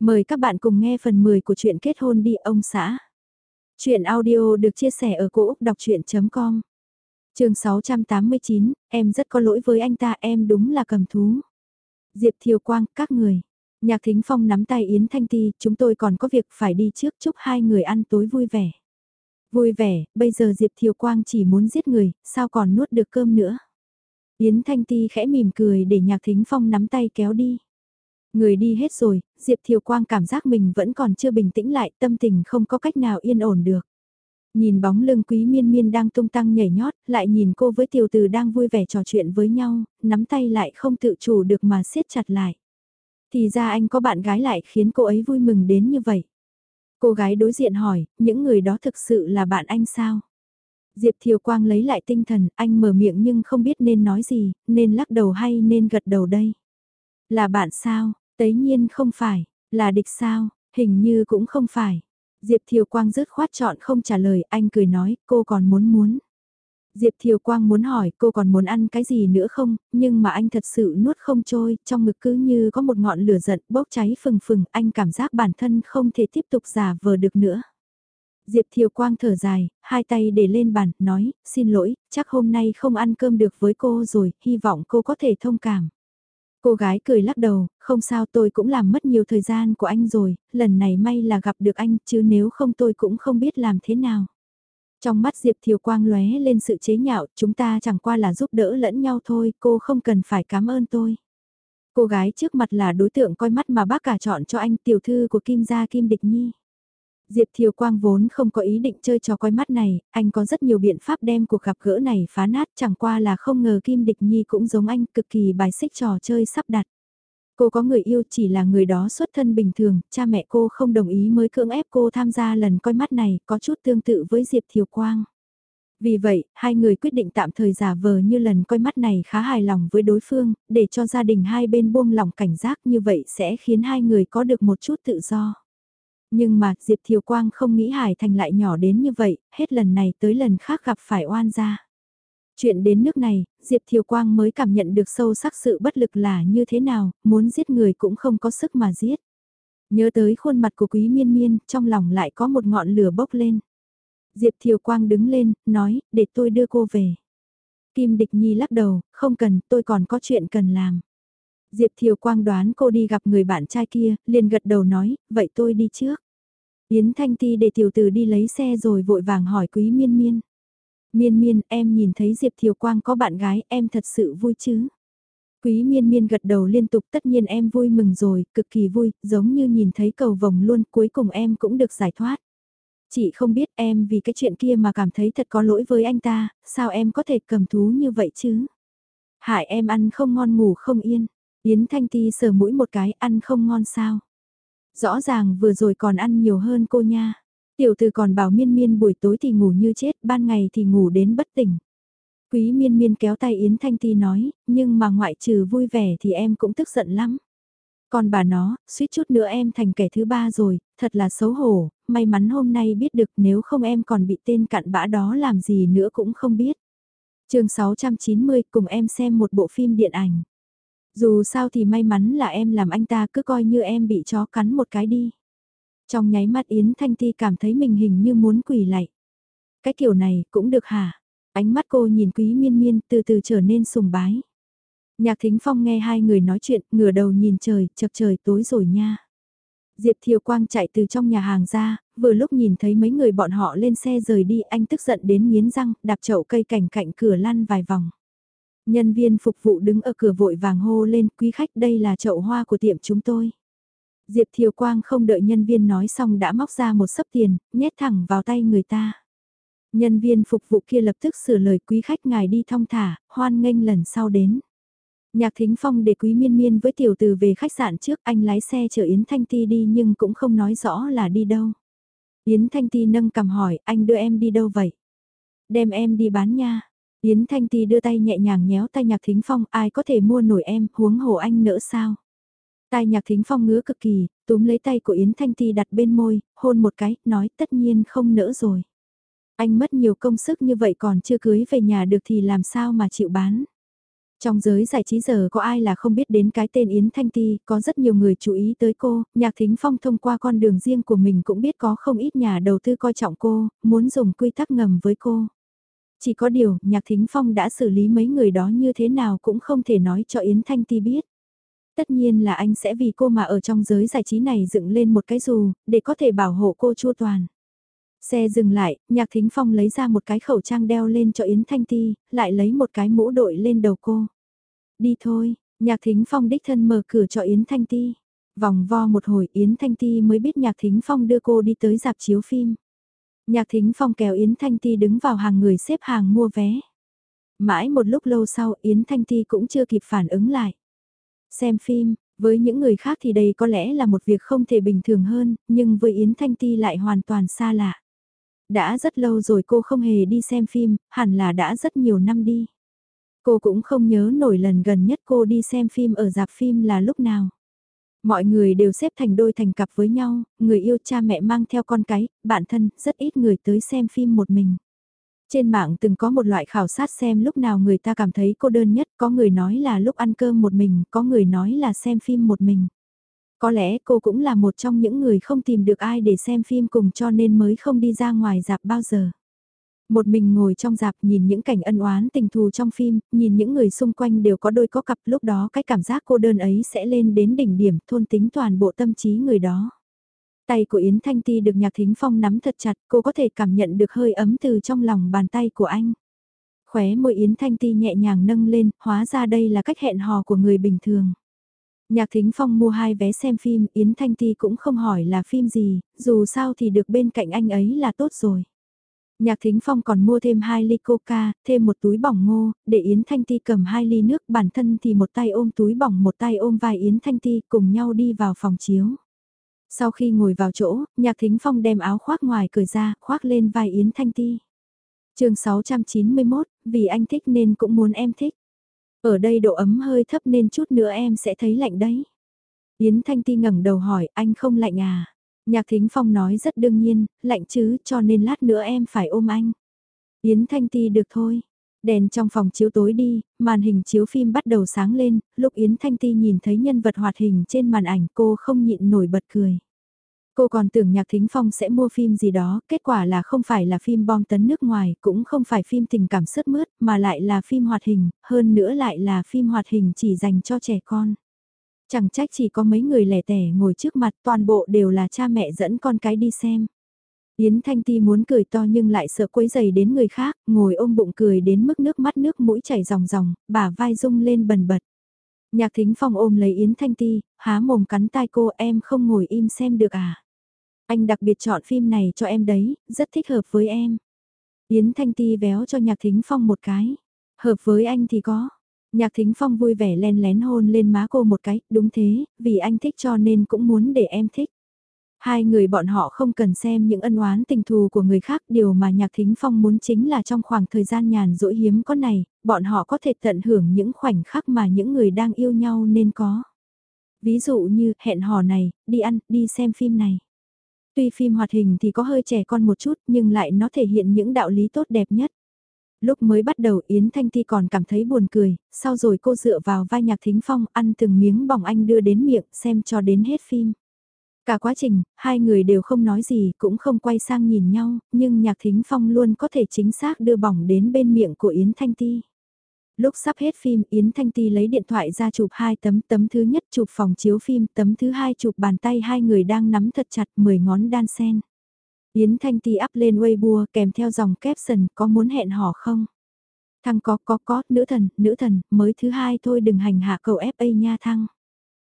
Mời các bạn cùng nghe phần 10 của truyện kết hôn đi ông xã. Chuyện audio được chia sẻ ở cỗ đọc chuyện.com Trường 689, em rất có lỗi với anh ta em đúng là cầm thú. Diệp Thiều Quang, các người. Nhạc Thính Phong nắm tay Yến Thanh Ti, chúng tôi còn có việc phải đi trước chúc hai người ăn tối vui vẻ. Vui vẻ, bây giờ Diệp Thiều Quang chỉ muốn giết người, sao còn nuốt được cơm nữa. Yến Thanh Ti khẽ mỉm cười để Nhạc Thính Phong nắm tay kéo đi. Người đi hết rồi, Diệp Thiều Quang cảm giác mình vẫn còn chưa bình tĩnh lại, tâm tình không có cách nào yên ổn được. Nhìn bóng lưng quý miên miên đang tung tăng nhảy nhót, lại nhìn cô với tiểu từ đang vui vẻ trò chuyện với nhau, nắm tay lại không tự chủ được mà siết chặt lại. Thì ra anh có bạn gái lại khiến cô ấy vui mừng đến như vậy. Cô gái đối diện hỏi, những người đó thực sự là bạn anh sao? Diệp Thiều Quang lấy lại tinh thần, anh mở miệng nhưng không biết nên nói gì, nên lắc đầu hay nên gật đầu đây. Là bạn sao? Tấy nhiên không phải, là địch sao, hình như cũng không phải. Diệp Thiều Quang rứt khoát chọn không trả lời, anh cười nói, cô còn muốn muốn. Diệp Thiều Quang muốn hỏi cô còn muốn ăn cái gì nữa không, nhưng mà anh thật sự nuốt không trôi, trong ngực cứ như có một ngọn lửa giận bốc cháy phừng phừng, anh cảm giác bản thân không thể tiếp tục giả vờ được nữa. Diệp Thiều Quang thở dài, hai tay để lên bàn, nói, xin lỗi, chắc hôm nay không ăn cơm được với cô rồi, hy vọng cô có thể thông cảm. Cô gái cười lắc đầu, không sao tôi cũng làm mất nhiều thời gian của anh rồi, lần này may là gặp được anh chứ nếu không tôi cũng không biết làm thế nào. Trong mắt Diệp Thiều Quang lóe lên sự chế nhạo, chúng ta chẳng qua là giúp đỡ lẫn nhau thôi, cô không cần phải cảm ơn tôi. Cô gái trước mặt là đối tượng coi mắt mà bác cả chọn cho anh tiểu thư của Kim Gia Kim Địch Nhi. Diệp Thiều Quang vốn không có ý định chơi trò coi mắt này, anh có rất nhiều biện pháp đem cuộc gặp gỡ này phá nát chẳng qua là không ngờ Kim Địch Nhi cũng giống anh cực kỳ bài xích trò chơi sắp đặt. Cô có người yêu chỉ là người đó xuất thân bình thường, cha mẹ cô không đồng ý mới cưỡng ép cô tham gia lần coi mắt này, có chút tương tự với Diệp Thiều Quang. Vì vậy, hai người quyết định tạm thời giả vờ như lần coi mắt này khá hài lòng với đối phương, để cho gia đình hai bên buông lỏng cảnh giác như vậy sẽ khiến hai người có được một chút tự do. Nhưng mà Diệp Thiều Quang không nghĩ Hải Thành lại nhỏ đến như vậy, hết lần này tới lần khác gặp phải oan gia. Chuyện đến nước này, Diệp Thiều Quang mới cảm nhận được sâu sắc sự bất lực là như thế nào, muốn giết người cũng không có sức mà giết. Nhớ tới khuôn mặt của quý miên miên, trong lòng lại có một ngọn lửa bốc lên. Diệp Thiều Quang đứng lên, nói, để tôi đưa cô về. Kim Địch Nhi lắc đầu, không cần, tôi còn có chuyện cần làm. Diệp Thiều Quang đoán cô đi gặp người bạn trai kia, liền gật đầu nói, vậy tôi đi trước. Yến Thanh Ti để tiểu tử đi lấy xe rồi vội vàng hỏi quý miên miên. Miên miên, em nhìn thấy Diệp Thiều Quang có bạn gái, em thật sự vui chứ? Quý miên miên gật đầu liên tục tất nhiên em vui mừng rồi, cực kỳ vui, giống như nhìn thấy cầu vồng luôn, cuối cùng em cũng được giải thoát. Chị không biết em vì cái chuyện kia mà cảm thấy thật có lỗi với anh ta, sao em có thể cầm thú như vậy chứ? Hại em ăn không ngon ngủ không yên. Yến Thanh Ti sờ mũi một cái ăn không ngon sao. Rõ ràng vừa rồi còn ăn nhiều hơn cô nha. Tiểu từ còn bảo miên miên buổi tối thì ngủ như chết, ban ngày thì ngủ đến bất tỉnh. Quý miên miên kéo tay Yến Thanh Ti nói, nhưng mà ngoại trừ vui vẻ thì em cũng tức giận lắm. Còn bà nó, suýt chút nữa em thành kẻ thứ ba rồi, thật là xấu hổ, may mắn hôm nay biết được nếu không em còn bị tên cặn bã đó làm gì nữa cũng không biết. chương 690 cùng em xem một bộ phim điện ảnh. Dù sao thì may mắn là em làm anh ta cứ coi như em bị chó cắn một cái đi. Trong nháy mắt Yến Thanh Ti cảm thấy mình hình như muốn quỳ lạy. Cái kiểu này cũng được hả? Ánh mắt cô nhìn quý miên miên từ từ trở nên sùng bái. Nhạc Thính Phong nghe hai người nói chuyện, ngửa đầu nhìn trời, chật trời tối rồi nha. Diệp Thiều Quang chạy từ trong nhà hàng ra, vừa lúc nhìn thấy mấy người bọn họ lên xe rời đi, anh tức giận đến miến răng, đạp chậu cây cảnh cạnh cửa lăn vài vòng. Nhân viên phục vụ đứng ở cửa vội vàng hô lên quý khách đây là chậu hoa của tiệm chúng tôi. Diệp Thiều Quang không đợi nhân viên nói xong đã móc ra một sấp tiền, nhét thẳng vào tay người ta. Nhân viên phục vụ kia lập tức sửa lời quý khách ngài đi thong thả, hoan nghênh lần sau đến. Nhạc Thính Phong để quý miên miên với tiểu từ về khách sạn trước anh lái xe chở Yến Thanh Ti đi nhưng cũng không nói rõ là đi đâu. Yến Thanh Ti nâng cầm hỏi anh đưa em đi đâu vậy? Đem em đi bán nha. Yến Thanh Ti đưa tay nhẹ nhàng nhéo tay Nhạc Thính Phong, ai có thể mua nổi em, huống hồ anh nỡ sao? Tai Nhạc Thính Phong ngứa cực kỳ, túm lấy tay của Yến Thanh Ti đặt bên môi, hôn một cái, nói tất nhiên không nỡ rồi. Anh mất nhiều công sức như vậy còn chưa cưới về nhà được thì làm sao mà chịu bán. Trong giới giải trí giờ có ai là không biết đến cái tên Yến Thanh Ti, có rất nhiều người chú ý tới cô, Nhạc Thính Phong thông qua con đường riêng của mình cũng biết có không ít nhà đầu tư coi trọng cô, muốn dùng quy tắc ngầm với cô. Chỉ có điều, Nhạc Thính Phong đã xử lý mấy người đó như thế nào cũng không thể nói cho Yến Thanh Ti biết. Tất nhiên là anh sẽ vì cô mà ở trong giới giải trí này dựng lên một cái dù, để có thể bảo hộ cô chua toàn. Xe dừng lại, Nhạc Thính Phong lấy ra một cái khẩu trang đeo lên cho Yến Thanh Ti, lại lấy một cái mũ đội lên đầu cô. Đi thôi, Nhạc Thính Phong đích thân mở cửa cho Yến Thanh Ti. Vòng vo một hồi Yến Thanh Ti mới biết Nhạc Thính Phong đưa cô đi tới dạp chiếu phim. Nhạc Thính Phong kéo Yến Thanh Ti đứng vào hàng người xếp hàng mua vé. Mãi một lúc lâu sau Yến Thanh Ti cũng chưa kịp phản ứng lại. Xem phim, với những người khác thì đây có lẽ là một việc không thể bình thường hơn, nhưng với Yến Thanh Ti lại hoàn toàn xa lạ. Đã rất lâu rồi cô không hề đi xem phim, hẳn là đã rất nhiều năm đi. Cô cũng không nhớ nổi lần gần nhất cô đi xem phim ở dạp phim là lúc nào. Mọi người đều xếp thành đôi thành cặp với nhau, người yêu cha mẹ mang theo con cái, bạn thân, rất ít người tới xem phim một mình. Trên mạng từng có một loại khảo sát xem lúc nào người ta cảm thấy cô đơn nhất, có người nói là lúc ăn cơm một mình, có người nói là xem phim một mình. Có lẽ cô cũng là một trong những người không tìm được ai để xem phim cùng cho nên mới không đi ra ngoài dạp bao giờ. Một mình ngồi trong dạp nhìn những cảnh ân oán tình thù trong phim, nhìn những người xung quanh đều có đôi có cặp lúc đó cái cảm giác cô đơn ấy sẽ lên đến đỉnh điểm thôn tính toàn bộ tâm trí người đó. Tay của Yến Thanh Ti được Nhạc Thính Phong nắm thật chặt, cô có thể cảm nhận được hơi ấm từ trong lòng bàn tay của anh. Khóe môi Yến Thanh Ti nhẹ nhàng nâng lên, hóa ra đây là cách hẹn hò của người bình thường. Nhạc Thính Phong mua hai vé xem phim, Yến Thanh Ti cũng không hỏi là phim gì, dù sao thì được bên cạnh anh ấy là tốt rồi. Nhạc Thính Phong còn mua thêm hai ly coca, thêm một túi bỏng ngô, để Yến Thanh Ti cầm hai ly nước, bản thân thì một tay ôm túi bỏng một tay ôm vai Yến Thanh Ti cùng nhau đi vào phòng chiếu. Sau khi ngồi vào chỗ, Nhạc Thính Phong đem áo khoác ngoài cởi ra, khoác lên vai Yến Thanh Ti. chương 691, vì anh thích nên cũng muốn em thích. Ở đây độ ấm hơi thấp nên chút nữa em sẽ thấy lạnh đấy. Yến Thanh Ti ngẩng đầu hỏi, anh không lạnh à? Nhạc Thính Phong nói rất đương nhiên, lạnh chứ, cho nên lát nữa em phải ôm anh. Yến Thanh Ti được thôi. Đèn trong phòng chiếu tối đi, màn hình chiếu phim bắt đầu sáng lên, lúc Yến Thanh Ti nhìn thấy nhân vật hoạt hình trên màn ảnh cô không nhịn nổi bật cười. Cô còn tưởng Nhạc Thính Phong sẽ mua phim gì đó, kết quả là không phải là phim bom tấn nước ngoài, cũng không phải phim tình cảm sướt mướt, mà lại là phim hoạt hình, hơn nữa lại là phim hoạt hình chỉ dành cho trẻ con. Chẳng trách chỉ có mấy người lẻ tẻ ngồi trước mặt toàn bộ đều là cha mẹ dẫn con cái đi xem. Yến Thanh Ti muốn cười to nhưng lại sợ quấy giày đến người khác, ngồi ôm bụng cười đến mức nước mắt nước mũi chảy ròng ròng, bả vai rung lên bần bật. Nhạc Thính Phong ôm lấy Yến Thanh Ti, há mồm cắn tai cô em không ngồi im xem được à. Anh đặc biệt chọn phim này cho em đấy, rất thích hợp với em. Yến Thanh Ti véo cho Nhạc Thính Phong một cái. Hợp với anh thì có. Nhạc Thính Phong vui vẻ len lén hôn lên má cô một cái, đúng thế, vì anh thích cho nên cũng muốn để em thích. Hai người bọn họ không cần xem những ân oán tình thù của người khác, điều mà Nhạc Thính Phong muốn chính là trong khoảng thời gian nhàn rỗi hiếm có này, bọn họ có thể tận hưởng những khoảnh khắc mà những người đang yêu nhau nên có. Ví dụ như hẹn hò này, đi ăn, đi xem phim này. Tuy phim hoạt hình thì có hơi trẻ con một chút nhưng lại nó thể hiện những đạo lý tốt đẹp nhất. Lúc mới bắt đầu Yến Thanh Ti còn cảm thấy buồn cười, sau rồi cô dựa vào vai nhạc thính phong ăn từng miếng bỏng anh đưa đến miệng xem cho đến hết phim. Cả quá trình, hai người đều không nói gì cũng không quay sang nhìn nhau, nhưng nhạc thính phong luôn có thể chính xác đưa bỏng đến bên miệng của Yến Thanh Ti. Lúc sắp hết phim Yến Thanh Ti lấy điện thoại ra chụp hai tấm, tấm thứ nhất chụp phòng chiếu phim, tấm thứ hai chụp bàn tay hai người đang nắm thật chặt 10 ngón đan sen. Yến Thanh Ti up lên Weibo kèm theo dòng caption có muốn hẹn hò không? Thăng có có có, nữ thần, nữ thần, mới thứ hai thôi đừng hành hạ cầu FA nha Thăng.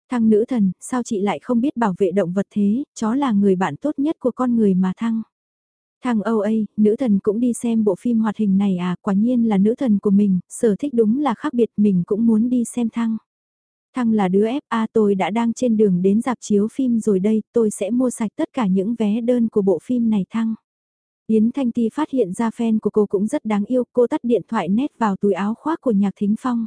Thăng nữ thần, sao chị lại không biết bảo vệ động vật thế, chó là người bạn tốt nhất của con người mà Thăng. Thằng OA, oh, nữ thần cũng đi xem bộ phim hoạt hình này à, quả nhiên là nữ thần của mình, sở thích đúng là khác biệt mình cũng muốn đi xem Thăng. Thăng là đứa FA tôi đã đang trên đường đến dạp chiếu phim rồi đây, tôi sẽ mua sạch tất cả những vé đơn của bộ phim này Thăng. Yến Thanh Ti phát hiện ra fan của cô cũng rất đáng yêu, cô tắt điện thoại nét vào túi áo khoác của Nhạc Thính Phong.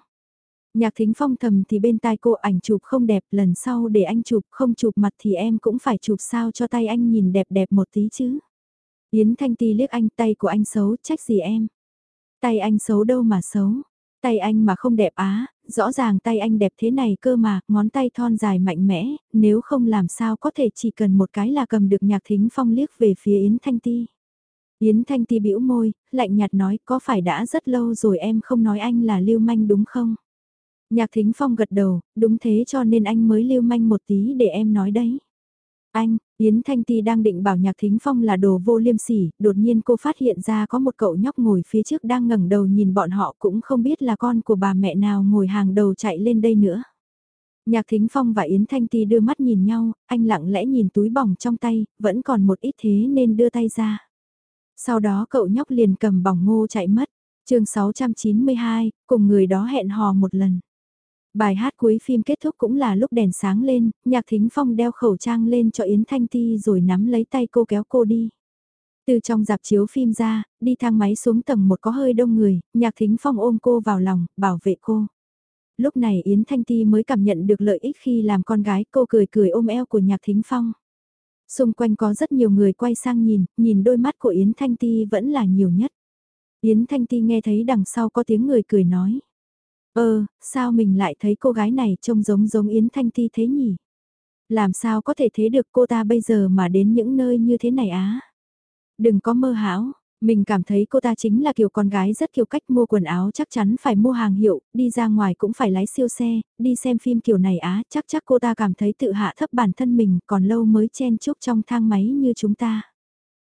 Nhạc Thính Phong thầm thì bên tai cô ảnh chụp không đẹp, lần sau để anh chụp, không chụp mặt thì em cũng phải chụp sao cho tay anh nhìn đẹp đẹp một tí chứ. Yến Thanh Ti liếc anh tay của anh xấu, trách gì em. Tay anh xấu đâu mà xấu. Tay anh mà không đẹp á, rõ ràng tay anh đẹp thế này cơ mà, ngón tay thon dài mạnh mẽ, nếu không làm sao có thể chỉ cần một cái là cầm được nhạc thính phong liếc về phía Yến Thanh Ti. Yến Thanh Ti bĩu môi, lạnh nhạt nói có phải đã rất lâu rồi em không nói anh là lưu manh đúng không? Nhạc thính phong gật đầu, đúng thế cho nên anh mới lưu manh một tí để em nói đấy. Anh, Yến Thanh Ti đang định bảo Nhạc Thính Phong là đồ vô liêm sỉ, đột nhiên cô phát hiện ra có một cậu nhóc ngồi phía trước đang ngẩng đầu nhìn bọn họ cũng không biết là con của bà mẹ nào ngồi hàng đầu chạy lên đây nữa. Nhạc Thính Phong và Yến Thanh Ti đưa mắt nhìn nhau, anh lặng lẽ nhìn túi bỏng trong tay, vẫn còn một ít thế nên đưa tay ra. Sau đó cậu nhóc liền cầm bỏng ngô chạy mất. chương 692, cùng người đó hẹn hò một lần. Bài hát cuối phim kết thúc cũng là lúc đèn sáng lên, nhạc thính phong đeo khẩu trang lên cho Yến Thanh Ti rồi nắm lấy tay cô kéo cô đi. Từ trong dạp chiếu phim ra, đi thang máy xuống tầng một có hơi đông người, nhạc thính phong ôm cô vào lòng, bảo vệ cô. Lúc này Yến Thanh Ti mới cảm nhận được lợi ích khi làm con gái cô cười cười ôm eo của nhạc thính phong. Xung quanh có rất nhiều người quay sang nhìn, nhìn đôi mắt của Yến Thanh Ti vẫn là nhiều nhất. Yến Thanh Ti nghe thấy đằng sau có tiếng người cười nói. Ơ, sao mình lại thấy cô gái này trông giống giống Yến Thanh Ti thế nhỉ? Làm sao có thể thế được cô ta bây giờ mà đến những nơi như thế này á? Đừng có mơ hão, mình cảm thấy cô ta chính là kiểu con gái rất kiểu cách mua quần áo chắc chắn phải mua hàng hiệu, đi ra ngoài cũng phải lái siêu xe, đi xem phim kiểu này á, chắc chắc cô ta cảm thấy tự hạ thấp bản thân mình còn lâu mới chen chúc trong thang máy như chúng ta.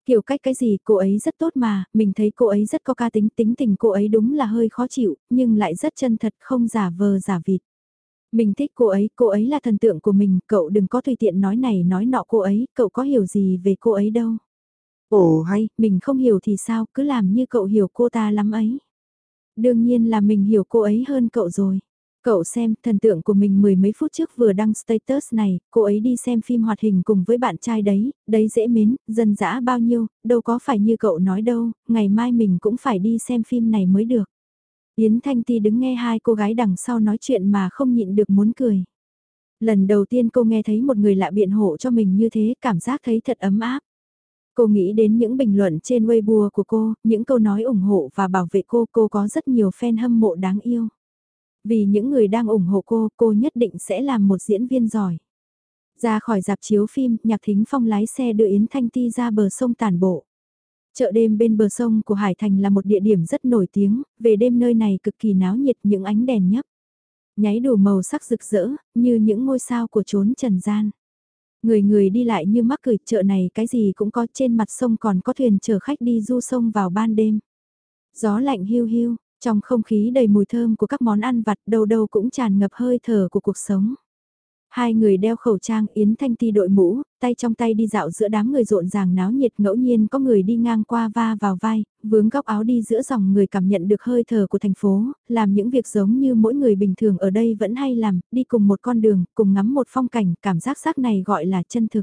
Kiểu cách cái gì cô ấy rất tốt mà, mình thấy cô ấy rất có ca tính, tính tình cô ấy đúng là hơi khó chịu, nhưng lại rất chân thật không giả vờ giả vịt. Mình thích cô ấy, cô ấy là thần tượng của mình, cậu đừng có tùy tiện nói này nói nọ cô ấy, cậu có hiểu gì về cô ấy đâu. Ồ hay, mình không hiểu thì sao, cứ làm như cậu hiểu cô ta lắm ấy. Đương nhiên là mình hiểu cô ấy hơn cậu rồi. Cậu xem, thần tượng của mình mười mấy phút trước vừa đăng status này, cô ấy đi xem phim hoạt hình cùng với bạn trai đấy, đấy dễ mến, dân dã bao nhiêu, đâu có phải như cậu nói đâu, ngày mai mình cũng phải đi xem phim này mới được. Yến Thanh Ti đứng nghe hai cô gái đằng sau nói chuyện mà không nhịn được muốn cười. Lần đầu tiên cô nghe thấy một người lạ biện hộ cho mình như thế, cảm giác thấy thật ấm áp. Cô nghĩ đến những bình luận trên Weibo của cô, những câu nói ủng hộ và bảo vệ cô, cô có rất nhiều fan hâm mộ đáng yêu. Vì những người đang ủng hộ cô, cô nhất định sẽ làm một diễn viên giỏi. Ra khỏi dạp chiếu phim, Nhạc Thính Phong lái xe đưa Yến Thanh Ti ra bờ sông tàn bộ. Chợ đêm bên bờ sông của Hải Thành là một địa điểm rất nổi tiếng, về đêm nơi này cực kỳ náo nhiệt những ánh đèn nhấp. Nháy đủ màu sắc rực rỡ, như những ngôi sao của chốn trần gian. Người người đi lại như mắc cười, chợ này cái gì cũng có trên mặt sông còn có thuyền chở khách đi du sông vào ban đêm. Gió lạnh hiu hiu, trong không khí đầy mùi thơm của các món ăn vặt đâu đâu cũng tràn ngập hơi thở của cuộc sống. Hai người đeo khẩu trang Yến Thanh Ti đội mũ, tay trong tay đi dạo giữa đám người rộn ràng náo nhiệt ngẫu nhiên có người đi ngang qua va vào vai, vướng góc áo đi giữa dòng người cảm nhận được hơi thở của thành phố, làm những việc giống như mỗi người bình thường ở đây vẫn hay làm, đi cùng một con đường, cùng ngắm một phong cảnh, cảm giác sắc này gọi là chân thực.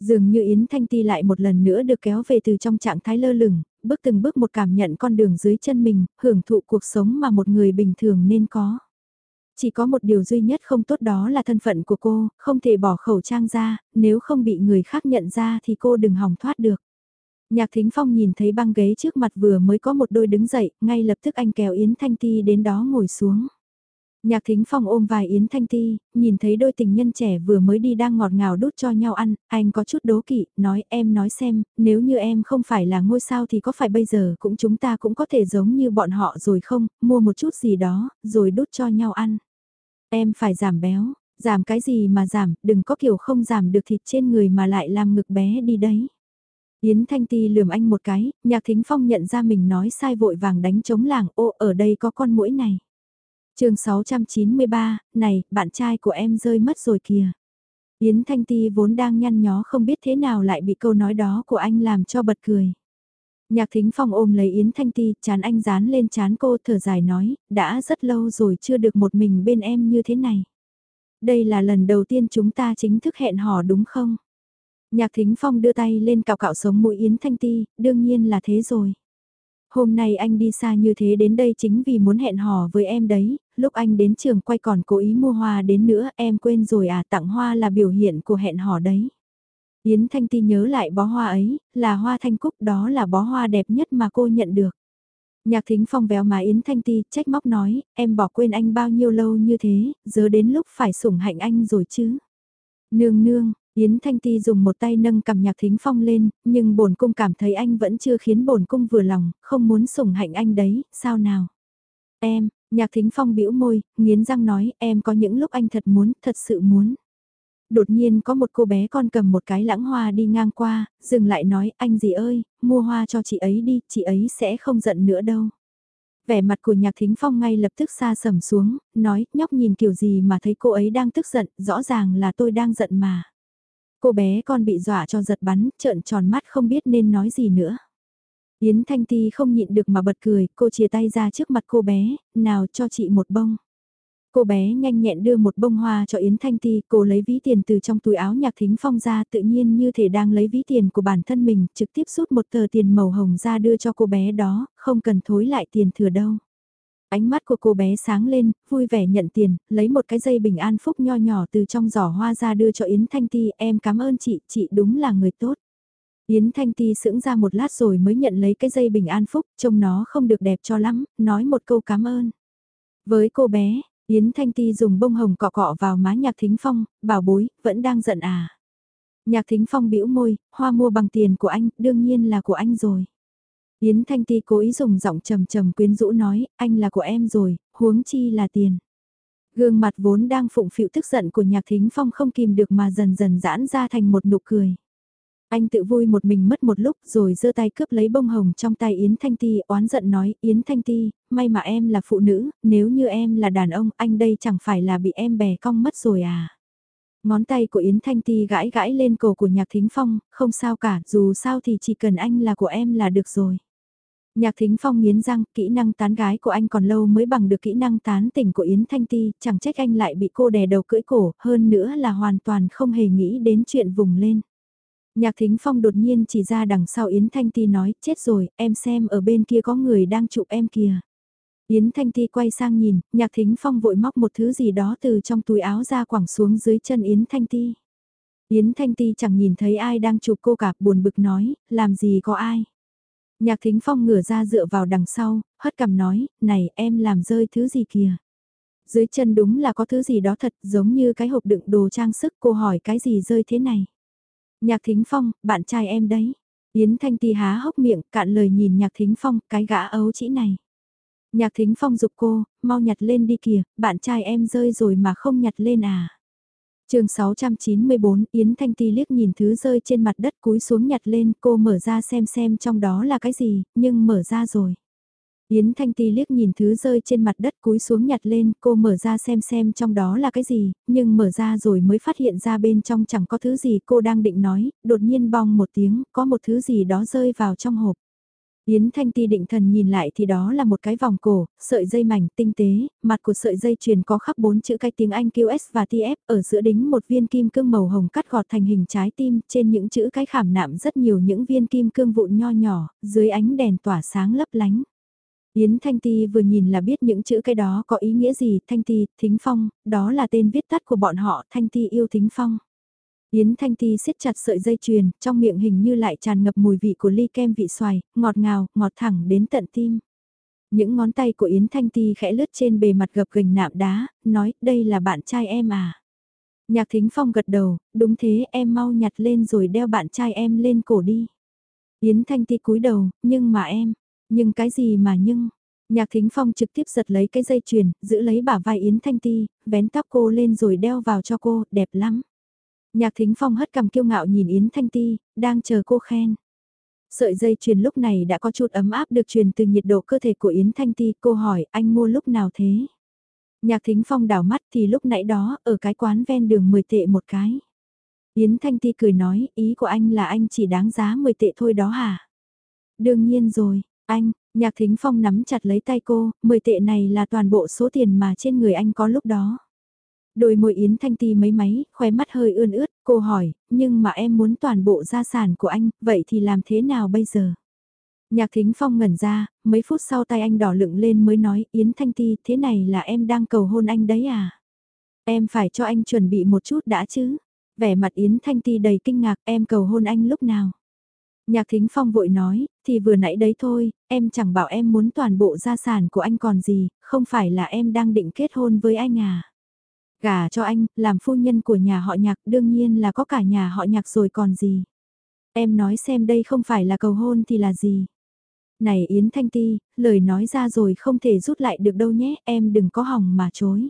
Dường như Yến Thanh Ti lại một lần nữa được kéo về từ trong trạng thái lơ lửng, bước từng bước một cảm nhận con đường dưới chân mình, hưởng thụ cuộc sống mà một người bình thường nên có. Chỉ có một điều duy nhất không tốt đó là thân phận của cô, không thể bỏ khẩu trang ra, nếu không bị người khác nhận ra thì cô đừng hòng thoát được. Nhạc Thính Phong nhìn thấy băng ghế trước mặt vừa mới có một đôi đứng dậy, ngay lập tức anh kéo Yến Thanh Ti đến đó ngồi xuống. Nhạc thính phong ôm vài Yến Thanh Ti, nhìn thấy đôi tình nhân trẻ vừa mới đi đang ngọt ngào đút cho nhau ăn, anh có chút đố kỵ, nói em nói xem, nếu như em không phải là ngôi sao thì có phải bây giờ cũng chúng ta cũng có thể giống như bọn họ rồi không, mua một chút gì đó, rồi đút cho nhau ăn. Em phải giảm béo, giảm cái gì mà giảm, đừng có kiểu không giảm được thịt trên người mà lại làm ngực bé đi đấy. Yến Thanh Ti lườm anh một cái, nhạc thính phong nhận ra mình nói sai vội vàng đánh chống làng, ô ở đây có con mũi này chương 693, này, bạn trai của em rơi mất rồi kìa. Yến Thanh Ti vốn đang nhăn nhó không biết thế nào lại bị câu nói đó của anh làm cho bật cười. Nhạc thính phong ôm lấy Yến Thanh Ti, chán anh dán lên chán cô thở dài nói, đã rất lâu rồi chưa được một mình bên em như thế này. Đây là lần đầu tiên chúng ta chính thức hẹn hò đúng không? Nhạc thính phong đưa tay lên cào cạo sống mũi Yến Thanh Ti, đương nhiên là thế rồi. Hôm nay anh đi xa như thế đến đây chính vì muốn hẹn hò với em đấy, lúc anh đến trường quay còn cố ý mua hoa đến nữa, em quên rồi à, tặng hoa là biểu hiện của hẹn hò đấy. Yến Thanh Ti nhớ lại bó hoa ấy, là hoa thanh cúc đó là bó hoa đẹp nhất mà cô nhận được. Nhạc Thính Phong véo má Yến Thanh Ti, trách móc nói, em bỏ quên anh bao nhiêu lâu như thế, giờ đến lúc phải sủng hạnh anh rồi chứ. Nương nương, Yến Thanh Ti dùng một tay nâng cầm Nhạc Thính Phong lên, nhưng bổn cung cảm thấy anh vẫn chưa khiến bổn cung vừa lòng, không muốn sủng hạnh anh đấy, sao nào? Em, Nhạc Thính Phong bĩu môi, nghiến răng nói, em có những lúc anh thật muốn, thật sự muốn. Đột nhiên có một cô bé con cầm một cái lãng hoa đi ngang qua, dừng lại nói, anh gì ơi, mua hoa cho chị ấy đi, chị ấy sẽ không giận nữa đâu. Vẻ mặt của nhạc thính phong ngay lập tức xa sầm xuống, nói, nhóc nhìn kiểu gì mà thấy cô ấy đang tức giận, rõ ràng là tôi đang giận mà. Cô bé con bị dọa cho giật bắn, trợn tròn mắt không biết nên nói gì nữa. Yến Thanh Ti không nhịn được mà bật cười, cô chia tay ra trước mặt cô bé, nào cho chị một bông. Cô bé nhanh nhẹn đưa một bông hoa cho Yến Thanh Ti, cô lấy ví tiền từ trong túi áo nhạc thính phong ra tự nhiên như thể đang lấy ví tiền của bản thân mình, trực tiếp rút một tờ tiền màu hồng ra đưa cho cô bé đó, không cần thối lại tiền thừa đâu. Ánh mắt của cô bé sáng lên, vui vẻ nhận tiền, lấy một cái dây bình an phúc nho nhỏ từ trong giỏ hoa ra đưa cho Yến Thanh Ti, em cảm ơn chị, chị đúng là người tốt. Yến Thanh Ti sững ra một lát rồi mới nhận lấy cái dây bình an phúc, trông nó không được đẹp cho lắm, nói một câu cảm ơn. Với cô bé, Yến Thanh Ti dùng bông hồng cọ cọ vào má Nhạc Thính Phong, bảo bối, vẫn đang giận à. Nhạc Thính Phong bĩu môi, hoa mua bằng tiền của anh, đương nhiên là của anh rồi. Yến Thanh Ti cố ý dùng giọng trầm trầm quyến rũ nói, anh là của em rồi, huống chi là tiền. Gương mặt vốn đang phụng phịu tức giận của Nhạc Thính Phong không kìm được mà dần dần giãn ra thành một nụ cười. Anh tự vui một mình mất một lúc rồi giơ tay cướp lấy bông hồng trong tay Yến Thanh Ti oán giận nói Yến Thanh Ti, may mà em là phụ nữ, nếu như em là đàn ông anh đây chẳng phải là bị em bè cong mất rồi à. Ngón tay của Yến Thanh Ti gãi gãi lên cổ của Nhạc Thính Phong, không sao cả, dù sao thì chỉ cần anh là của em là được rồi. Nhạc Thính Phong nghiến răng, kỹ năng tán gái của anh còn lâu mới bằng được kỹ năng tán tỉnh của Yến Thanh Ti, chẳng trách anh lại bị cô đè đầu cưỡi cổ, hơn nữa là hoàn toàn không hề nghĩ đến chuyện vùng lên. Nhạc Thính Phong đột nhiên chỉ ra đằng sau Yến Thanh Ti nói, chết rồi, em xem ở bên kia có người đang chụp em kìa. Yến Thanh Ti quay sang nhìn, Nhạc Thính Phong vội móc một thứ gì đó từ trong túi áo ra quẳng xuống dưới chân Yến Thanh Ti. Yến Thanh Ti chẳng nhìn thấy ai đang chụp cô cả, buồn bực nói, làm gì có ai. Nhạc Thính Phong ngửa ra dựa vào đằng sau, hất cằm nói, này em làm rơi thứ gì kìa. Dưới chân đúng là có thứ gì đó thật giống như cái hộp đựng đồ trang sức cô hỏi cái gì rơi thế này. Nhạc Thính Phong, bạn trai em đấy. Yến Thanh Ti há hốc miệng, cạn lời nhìn Nhạc Thính Phong, cái gã ấu chỉ này. Nhạc Thính Phong dục cô, mau nhặt lên đi kìa, bạn trai em rơi rồi mà không nhặt lên à. chương 694, Yến Thanh Ti liếc nhìn thứ rơi trên mặt đất cúi xuống nhặt lên, cô mở ra xem xem trong đó là cái gì, nhưng mở ra rồi. Yến Thanh Ti liếc nhìn thứ rơi trên mặt đất cúi xuống nhặt lên, cô mở ra xem xem trong đó là cái gì, nhưng mở ra rồi mới phát hiện ra bên trong chẳng có thứ gì cô đang định nói, đột nhiên bong một tiếng, có một thứ gì đó rơi vào trong hộp. Yến Thanh Ti định thần nhìn lại thì đó là một cái vòng cổ, sợi dây mảnh tinh tế, mặt của sợi dây truyền có khắc bốn chữ cái tiếng Anh QS và TF, ở giữa đính một viên kim cương màu hồng cắt gọt thành hình trái tim, trên những chữ cái khảm nạm rất nhiều những viên kim cương vụn nho nhỏ, dưới ánh đèn tỏa sáng lấp lánh. Yến Thanh Ti vừa nhìn là biết những chữ cái đó có ý nghĩa gì, Thanh Ti, Thính Phong, đó là tên viết tắt của bọn họ, Thanh Ti yêu Thính Phong. Yến Thanh Ti siết chặt sợi dây chuyền, trong miệng hình như lại tràn ngập mùi vị của ly kem vị xoài, ngọt ngào, ngọt thẳng đến tận tim. Những ngón tay của Yến Thanh Ti khẽ lướt trên bề mặt gập gềnh nạm đá, nói, đây là bạn trai em à. Nhạc Thính Phong gật đầu, đúng thế em mau nhặt lên rồi đeo bạn trai em lên cổ đi. Yến Thanh Ti cúi đầu, nhưng mà em, nhưng cái gì mà nhưng, Nhạc Thính Phong trực tiếp giật lấy cái dây chuyền, giữ lấy bả vai Yến Thanh Ti, vén tóc cô lên rồi đeo vào cho cô, đẹp lắm. Nhạc Thính Phong hất cầm kiêu ngạo nhìn Yến Thanh Ti, đang chờ cô khen. Sợi dây chuyền lúc này đã có chút ấm áp được truyền từ nhiệt độ cơ thể của Yến Thanh Ti, cô hỏi anh mua lúc nào thế? Nhạc Thính Phong đảo mắt thì lúc nãy đó, ở cái quán ven đường 10 tệ một cái. Yến Thanh Ti cười nói, ý của anh là anh chỉ đáng giá 10 tệ thôi đó hả? Đương nhiên rồi, anh, nhạc thính phong nắm chặt lấy tay cô, 10 tệ này là toàn bộ số tiền mà trên người anh có lúc đó. Đôi môi Yến Thanh Ti mấy máy, khóe mắt hơi ươn ướt, cô hỏi, nhưng mà em muốn toàn bộ gia sản của anh, vậy thì làm thế nào bây giờ? Nhạc thính phong ngẩn ra, mấy phút sau tay anh đỏ lựng lên mới nói, Yến Thanh Ti, thế này là em đang cầu hôn anh đấy à? Em phải cho anh chuẩn bị một chút đã chứ? Vẻ mặt Yến Thanh Ti đầy kinh ngạc, em cầu hôn anh lúc nào? Nhạc Thính Phong vội nói, thì vừa nãy đấy thôi, em chẳng bảo em muốn toàn bộ gia sản của anh còn gì, không phải là em đang định kết hôn với anh à. Gả cho anh, làm phu nhân của nhà họ nhạc đương nhiên là có cả nhà họ nhạc rồi còn gì. Em nói xem đây không phải là cầu hôn thì là gì. Này Yến Thanh Ti, lời nói ra rồi không thể rút lại được đâu nhé, em đừng có hỏng mà chối.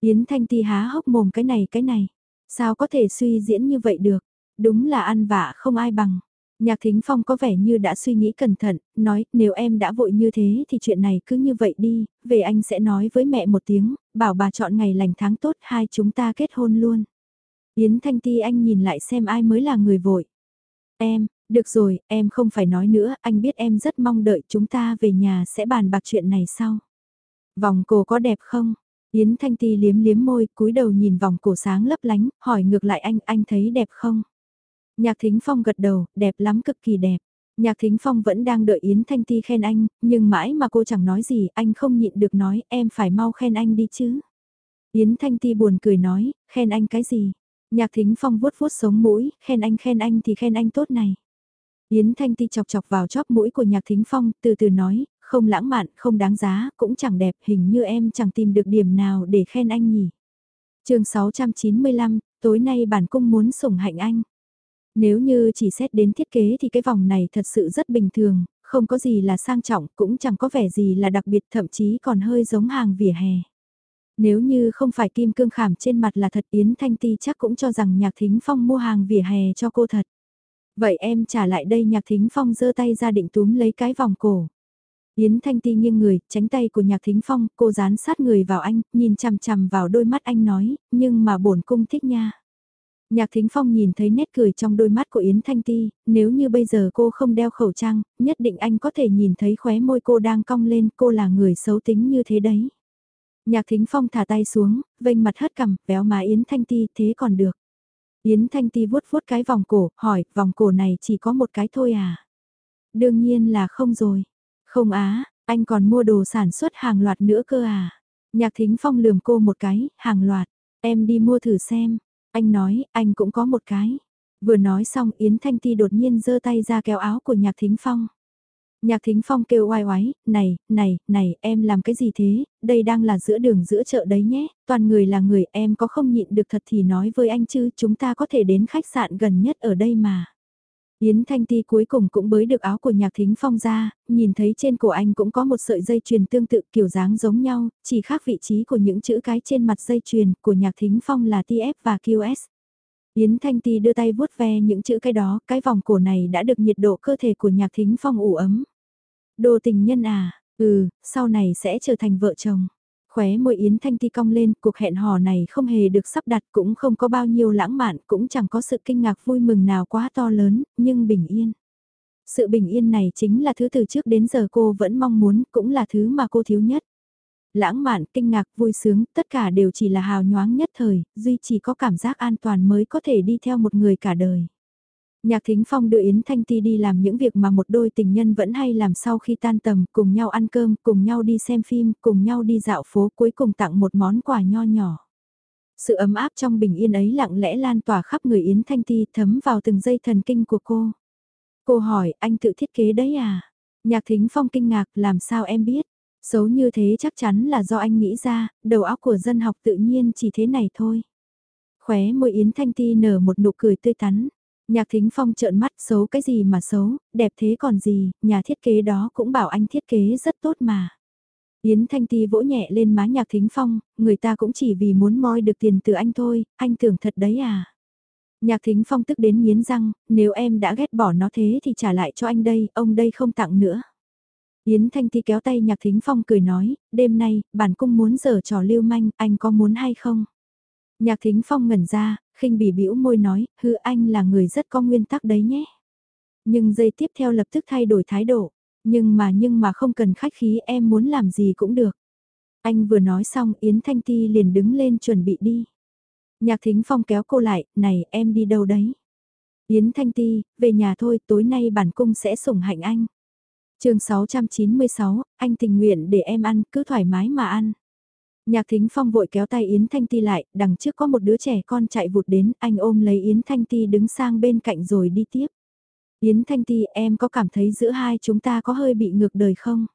Yến Thanh Ti há hốc mồm cái này cái này, sao có thể suy diễn như vậy được, đúng là ăn vạ không ai bằng. Nhạc Thính Phong có vẻ như đã suy nghĩ cẩn thận, nói nếu em đã vội như thế thì chuyện này cứ như vậy đi, về anh sẽ nói với mẹ một tiếng, bảo bà chọn ngày lành tháng tốt hai chúng ta kết hôn luôn. Yến Thanh Ti anh nhìn lại xem ai mới là người vội. Em, được rồi, em không phải nói nữa, anh biết em rất mong đợi chúng ta về nhà sẽ bàn bạc chuyện này sau. Vòng cổ có đẹp không? Yến Thanh Ti liếm liếm môi, cúi đầu nhìn vòng cổ sáng lấp lánh, hỏi ngược lại anh, anh thấy đẹp không? Nhạc Thính Phong gật đầu, đẹp lắm cực kỳ đẹp. Nhạc Thính Phong vẫn đang đợi Yến Thanh Ti khen anh, nhưng mãi mà cô chẳng nói gì, anh không nhịn được nói, em phải mau khen anh đi chứ. Yến Thanh Ti buồn cười nói, khen anh cái gì? Nhạc Thính Phong vuốt vuốt sống mũi, khen anh khen anh thì khen anh tốt này. Yến Thanh Ti chọc chọc vào chóp mũi của Nhạc Thính Phong, từ từ nói, không lãng mạn, không đáng giá, cũng chẳng đẹp, hình như em chẳng tìm được điểm nào để khen anh nhỉ. chương 695, tối nay bản cung muốn sủng hạnh anh. Nếu như chỉ xét đến thiết kế thì cái vòng này thật sự rất bình thường, không có gì là sang trọng, cũng chẳng có vẻ gì là đặc biệt, thậm chí còn hơi giống hàng vỉa hè. Nếu như không phải kim cương khảm trên mặt là thật Yến Thanh Ti chắc cũng cho rằng Nhạc Thính Phong mua hàng vỉa hè cho cô thật. Vậy em trả lại đây Nhạc Thính Phong giơ tay ra định túm lấy cái vòng cổ. Yến Thanh Ti nghiêng người, tránh tay của Nhạc Thính Phong, cô dán sát người vào anh, nhìn chằm chằm vào đôi mắt anh nói, nhưng mà bổn cung thích nha. Nhạc Thính Phong nhìn thấy nét cười trong đôi mắt của Yến Thanh Ti, nếu như bây giờ cô không đeo khẩu trang, nhất định anh có thể nhìn thấy khóe môi cô đang cong lên, cô là người xấu tính như thế đấy. Nhạc Thính Phong thả tay xuống, vênh mặt hất cằm, véo má Yến Thanh Ti, thế còn được. Yến Thanh Ti vuốt vuốt cái vòng cổ, hỏi, vòng cổ này chỉ có một cái thôi à? Đương nhiên là không rồi. Không á, anh còn mua đồ sản xuất hàng loạt nữa cơ à? Nhạc Thính Phong lườm cô một cái, hàng loạt, em đi mua thử xem. Anh nói, anh cũng có một cái. Vừa nói xong Yến Thanh Ti đột nhiên giơ tay ra kéo áo của Nhạc Thính Phong. Nhạc Thính Phong kêu oai oái, này, này, này, em làm cái gì thế, đây đang là giữa đường giữa chợ đấy nhé, toàn người là người em có không nhịn được thật thì nói với anh chứ, chúng ta có thể đến khách sạn gần nhất ở đây mà. Yến Thanh Ti cuối cùng cũng bới được áo của Nhạc Thính Phong ra, nhìn thấy trên cổ anh cũng có một sợi dây chuyền tương tự kiểu dáng giống nhau, chỉ khác vị trí của những chữ cái trên mặt dây chuyền của Nhạc Thính Phong là TF và QS. Yến Thanh Ti đưa tay vuốt ve những chữ cái đó, cái vòng cổ này đã được nhiệt độ cơ thể của Nhạc Thính Phong ủ ấm. Đồ tình nhân à, ừ, sau này sẽ trở thành vợ chồng. Khóe môi Yến Thanh Ti cong lên, cuộc hẹn hò này không hề được sắp đặt cũng không có bao nhiêu lãng mạn, cũng chẳng có sự kinh ngạc vui mừng nào quá to lớn, nhưng bình yên. Sự bình yên này chính là thứ từ trước đến giờ cô vẫn mong muốn, cũng là thứ mà cô thiếu nhất. Lãng mạn, kinh ngạc, vui sướng, tất cả đều chỉ là hào nhoáng nhất thời, duy chỉ có cảm giác an toàn mới có thể đi theo một người cả đời. Nhạc Thính Phong đưa Yến Thanh Ti đi làm những việc mà một đôi tình nhân vẫn hay làm sau khi tan tầm, cùng nhau ăn cơm, cùng nhau đi xem phim, cùng nhau đi dạo phố, cuối cùng tặng một món quà nho nhỏ. Sự ấm áp trong bình yên ấy lặng lẽ lan tỏa khắp người Yến Thanh Ti thấm vào từng dây thần kinh của cô. Cô hỏi, anh tự thiết kế đấy à? Nhạc Thính Phong kinh ngạc, làm sao em biết? Xấu như thế chắc chắn là do anh nghĩ ra, đầu óc của dân học tự nhiên chỉ thế này thôi. Khóe môi Yến Thanh Ti nở một nụ cười tươi tắn. Nhạc Thính Phong trợn mắt xấu cái gì mà xấu, đẹp thế còn gì, nhà thiết kế đó cũng bảo anh thiết kế rất tốt mà. Yến Thanh Ti vỗ nhẹ lên má Nhạc Thính Phong, người ta cũng chỉ vì muốn moi được tiền từ anh thôi, anh tưởng thật đấy à. Nhạc Thính Phong tức đến nghiến răng, nếu em đã ghét bỏ nó thế thì trả lại cho anh đây, ông đây không tặng nữa. Yến Thanh Ti kéo tay Nhạc Thính Phong cười nói, đêm nay, bản cung muốn giở trò lưu manh, anh có muốn hay không? Nhạc Thính Phong ngẩn ra, khinh bỉ bĩu môi nói, hư anh là người rất có nguyên tắc đấy nhé. Nhưng giây tiếp theo lập tức thay đổi thái độ, nhưng mà nhưng mà không cần khách khí em muốn làm gì cũng được. Anh vừa nói xong Yến Thanh Ti liền đứng lên chuẩn bị đi. Nhạc Thính Phong kéo cô lại, này em đi đâu đấy? Yến Thanh Ti, về nhà thôi, tối nay bản cung sẽ sủng hạnh anh. chương 696, anh tình nguyện để em ăn, cứ thoải mái mà ăn. Nhạc Thính Phong vội kéo tay Yến Thanh Ti lại, đằng trước có một đứa trẻ con chạy vụt đến, anh ôm lấy Yến Thanh Ti đứng sang bên cạnh rồi đi tiếp. Yến Thanh Ti em có cảm thấy giữa hai chúng ta có hơi bị ngược đời không?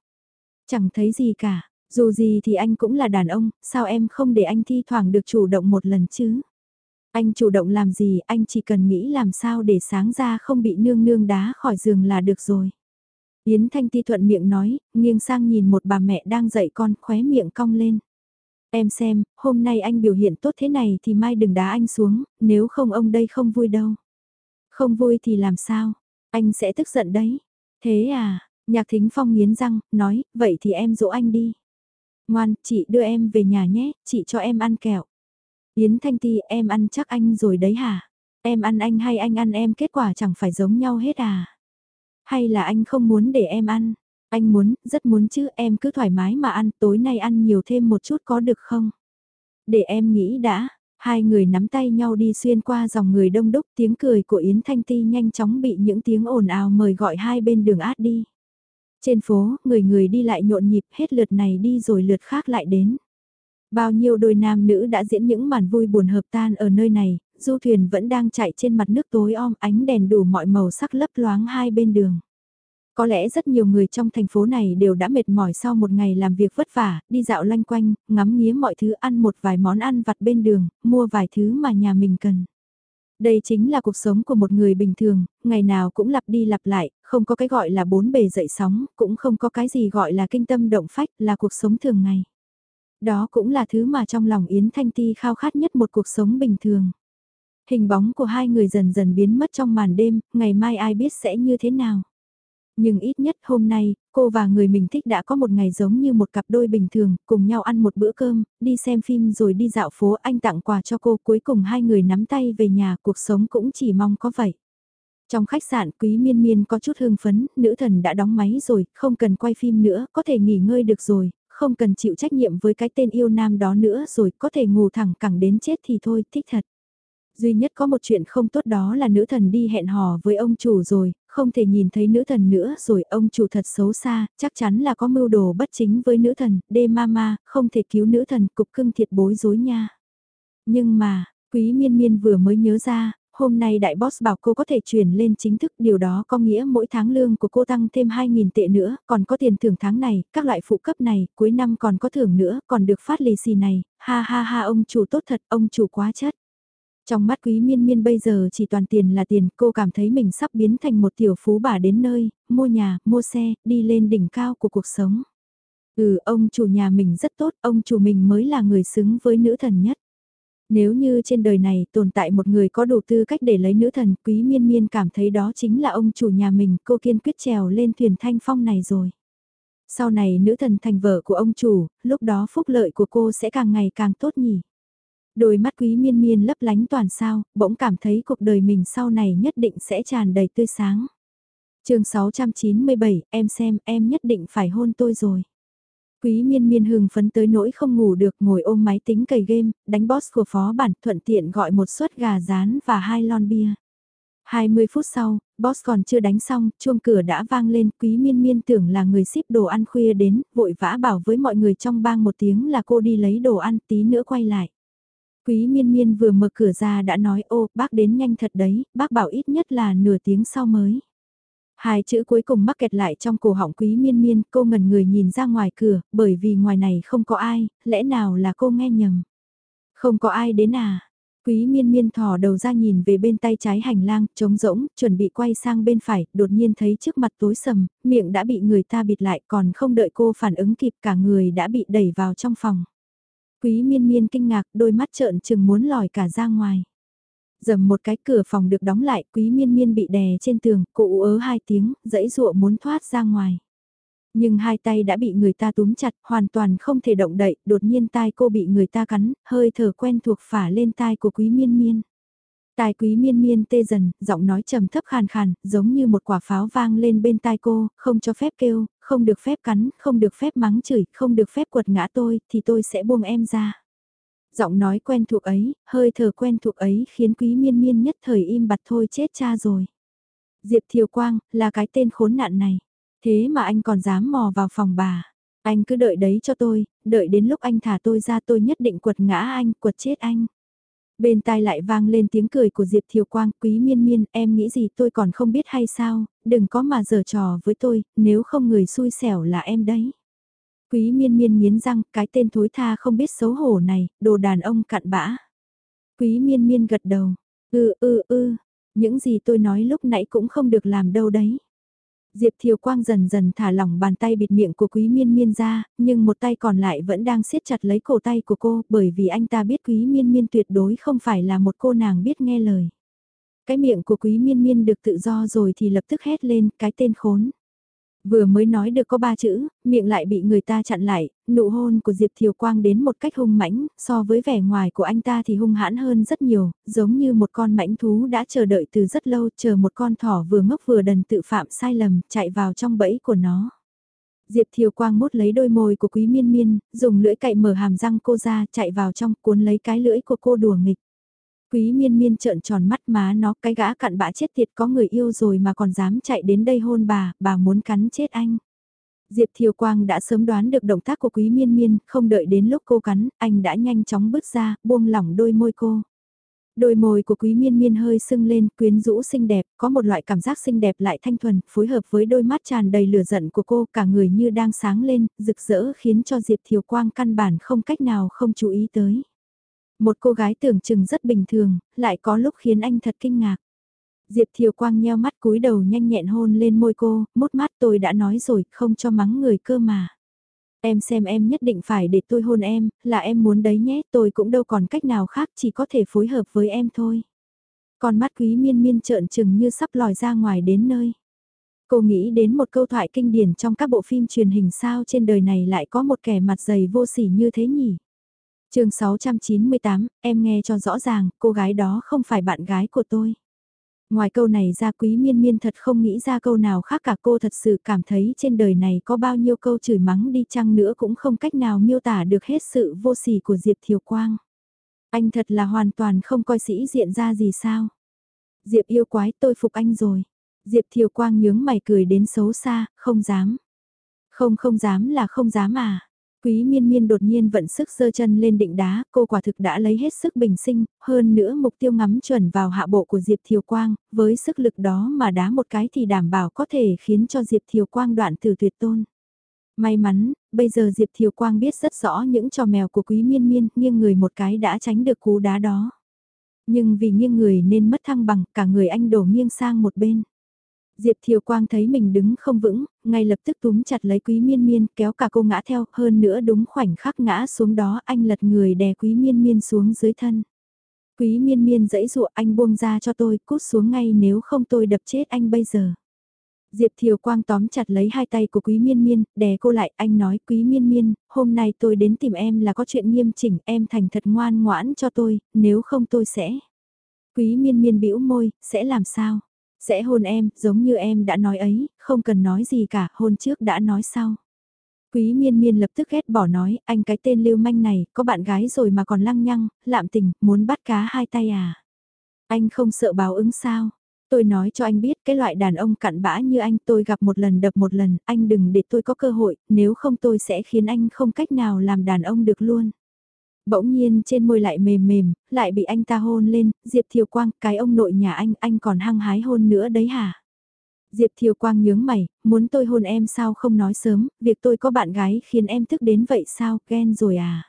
Chẳng thấy gì cả, dù gì thì anh cũng là đàn ông, sao em không để anh thi thoảng được chủ động một lần chứ? Anh chủ động làm gì, anh chỉ cần nghĩ làm sao để sáng ra không bị nương nương đá khỏi giường là được rồi. Yến Thanh Ti thuận miệng nói, nghiêng sang nhìn một bà mẹ đang dạy con, khóe miệng cong lên. Em xem, hôm nay anh biểu hiện tốt thế này thì mai đừng đá anh xuống, nếu không ông đây không vui đâu. Không vui thì làm sao? Anh sẽ tức giận đấy. Thế à, nhạc thính phong nghiến răng, nói, vậy thì em dỗ anh đi. Ngoan, chị đưa em về nhà nhé, chị cho em ăn kẹo. Yến Thanh Ti, em ăn chắc anh rồi đấy hả? Em ăn anh hay anh ăn em kết quả chẳng phải giống nhau hết à? Hay là anh không muốn để em ăn? Anh muốn, rất muốn chứ em cứ thoải mái mà ăn, tối nay ăn nhiều thêm một chút có được không? Để em nghĩ đã, hai người nắm tay nhau đi xuyên qua dòng người đông đúc tiếng cười của Yến Thanh Ti nhanh chóng bị những tiếng ồn ào mời gọi hai bên đường át đi. Trên phố, người người đi lại nhộn nhịp hết lượt này đi rồi lượt khác lại đến. Bao nhiêu đôi nam nữ đã diễn những màn vui buồn hợp tan ở nơi này, du thuyền vẫn đang chạy trên mặt nước tối om ánh đèn đủ mọi màu sắc lấp loáng hai bên đường. Có lẽ rất nhiều người trong thành phố này đều đã mệt mỏi sau một ngày làm việc vất vả, đi dạo lanh quanh, ngắm nghía mọi thứ ăn một vài món ăn vặt bên đường, mua vài thứ mà nhà mình cần. Đây chính là cuộc sống của một người bình thường, ngày nào cũng lặp đi lặp lại, không có cái gọi là bốn bề dậy sóng, cũng không có cái gì gọi là kinh tâm động phách, là cuộc sống thường ngày. Đó cũng là thứ mà trong lòng Yến Thanh Ti khao khát nhất một cuộc sống bình thường. Hình bóng của hai người dần dần biến mất trong màn đêm, ngày mai ai biết sẽ như thế nào. Nhưng ít nhất hôm nay, cô và người mình thích đã có một ngày giống như một cặp đôi bình thường, cùng nhau ăn một bữa cơm, đi xem phim rồi đi dạo phố anh tặng quà cho cô cuối cùng hai người nắm tay về nhà cuộc sống cũng chỉ mong có vậy. Trong khách sạn quý miên miên có chút hương phấn, nữ thần đã đóng máy rồi, không cần quay phim nữa, có thể nghỉ ngơi được rồi, không cần chịu trách nhiệm với cái tên yêu nam đó nữa rồi, có thể ngủ thẳng cẳng đến chết thì thôi, thích thật. Duy nhất có một chuyện không tốt đó là nữ thần đi hẹn hò với ông chủ rồi, không thể nhìn thấy nữ thần nữa rồi ông chủ thật xấu xa, chắc chắn là có mưu đồ bất chính với nữ thần, đê mama, không thể cứu nữ thần, cục cưng thiệt bối rối nha. Nhưng mà, quý miên miên vừa mới nhớ ra, hôm nay đại boss bảo cô có thể chuyển lên chính thức, điều đó có nghĩa mỗi tháng lương của cô tăng thêm 2.000 tệ nữa, còn có tiền thưởng tháng này, các loại phụ cấp này, cuối năm còn có thưởng nữa, còn được phát lì xì này, ha ha ha ông chủ tốt thật, ông chủ quá chất. Trong mắt quý miên miên bây giờ chỉ toàn tiền là tiền, cô cảm thấy mình sắp biến thành một tiểu phú bà đến nơi, mua nhà, mua xe, đi lên đỉnh cao của cuộc sống. Ừ, ông chủ nhà mình rất tốt, ông chủ mình mới là người xứng với nữ thần nhất. Nếu như trên đời này tồn tại một người có đủ tư cách để lấy nữ thần, quý miên miên cảm thấy đó chính là ông chủ nhà mình, cô kiên quyết trèo lên thuyền thanh phong này rồi. Sau này nữ thần thành vợ của ông chủ, lúc đó phúc lợi của cô sẽ càng ngày càng tốt nhỉ. Đôi mắt quý miên miên lấp lánh toàn sao, bỗng cảm thấy cuộc đời mình sau này nhất định sẽ tràn đầy tươi sáng. chương 697, em xem, em nhất định phải hôn tôi rồi. Quý miên miên hừng phấn tới nỗi không ngủ được ngồi ôm máy tính cày game, đánh boss của phó bản thuận tiện gọi một suất gà rán và hai lon bia. 20 phút sau, boss còn chưa đánh xong, chuông cửa đã vang lên, quý miên miên tưởng là người ship đồ ăn khuya đến, vội vã bảo với mọi người trong bang một tiếng là cô đi lấy đồ ăn tí nữa quay lại. Quý miên miên vừa mở cửa ra đã nói ô, bác đến nhanh thật đấy, bác bảo ít nhất là nửa tiếng sau mới. Hai chữ cuối cùng mắc kẹt lại trong cổ họng quý miên miên, cô ngẩn người nhìn ra ngoài cửa, bởi vì ngoài này không có ai, lẽ nào là cô nghe nhầm. Không có ai đến à? Quý miên miên thò đầu ra nhìn về bên tay trái hành lang, trống rỗng, chuẩn bị quay sang bên phải, đột nhiên thấy trước mặt tối sầm, miệng đã bị người ta bịt lại còn không đợi cô phản ứng kịp cả người đã bị đẩy vào trong phòng. Quý miên miên kinh ngạc, đôi mắt trợn chừng muốn lòi cả ra ngoài. Dầm một cái cửa phòng được đóng lại, quý miên miên bị đè trên tường, cụ ớ hai tiếng, dãy dụa muốn thoát ra ngoài. Nhưng hai tay đã bị người ta túm chặt, hoàn toàn không thể động đậy, đột nhiên tai cô bị người ta cắn, hơi thở quen thuộc phả lên tai của quý miên miên. Tài quý miên miên tê dần, giọng nói trầm thấp khàn khàn, giống như một quả pháo vang lên bên tai cô, không cho phép kêu, không được phép cắn, không được phép mắng chửi, không được phép quật ngã tôi, thì tôi sẽ buông em ra. Giọng nói quen thuộc ấy, hơi thở quen thuộc ấy khiến quý miên miên nhất thời im bặt thôi chết cha rồi. Diệp Thiều Quang, là cái tên khốn nạn này. Thế mà anh còn dám mò vào phòng bà. Anh cứ đợi đấy cho tôi, đợi đến lúc anh thả tôi ra tôi nhất định quật ngã anh, quật chết anh. Bên tai lại vang lên tiếng cười của Diệp Thiều Quang, quý miên miên, em nghĩ gì tôi còn không biết hay sao, đừng có mà giở trò với tôi, nếu không người xui xẻo là em đấy. Quý miên miên nghiến răng, cái tên thối tha không biết xấu hổ này, đồ đàn ông cặn bã. Quý miên miên gật đầu, ư ư ư, những gì tôi nói lúc nãy cũng không được làm đâu đấy. Diệp Thiều Quang dần dần thả lỏng bàn tay bịt miệng của Quý Miên Miên ra, nhưng một tay còn lại vẫn đang siết chặt lấy cổ tay của cô bởi vì anh ta biết Quý Miên Miên tuyệt đối không phải là một cô nàng biết nghe lời. Cái miệng của Quý Miên Miên được tự do rồi thì lập tức hét lên cái tên khốn. Vừa mới nói được có ba chữ, miệng lại bị người ta chặn lại, nụ hôn của Diệp Thiều Quang đến một cách hung mãnh, so với vẻ ngoài của anh ta thì hung hãn hơn rất nhiều, giống như một con mãnh thú đã chờ đợi từ rất lâu, chờ một con thỏ vừa ngốc vừa đần tự phạm sai lầm, chạy vào trong bẫy của nó. Diệp Thiều Quang mút lấy đôi môi của Quý Miên Miên, dùng lưỡi cậy mở hàm răng cô ra, chạy vào trong, cuốn lấy cái lưỡi của cô đùa nghịch. Quý miên miên trợn tròn mắt má nó cái gã cặn bã chết tiệt có người yêu rồi mà còn dám chạy đến đây hôn bà, bà muốn cắn chết anh. Diệp Thiều Quang đã sớm đoán được động tác của Quý Miên Miên, không đợi đến lúc cô cắn, anh đã nhanh chóng bước ra, buông lỏng đôi môi cô. Đôi môi của Quý Miên Miên hơi sưng lên, quyến rũ xinh đẹp, có một loại cảm giác xinh đẹp lại thanh thuần, phối hợp với đôi mắt tràn đầy lửa giận của cô, cả người như đang sáng lên, rực rỡ khiến cho Diệp Thiều Quang căn bản không cách nào không chú ý tới. Một cô gái tưởng chừng rất bình thường, lại có lúc khiến anh thật kinh ngạc. Diệp Thiều Quang nheo mắt cúi đầu nhanh nhẹn hôn lên môi cô, mốt mắt tôi đã nói rồi, không cho mắng người cơ mà. Em xem em nhất định phải để tôi hôn em, là em muốn đấy nhé, tôi cũng đâu còn cách nào khác, chỉ có thể phối hợp với em thôi. Con mắt quý miên miên trợn trừng như sắp lòi ra ngoài đến nơi. Cô nghĩ đến một câu thoại kinh điển trong các bộ phim truyền hình sao trên đời này lại có một kẻ mặt dày vô sỉ như thế nhỉ? Chương 698, em nghe cho rõ ràng, cô gái đó không phải bạn gái của tôi. Ngoài câu này ra quý miên miên thật không nghĩ ra câu nào khác cả cô thật sự cảm thấy trên đời này có bao nhiêu câu chửi mắng đi chăng nữa cũng không cách nào miêu tả được hết sự vô sỉ của Diệp Thiều Quang. Anh thật là hoàn toàn không coi sĩ diện ra gì sao. Diệp yêu quái tôi phục anh rồi. Diệp Thiều Quang nhướng mày cười đến xấu xa, không dám. Không không dám là không dám à. Quý miên miên đột nhiên vận sức giơ chân lên định đá, cô quả thực đã lấy hết sức bình sinh, hơn nữa mục tiêu ngắm chuẩn vào hạ bộ của Diệp Thiều Quang, với sức lực đó mà đá một cái thì đảm bảo có thể khiến cho Diệp Thiều Quang đoạn từ tuyệt tôn. May mắn, bây giờ Diệp Thiều Quang biết rất rõ những trò mèo của quý miên miên, nghiêng người một cái đã tránh được cú đá đó. Nhưng vì nghiêng người nên mất thăng bằng, cả người anh đổ nghiêng sang một bên. Diệp Thiều Quang thấy mình đứng không vững, ngay lập tức túm chặt lấy quý miên miên kéo cả cô ngã theo, hơn nữa đúng khoảnh khắc ngã xuống đó anh lật người đè quý miên miên xuống dưới thân. Quý miên miên dãy dụa anh buông ra cho tôi, cút xuống ngay nếu không tôi đập chết anh bây giờ. Diệp Thiều Quang tóm chặt lấy hai tay của Quý Miên Miên, đè cô lại, anh nói Quý Miên Miên, hôm nay tôi đến tìm em là có chuyện nghiêm chỉnh, em thành thật ngoan ngoãn cho tôi, nếu không tôi sẽ. Quý Miên Miên bĩu môi, sẽ làm sao? Sẽ hôn em, giống như em đã nói ấy, không cần nói gì cả, hôn trước đã nói sau. Quý miên miên lập tức ghét bỏ nói, anh cái tên lưu manh này, có bạn gái rồi mà còn lăng nhăng, lạm tình, muốn bắt cá hai tay à. Anh không sợ báo ứng sao? Tôi nói cho anh biết cái loại đàn ông cặn bã như anh tôi gặp một lần đập một lần, anh đừng để tôi có cơ hội, nếu không tôi sẽ khiến anh không cách nào làm đàn ông được luôn. Bỗng nhiên trên môi lại mềm mềm, lại bị anh ta hôn lên, Diệp Thiều Quang, cái ông nội nhà anh, anh còn hăng hái hôn nữa đấy hả? Diệp Thiều Quang nhướng mày, muốn tôi hôn em sao không nói sớm, việc tôi có bạn gái khiến em thức đến vậy sao, ghen rồi à?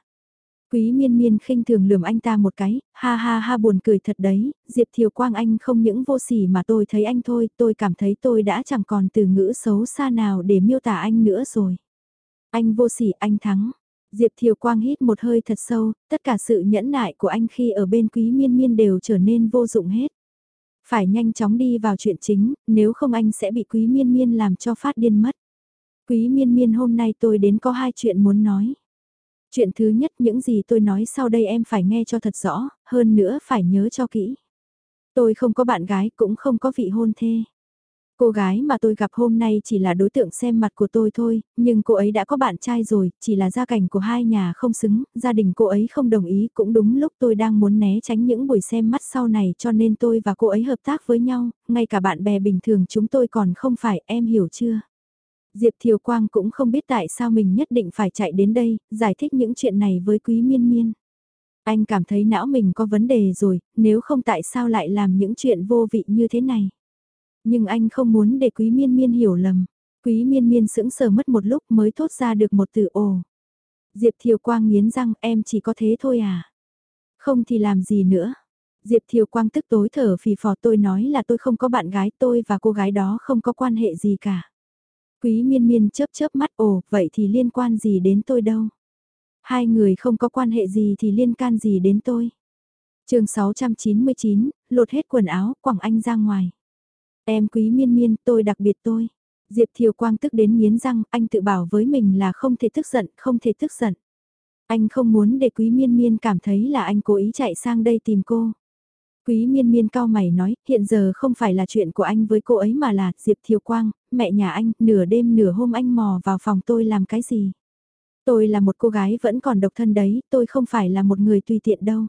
Quý miên miên khinh thường lườm anh ta một cái, ha ha ha buồn cười thật đấy, Diệp Thiều Quang anh không những vô sỉ mà tôi thấy anh thôi, tôi cảm thấy tôi đã chẳng còn từ ngữ xấu xa nào để miêu tả anh nữa rồi. Anh vô sỉ anh thắng, Diệp Thiều Quang hít một hơi thật sâu, tất cả sự nhẫn nại của anh khi ở bên quý miên miên đều trở nên vô dụng hết. Phải nhanh chóng đi vào chuyện chính, nếu không anh sẽ bị quý miên miên làm cho phát điên mất. Quý miên miên hôm nay tôi đến có hai chuyện muốn nói. Chuyện thứ nhất những gì tôi nói sau đây em phải nghe cho thật rõ, hơn nữa phải nhớ cho kỹ. Tôi không có bạn gái cũng không có vị hôn thê. Cô gái mà tôi gặp hôm nay chỉ là đối tượng xem mặt của tôi thôi, nhưng cô ấy đã có bạn trai rồi, chỉ là gia cảnh của hai nhà không xứng, gia đình cô ấy không đồng ý cũng đúng lúc tôi đang muốn né tránh những buổi xem mắt sau này cho nên tôi và cô ấy hợp tác với nhau, ngay cả bạn bè bình thường chúng tôi còn không phải, em hiểu chưa? Diệp Thiều Quang cũng không biết tại sao mình nhất định phải chạy đến đây, giải thích những chuyện này với Quý Miên Miên. Anh cảm thấy não mình có vấn đề rồi, nếu không tại sao lại làm những chuyện vô vị như thế này. Nhưng anh không muốn để quý miên miên hiểu lầm. Quý miên miên sững sờ mất một lúc mới thốt ra được một từ ồ. Diệp Thiều Quang nghiến răng em chỉ có thế thôi à. Không thì làm gì nữa. Diệp Thiều Quang tức tối thở phì phò tôi nói là tôi không có bạn gái tôi và cô gái đó không có quan hệ gì cả. Quý miên miên chớp chớp mắt ồ vậy thì liên quan gì đến tôi đâu. Hai người không có quan hệ gì thì liên can gì đến tôi. chương 699, lột hết quần áo, quẳng anh ra ngoài. Em quý miên miên, tôi đặc biệt tôi. Diệp Thiều Quang tức đến nghiến răng, anh tự bảo với mình là không thể tức giận, không thể tức giận. Anh không muốn để quý miên miên cảm thấy là anh cố ý chạy sang đây tìm cô. Quý miên miên cao mày nói, hiện giờ không phải là chuyện của anh với cô ấy mà là Diệp Thiều Quang, mẹ nhà anh, nửa đêm nửa hôm anh mò vào phòng tôi làm cái gì. Tôi là một cô gái vẫn còn độc thân đấy, tôi không phải là một người tùy tiện đâu.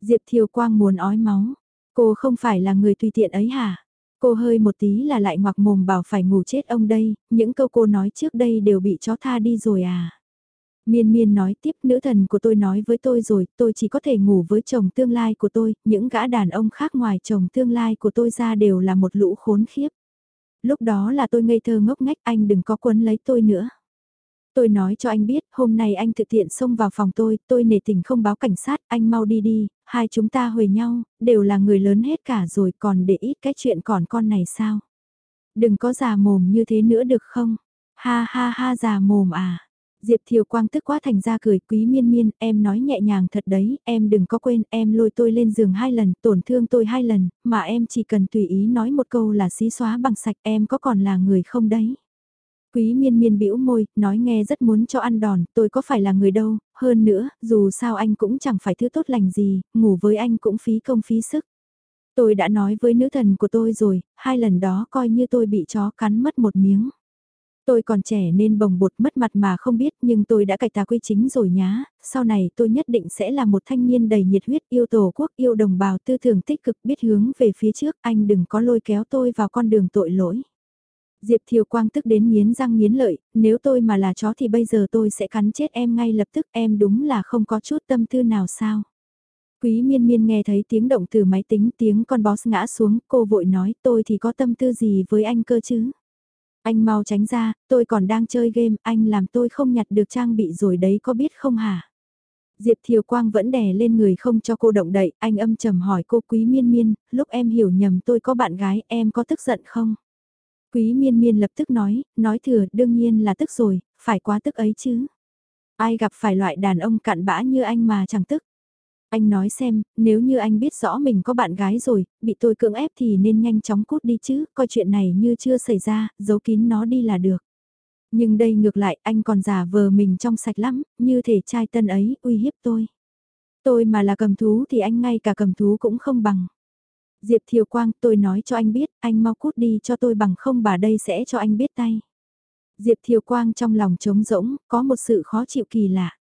Diệp Thiều Quang muốn ói máu, cô không phải là người tùy tiện ấy hả? Cô hơi một tí là lại ngoặc mồm bảo phải ngủ chết ông đây, những câu cô nói trước đây đều bị chó tha đi rồi à. Miên miên nói tiếp nữ thần của tôi nói với tôi rồi, tôi chỉ có thể ngủ với chồng tương lai của tôi, những gã đàn ông khác ngoài chồng tương lai của tôi ra đều là một lũ khốn khiếp. Lúc đó là tôi ngây thơ ngốc ngách anh đừng có quấn lấy tôi nữa. Tôi nói cho anh biết, hôm nay anh thực tiện xông vào phòng tôi, tôi nể tình không báo cảnh sát, anh mau đi đi, hai chúng ta huề nhau, đều là người lớn hết cả rồi còn để ít cái chuyện còn con này sao? Đừng có già mồm như thế nữa được không? Ha ha ha già mồm à? Diệp Thiều Quang tức quá thành ra cười quý miên miên, em nói nhẹ nhàng thật đấy, em đừng có quên, em lôi tôi lên giường hai lần, tổn thương tôi hai lần, mà em chỉ cần tùy ý nói một câu là xí xóa bằng sạch em có còn là người không đấy. Quý miên miên bĩu môi, nói nghe rất muốn cho ăn đòn, tôi có phải là người đâu, hơn nữa, dù sao anh cũng chẳng phải thứ tốt lành gì, ngủ với anh cũng phí công phí sức. Tôi đã nói với nữ thần của tôi rồi, hai lần đó coi như tôi bị chó cắn mất một miếng. Tôi còn trẻ nên bồng bột mất mặt mà không biết nhưng tôi đã cải tà quy chính rồi nhá, sau này tôi nhất định sẽ là một thanh niên đầy nhiệt huyết yêu tổ quốc yêu đồng bào tư tưởng tích cực biết hướng về phía trước anh đừng có lôi kéo tôi vào con đường tội lỗi. Diệp Thiều Quang tức đến nghiến răng nghiến lợi, nếu tôi mà là chó thì bây giờ tôi sẽ cắn chết em ngay lập tức em đúng là không có chút tâm tư nào sao. Quý miên miên nghe thấy tiếng động từ máy tính tiếng con boss ngã xuống, cô vội nói tôi thì có tâm tư gì với anh cơ chứ. Anh mau tránh ra, tôi còn đang chơi game, anh làm tôi không nhặt được trang bị rồi đấy có biết không hả? Diệp Thiều Quang vẫn đè lên người không cho cô động đậy, anh âm trầm hỏi cô quý miên miên, lúc em hiểu nhầm tôi có bạn gái, em có tức giận không? Quý miên miên lập tức nói, nói thừa đương nhiên là tức rồi, phải quá tức ấy chứ. Ai gặp phải loại đàn ông cặn bã như anh mà chẳng tức. Anh nói xem, nếu như anh biết rõ mình có bạn gái rồi, bị tôi cưỡng ép thì nên nhanh chóng cút đi chứ, coi chuyện này như chưa xảy ra, giấu kín nó đi là được. Nhưng đây ngược lại, anh còn giả vờ mình trong sạch lắm, như thể trai tân ấy, uy hiếp tôi. Tôi mà là cầm thú thì anh ngay cả cầm thú cũng không bằng. Diệp Thiều Quang, tôi nói cho anh biết, anh mau cút đi cho tôi bằng không bà đây sẽ cho anh biết tay. Diệp Thiều Quang trong lòng trống rỗng, có một sự khó chịu kỳ lạ.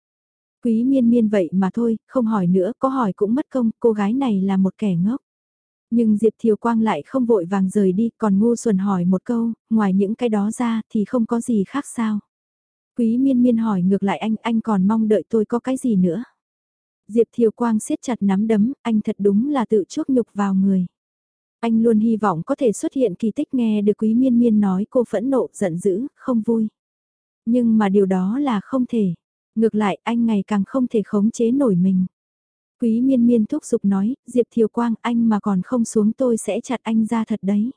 Quý miên miên vậy mà thôi, không hỏi nữa, có hỏi cũng mất công, cô gái này là một kẻ ngốc. Nhưng Diệp Thiều Quang lại không vội vàng rời đi, còn ngu xuẩn hỏi một câu, ngoài những cái đó ra thì không có gì khác sao. Quý miên miên hỏi ngược lại anh, anh còn mong đợi tôi có cái gì nữa. Diệp Thiều Quang siết chặt nắm đấm, anh thật đúng là tự chuốc nhục vào người. Anh luôn hy vọng có thể xuất hiện kỳ tích nghe được quý miên miên nói cô phẫn nộ, giận dữ, không vui. Nhưng mà điều đó là không thể. Ngược lại anh ngày càng không thể khống chế nổi mình. Quý miên miên thúc giục nói, Diệp Thiều Quang anh mà còn không xuống tôi sẽ chặt anh ra thật đấy.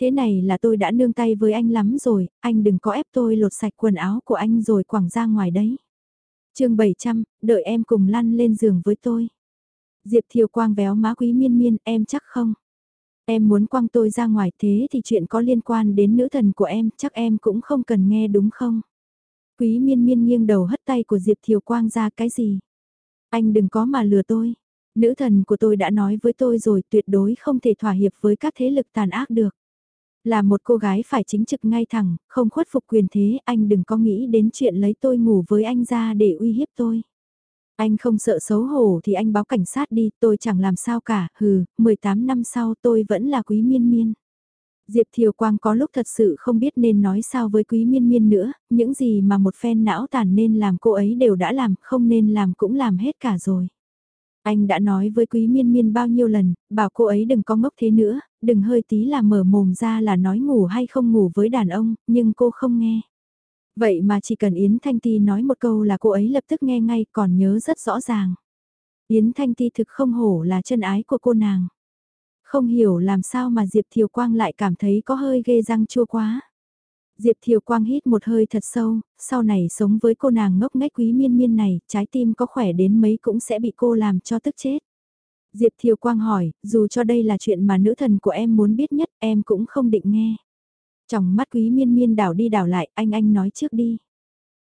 Thế này là tôi đã nương tay với anh lắm rồi, anh đừng có ép tôi lột sạch quần áo của anh rồi quẳng ra ngoài đấy chương 700, đợi em cùng lăn lên giường với tôi. Diệp Thiều Quang véo má quý miên miên, em chắc không? Em muốn quăng tôi ra ngoài thế thì chuyện có liên quan đến nữ thần của em, chắc em cũng không cần nghe đúng không? Quý miên miên nghiêng đầu hất tay của Diệp Thiều Quang ra cái gì? Anh đừng có mà lừa tôi. Nữ thần của tôi đã nói với tôi rồi tuyệt đối không thể thỏa hiệp với các thế lực tàn ác được. Là một cô gái phải chính trực ngay thẳng, không khuất phục quyền thế, anh đừng có nghĩ đến chuyện lấy tôi ngủ với anh ra để uy hiếp tôi. Anh không sợ xấu hổ thì anh báo cảnh sát đi, tôi chẳng làm sao cả, hừ, 18 năm sau tôi vẫn là quý miên miên. Diệp Thiều Quang có lúc thật sự không biết nên nói sao với quý miên miên nữa, những gì mà một phen não tàn nên làm cô ấy đều đã làm, không nên làm cũng làm hết cả rồi. Anh đã nói với quý miên miên bao nhiêu lần, bảo cô ấy đừng có ngốc thế nữa, đừng hơi tí là mở mồm ra là nói ngủ hay không ngủ với đàn ông, nhưng cô không nghe. Vậy mà chỉ cần Yến Thanh Ti nói một câu là cô ấy lập tức nghe ngay còn nhớ rất rõ ràng. Yến Thanh Ti thực không hổ là chân ái của cô nàng. Không hiểu làm sao mà Diệp Thiều Quang lại cảm thấy có hơi ghê răng chua quá. Diệp Thiều Quang hít một hơi thật sâu, sau này sống với cô nàng ngốc nghếch quý miên miên này, trái tim có khỏe đến mấy cũng sẽ bị cô làm cho tức chết. Diệp Thiều Quang hỏi, dù cho đây là chuyện mà nữ thần của em muốn biết nhất, em cũng không định nghe. Trong mắt quý miên miên đảo đi đảo lại, anh anh nói trước đi.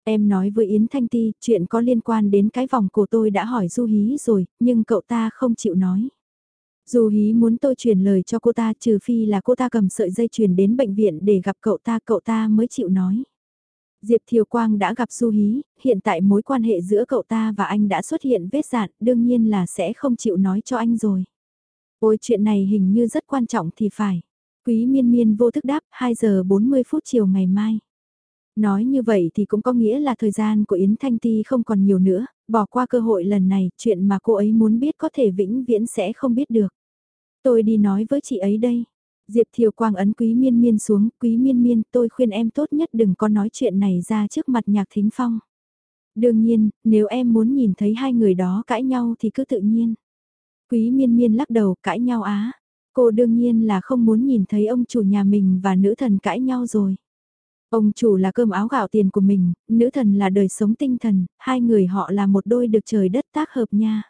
Em nói với Yến Thanh Ti, chuyện có liên quan đến cái vòng của tôi đã hỏi Du Hí rồi, nhưng cậu ta không chịu nói. Du Hí muốn tôi truyền lời cho cô ta trừ phi là cô ta cầm sợi dây truyền đến bệnh viện để gặp cậu ta, cậu ta mới chịu nói. Diệp Thiều Quang đã gặp Du Hí, hiện tại mối quan hệ giữa cậu ta và anh đã xuất hiện vết dạn, đương nhiên là sẽ không chịu nói cho anh rồi. Ôi chuyện này hình như rất quan trọng thì phải. Quý miên miên vô thức đáp 2 giờ 40 phút chiều ngày mai. Nói như vậy thì cũng có nghĩa là thời gian của Yến Thanh Ti không còn nhiều nữa, bỏ qua cơ hội lần này, chuyện mà cô ấy muốn biết có thể vĩnh viễn sẽ không biết được. Tôi đi nói với chị ấy đây. Diệp Thiều Quang ấn Quý Miên Miên xuống, Quý Miên Miên tôi khuyên em tốt nhất đừng có nói chuyện này ra trước mặt nhạc thính phong. Đương nhiên, nếu em muốn nhìn thấy hai người đó cãi nhau thì cứ tự nhiên. Quý Miên Miên lắc đầu cãi nhau á. Cô đương nhiên là không muốn nhìn thấy ông chủ nhà mình và nữ thần cãi nhau rồi. Ông chủ là cơm áo gạo tiền của mình, nữ thần là đời sống tinh thần, hai người họ là một đôi được trời đất tác hợp nha.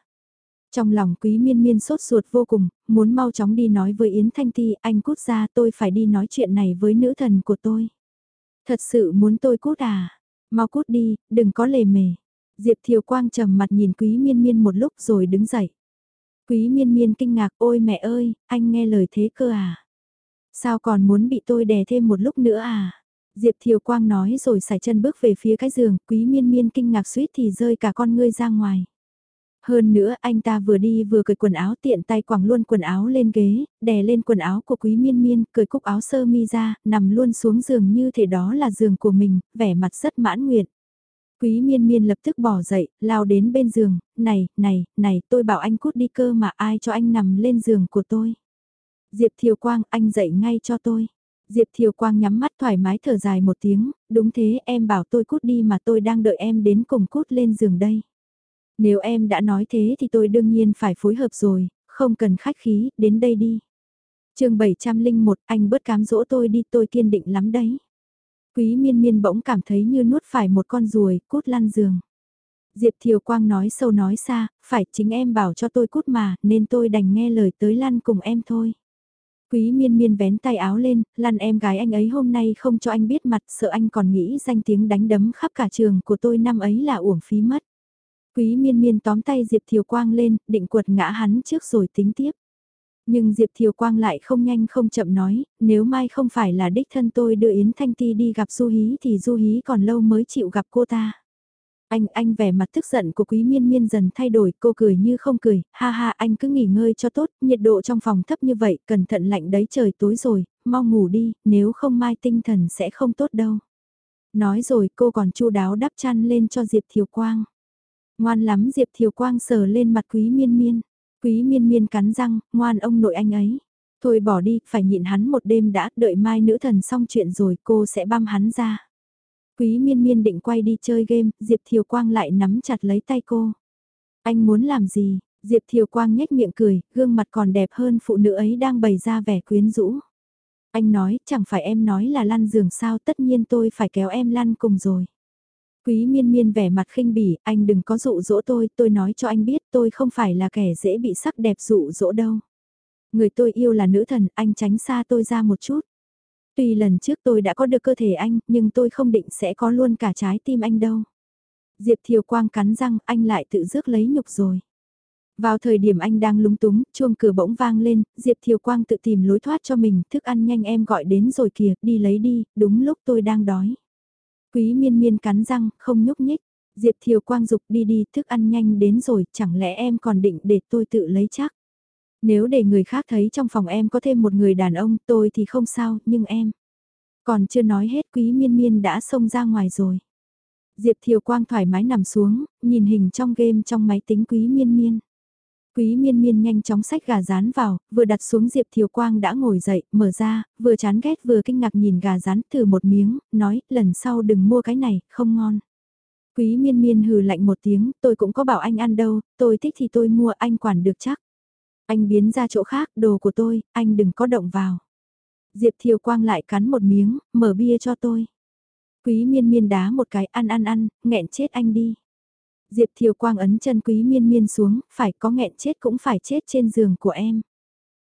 Trong lòng quý miên miên sốt ruột vô cùng, muốn mau chóng đi nói với Yến Thanh Ti, anh cút ra tôi phải đi nói chuyện này với nữ thần của tôi. Thật sự muốn tôi cút à? Mau cút đi, đừng có lề mề. Diệp Thiều Quang trầm mặt nhìn quý miên miên một lúc rồi đứng dậy. Quý miên miên kinh ngạc, ôi mẹ ơi, anh nghe lời thế cơ à? Sao còn muốn bị tôi đè thêm một lúc nữa à? Diệp Thiều Quang nói rồi xài chân bước về phía cái giường, quý miên miên kinh ngạc suýt thì rơi cả con ngươi ra ngoài. Hơn nữa anh ta vừa đi vừa cởi quần áo tiện tay quẳng luôn quần áo lên ghế, đè lên quần áo của quý miên miên, cởi cúc áo sơ mi ra, nằm luôn xuống giường như thể đó là giường của mình, vẻ mặt rất mãn nguyện. Quý miên miên lập tức bỏ dậy, lao đến bên giường, này, này, này, tôi bảo anh cút đi cơ mà ai cho anh nằm lên giường của tôi. Diệp Thiều Quang, anh dậy ngay cho tôi. Diệp Thiều Quang nhắm mắt thoải mái thở dài một tiếng, đúng thế em bảo tôi cút đi mà tôi đang đợi em đến cùng cút lên giường đây. Nếu em đã nói thế thì tôi đương nhiên phải phối hợp rồi, không cần khách khí, đến đây đi. chương 701, anh bớt cám dỗ tôi đi tôi kiên định lắm đấy. Quý miên miên bỗng cảm thấy như nuốt phải một con ruồi, cút lăn giường. Diệp Thiều Quang nói sâu nói xa, phải chính em bảo cho tôi cút mà, nên tôi đành nghe lời tới lăn cùng em thôi. Quý miên miên vén tay áo lên, lăn em gái anh ấy hôm nay không cho anh biết mặt, sợ anh còn nghĩ danh tiếng đánh đấm khắp cả trường của tôi năm ấy là uổng phí mất. Quý miên miên tóm tay Diệp Thiều Quang lên, định quật ngã hắn trước rồi tính tiếp. Nhưng Diệp Thiều Quang lại không nhanh không chậm nói, nếu mai không phải là đích thân tôi đưa Yến Thanh Ti đi gặp Du Hí thì Du Hí còn lâu mới chịu gặp cô ta. Anh, anh vẻ mặt tức giận của quý miên miên dần thay đổi, cô cười như không cười, ha ha anh cứ nghỉ ngơi cho tốt, nhiệt độ trong phòng thấp như vậy, cẩn thận lạnh đấy trời tối rồi, mau ngủ đi, nếu không mai tinh thần sẽ không tốt đâu. Nói rồi cô còn chu đáo đắp chăn lên cho Diệp Thiều Quang. Ngoan lắm Diệp Thiều Quang sờ lên mặt quý miên miên. Quý miên miên cắn răng, ngoan ông nội anh ấy. Thôi bỏ đi, phải nhịn hắn một đêm đã, đợi mai nữ thần xong chuyện rồi cô sẽ băm hắn ra. Quý miên miên định quay đi chơi game, Diệp Thiều Quang lại nắm chặt lấy tay cô. Anh muốn làm gì? Diệp Thiều Quang nhếch miệng cười, gương mặt còn đẹp hơn phụ nữ ấy đang bày ra vẻ quyến rũ. Anh nói, chẳng phải em nói là lăn giường sao tất nhiên tôi phải kéo em lăn cùng rồi. Quý miên miên vẻ mặt khinh bỉ, anh đừng có dụ dỗ tôi, tôi nói cho anh biết tôi không phải là kẻ dễ bị sắc đẹp dụ dỗ đâu. Người tôi yêu là nữ thần, anh tránh xa tôi ra một chút. Tuy lần trước tôi đã có được cơ thể anh, nhưng tôi không định sẽ có luôn cả trái tim anh đâu. Diệp Thiều Quang cắn răng, anh lại tự rước lấy nhục rồi. Vào thời điểm anh đang lúng túng, chuông cửa bỗng vang lên, Diệp Thiều Quang tự tìm lối thoát cho mình, thức ăn nhanh em gọi đến rồi kìa, đi lấy đi, đúng lúc tôi đang đói. Quý miên miên cắn răng, không nhúc nhích. Diệp Thiều Quang dục đi đi, thức ăn nhanh đến rồi, chẳng lẽ em còn định để tôi tự lấy chắc. Nếu để người khác thấy trong phòng em có thêm một người đàn ông, tôi thì không sao, nhưng em. Còn chưa nói hết quý miên miên đã xông ra ngoài rồi. Diệp Thiều Quang thoải mái nằm xuống, nhìn hình trong game trong máy tính quý miên miên. Quý miên miên nhanh chóng sách gà rán vào, vừa đặt xuống Diệp Thiều Quang đã ngồi dậy, mở ra, vừa chán ghét vừa kinh ngạc nhìn gà rán thử một miếng, nói, lần sau đừng mua cái này, không ngon. Quý miên miên hừ lạnh một tiếng, tôi cũng có bảo anh ăn đâu, tôi thích thì tôi mua anh quản được chắc. Anh biến ra chỗ khác, đồ của tôi, anh đừng có động vào. Diệp Thiều Quang lại cắn một miếng, mở bia cho tôi. Quý miên miên đá một cái ăn ăn ăn, nghẹn chết anh đi. Diệp Thiều Quang ấn chân quý miên miên xuống, phải có nghẹn chết cũng phải chết trên giường của em.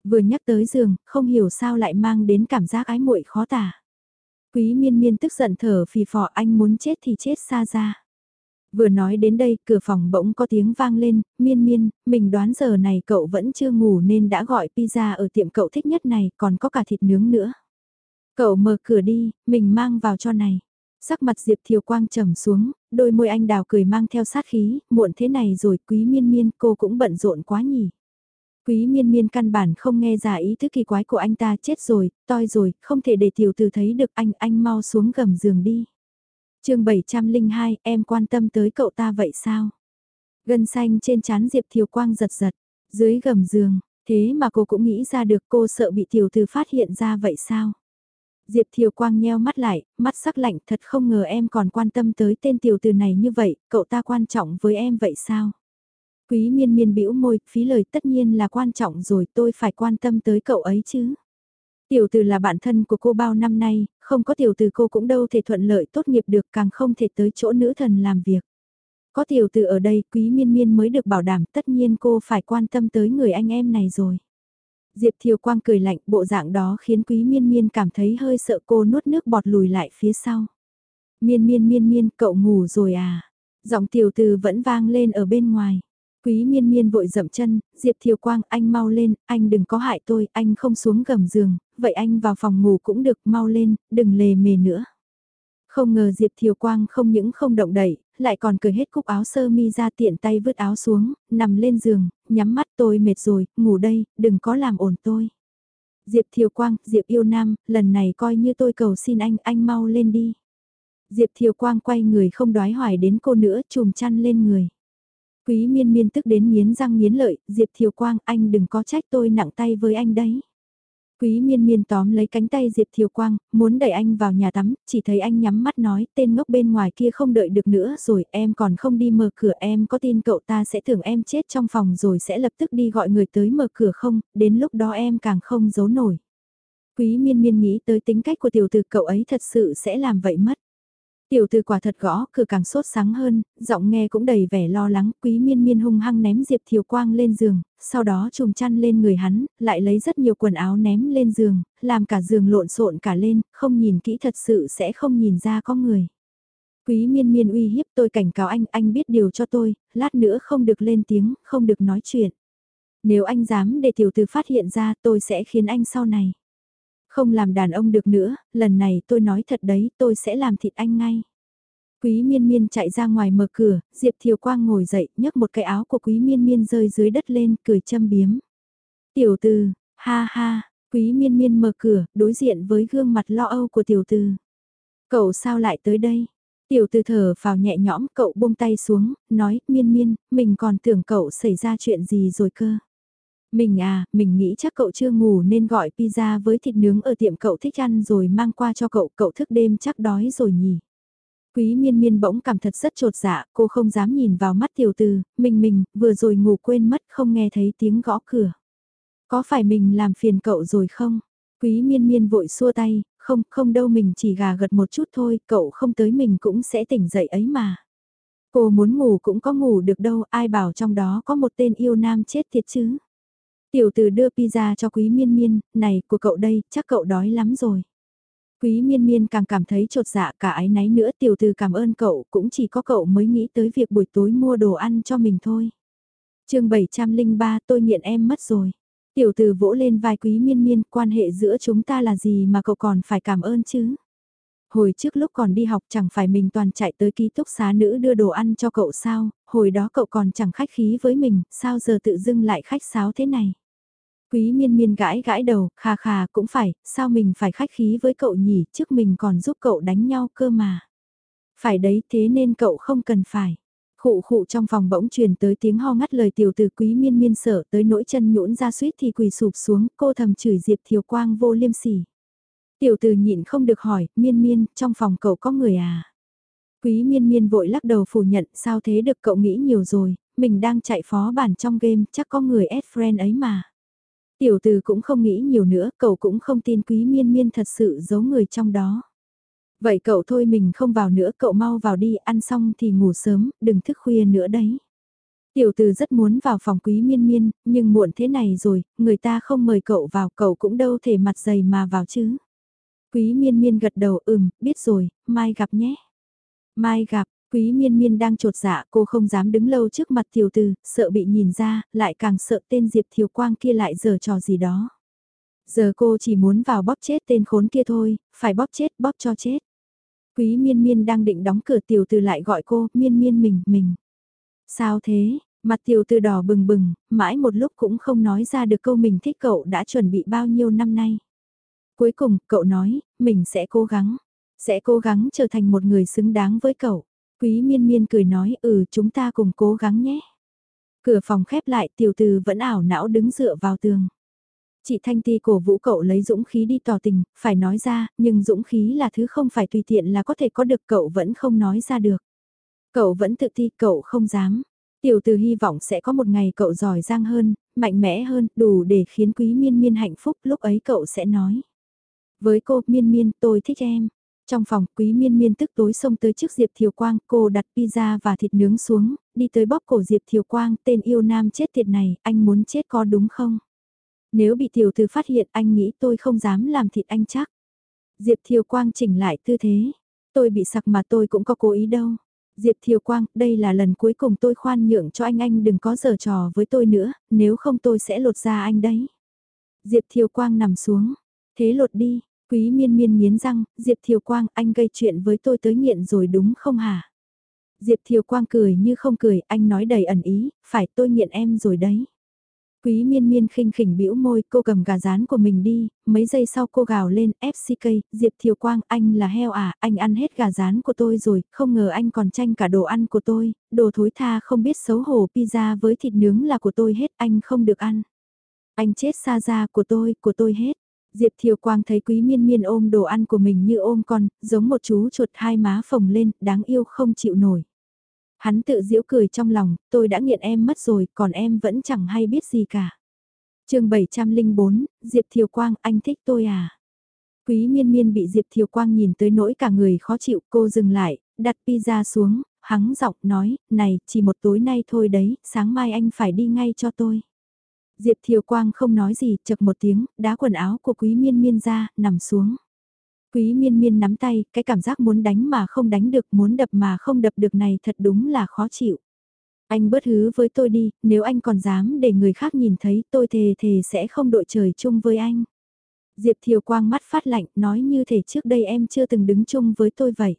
Vừa nhắc tới giường, không hiểu sao lại mang đến cảm giác ái muội khó tả. Quý miên miên tức giận thở phì phò anh muốn chết thì chết xa ra. Vừa nói đến đây, cửa phòng bỗng có tiếng vang lên, miên miên, mình đoán giờ này cậu vẫn chưa ngủ nên đã gọi pizza ở tiệm cậu thích nhất này, còn có cả thịt nướng nữa. Cậu mở cửa đi, mình mang vào cho này. Sắc mặt Diệp Thiều Quang trầm xuống, đôi môi anh đào cười mang theo sát khí, muộn thế này rồi quý miên miên cô cũng bận rộn quá nhỉ. Quý miên miên căn bản không nghe ra ý thức kỳ quái của anh ta chết rồi, toi rồi, không thể để tiểu tử thấy được anh, anh mau xuống gầm giường đi. chương 702, em quan tâm tới cậu ta vậy sao? Gân xanh trên chán Diệp Thiều Quang giật giật, dưới gầm giường, thế mà cô cũng nghĩ ra được cô sợ bị tiểu tử phát hiện ra vậy sao? Diệp Thiều Quang nheo mắt lại, mắt sắc lạnh thật không ngờ em còn quan tâm tới tên tiểu tử này như vậy, cậu ta quan trọng với em vậy sao? Quý miên miên bĩu môi, phí lời tất nhiên là quan trọng rồi tôi phải quan tâm tới cậu ấy chứ. Tiểu tử là bạn thân của cô bao năm nay, không có tiểu tử cô cũng đâu thể thuận lợi tốt nghiệp được càng không thể tới chỗ nữ thần làm việc. Có tiểu tử ở đây quý miên miên mới được bảo đảm tất nhiên cô phải quan tâm tới người anh em này rồi. Diệp Thiều Quang cười lạnh bộ dạng đó khiến quý miên miên cảm thấy hơi sợ cô nuốt nước bọt lùi lại phía sau. Miên miên miên miên cậu ngủ rồi à? Giọng tiểu từ vẫn vang lên ở bên ngoài. Quý miên miên vội dậm chân, Diệp Thiều Quang anh mau lên, anh đừng có hại tôi, anh không xuống gầm giường, vậy anh vào phòng ngủ cũng được, mau lên, đừng lề mề nữa. Không ngờ Diệp Thiều Quang không những không động đậy, lại còn cởi hết cúc áo sơ mi ra tiện tay vứt áo xuống, nằm lên giường, nhắm mắt tôi mệt rồi, ngủ đây, đừng có làm ổn tôi. Diệp Thiều Quang, Diệp yêu nam, lần này coi như tôi cầu xin anh, anh mau lên đi. Diệp Thiều Quang quay người không đoái hoài đến cô nữa, chùm chăn lên người. Quý miên miên tức đến nghiến răng nghiến lợi, Diệp Thiều Quang, anh đừng có trách tôi nặng tay với anh đấy. Quý miên miên tóm lấy cánh tay Diệp Thiều Quang, muốn đẩy anh vào nhà tắm, chỉ thấy anh nhắm mắt nói, tên ngốc bên ngoài kia không đợi được nữa rồi, em còn không đi mở cửa em có tin cậu ta sẽ tưởng em chết trong phòng rồi sẽ lập tức đi gọi người tới mở cửa không, đến lúc đó em càng không giấu nổi. Quý miên miên nghĩ tới tính cách của tiểu tử cậu ấy thật sự sẽ làm vậy mất. Tiểu từ quả thật gõ, cửa càng sốt sáng hơn, giọng nghe cũng đầy vẻ lo lắng, quý miên miên hung hăng ném Diệp Thiều Quang lên giường, sau đó trùm chăn lên người hắn, lại lấy rất nhiều quần áo ném lên giường, làm cả giường lộn xộn cả lên, không nhìn kỹ thật sự sẽ không nhìn ra có người. Quý miên miên uy hiếp tôi cảnh cáo anh, anh biết điều cho tôi, lát nữa không được lên tiếng, không được nói chuyện. Nếu anh dám để tiểu từ phát hiện ra tôi sẽ khiến anh sau này. Không làm đàn ông được nữa, lần này tôi nói thật đấy, tôi sẽ làm thịt anh ngay. Quý miên miên chạy ra ngoài mở cửa, Diệp Thiều Quang ngồi dậy, nhấc một cái áo của quý miên miên rơi dưới đất lên, cười châm biếm. Tiểu từ, ha ha, quý miên miên mở cửa, đối diện với gương mặt lo âu của tiểu từ. Cậu sao lại tới đây? Tiểu từ thở vào nhẹ nhõm, cậu buông tay xuống, nói, miên miên, mình còn tưởng cậu xảy ra chuyện gì rồi cơ. Mình à, mình nghĩ chắc cậu chưa ngủ nên gọi pizza với thịt nướng ở tiệm cậu thích ăn rồi mang qua cho cậu, cậu thức đêm chắc đói rồi nhỉ. Quý miên miên bỗng cảm thật rất trột dạ, cô không dám nhìn vào mắt tiểu từ, mình mình, vừa rồi ngủ quên mất không nghe thấy tiếng gõ cửa. Có phải mình làm phiền cậu rồi không? Quý miên miên vội xua tay, không, không đâu mình chỉ gà gật một chút thôi, cậu không tới mình cũng sẽ tỉnh dậy ấy mà. Cô muốn ngủ cũng có ngủ được đâu, ai bảo trong đó có một tên yêu nam chết thiệt chứ. Tiểu từ đưa pizza cho quý miên miên, này của cậu đây, chắc cậu đói lắm rồi. Quý miên miên càng cảm thấy trột dạ cả ái náy nữa tiểu từ cảm ơn cậu, cũng chỉ có cậu mới nghĩ tới việc buổi tối mua đồ ăn cho mình thôi. chương 703 tôi nghiện em mất rồi. Tiểu từ vỗ lên vai quý miên miên, quan hệ giữa chúng ta là gì mà cậu còn phải cảm ơn chứ? Hồi trước lúc còn đi học chẳng phải mình toàn chạy tới ký túc xá nữ đưa đồ ăn cho cậu sao, hồi đó cậu còn chẳng khách khí với mình, sao giờ tự dưng lại khách sáo thế này? Quý miên miên gãi gãi đầu, khà khà cũng phải, sao mình phải khách khí với cậu nhỉ, trước mình còn giúp cậu đánh nhau cơ mà. Phải đấy thế nên cậu không cần phải. Khụ khụ trong phòng bỗng truyền tới tiếng ho ngắt lời tiểu tử quý miên miên sợ tới nỗi chân nhũn ra suýt thì quỳ sụp xuống, cô thầm chửi Diệp Thiều Quang vô liêm sỉ. Tiểu tử nhịn không được hỏi, miên miên, trong phòng cậu có người à? Quý miên miên vội lắc đầu phủ nhận, sao thế được cậu nghĩ nhiều rồi, mình đang chạy phó bản trong game, chắc có người ad friend ấy mà. Tiểu Từ cũng không nghĩ nhiều nữa, cậu cũng không tin quý miên miên thật sự giấu người trong đó. Vậy cậu thôi mình không vào nữa, cậu mau vào đi, ăn xong thì ngủ sớm, đừng thức khuya nữa đấy. Tiểu từ rất muốn vào phòng quý miên miên, nhưng muộn thế này rồi, người ta không mời cậu vào, cậu cũng đâu thể mặt dày mà vào chứ. Quý miên miên gật đầu ừm, biết rồi, mai gặp nhé. Mai gặp, quý miên miên đang trột dạ cô không dám đứng lâu trước mặt tiểu từ, sợ bị nhìn ra, lại càng sợ tên Diệp Thiều Quang kia lại giở trò gì đó. Giờ cô chỉ muốn vào bóp chết tên khốn kia thôi, phải bóp chết, bóp cho chết. Quý miên miên đang định đóng cửa tiểu từ lại gọi cô, miên miên mình, mình. Sao thế, mặt tiểu từ đỏ bừng bừng, mãi một lúc cũng không nói ra được câu mình thích cậu đã chuẩn bị bao nhiêu năm nay. Cuối cùng, cậu nói, mình sẽ cố gắng, sẽ cố gắng trở thành một người xứng đáng với cậu. Quý miên miên cười nói, ừ chúng ta cùng cố gắng nhé. Cửa phòng khép lại tiểu từ vẫn ảo não đứng dựa vào tường. Chị Thanh Ti cổ vũ cậu lấy dũng khí đi tỏ tình, phải nói ra, nhưng dũng khí là thứ không phải tùy tiện là có thể có được cậu vẫn không nói ra được. Cậu vẫn tự ti, cậu không dám. Tiểu từ hy vọng sẽ có một ngày cậu giỏi giang hơn, mạnh mẽ hơn, đủ để khiến quý miên miên hạnh phúc, lúc ấy cậu sẽ nói. Với cô, miên miên, tôi thích em. Trong phòng, quý miên miên tức tối xông tới trước Diệp Thiều Quang, cô đặt pizza và thịt nướng xuống, đi tới bóp cổ Diệp Thiều Quang, tên yêu nam chết tiệt này, anh muốn chết có đúng không? Nếu bị tiểu thư phát hiện anh nghĩ tôi không dám làm thịt anh chắc. Diệp Thiều Quang chỉnh lại tư thế. Tôi bị sặc mà tôi cũng có cố ý đâu. Diệp Thiều Quang, đây là lần cuối cùng tôi khoan nhượng cho anh anh đừng có giở trò với tôi nữa, nếu không tôi sẽ lột ra anh đấy. Diệp Thiều Quang nằm xuống. Thế lột đi, quý miên miên nghiến răng, Diệp Thiều Quang anh gây chuyện với tôi tới nghiện rồi đúng không hả? Diệp Thiều Quang cười như không cười, anh nói đầy ẩn ý, phải tôi nghiện em rồi đấy. Quý miên miên khinh khỉnh bĩu môi, cô cầm gà rán của mình đi, mấy giây sau cô gào lên, FCK, Diệp Thiều Quang, anh là heo à, anh ăn hết gà rán của tôi rồi, không ngờ anh còn tranh cả đồ ăn của tôi, đồ thối tha không biết xấu hổ pizza với thịt nướng là của tôi hết, anh không được ăn. Anh chết xa ra của tôi, của tôi hết. Diệp Thiều Quang thấy quý miên miên ôm đồ ăn của mình như ôm con, giống một chú chuột hai má phồng lên, đáng yêu không chịu nổi. Hắn tự giễu cười trong lòng, tôi đã nghiện em mất rồi, còn em vẫn chẳng hay biết gì cả. chương 704, Diệp Thiều Quang, anh thích tôi à? Quý miên miên bị Diệp Thiều Quang nhìn tới nỗi cả người khó chịu, cô dừng lại, đặt pizza xuống, hắng giọng nói, này, chỉ một tối nay thôi đấy, sáng mai anh phải đi ngay cho tôi. Diệp Thiều Quang không nói gì, chật một tiếng, đá quần áo của quý miên miên ra, nằm xuống. Quý miên miên nắm tay, cái cảm giác muốn đánh mà không đánh được, muốn đập mà không đập được này thật đúng là khó chịu. Anh bớt hứ với tôi đi, nếu anh còn dám để người khác nhìn thấy tôi thề thề sẽ không đội trời chung với anh. Diệp Thiều Quang mắt phát lạnh nói như thể trước đây em chưa từng đứng chung với tôi vậy.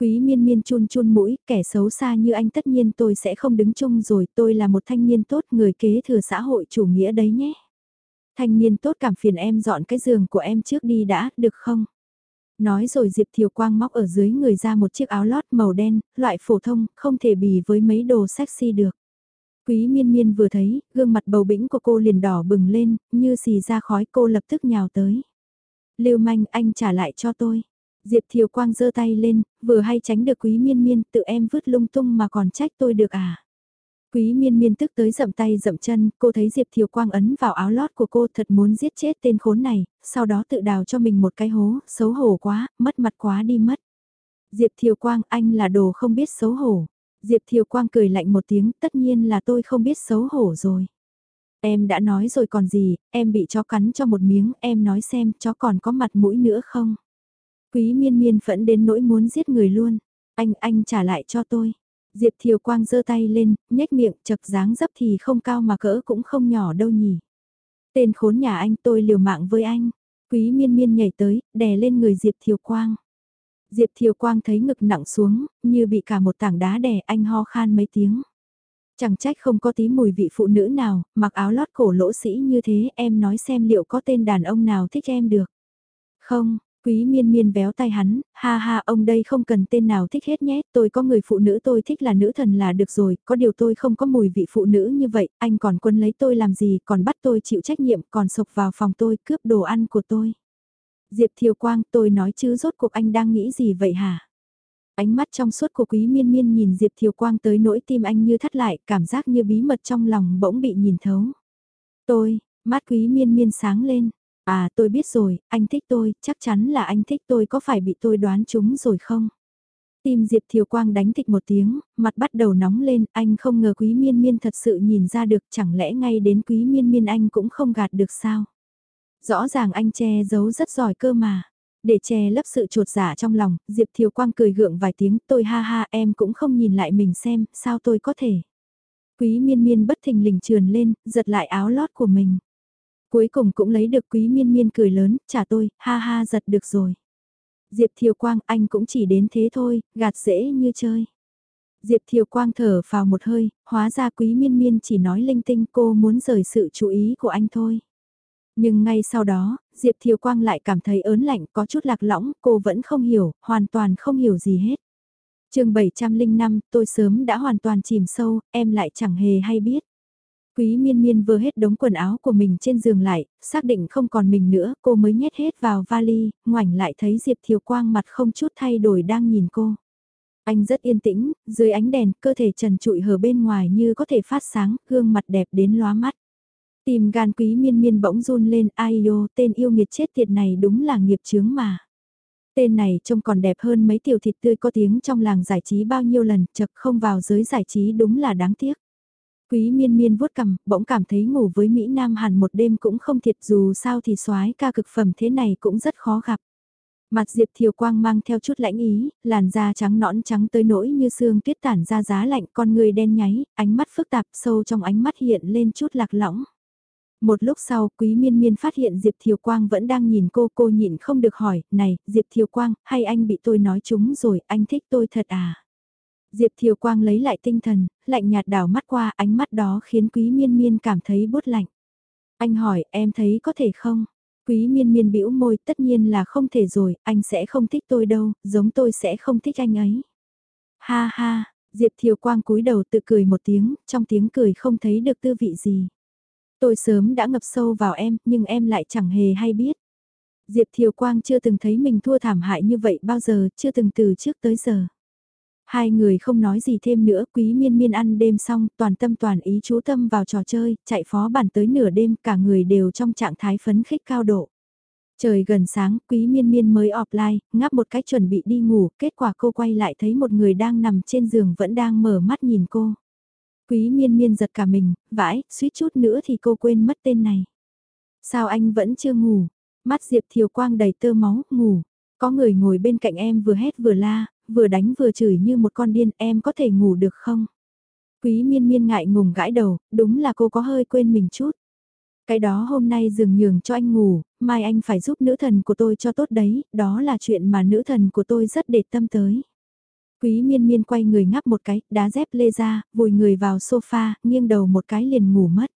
Quý miên miên chun chun mũi, kẻ xấu xa như anh tất nhiên tôi sẽ không đứng chung rồi, tôi là một thanh niên tốt người kế thừa xã hội chủ nghĩa đấy nhé. Thanh niên tốt cảm phiền em dọn cái giường của em trước đi đã, được không? Nói rồi Diệp Thiều Quang móc ở dưới người ra một chiếc áo lót màu đen, loại phổ thông, không thể bì với mấy đồ sexy được. Quý miên miên vừa thấy, gương mặt bầu bĩnh của cô liền đỏ bừng lên, như xì ra khói cô lập tức nhào tới. Lưu manh anh trả lại cho tôi. Diệp Thiều Quang giơ tay lên, vừa hay tránh được quý miên miên tự em vứt lung tung mà còn trách tôi được à. Quý miên miên tức tới dậm tay dậm chân, cô thấy Diệp Thiều Quang ấn vào áo lót của cô thật muốn giết chết tên khốn này, sau đó tự đào cho mình một cái hố, xấu hổ quá, mất mặt quá đi mất. Diệp Thiều Quang, anh là đồ không biết xấu hổ. Diệp Thiều Quang cười lạnh một tiếng, tất nhiên là tôi không biết xấu hổ rồi. Em đã nói rồi còn gì, em bị chó cắn cho một miếng, em nói xem chó còn có mặt mũi nữa không? Quý miên miên phẫn đến nỗi muốn giết người luôn. Anh, anh trả lại cho tôi. Diệp Thiều Quang giơ tay lên, nhếch miệng, chật dáng dấp thì không cao mà cỡ cũng không nhỏ đâu nhỉ. Tên khốn nhà anh tôi liều mạng với anh. Quý miên miên nhảy tới, đè lên người Diệp Thiều Quang. Diệp Thiều Quang thấy ngực nặng xuống, như bị cả một tảng đá đè anh ho khan mấy tiếng. Chẳng trách không có tí mùi vị phụ nữ nào, mặc áo lót cổ lỗ sĩ như thế em nói xem liệu có tên đàn ông nào thích em được. Không, Quý miên miên véo tay hắn, ha ha ông đây không cần tên nào thích hết nhé, tôi có người phụ nữ tôi thích là nữ thần là được rồi, có điều tôi không có mùi vị phụ nữ như vậy, anh còn quân lấy tôi làm gì, còn bắt tôi chịu trách nhiệm, còn sộc vào phòng tôi, cướp đồ ăn của tôi. Diệp Thiều Quang, tôi nói chứ rốt cuộc anh đang nghĩ gì vậy hả? Ánh mắt trong suốt của quý miên miên nhìn Diệp Thiều Quang tới nỗi tim anh như thắt lại, cảm giác như bí mật trong lòng bỗng bị nhìn thấu. Tôi, mắt quý miên miên sáng lên. À tôi biết rồi, anh thích tôi, chắc chắn là anh thích tôi có phải bị tôi đoán trúng rồi không? Tim Diệp Thiều Quang đánh thịch một tiếng, mặt bắt đầu nóng lên, anh không ngờ quý miên miên thật sự nhìn ra được chẳng lẽ ngay đến quý miên miên anh cũng không gạt được sao? Rõ ràng anh che giấu rất giỏi cơ mà. Để che lấp sự trột giả dạ trong lòng, Diệp Thiều Quang cười gượng vài tiếng tôi ha ha em cũng không nhìn lại mình xem, sao tôi có thể. Quý miên miên bất thình lình trườn lên, giật lại áo lót của mình. Cuối cùng cũng lấy được quý miên miên cười lớn, trả tôi, ha ha giật được rồi. Diệp Thiều Quang anh cũng chỉ đến thế thôi, gạt dễ như chơi. Diệp Thiều Quang thở vào một hơi, hóa ra quý miên miên chỉ nói linh tinh cô muốn rời sự chú ý của anh thôi. Nhưng ngay sau đó, Diệp Thiều Quang lại cảm thấy ớn lạnh có chút lạc lõng, cô vẫn không hiểu, hoàn toàn không hiểu gì hết. chương 705, tôi sớm đã hoàn toàn chìm sâu, em lại chẳng hề hay biết. Quý miên miên vừa hết đống quần áo của mình trên giường lại, xác định không còn mình nữa, cô mới nhét hết vào vali, ngoảnh lại thấy Diệp Thiều Quang mặt không chút thay đổi đang nhìn cô. Anh rất yên tĩnh, dưới ánh đèn, cơ thể trần trụi hở bên ngoài như có thể phát sáng, gương mặt đẹp đến lóa mắt. Tìm gan quý miên miên bỗng run lên, ai yô, tên yêu nghiệt chết tiệt này đúng là nghiệp chướng mà. Tên này trông còn đẹp hơn mấy tiểu thịt tươi có tiếng trong làng giải trí bao nhiêu lần, chật không vào giới giải trí đúng là đáng tiếc. Quý miên miên vuốt cầm, bỗng cảm thấy ngủ với Mỹ Nam hẳn một đêm cũng không thiệt dù sao thì soái ca cực phẩm thế này cũng rất khó gặp. Mặt Diệp Thiều Quang mang theo chút lãnh ý, làn da trắng nõn trắng tới nỗi như xương tuyết tản ra giá lạnh, con người đen nháy, ánh mắt phức tạp sâu trong ánh mắt hiện lên chút lạc lõng. Một lúc sau, Quý Miên Miên phát hiện Diệp Thiều Quang vẫn đang nhìn cô, cô nhịn không được hỏi, này, Diệp Thiều Quang, hay anh bị tôi nói chúng rồi, anh thích tôi thật à? Diệp Thiều Quang lấy lại tinh thần, lạnh nhạt đảo mắt qua ánh mắt đó khiến Quý Miên Miên cảm thấy bút lạnh. Anh hỏi em thấy có thể không? Quý Miên Miên bĩu môi tất nhiên là không thể rồi, anh sẽ không thích tôi đâu, giống tôi sẽ không thích anh ấy. Ha ha, Diệp Thiều Quang cúi đầu tự cười một tiếng, trong tiếng cười không thấy được tư vị gì. Tôi sớm đã ngập sâu vào em, nhưng em lại chẳng hề hay biết. Diệp Thiều Quang chưa từng thấy mình thua thảm hại như vậy bao giờ, chưa từng từ trước tới giờ. Hai người không nói gì thêm nữa, quý miên miên ăn đêm xong, toàn tâm toàn ý chú tâm vào trò chơi, chạy phó bản tới nửa đêm, cả người đều trong trạng thái phấn khích cao độ. Trời gần sáng, quý miên miên mới offline, ngáp một cách chuẩn bị đi ngủ, kết quả cô quay lại thấy một người đang nằm trên giường vẫn đang mở mắt nhìn cô. Quý miên miên giật cả mình, vãi, suýt chút nữa thì cô quên mất tên này. Sao anh vẫn chưa ngủ? Mắt Diệp Thiều Quang đầy tơ máu, ngủ. Có người ngồi bên cạnh em vừa hét vừa la, vừa đánh vừa chửi như một con điên em có thể ngủ được không? Quý miên miên ngại ngùng gãi đầu, đúng là cô có hơi quên mình chút. Cái đó hôm nay dừng nhường cho anh ngủ, mai anh phải giúp nữ thần của tôi cho tốt đấy, đó là chuyện mà nữ thần của tôi rất để tâm tới. Quý miên miên quay người ngắp một cái, đá dép lê ra, vùi người vào sofa, nghiêng đầu một cái liền ngủ mất.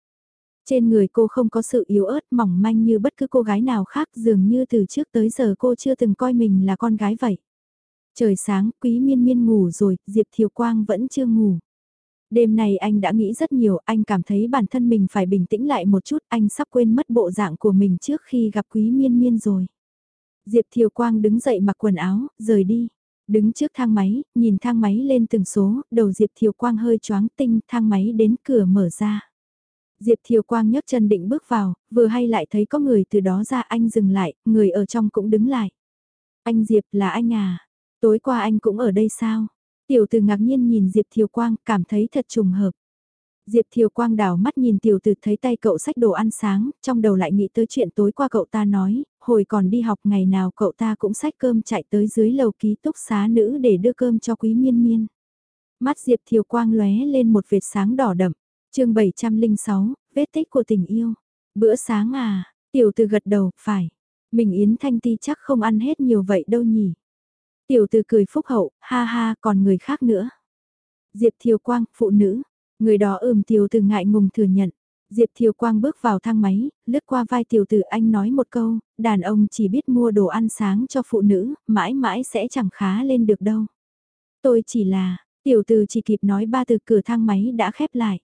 Trên người cô không có sự yếu ớt mỏng manh như bất cứ cô gái nào khác dường như từ trước tới giờ cô chưa từng coi mình là con gái vậy. Trời sáng, quý miên miên ngủ rồi, Diệp Thiều Quang vẫn chưa ngủ. Đêm này anh đã nghĩ rất nhiều, anh cảm thấy bản thân mình phải bình tĩnh lại một chút, anh sắp quên mất bộ dạng của mình trước khi gặp quý miên miên rồi. Diệp Thiều Quang đứng dậy mặc quần áo, rời đi. Đứng trước thang máy, nhìn thang máy lên từng số, đầu Diệp Thiều Quang hơi choáng tinh, thang máy đến cửa mở ra. Diệp Thiều Quang nhấc chân định bước vào, vừa hay lại thấy có người từ đó ra anh dừng lại, người ở trong cũng đứng lại. Anh Diệp là anh à, tối qua anh cũng ở đây sao? Tiểu từ ngạc nhiên nhìn Diệp Thiều Quang, cảm thấy thật trùng hợp. Diệp Thiều Quang đảo mắt nhìn tiểu tử thấy tay cậu sách đồ ăn sáng, trong đầu lại nghĩ tới chuyện tối qua cậu ta nói, hồi còn đi học ngày nào cậu ta cũng sách cơm chạy tới dưới lầu ký túc xá nữ để đưa cơm cho quý miên miên. Mắt Diệp Thiều Quang lóe lên một vệt sáng đỏ đậm, chương 706, vết tích của tình yêu. Bữa sáng à, tiểu từ gật đầu, phải. Mình Yến Thanh Ti chắc không ăn hết nhiều vậy đâu nhỉ. Tiểu từ cười phúc hậu, ha ha, còn người khác nữa. Diệp Thiều Quang, phụ nữ, Người đó ừm tiểu từ ngại ngùng thừa nhận. Diệp Thiều Quang bước vào thang máy, lướt qua vai tiểu tử anh nói một câu, đàn ông chỉ biết mua đồ ăn sáng cho phụ nữ, mãi mãi sẽ chẳng khá lên được đâu. Tôi chỉ là, tiểu tử chỉ kịp nói ba từ cửa thang máy đã khép lại.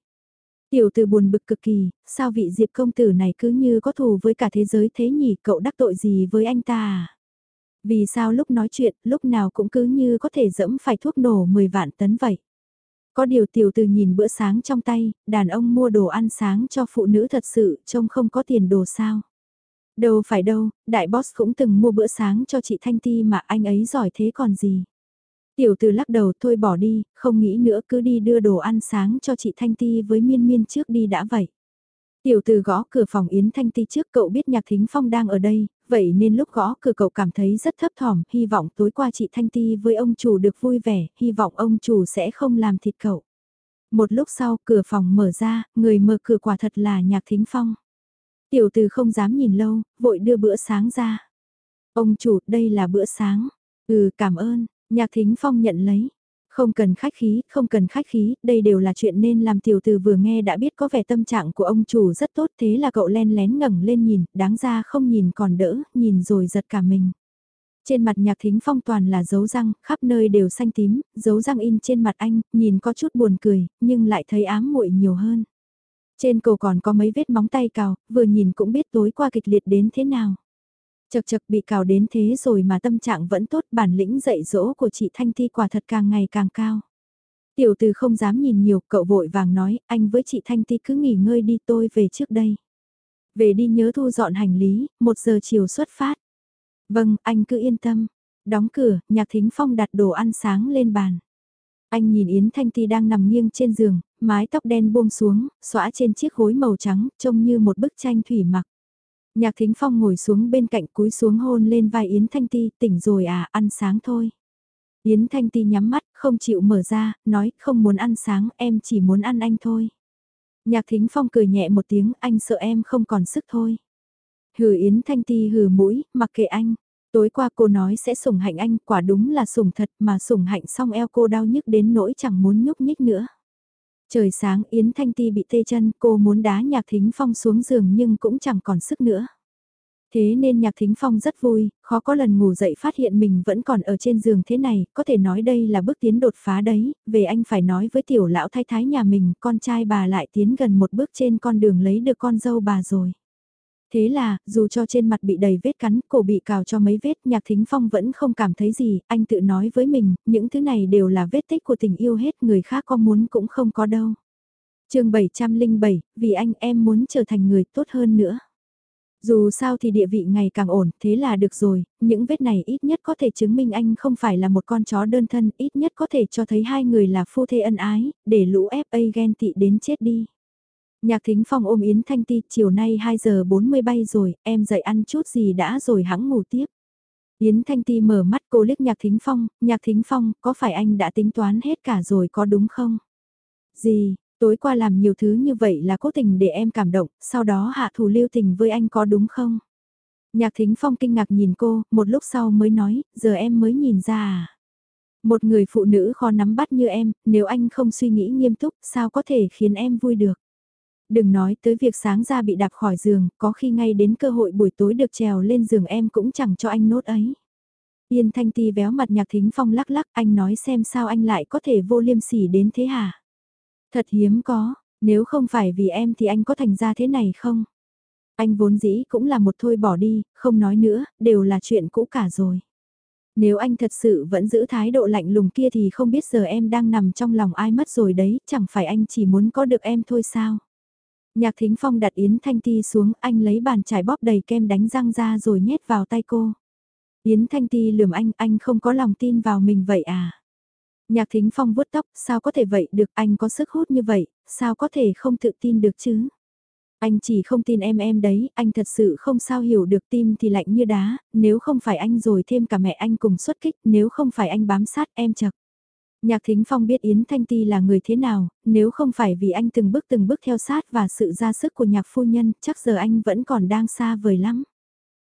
Tiểu tử buồn bực cực kỳ, sao vị Diệp công tử này cứ như có thù với cả thế giới thế nhỉ, cậu đắc tội gì với anh ta à? Vì sao lúc nói chuyện, lúc nào cũng cứ như có thể dẫm phải thuốc nổ 10 vạn tấn vậy? Có điều tiểu từ nhìn bữa sáng trong tay, đàn ông mua đồ ăn sáng cho phụ nữ thật sự trông không có tiền đồ sao. Đâu phải đâu, đại boss cũng từng mua bữa sáng cho chị Thanh Ti mà anh ấy giỏi thế còn gì. Tiểu từ lắc đầu thôi bỏ đi, không nghĩ nữa cứ đi đưa đồ ăn sáng cho chị Thanh Ti với miên miên trước đi đã vậy. Tiểu từ gõ cửa phòng Yến Thanh Ti trước cậu biết Nhạc Thính Phong đang ở đây, vậy nên lúc gõ cửa cậu cảm thấy rất thấp thỏm, hy vọng tối qua chị Thanh Ti với ông chủ được vui vẻ, hy vọng ông chủ sẽ không làm thịt cậu. Một lúc sau cửa phòng mở ra, người mở cửa quả thật là Nhạc Thính Phong. Tiểu từ không dám nhìn lâu, vội đưa bữa sáng ra. Ông chủ, đây là bữa sáng. Ừ, cảm ơn, Nhạc Thính Phong nhận lấy. Không cần khách khí, không cần khách khí, đây đều là chuyện nên làm tiểu từ vừa nghe đã biết có vẻ tâm trạng của ông chủ rất tốt thế là cậu len lén ngẩng lên nhìn, đáng ra không nhìn còn đỡ, nhìn rồi giật cả mình. Trên mặt nhạc thính phong toàn là dấu răng, khắp nơi đều xanh tím, dấu răng in trên mặt anh, nhìn có chút buồn cười, nhưng lại thấy ám muội nhiều hơn. Trên cổ còn có mấy vết móng tay cào, vừa nhìn cũng biết tối qua kịch liệt đến thế nào. Chật chật bị cào đến thế rồi mà tâm trạng vẫn tốt bản lĩnh dạy dỗ của chị Thanh Ti quả thật càng ngày càng cao. Tiểu từ không dám nhìn nhiều, cậu vội vàng nói, anh với chị Thanh Ti cứ nghỉ ngơi đi tôi về trước đây. Về đi nhớ thu dọn hành lý, một giờ chiều xuất phát. Vâng, anh cứ yên tâm. Đóng cửa, nhạc thính phong đặt đồ ăn sáng lên bàn. Anh nhìn Yến Thanh Ti đang nằm nghiêng trên giường, mái tóc đen buông xuống, xõa trên chiếc gối màu trắng, trông như một bức tranh thủy mặc. Nhạc Thính Phong ngồi xuống bên cạnh cúi xuống hôn lên vai Yến Thanh Ti, tỉnh rồi à, ăn sáng thôi. Yến Thanh Ti nhắm mắt, không chịu mở ra, nói không muốn ăn sáng, em chỉ muốn ăn anh thôi. Nhạc Thính Phong cười nhẹ một tiếng, anh sợ em không còn sức thôi. Hừ Yến Thanh Ti hừ mũi, mặc kệ anh. Tối qua cô nói sẽ sủng hạnh anh, quả đúng là sủng thật mà sủng hạnh xong eo cô đau nhức đến nỗi chẳng muốn nhúc nhích nữa. Trời sáng Yến Thanh Ti bị tê chân, cô muốn đá Nhạc Thính Phong xuống giường nhưng cũng chẳng còn sức nữa. Thế nên Nhạc Thính Phong rất vui, khó có lần ngủ dậy phát hiện mình vẫn còn ở trên giường thế này, có thể nói đây là bước tiến đột phá đấy, về anh phải nói với tiểu lão thái thái nhà mình, con trai bà lại tiến gần một bước trên con đường lấy được con dâu bà rồi. Thế là, dù cho trên mặt bị đầy vết cắn, cổ bị cào cho mấy vết, nhạc thính phong vẫn không cảm thấy gì, anh tự nói với mình, những thứ này đều là vết tích của tình yêu hết, người khác có muốn cũng không có đâu. chương 707, vì anh em muốn trở thành người tốt hơn nữa. Dù sao thì địa vị ngày càng ổn, thế là được rồi, những vết này ít nhất có thể chứng minh anh không phải là một con chó đơn thân, ít nhất có thể cho thấy hai người là phu thê ân ái, để lũ FA ghen tị đến chết đi. Nhạc thính phong ôm Yến Thanh Ti, chiều nay 2 giờ 40 bay rồi, em dậy ăn chút gì đã rồi hãng ngủ tiếp. Yến Thanh Ti mở mắt cô liếc Nhạc Thính Phong, Nhạc Thính Phong, có phải anh đã tính toán hết cả rồi có đúng không? Gì, tối qua làm nhiều thứ như vậy là cố tình để em cảm động, sau đó hạ thủ lưu tình với anh có đúng không? Nhạc Thính Phong kinh ngạc nhìn cô, một lúc sau mới nói, giờ em mới nhìn ra à? Một người phụ nữ khó nắm bắt như em, nếu anh không suy nghĩ nghiêm túc, sao có thể khiến em vui được? Đừng nói tới việc sáng ra bị đạp khỏi giường, có khi ngay đến cơ hội buổi tối được trèo lên giường em cũng chẳng cho anh nốt ấy. Yên Thanh Ti véo mặt nhạc thính phong lắc lắc anh nói xem sao anh lại có thể vô liêm sỉ đến thế hả? Thật hiếm có, nếu không phải vì em thì anh có thành ra thế này không? Anh vốn dĩ cũng là một thôi bỏ đi, không nói nữa, đều là chuyện cũ cả rồi. Nếu anh thật sự vẫn giữ thái độ lạnh lùng kia thì không biết giờ em đang nằm trong lòng ai mất rồi đấy, chẳng phải anh chỉ muốn có được em thôi sao? Nhạc Thính Phong đặt Yến Thanh Ti xuống, anh lấy bàn chải bóp đầy kem đánh răng ra rồi nhét vào tay cô. Yến Thanh Ti lườm anh, anh không có lòng tin vào mình vậy à? Nhạc Thính Phong vuốt tóc, sao có thể vậy được, anh có sức hút như vậy, sao có thể không tự tin được chứ? Anh chỉ không tin em em đấy, anh thật sự không sao hiểu được tim thì lạnh như đá, nếu không phải anh rồi thêm cả mẹ anh cùng xuất kích, nếu không phải anh bám sát em chật. Nhạc Thính Phong biết Yến Thanh Ti là người thế nào, nếu không phải vì anh từng bước từng bước theo sát và sự ra sức của nhạc phu nhân, chắc giờ anh vẫn còn đang xa vời lắm.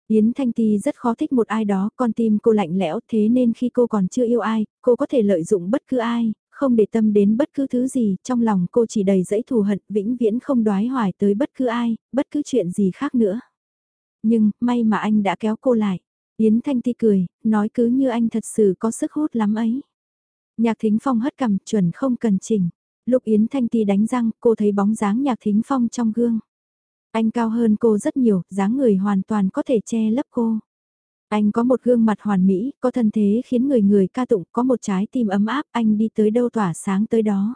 Yến Thanh Ti rất khó thích một ai đó, con tim cô lạnh lẽo thế nên khi cô còn chưa yêu ai, cô có thể lợi dụng bất cứ ai, không để tâm đến bất cứ thứ gì, trong lòng cô chỉ đầy dẫy thù hận, vĩnh viễn không đoái hoài tới bất cứ ai, bất cứ chuyện gì khác nữa. Nhưng, may mà anh đã kéo cô lại. Yến Thanh Ti cười, nói cứ như anh thật sự có sức hút lắm ấy. Nhạc Thính Phong hất cằm chuẩn không cần chỉnh. Lúc Yến Thanh Ti đánh răng, cô thấy bóng dáng Nhạc Thính Phong trong gương. Anh cao hơn cô rất nhiều, dáng người hoàn toàn có thể che lấp cô. Anh có một gương mặt hoàn mỹ, có thân thế khiến người người ca tụng, có một trái tim ấm áp, anh đi tới đâu tỏa sáng tới đó.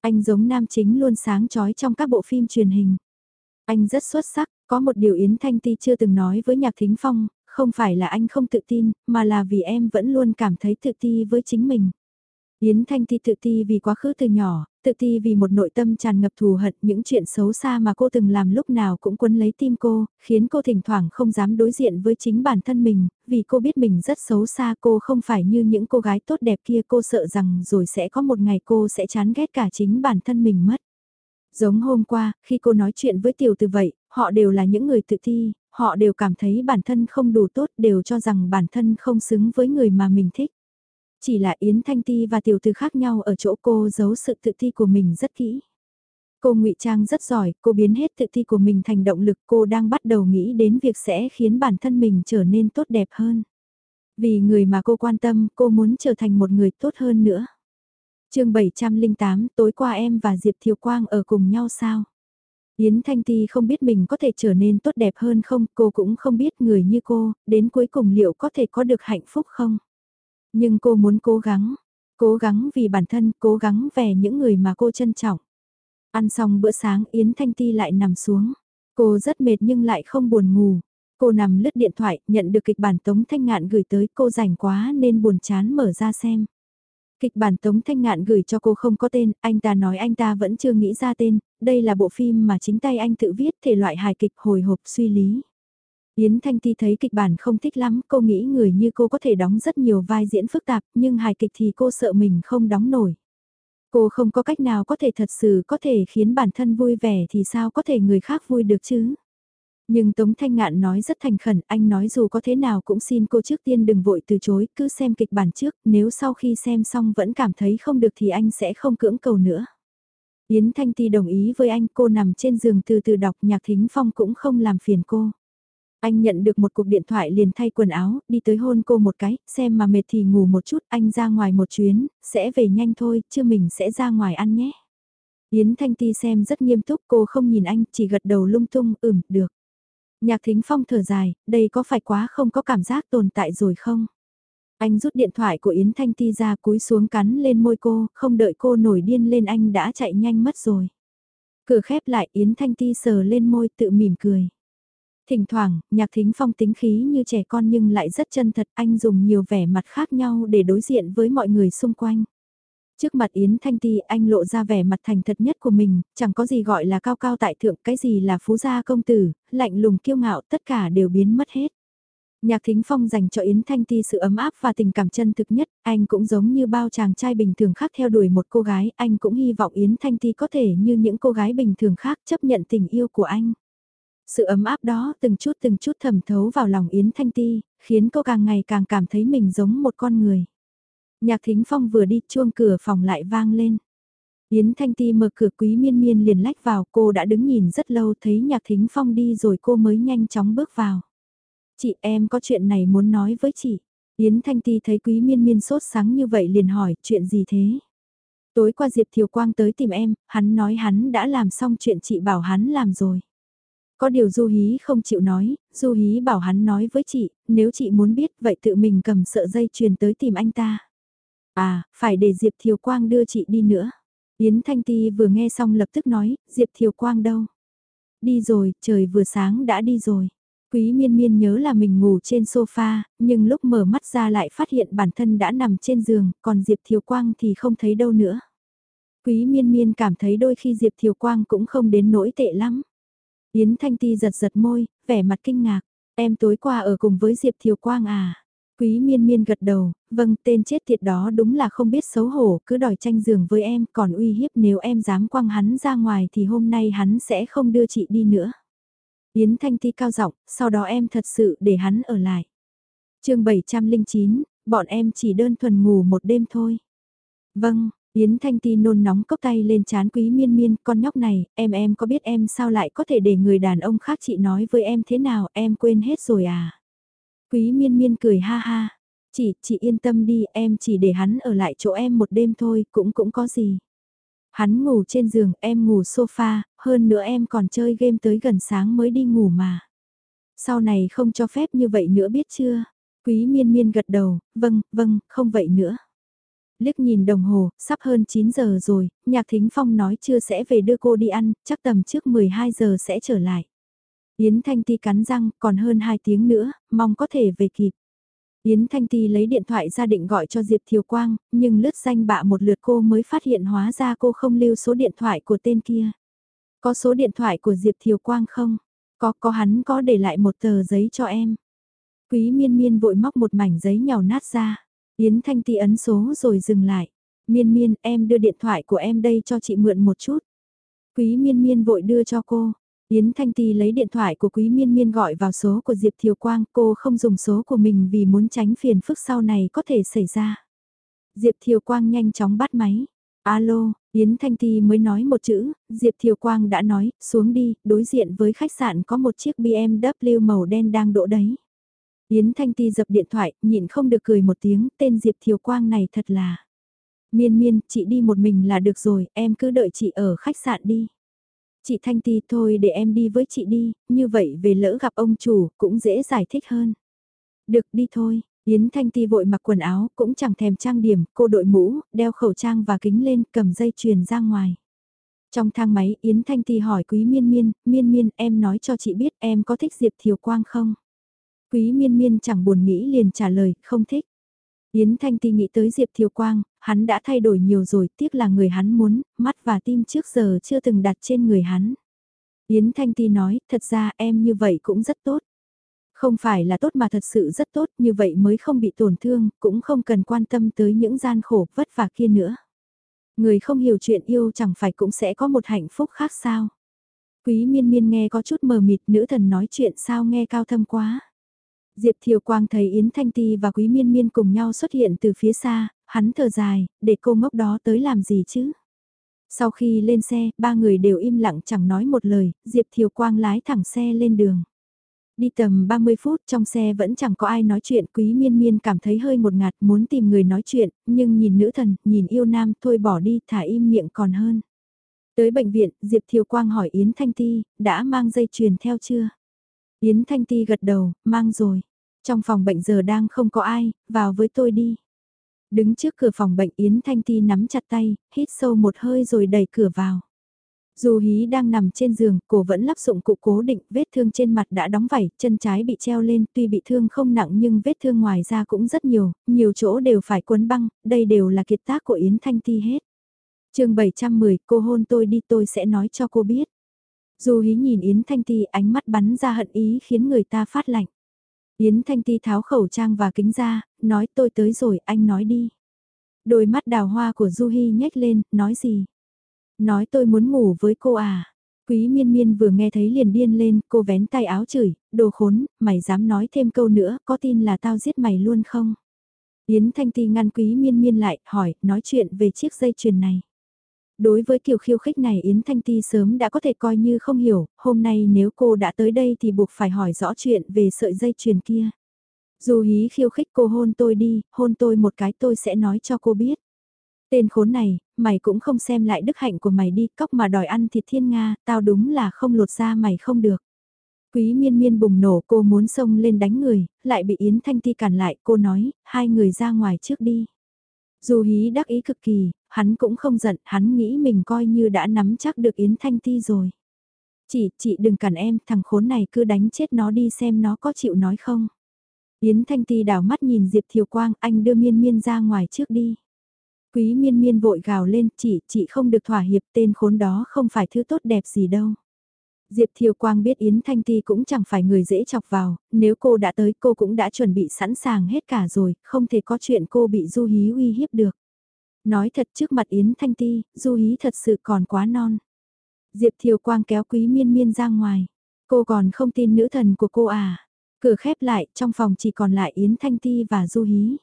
Anh giống nam chính luôn sáng chói trong các bộ phim truyền hình. Anh rất xuất sắc, có một điều Yến Thanh Ti chưa từng nói với Nhạc Thính Phong, không phải là anh không tự tin, mà là vì em vẫn luôn cảm thấy tự ti với chính mình. Yến Thanh Ti tự ti vì quá khứ từ nhỏ, tự ti vì một nội tâm tràn ngập thù hận những chuyện xấu xa mà cô từng làm lúc nào cũng quấn lấy tim cô, khiến cô thỉnh thoảng không dám đối diện với chính bản thân mình, vì cô biết mình rất xấu xa cô không phải như những cô gái tốt đẹp kia cô sợ rằng rồi sẽ có một ngày cô sẽ chán ghét cả chính bản thân mình mất. Giống hôm qua, khi cô nói chuyện với tiểu từ vậy, họ đều là những người tự ti, họ đều cảm thấy bản thân không đủ tốt, đều cho rằng bản thân không xứng với người mà mình thích. Chỉ là Yến Thanh Ti và tiểu thư khác nhau ở chỗ cô giấu sự tự ti của mình rất kỹ. Cô ngụy trang rất giỏi, cô biến hết tự ti của mình thành động lực, cô đang bắt đầu nghĩ đến việc sẽ khiến bản thân mình trở nên tốt đẹp hơn. Vì người mà cô quan tâm, cô muốn trở thành một người tốt hơn nữa. chương 708, tối qua em và Diệp Thiều Quang ở cùng nhau sao? Yến Thanh Ti không biết mình có thể trở nên tốt đẹp hơn không, cô cũng không biết người như cô, đến cuối cùng liệu có thể có được hạnh phúc không? Nhưng cô muốn cố gắng, cố gắng vì bản thân, cố gắng về những người mà cô trân trọng. Ăn xong bữa sáng Yến Thanh Ti lại nằm xuống. Cô rất mệt nhưng lại không buồn ngủ. Cô nằm lướt điện thoại, nhận được kịch bản Tống Thanh Ngạn gửi tới cô rảnh quá nên buồn chán mở ra xem. Kịch bản Tống Thanh Ngạn gửi cho cô không có tên, anh ta nói anh ta vẫn chưa nghĩ ra tên, đây là bộ phim mà chính tay anh tự viết thể loại hài kịch hồi hộp suy lý. Yến Thanh Ti thấy kịch bản không thích lắm, cô nghĩ người như cô có thể đóng rất nhiều vai diễn phức tạp, nhưng hài kịch thì cô sợ mình không đóng nổi. Cô không có cách nào có thể thật sự có thể khiến bản thân vui vẻ thì sao có thể người khác vui được chứ? Nhưng Tống Thanh Ngạn nói rất thành khẩn, anh nói dù có thế nào cũng xin cô trước tiên đừng vội từ chối, cứ xem kịch bản trước, nếu sau khi xem xong vẫn cảm thấy không được thì anh sẽ không cưỡng cầu nữa. Yến Thanh Ti đồng ý với anh, cô nằm trên giường từ từ đọc nhạc thính phong cũng không làm phiền cô. Anh nhận được một cuộc điện thoại liền thay quần áo, đi tới hôn cô một cái, xem mà mệt thì ngủ một chút, anh ra ngoài một chuyến, sẽ về nhanh thôi, chứ mình sẽ ra ngoài ăn nhé. Yến Thanh Ti xem rất nghiêm túc, cô không nhìn anh, chỉ gật đầu lung tung, ừm, được. Nhạc Thính Phong thở dài, đây có phải quá không có cảm giác tồn tại rồi không? Anh rút điện thoại của Yến Thanh Ti ra cúi xuống cắn lên môi cô, không đợi cô nổi điên lên anh đã chạy nhanh mất rồi. Cửa khép lại Yến Thanh Ti sờ lên môi tự mỉm cười. Thỉnh thoảng, nhạc thính phong tính khí như trẻ con nhưng lại rất chân thật, anh dùng nhiều vẻ mặt khác nhau để đối diện với mọi người xung quanh. Trước mặt Yến Thanh Ti anh lộ ra vẻ mặt thành thật nhất của mình, chẳng có gì gọi là cao cao tại thượng, cái gì là phú gia công tử, lạnh lùng kiêu ngạo, tất cả đều biến mất hết. Nhạc Thính Phong dành cho Yến Thanh Ti sự ấm áp và tình cảm chân thực nhất, anh cũng giống như bao chàng trai bình thường khác theo đuổi một cô gái, anh cũng hy vọng Yến Thanh Ti có thể như những cô gái bình thường khác chấp nhận tình yêu của anh. Sự ấm áp đó từng chút từng chút thẩm thấu vào lòng Yến Thanh Ti, khiến cô càng ngày càng cảm thấy mình giống một con người. Nhạc Thính Phong vừa đi chuông cửa phòng lại vang lên. Yến Thanh Ti mở cửa quý miên miên liền lách vào cô đã đứng nhìn rất lâu thấy Nhạc Thính Phong đi rồi cô mới nhanh chóng bước vào. Chị em có chuyện này muốn nói với chị. Yến Thanh Ti thấy quý miên miên sốt sáng như vậy liền hỏi chuyện gì thế? Tối qua Diệp Thiều Quang tới tìm em, hắn nói hắn đã làm xong chuyện chị bảo hắn làm rồi. Có điều Du Hí không chịu nói, Du Hí bảo hắn nói với chị, nếu chị muốn biết vậy tự mình cầm sợ dây truyền tới tìm anh ta. À, phải để Diệp Thiều Quang đưa chị đi nữa. Yến Thanh Ti vừa nghe xong lập tức nói, Diệp Thiều Quang đâu? Đi rồi, trời vừa sáng đã đi rồi. Quý miên miên nhớ là mình ngủ trên sofa, nhưng lúc mở mắt ra lại phát hiện bản thân đã nằm trên giường, còn Diệp Thiều Quang thì không thấy đâu nữa. Quý miên miên cảm thấy đôi khi Diệp Thiều Quang cũng không đến nỗi tệ lắm. Yến Thanh Ti giật giật môi, vẻ mặt kinh ngạc. Em tối qua ở cùng với Diệp Thiều Quang à? Quý miên miên gật đầu, vâng tên chết tiệt đó đúng là không biết xấu hổ, cứ đòi tranh giường với em, còn uy hiếp nếu em dám quăng hắn ra ngoài thì hôm nay hắn sẽ không đưa chị đi nữa. Yến Thanh Ti cao giọng, sau đó em thật sự để hắn ở lại. chương 709, bọn em chỉ đơn thuần ngủ một đêm thôi. Vâng, Yến Thanh Ti nôn nóng cốc tay lên chán quý miên miên, con nhóc này, em em có biết em sao lại có thể để người đàn ông khác chị nói với em thế nào, em quên hết rồi à. Quý miên miên cười ha ha, chị, chị yên tâm đi, em chỉ để hắn ở lại chỗ em một đêm thôi, cũng cũng có gì. Hắn ngủ trên giường, em ngủ sofa, hơn nữa em còn chơi game tới gần sáng mới đi ngủ mà. Sau này không cho phép như vậy nữa biết chưa? Quý miên miên gật đầu, vâng, vâng, không vậy nữa. Liếc nhìn đồng hồ, sắp hơn 9 giờ rồi, nhạc thính phong nói chưa sẽ về đưa cô đi ăn, chắc tầm trước 12 giờ sẽ trở lại. Yến Thanh Ti cắn răng, còn hơn 2 tiếng nữa, mong có thể về kịp. Yến Thanh Ti lấy điện thoại ra định gọi cho Diệp Thiều Quang, nhưng lướt danh bạ một lượt cô mới phát hiện hóa ra cô không lưu số điện thoại của tên kia. Có số điện thoại của Diệp Thiều Quang không? Có, có hắn có để lại một tờ giấy cho em. Quý miên miên vội móc một mảnh giấy nhào nát ra. Yến Thanh Ti ấn số rồi dừng lại. Miên miên em đưa điện thoại của em đây cho chị mượn một chút. Quý miên miên vội đưa cho cô. Yến Thanh Ti lấy điện thoại của Quý Miên Miên gọi vào số của Diệp Thiều Quang, cô không dùng số của mình vì muốn tránh phiền phức sau này có thể xảy ra. Diệp Thiều Quang nhanh chóng bắt máy. Alo, Yến Thanh Ti mới nói một chữ, Diệp Thiều Quang đã nói, xuống đi, đối diện với khách sạn có một chiếc BMW màu đen đang đỗ đấy. Yến Thanh Ti dập điện thoại, nhịn không được cười một tiếng, tên Diệp Thiều Quang này thật là. Miên miên, chị đi một mình là được rồi, em cứ đợi chị ở khách sạn đi. Chị Thanh Ti thôi để em đi với chị đi, như vậy về lỡ gặp ông chủ cũng dễ giải thích hơn. Được đi thôi, Yến Thanh Ti vội mặc quần áo, cũng chẳng thèm trang điểm, cô đội mũ, đeo khẩu trang và kính lên, cầm dây chuyền ra ngoài. Trong thang máy, Yến Thanh Ti hỏi Quý Miên Miên, Miên Miên, em nói cho chị biết em có thích Diệp Thiều Quang không? Quý Miên Miên chẳng buồn nghĩ liền trả lời, không thích. Yến Thanh Ti nghĩ tới Diệp Thiều Quang, hắn đã thay đổi nhiều rồi, tiếc là người hắn muốn, mắt và tim trước giờ chưa từng đặt trên người hắn. Yến Thanh Ti nói, thật ra em như vậy cũng rất tốt. Không phải là tốt mà thật sự rất tốt, như vậy mới không bị tổn thương, cũng không cần quan tâm tới những gian khổ vất vả kia nữa. Người không hiểu chuyện yêu chẳng phải cũng sẽ có một hạnh phúc khác sao. Quý miên miên nghe có chút mờ mịt nữ thần nói chuyện sao nghe cao thâm quá. Diệp Thiều Quang thấy Yến Thanh Ti và Quý Miên Miên cùng nhau xuất hiện từ phía xa, hắn thở dài, để cô ngốc đó tới làm gì chứ? Sau khi lên xe, ba người đều im lặng chẳng nói một lời, Diệp Thiều Quang lái thẳng xe lên đường. Đi tầm 30 phút trong xe vẫn chẳng có ai nói chuyện quý miên miên cảm thấy hơi một ngạt muốn tìm người nói chuyện, nhưng nhìn nữ thần, nhìn yêu nam thôi bỏ đi thả im miệng còn hơn. Tới bệnh viện, Diệp Thiều Quang hỏi Yến Thanh Ti, đã mang dây chuyền theo chưa? Yến Thanh Ti gật đầu, mang rồi. Trong phòng bệnh giờ đang không có ai, vào với tôi đi. Đứng trước cửa phòng bệnh Yến Thanh Ti nắm chặt tay, hít sâu một hơi rồi đẩy cửa vào. Dù hí đang nằm trên giường, cổ vẫn lắp dụng cụ cố định, vết thương trên mặt đã đóng vảy, chân trái bị treo lên, tuy bị thương không nặng nhưng vết thương ngoài ra cũng rất nhiều, nhiều chỗ đều phải quấn băng, đây đều là kiệt tác của Yến Thanh Ti hết. chương 710, cô hôn tôi đi tôi sẽ nói cho cô biết. Du hí nhìn Yến Thanh Ti ánh mắt bắn ra hận ý khiến người ta phát lạnh. Yến Thanh Ti tháo khẩu trang và kính ra, nói tôi tới rồi, anh nói đi. Đôi mắt đào hoa của Du Hi nhếch lên, nói gì? Nói tôi muốn ngủ với cô à? Quý miên miên vừa nghe thấy liền điên lên, cô vén tay áo chửi, đồ khốn, mày dám nói thêm câu nữa, có tin là tao giết mày luôn không? Yến Thanh Ti ngăn quý miên miên lại, hỏi, nói chuyện về chiếc dây chuyền này. Đối với kiểu khiêu khích này Yến Thanh Ti sớm đã có thể coi như không hiểu, hôm nay nếu cô đã tới đây thì buộc phải hỏi rõ chuyện về sợi dây chuyền kia. Dù hí khiêu khích cô hôn tôi đi, hôn tôi một cái tôi sẽ nói cho cô biết. Tên khốn này, mày cũng không xem lại đức hạnh của mày đi, cóc mà đòi ăn thịt thiên Nga, tao đúng là không lột ra mày không được. Quý miên miên bùng nổ cô muốn xông lên đánh người, lại bị Yến Thanh Ti cản lại, cô nói, hai người ra ngoài trước đi. Dù hí đắc ý cực kỳ, hắn cũng không giận, hắn nghĩ mình coi như đã nắm chắc được Yến Thanh Ti rồi. Chị, chị đừng cản em, thằng khốn này cứ đánh chết nó đi xem nó có chịu nói không. Yến Thanh Ti đảo mắt nhìn Diệp Thiều Quang, anh đưa miên miên ra ngoài trước đi. Quý miên miên vội gào lên, chị, chị không được thỏa hiệp tên khốn đó không phải thứ tốt đẹp gì đâu. Diệp Thiều Quang biết Yến Thanh Ti cũng chẳng phải người dễ chọc vào, nếu cô đã tới cô cũng đã chuẩn bị sẵn sàng hết cả rồi, không thể có chuyện cô bị Du Hí uy hiếp được. Nói thật trước mặt Yến Thanh Ti, Du Hí thật sự còn quá non. Diệp Thiều Quang kéo Quý Miên Miên ra ngoài. Cô còn không tin nữ thần của cô à. Cửa khép lại, trong phòng chỉ còn lại Yến Thanh Ti và Du Hí.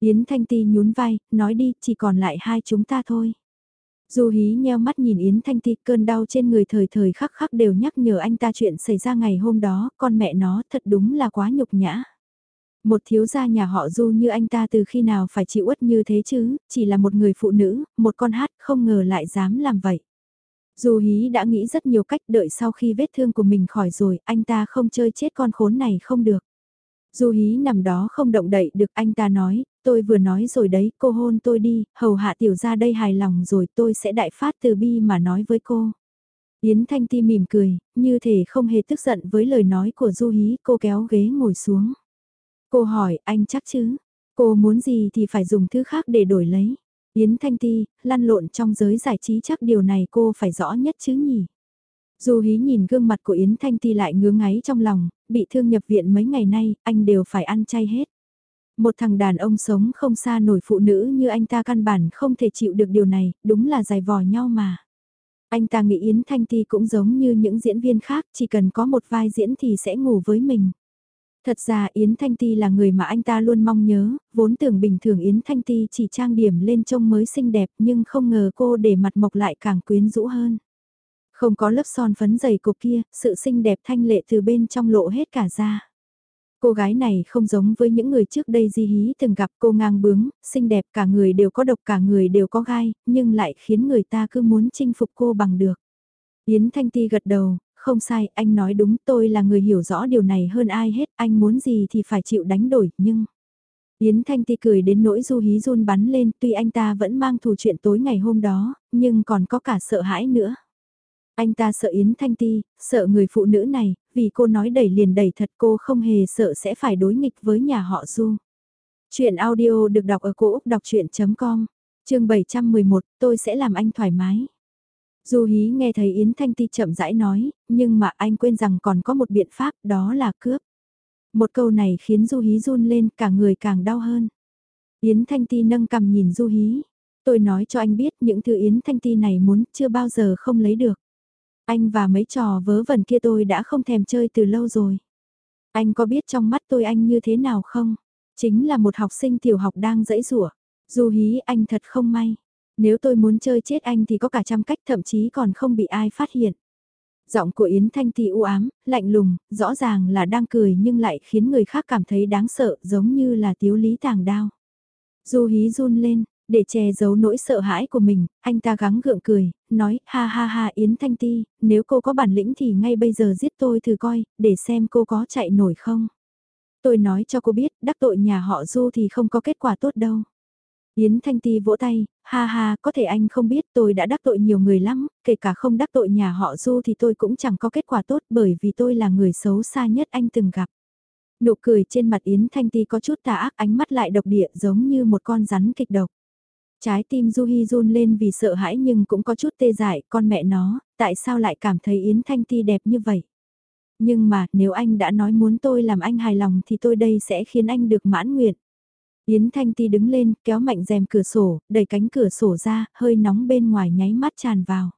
Yến Thanh Ti nhún vai, nói đi, chỉ còn lại hai chúng ta thôi. Du hí nheo mắt nhìn Yến Thanh Ti cơn đau trên người thời thời khắc khắc đều nhắc nhở anh ta chuyện xảy ra ngày hôm đó, con mẹ nó thật đúng là quá nhục nhã. Một thiếu gia nhà họ Du như anh ta từ khi nào phải chịu uất như thế chứ, chỉ là một người phụ nữ, một con hát không ngờ lại dám làm vậy. Du hí đã nghĩ rất nhiều cách đợi sau khi vết thương của mình khỏi rồi, anh ta không chơi chết con khốn này không được. Du hí nằm đó không động đậy được anh ta nói, tôi vừa nói rồi đấy, cô hôn tôi đi, hầu hạ tiểu ra đây hài lòng rồi tôi sẽ đại phát từ bi mà nói với cô. Yến Thanh Ti mỉm cười, như thể không hề tức giận với lời nói của Du hí, cô kéo ghế ngồi xuống. Cô hỏi, anh chắc chứ? Cô muốn gì thì phải dùng thứ khác để đổi lấy. Yến Thanh Ti, lăn lộn trong giới giải trí chắc điều này cô phải rõ nhất chứ nhỉ? Du hí nhìn gương mặt của Yến Thanh Ti lại ngứa ngáy trong lòng, bị thương nhập viện mấy ngày nay, anh đều phải ăn chay hết. Một thằng đàn ông sống không xa nổi phụ nữ như anh ta căn bản không thể chịu được điều này, đúng là dài vò nhau mà. Anh ta nghĩ Yến Thanh Ti cũng giống như những diễn viên khác, chỉ cần có một vai diễn thì sẽ ngủ với mình. Thật ra Yến Thanh Ti là người mà anh ta luôn mong nhớ, vốn tưởng bình thường Yến Thanh Ti chỉ trang điểm lên trông mới xinh đẹp nhưng không ngờ cô để mặt mộc lại càng quyến rũ hơn. Không có lớp son phấn dày cục kia, sự xinh đẹp thanh lệ từ bên trong lộ hết cả ra. Cô gái này không giống với những người trước đây Di Hí từng gặp cô ngang bướng, xinh đẹp cả người đều có độc cả người đều có gai, nhưng lại khiến người ta cứ muốn chinh phục cô bằng được. Yến Thanh Ti gật đầu, không sai, anh nói đúng tôi là người hiểu rõ điều này hơn ai hết, anh muốn gì thì phải chịu đánh đổi, nhưng... Yến Thanh Ti cười đến nỗi du hí run bắn lên, tuy anh ta vẫn mang thù chuyện tối ngày hôm đó, nhưng còn có cả sợ hãi nữa. Anh ta sợ Yến Thanh Ti, sợ người phụ nữ này, vì cô nói đẩy liền đẩy thật cô không hề sợ sẽ phải đối nghịch với nhà họ Du. Chuyện audio được đọc ở cổ Úc đọc chuyện.com, chương 711, tôi sẽ làm anh thoải mái. Du hí nghe thấy Yến Thanh Ti chậm rãi nói, nhưng mà anh quên rằng còn có một biện pháp đó là cướp. Một câu này khiến Du hí run lên cả người càng đau hơn. Yến Thanh Ti nâng cầm nhìn Du hí. Tôi nói cho anh biết những thứ Yến Thanh Ti này muốn chưa bao giờ không lấy được. Anh và mấy trò vớ vẩn kia tôi đã không thèm chơi từ lâu rồi. Anh có biết trong mắt tôi anh như thế nào không? Chính là một học sinh tiểu học đang dẫy rủa. Du hí anh thật không may. Nếu tôi muốn chơi chết anh thì có cả trăm cách thậm chí còn không bị ai phát hiện. Giọng của Yến Thanh Ti u ám, lạnh lùng, rõ ràng là đang cười nhưng lại khiến người khác cảm thấy đáng sợ giống như là tiếu lý tàng đao. Du hí run lên, để che giấu nỗi sợ hãi của mình, anh ta gắng gượng cười, nói ha ha ha Yến Thanh Ti, nếu cô có bản lĩnh thì ngay bây giờ giết tôi thử coi, để xem cô có chạy nổi không. Tôi nói cho cô biết, đắc tội nhà họ Du thì không có kết quả tốt đâu. Yến Thanh Ti vỗ tay, ha ha, có thể anh không biết tôi đã đắc tội nhiều người lắm, kể cả không đắc tội nhà họ Du thì tôi cũng chẳng có kết quả tốt bởi vì tôi là người xấu xa nhất anh từng gặp. Nụ cười trên mặt Yến Thanh Ti có chút tà ác ánh mắt lại độc địa giống như một con rắn kịch độc. Trái tim Du Hi run lên vì sợ hãi nhưng cũng có chút tê dại, con mẹ nó, tại sao lại cảm thấy Yến Thanh Ti đẹp như vậy? Nhưng mà, nếu anh đã nói muốn tôi làm anh hài lòng thì tôi đây sẽ khiến anh được mãn nguyện. Yến Thanh Ti đứng lên, kéo mạnh rèm cửa sổ, đẩy cánh cửa sổ ra, hơi nóng bên ngoài nháy mắt tràn vào.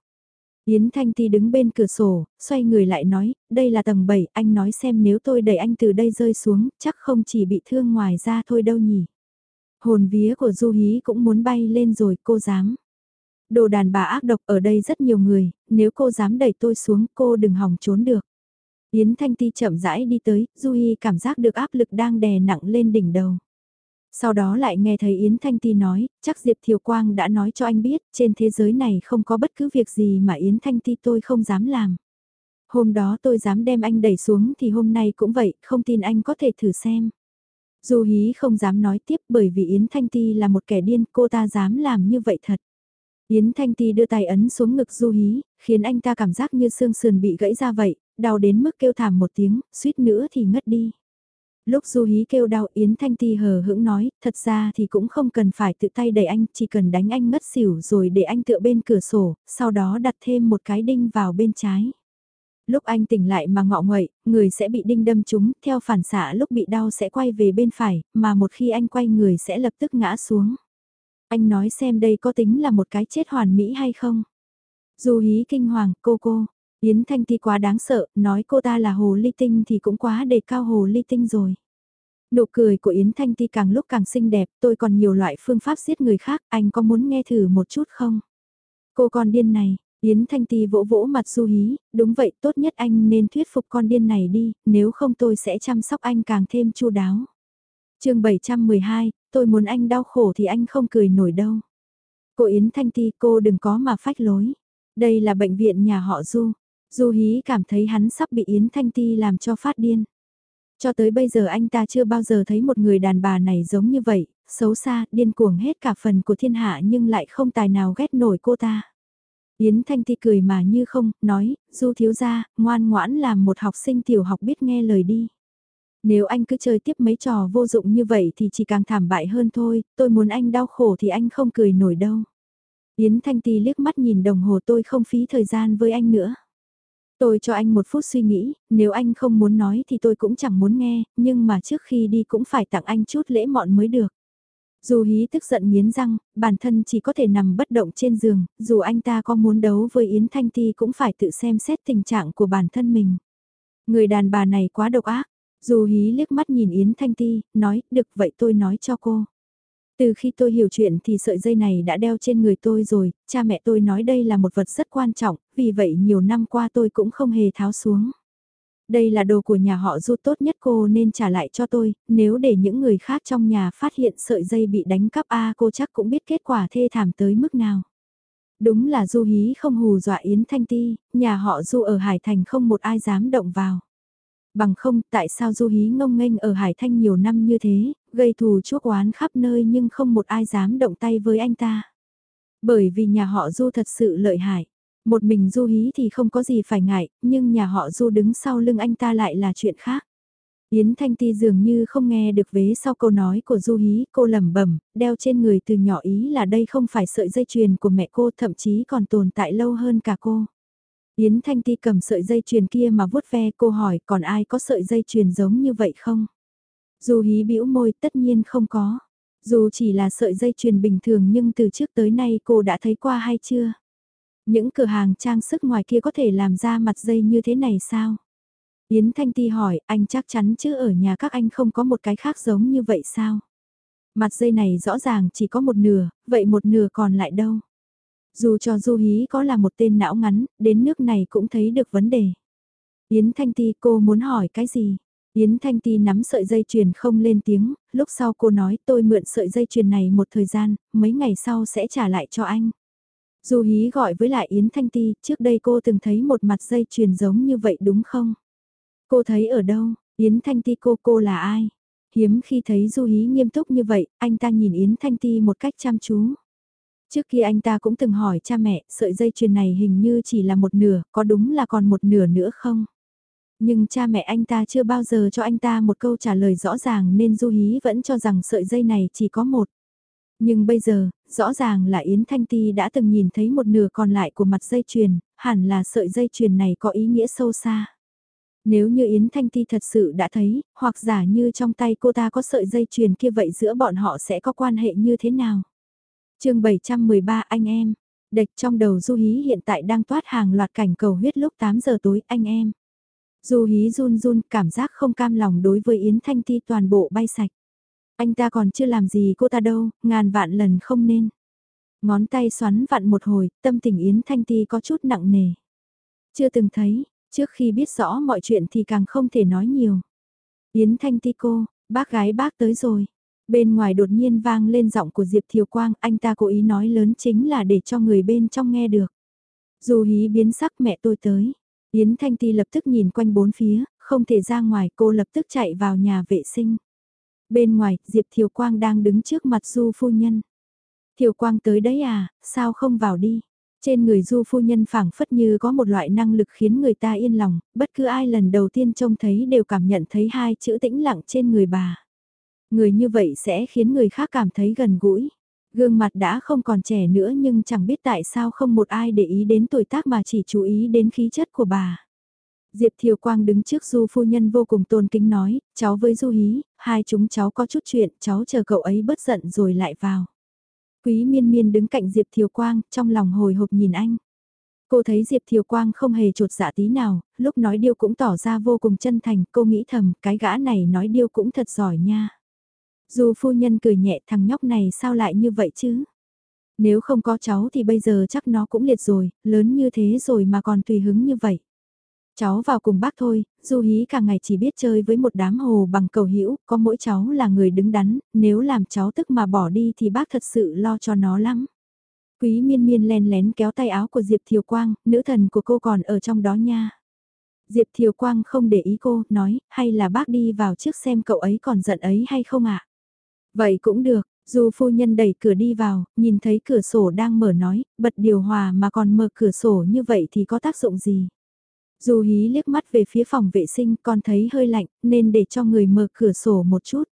Yến Thanh Ti đứng bên cửa sổ, xoay người lại nói, đây là tầng 7, anh nói xem nếu tôi đẩy anh từ đây rơi xuống, chắc không chỉ bị thương ngoài ra thôi đâu nhỉ. Hồn vía của Du Hí cũng muốn bay lên rồi, cô dám. Đồ đàn bà ác độc ở đây rất nhiều người, nếu cô dám đẩy tôi xuống cô đừng hòng trốn được. Yến Thanh Ti chậm rãi đi tới, Du Hi cảm giác được áp lực đang đè nặng lên đỉnh đầu. Sau đó lại nghe thấy Yến Thanh Ti nói, chắc Diệp Thiều Quang đã nói cho anh biết, trên thế giới này không có bất cứ việc gì mà Yến Thanh Ti tôi không dám làm. Hôm đó tôi dám đem anh đẩy xuống thì hôm nay cũng vậy, không tin anh có thể thử xem. Du Hí không dám nói tiếp bởi vì Yến Thanh Ti là một kẻ điên, cô ta dám làm như vậy thật. Yến Thanh Ti đưa tay ấn xuống ngực Du Hí, khiến anh ta cảm giác như xương sườn bị gãy ra vậy, đau đến mức kêu thảm một tiếng, suýt nữa thì ngất đi. Lúc Du Hí kêu đau Yến Thanh Ti hờ hững nói, thật ra thì cũng không cần phải tự tay đẩy anh, chỉ cần đánh anh ngất xỉu rồi để anh tựa bên cửa sổ, sau đó đặt thêm một cái đinh vào bên trái. Lúc anh tỉnh lại mà ngọ nguậy, người sẽ bị đinh đâm trúng, theo phản xạ lúc bị đau sẽ quay về bên phải, mà một khi anh quay người sẽ lập tức ngã xuống. Anh nói xem đây có tính là một cái chết hoàn mỹ hay không? Du hí kinh hoàng, cô cô, Yến Thanh Ti quá đáng sợ, nói cô ta là hồ ly tinh thì cũng quá đề cao hồ ly tinh rồi. Nụ cười của Yến Thanh Ti càng lúc càng xinh đẹp, tôi còn nhiều loại phương pháp giết người khác, anh có muốn nghe thử một chút không? Cô con điên này, Yến Thanh Ti vỗ vỗ mặt Du Hí, đúng vậy tốt nhất anh nên thuyết phục con điên này đi, nếu không tôi sẽ chăm sóc anh càng thêm chu đáo. chương 712, tôi muốn anh đau khổ thì anh không cười nổi đâu. Cô Yến Thanh Ti cô đừng có mà phách lối. Đây là bệnh viện nhà họ Du. Du Hí cảm thấy hắn sắp bị Yến Thanh Ti làm cho phát điên. Cho tới bây giờ anh ta chưa bao giờ thấy một người đàn bà này giống như vậy, xấu xa, điên cuồng hết cả phần của thiên hạ nhưng lại không tài nào ghét nổi cô ta. Yến Thanh Ti cười mà như không, nói, Du thiếu gia, ngoan ngoãn làm một học sinh tiểu học biết nghe lời đi. Nếu anh cứ chơi tiếp mấy trò vô dụng như vậy thì chỉ càng thảm bại hơn thôi, tôi muốn anh đau khổ thì anh không cười nổi đâu. Yến Thanh Ti liếc mắt nhìn đồng hồ tôi không phí thời gian với anh nữa. Tôi cho anh một phút suy nghĩ, nếu anh không muốn nói thì tôi cũng chẳng muốn nghe, nhưng mà trước khi đi cũng phải tặng anh chút lễ mọn mới được. Dù hí tức giận miến răng, bản thân chỉ có thể nằm bất động trên giường, dù anh ta có muốn đấu với Yến Thanh Ti cũng phải tự xem xét tình trạng của bản thân mình. Người đàn bà này quá độc ác, dù hí liếc mắt nhìn Yến Thanh Ti, nói, được vậy tôi nói cho cô. Từ khi tôi hiểu chuyện thì sợi dây này đã đeo trên người tôi rồi, cha mẹ tôi nói đây là một vật rất quan trọng, vì vậy nhiều năm qua tôi cũng không hề tháo xuống. Đây là đồ của nhà họ du tốt nhất cô nên trả lại cho tôi, nếu để những người khác trong nhà phát hiện sợi dây bị đánh cắp A cô chắc cũng biết kết quả thê thảm tới mức nào. Đúng là du hí không hù dọa Yến Thanh Ti, nhà họ du ở Hải Thành không một ai dám động vào. Bằng không, tại sao du hí ngông nghênh ở Hải Thanh nhiều năm như thế, gây thù chuốc oán khắp nơi nhưng không một ai dám động tay với anh ta. Bởi vì nhà họ du thật sự lợi hại. Một mình du hí thì không có gì phải ngại, nhưng nhà họ du đứng sau lưng anh ta lại là chuyện khác. Yến Thanh Ti dường như không nghe được vế sau câu nói của Du Hí, cô lẩm bẩm, đeo trên người từ nhỏ ý là đây không phải sợi dây chuyền của mẹ cô, thậm chí còn tồn tại lâu hơn cả cô. Yến Thanh Ti cầm sợi dây chuyền kia mà vuốt ve cô hỏi còn ai có sợi dây chuyền giống như vậy không? du hí bĩu môi tất nhiên không có. Dù chỉ là sợi dây chuyền bình thường nhưng từ trước tới nay cô đã thấy qua hay chưa? Những cửa hàng trang sức ngoài kia có thể làm ra mặt dây như thế này sao? Yến Thanh Ti hỏi, anh chắc chắn chứ ở nhà các anh không có một cái khác giống như vậy sao? Mặt dây này rõ ràng chỉ có một nửa, vậy một nửa còn lại đâu? Dù cho Du Hí có là một tên não ngắn, đến nước này cũng thấy được vấn đề. Yến Thanh Ti cô muốn hỏi cái gì? Yến Thanh Ti nắm sợi dây chuyền không lên tiếng, lúc sau cô nói tôi mượn sợi dây chuyền này một thời gian, mấy ngày sau sẽ trả lại cho anh. Du Hí gọi với lại Yến Thanh Ti, trước đây cô từng thấy một mặt dây chuyền giống như vậy đúng không? Cô thấy ở đâu? Yến Thanh Ti cô cô là ai? Hiếm khi thấy Du Hí nghiêm túc như vậy, anh ta nhìn Yến Thanh Ti một cách chăm chú. Trước kia anh ta cũng từng hỏi cha mẹ, sợi dây chuyền này hình như chỉ là một nửa, có đúng là còn một nửa nữa không? Nhưng cha mẹ anh ta chưa bao giờ cho anh ta một câu trả lời rõ ràng nên Du Hí vẫn cho rằng sợi dây này chỉ có một. Nhưng bây giờ, rõ ràng là Yến Thanh Ti đã từng nhìn thấy một nửa còn lại của mặt dây chuyền, hẳn là sợi dây chuyền này có ý nghĩa sâu xa. Nếu như Yến Thanh Ti thật sự đã thấy, hoặc giả như trong tay cô ta có sợi dây chuyền kia vậy giữa bọn họ sẽ có quan hệ như thế nào? chương 713 anh em, địch trong đầu Du Hí hiện tại đang toát hàng loạt cảnh cầu huyết lúc 8 giờ tối anh em. Du Hí run run cảm giác không cam lòng đối với Yến Thanh Ti toàn bộ bay sạch. Anh ta còn chưa làm gì cô ta đâu, ngàn vạn lần không nên. Ngón tay xoắn vặn một hồi, tâm tình Yến Thanh Ti có chút nặng nề. Chưa từng thấy, trước khi biết rõ mọi chuyện thì càng không thể nói nhiều. Yến Thanh Ti cô, bác gái bác tới rồi. Bên ngoài đột nhiên vang lên giọng của Diệp Thiều Quang, anh ta cố ý nói lớn chính là để cho người bên trong nghe được. Dù hí biến sắc mẹ tôi tới. Yến Thanh Ti lập tức nhìn quanh bốn phía, không thể ra ngoài cô lập tức chạy vào nhà vệ sinh. Bên ngoài, Diệp Thiều Quang đang đứng trước mặt Du phu nhân. Thiều Quang tới đấy à, sao không vào đi? Trên người Du phu nhân phảng phất như có một loại năng lực khiến người ta yên lòng, bất cứ ai lần đầu tiên trông thấy đều cảm nhận thấy hai chữ tĩnh lặng trên người bà. Người như vậy sẽ khiến người khác cảm thấy gần gũi. Gương mặt đã không còn trẻ nữa nhưng chẳng biết tại sao không một ai để ý đến tuổi tác mà chỉ chú ý đến khí chất của bà. Diệp Thiều Quang đứng trước Du phu nhân vô cùng tôn kính nói, cháu với Du Hí, hai chúng cháu có chút chuyện, cháu chờ cậu ấy bớt giận rồi lại vào. Quý miên miên đứng cạnh Diệp Thiều Quang, trong lòng hồi hộp nhìn anh. Cô thấy Diệp Thiều Quang không hề trột dạ tí nào, lúc nói điêu cũng tỏ ra vô cùng chân thành, cô nghĩ thầm, cái gã này nói điêu cũng thật giỏi nha. Dù phu nhân cười nhẹ thằng nhóc này sao lại như vậy chứ? Nếu không có cháu thì bây giờ chắc nó cũng liệt rồi, lớn như thế rồi mà còn tùy hứng như vậy. Cháu vào cùng bác thôi, Du Hí cả ngày chỉ biết chơi với một đám hồ bằng cầu hữu có mỗi cháu là người đứng đắn, nếu làm cháu tức mà bỏ đi thì bác thật sự lo cho nó lắm. Quý miên miên len lén kéo tay áo của Diệp Thiều Quang, nữ thần của cô còn ở trong đó nha. Diệp Thiều Quang không để ý cô, nói, hay là bác đi vào trước xem cậu ấy còn giận ấy hay không ạ? Vậy cũng được, dù phu nhân đẩy cửa đi vào, nhìn thấy cửa sổ đang mở nói, bật điều hòa mà còn mở cửa sổ như vậy thì có tác dụng gì? Dù hí liếc mắt về phía phòng vệ sinh con thấy hơi lạnh nên để cho người mở cửa sổ một chút.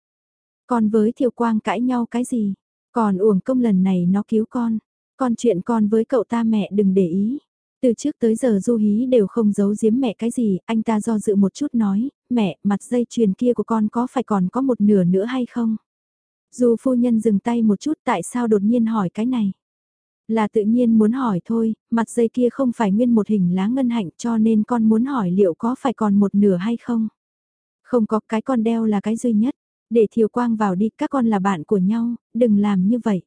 Còn với Thiều Quang cãi nhau cái gì? Còn uổng công lần này nó cứu con. Con chuyện con với cậu ta mẹ đừng để ý. Từ trước tới giờ Du Hí đều không giấu giếm mẹ cái gì, anh ta do dự một chút nói, mẹ, mặt dây chuyền kia của con có phải còn có một nửa nữa hay không? Dù phu nhân dừng tay một chút tại sao đột nhiên hỏi cái này? Là tự nhiên muốn hỏi thôi, mặt dây kia không phải nguyên một hình lá ngân hạnh cho nên con muốn hỏi liệu có phải còn một nửa hay không? Không có cái con đeo là cái duy nhất. Để thiều quang vào đi, các con là bạn của nhau, đừng làm như vậy.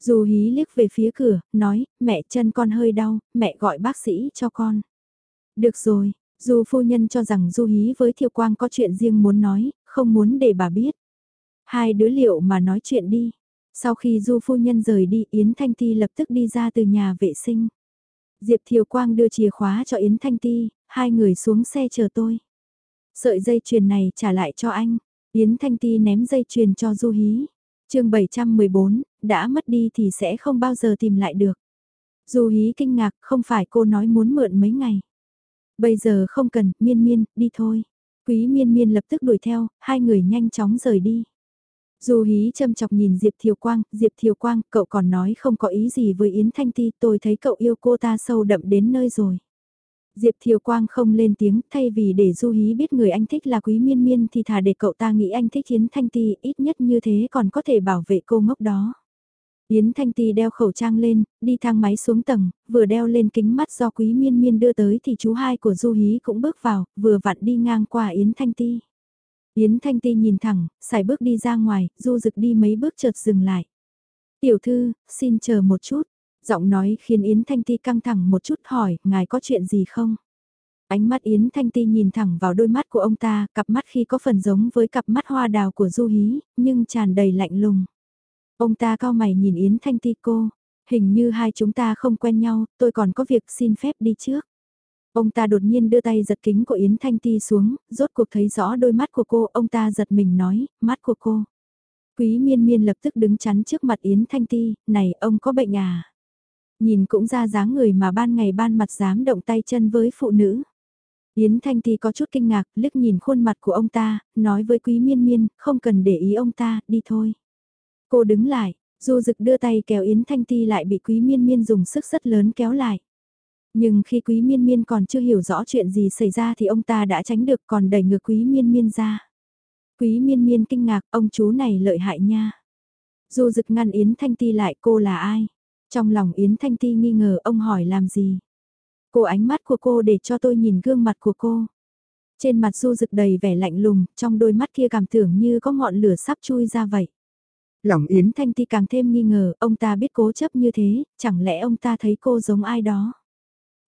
Dù hí liếc về phía cửa, nói, mẹ chân con hơi đau, mẹ gọi bác sĩ cho con. Được rồi, dù phu nhân cho rằng Du hí với thiều quang có chuyện riêng muốn nói, không muốn để bà biết. Hai đứa liệu mà nói chuyện đi. Sau khi Du phu nhân rời đi Yến Thanh Ti lập tức đi ra từ nhà vệ sinh. Diệp Thiều Quang đưa chìa khóa cho Yến Thanh Ti, hai người xuống xe chờ tôi. Sợi dây chuyền này trả lại cho anh. Yến Thanh Ti ném dây chuyền cho Du Hí. Trường 714, đã mất đi thì sẽ không bao giờ tìm lại được. Du Hí kinh ngạc, không phải cô nói muốn mượn mấy ngày. Bây giờ không cần, miên miên, đi thôi. Quý miên miên lập tức đuổi theo, hai người nhanh chóng rời đi. Du hí châm chọc nhìn Diệp Thiều Quang, Diệp Thiều Quang, cậu còn nói không có ý gì với Yến Thanh Ti, tôi thấy cậu yêu cô ta sâu đậm đến nơi rồi. Diệp Thiều Quang không lên tiếng, thay vì để Du hí biết người anh thích là quý miên miên thì thà để cậu ta nghĩ anh thích Yến Thanh Ti, ít nhất như thế còn có thể bảo vệ cô ngốc đó. Yến Thanh Ti đeo khẩu trang lên, đi thang máy xuống tầng, vừa đeo lên kính mắt do quý miên miên đưa tới thì chú hai của Du Hí cũng bước vào, vừa vặn đi ngang qua Yến Thanh Ti. Yến Thanh Ti nhìn thẳng, xài bước đi ra ngoài, du rực đi mấy bước chợt dừng lại. Tiểu thư, xin chờ một chút. Giọng nói khiến Yến Thanh Ti căng thẳng một chút hỏi, ngài có chuyện gì không? Ánh mắt Yến Thanh Ti nhìn thẳng vào đôi mắt của ông ta, cặp mắt khi có phần giống với cặp mắt hoa đào của Du Hí, nhưng tràn đầy lạnh lùng. Ông ta cao mày nhìn Yến Thanh Ti cô, hình như hai chúng ta không quen nhau, tôi còn có việc xin phép đi trước. Ông ta đột nhiên đưa tay giật kính của Yến Thanh Ti xuống, rốt cuộc thấy rõ đôi mắt của cô, ông ta giật mình nói, mắt của cô. Quý miên miên lập tức đứng chắn trước mặt Yến Thanh Ti, này ông có bệnh à? Nhìn cũng ra dáng người mà ban ngày ban mặt dám động tay chân với phụ nữ. Yến Thanh Ti có chút kinh ngạc, liếc nhìn khuôn mặt của ông ta, nói với quý miên miên, không cần để ý ông ta, đi thôi. Cô đứng lại, du dực đưa tay kéo Yến Thanh Ti lại bị quý miên miên dùng sức rất lớn kéo lại. Nhưng khi quý miên miên còn chưa hiểu rõ chuyện gì xảy ra thì ông ta đã tránh được còn đẩy ngược quý miên miên ra. Quý miên miên kinh ngạc, ông chú này lợi hại nha. Du dực ngăn Yến Thanh Ti lại cô là ai? Trong lòng Yến Thanh Ti nghi ngờ ông hỏi làm gì? Cô ánh mắt của cô để cho tôi nhìn gương mặt của cô. Trên mặt du rực đầy vẻ lạnh lùng, trong đôi mắt kia cảm tưởng như có ngọn lửa sắp chui ra vậy. Lòng Yến Thanh Ti càng thêm nghi ngờ, ông ta biết cố chấp như thế, chẳng lẽ ông ta thấy cô giống ai đó?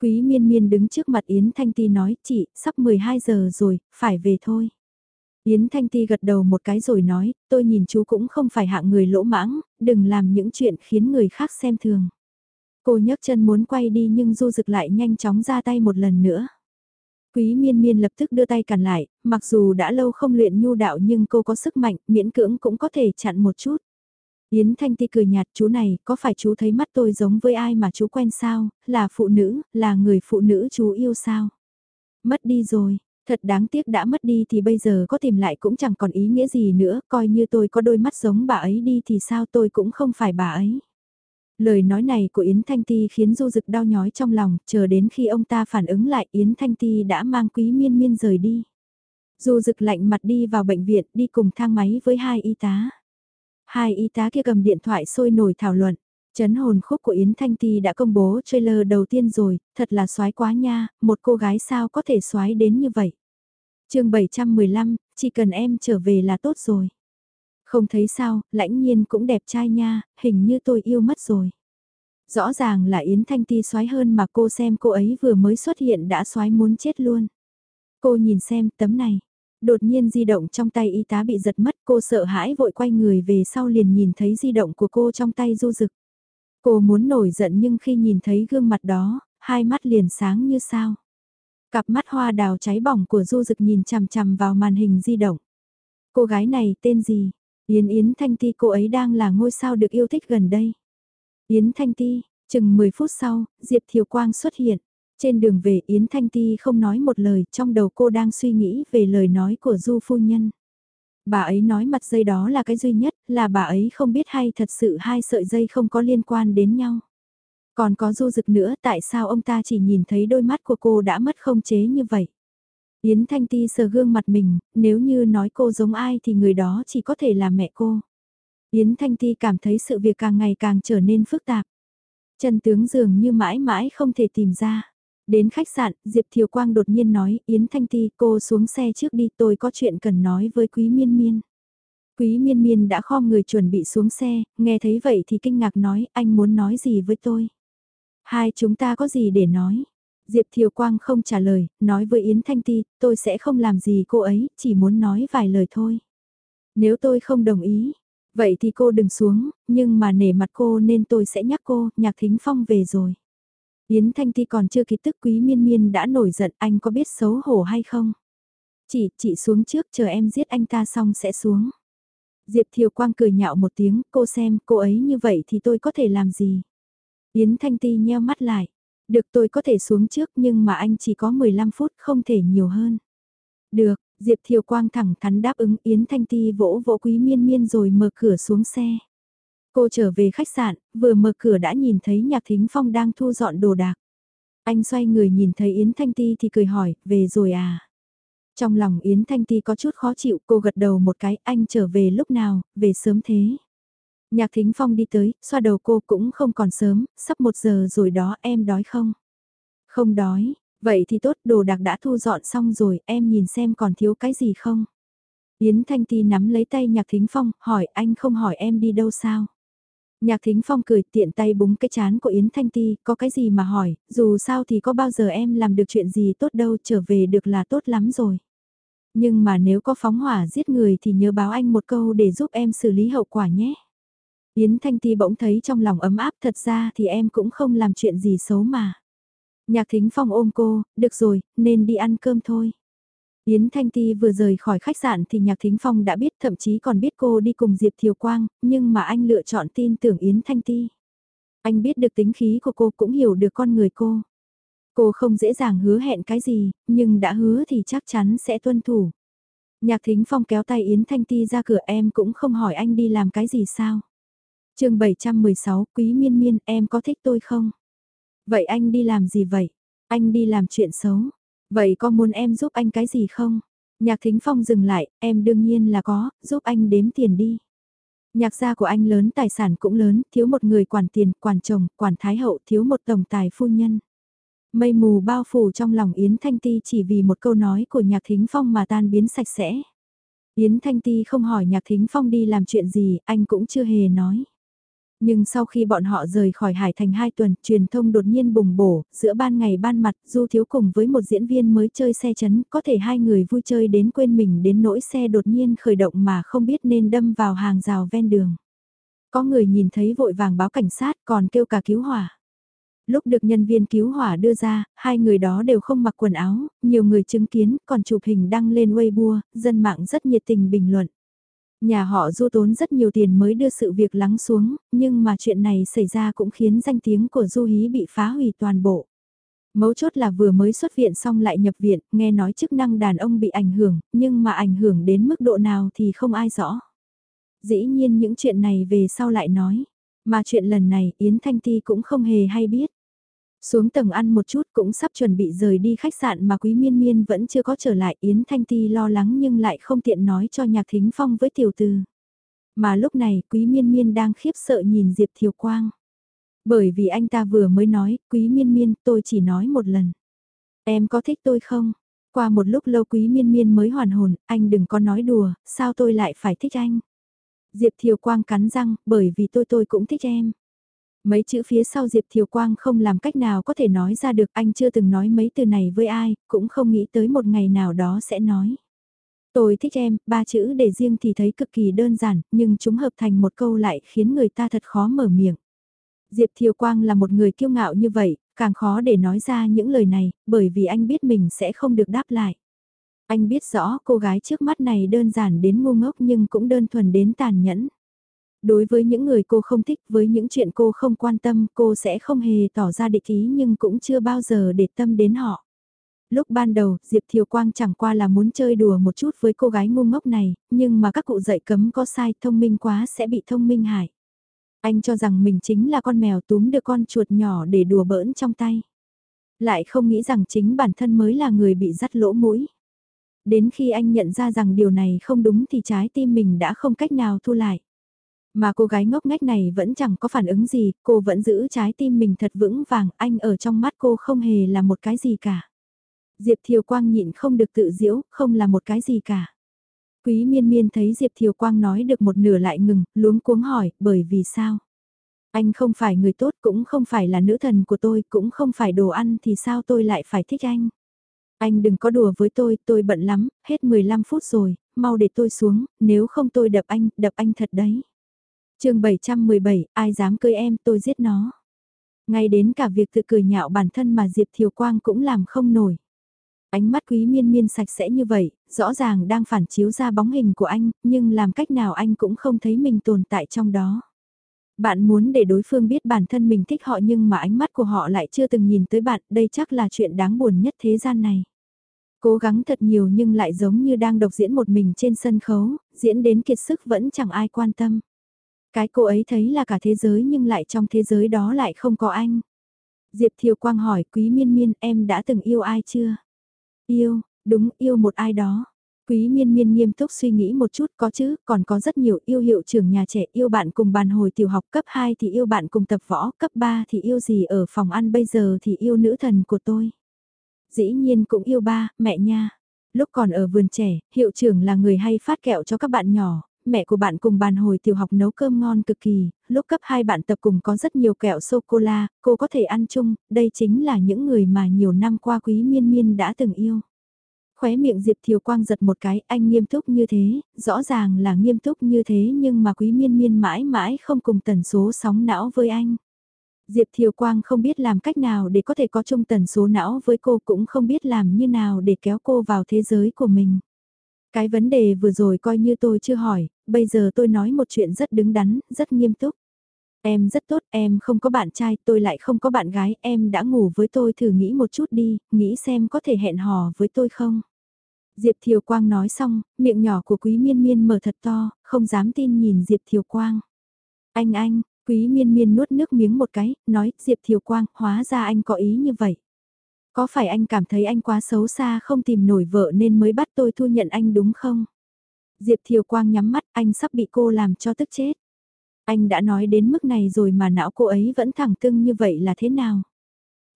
Quý miên miên đứng trước mặt Yến Thanh Ti nói, chị, sắp 12 giờ rồi, phải về thôi. Yến Thanh Ti gật đầu một cái rồi nói, tôi nhìn chú cũng không phải hạng người lỗ mãng, đừng làm những chuyện khiến người khác xem thường. Cô nhấc chân muốn quay đi nhưng du Dực lại nhanh chóng ra tay một lần nữa. Quý miên miên lập tức đưa tay cản lại, mặc dù đã lâu không luyện nhu đạo nhưng cô có sức mạnh, miễn cưỡng cũng có thể chặn một chút. Yến Thanh Ti cười nhạt chú này, có phải chú thấy mắt tôi giống với ai mà chú quen sao, là phụ nữ, là người phụ nữ chú yêu sao? Mất đi rồi, thật đáng tiếc đã mất đi thì bây giờ có tìm lại cũng chẳng còn ý nghĩa gì nữa, coi như tôi có đôi mắt giống bà ấy đi thì sao tôi cũng không phải bà ấy. Lời nói này của Yến Thanh Ti khiến Du Dực đau nhói trong lòng, chờ đến khi ông ta phản ứng lại Yến Thanh Ti đã mang quý miên miên rời đi. Du Dực lạnh mặt đi vào bệnh viện đi cùng thang máy với hai y tá. Hai y tá kia cầm điện thoại sôi nổi thảo luận. Chấn hồn khúc của Yến Thanh Ti đã công bố trailer đầu tiên rồi, thật là xoái quá nha, một cô gái sao có thể xoái đến như vậy. chương 715, chỉ cần em trở về là tốt rồi. Không thấy sao, lãnh nhiên cũng đẹp trai nha, hình như tôi yêu mất rồi. Rõ ràng là Yến Thanh Ti xoái hơn mà cô xem cô ấy vừa mới xuất hiện đã xoái muốn chết luôn. Cô nhìn xem tấm này. Đột nhiên di động trong tay y tá bị giật mất cô sợ hãi vội quay người về sau liền nhìn thấy di động của cô trong tay du rực. Cô muốn nổi giận nhưng khi nhìn thấy gương mặt đó, hai mắt liền sáng như sao. Cặp mắt hoa đào cháy bỏng của du rực nhìn chằm chằm vào màn hình di động. Cô gái này tên gì? Yến Yến Thanh Ti cô ấy đang là ngôi sao được yêu thích gần đây. Yến Thanh Ti, chừng 10 phút sau, Diệp Thiều Quang xuất hiện. Trên đường về Yến Thanh Ti không nói một lời, trong đầu cô đang suy nghĩ về lời nói của Du Phu Nhân. Bà ấy nói mặt dây đó là cái duy nhất, là bà ấy không biết hay thật sự hai sợi dây không có liên quan đến nhau. Còn có du dực nữa tại sao ông ta chỉ nhìn thấy đôi mắt của cô đã mất không chế như vậy. Yến Thanh Ti sờ gương mặt mình, nếu như nói cô giống ai thì người đó chỉ có thể là mẹ cô. Yến Thanh Ti cảm thấy sự việc càng ngày càng trở nên phức tạp. Chân tướng dường như mãi mãi không thể tìm ra. Đến khách sạn, Diệp Thiều Quang đột nhiên nói, Yến Thanh Ti cô xuống xe trước đi tôi có chuyện cần nói với Quý Miên Miên. Quý Miên Miên đã khom người chuẩn bị xuống xe, nghe thấy vậy thì kinh ngạc nói, anh muốn nói gì với tôi? Hai chúng ta có gì để nói? Diệp Thiều Quang không trả lời, nói với Yến Thanh Ti, tôi sẽ không làm gì cô ấy, chỉ muốn nói vài lời thôi. Nếu tôi không đồng ý, vậy thì cô đừng xuống, nhưng mà nể mặt cô nên tôi sẽ nhắc cô, nhạc thính phong về rồi. Yến Thanh Ti còn chưa kịp tức quý miên miên đã nổi giận anh có biết xấu hổ hay không? Chị, chị xuống trước chờ em giết anh ta xong sẽ xuống. Diệp Thiều Quang cười nhạo một tiếng, cô xem cô ấy như vậy thì tôi có thể làm gì? Yến Thanh Ti nheo mắt lại. Được tôi có thể xuống trước nhưng mà anh chỉ có 15 phút không thể nhiều hơn. Được, Diệp Thiều Quang thẳng thắn đáp ứng Yến Thanh Ti vỗ vỗ quý miên miên rồi mở cửa xuống xe. Cô trở về khách sạn, vừa mở cửa đã nhìn thấy Nhạc Thính Phong đang thu dọn đồ đạc. Anh xoay người nhìn thấy Yến Thanh Ti thì cười hỏi, về rồi à? Trong lòng Yến Thanh Ti có chút khó chịu, cô gật đầu một cái, anh trở về lúc nào, về sớm thế. Nhạc Thính Phong đi tới, xoa đầu cô cũng không còn sớm, sắp một giờ rồi đó, em đói không? Không đói, vậy thì tốt, đồ đạc đã thu dọn xong rồi, em nhìn xem còn thiếu cái gì không? Yến Thanh Ti nắm lấy tay Nhạc Thính Phong, hỏi anh không hỏi em đi đâu sao? Nhạc Thính Phong cười tiện tay búng cái chán của Yến Thanh Ti, có cái gì mà hỏi, dù sao thì có bao giờ em làm được chuyện gì tốt đâu, trở về được là tốt lắm rồi. Nhưng mà nếu có phóng hỏa giết người thì nhớ báo anh một câu để giúp em xử lý hậu quả nhé. Yến Thanh Ti bỗng thấy trong lòng ấm áp thật ra thì em cũng không làm chuyện gì xấu mà. Nhạc Thính Phong ôm cô, được rồi, nên đi ăn cơm thôi. Yến Thanh Ti vừa rời khỏi khách sạn thì Nhạc Thính Phong đã biết thậm chí còn biết cô đi cùng Diệp Thiều Quang, nhưng mà anh lựa chọn tin tưởng Yến Thanh Ti. Anh biết được tính khí của cô cũng hiểu được con người cô. Cô không dễ dàng hứa hẹn cái gì, nhưng đã hứa thì chắc chắn sẽ tuân thủ. Nhạc Thính Phong kéo tay Yến Thanh Ti ra cửa em cũng không hỏi anh đi làm cái gì sao. chương 716, Quý Miên Miên, em có thích tôi không? Vậy anh đi làm gì vậy? Anh đi làm chuyện xấu. Vậy có muốn em giúp anh cái gì không? Nhạc Thính Phong dừng lại, em đương nhiên là có, giúp anh đếm tiền đi. Nhạc gia của anh lớn tài sản cũng lớn, thiếu một người quản tiền, quản chồng, quản thái hậu, thiếu một tổng tài phu nhân. Mây mù bao phủ trong lòng Yến Thanh Ti chỉ vì một câu nói của Nhạc Thính Phong mà tan biến sạch sẽ. Yến Thanh Ti không hỏi Nhạc Thính Phong đi làm chuyện gì, anh cũng chưa hề nói. Nhưng sau khi bọn họ rời khỏi Hải Thành 2 tuần, truyền thông đột nhiên bùng bổ, giữa ban ngày ban mặt, Du Thiếu cùng với một diễn viên mới chơi xe chấn, có thể hai người vui chơi đến quên mình đến nỗi xe đột nhiên khởi động mà không biết nên đâm vào hàng rào ven đường. Có người nhìn thấy vội vàng báo cảnh sát còn kêu cả cứu hỏa. Lúc được nhân viên cứu hỏa đưa ra, hai người đó đều không mặc quần áo, nhiều người chứng kiến còn chụp hình đăng lên Weibo, dân mạng rất nhiệt tình bình luận. Nhà họ du tốn rất nhiều tiền mới đưa sự việc lắng xuống, nhưng mà chuyện này xảy ra cũng khiến danh tiếng của du hí bị phá hủy toàn bộ. Mấu chốt là vừa mới xuất viện xong lại nhập viện, nghe nói chức năng đàn ông bị ảnh hưởng, nhưng mà ảnh hưởng đến mức độ nào thì không ai rõ. Dĩ nhiên những chuyện này về sau lại nói, mà chuyện lần này Yến Thanh Ti cũng không hề hay biết. Xuống tầng ăn một chút cũng sắp chuẩn bị rời đi khách sạn mà Quý Miên Miên vẫn chưa có trở lại Yến Thanh Ti lo lắng nhưng lại không tiện nói cho Nhạc Thính Phong với tiểu từ. Mà lúc này Quý Miên Miên đang khiếp sợ nhìn Diệp Thiều Quang. Bởi vì anh ta vừa mới nói, quý miên miên, tôi chỉ nói một lần. Em có thích tôi không? Qua một lúc lâu quý miên miên mới hoàn hồn, anh đừng có nói đùa, sao tôi lại phải thích anh? Diệp Thiều Quang cắn răng, bởi vì tôi tôi cũng thích em. Mấy chữ phía sau Diệp Thiều Quang không làm cách nào có thể nói ra được anh chưa từng nói mấy từ này với ai, cũng không nghĩ tới một ngày nào đó sẽ nói. Tôi thích em, ba chữ để riêng thì thấy cực kỳ đơn giản, nhưng chúng hợp thành một câu lại khiến người ta thật khó mở miệng. Diệp Thiều Quang là một người kiêu ngạo như vậy, càng khó để nói ra những lời này, bởi vì anh biết mình sẽ không được đáp lại. Anh biết rõ cô gái trước mắt này đơn giản đến ngu ngốc nhưng cũng đơn thuần đến tàn nhẫn. Đối với những người cô không thích, với những chuyện cô không quan tâm, cô sẽ không hề tỏ ra địch ý nhưng cũng chưa bao giờ để tâm đến họ. Lúc ban đầu, Diệp Thiều Quang chẳng qua là muốn chơi đùa một chút với cô gái ngu ngốc này, nhưng mà các cụ dạy cấm có sai thông minh quá sẽ bị thông minh hại. Anh cho rằng mình chính là con mèo túm được con chuột nhỏ để đùa bỡn trong tay. Lại không nghĩ rằng chính bản thân mới là người bị dắt lỗ mũi. Đến khi anh nhận ra rằng điều này không đúng thì trái tim mình đã không cách nào thu lại. Mà cô gái ngốc nghếch này vẫn chẳng có phản ứng gì, cô vẫn giữ trái tim mình thật vững vàng, anh ở trong mắt cô không hề là một cái gì cả. Diệp Thiều Quang nhịn không được tự diễu, không là một cái gì cả. Quý miên miên thấy Diệp Thiều Quang nói được một nửa lại ngừng, luống cuống hỏi, bởi vì sao? Anh không phải người tốt, cũng không phải là nữ thần của tôi, cũng không phải đồ ăn thì sao tôi lại phải thích anh? Anh đừng có đùa với tôi, tôi bận lắm, hết 15 phút rồi, mau để tôi xuống, nếu không tôi đập anh, đập anh thật đấy chương 717, ai dám cưới em tôi giết nó. Ngay đến cả việc tự cười nhạo bản thân mà Diệp Thiều Quang cũng làm không nổi. Ánh mắt quý miên miên sạch sẽ như vậy, rõ ràng đang phản chiếu ra bóng hình của anh, nhưng làm cách nào anh cũng không thấy mình tồn tại trong đó. Bạn muốn để đối phương biết bản thân mình thích họ nhưng mà ánh mắt của họ lại chưa từng nhìn tới bạn, đây chắc là chuyện đáng buồn nhất thế gian này. Cố gắng thật nhiều nhưng lại giống như đang độc diễn một mình trên sân khấu, diễn đến kiệt sức vẫn chẳng ai quan tâm. Cái cô ấy thấy là cả thế giới nhưng lại trong thế giới đó lại không có anh. Diệp Thiều Quang hỏi Quý Miên Miên em đã từng yêu ai chưa? Yêu, đúng yêu một ai đó. Quý miên miên nghiêm túc suy nghĩ một chút có chứ, còn có rất nhiều yêu hiệu trưởng nhà trẻ yêu bạn cùng bàn hồi tiểu học cấp 2 thì yêu bạn cùng tập võ, cấp 3 thì yêu gì ở phòng ăn bây giờ thì yêu nữ thần của tôi. Dĩ nhiên cũng yêu ba, mẹ nha. Lúc còn ở vườn trẻ, hiệu trưởng là người hay phát kẹo cho các bạn nhỏ, mẹ của bạn cùng bàn hồi tiểu học nấu cơm ngon cực kỳ, lúc cấp 2 bạn tập cùng có rất nhiều kẹo sô-cô-la, cô có thể ăn chung, đây chính là những người mà nhiều năm qua quý miên miên đã từng yêu. Khóe miệng Diệp Thiều Quang giật một cái, anh nghiêm túc như thế, rõ ràng là nghiêm túc như thế nhưng mà quý miên miên mãi mãi không cùng tần số sóng não với anh. Diệp Thiều Quang không biết làm cách nào để có thể có chung tần số não với cô cũng không biết làm như nào để kéo cô vào thế giới của mình. Cái vấn đề vừa rồi coi như tôi chưa hỏi, bây giờ tôi nói một chuyện rất đứng đắn, rất nghiêm túc. Em rất tốt, em không có bạn trai, tôi lại không có bạn gái, em đã ngủ với tôi thử nghĩ một chút đi, nghĩ xem có thể hẹn hò với tôi không. Diệp Thiều Quang nói xong, miệng nhỏ của Quý Miên Miên mở thật to, không dám tin nhìn Diệp Thiều Quang. Anh anh, Quý Miên Miên nuốt nước miếng một cái, nói, Diệp Thiều Quang, hóa ra anh có ý như vậy. Có phải anh cảm thấy anh quá xấu xa không tìm nổi vợ nên mới bắt tôi thu nhận anh đúng không? Diệp Thiều Quang nhắm mắt anh sắp bị cô làm cho tức chết. Anh đã nói đến mức này rồi mà não cô ấy vẫn thẳng tưng như vậy là thế nào?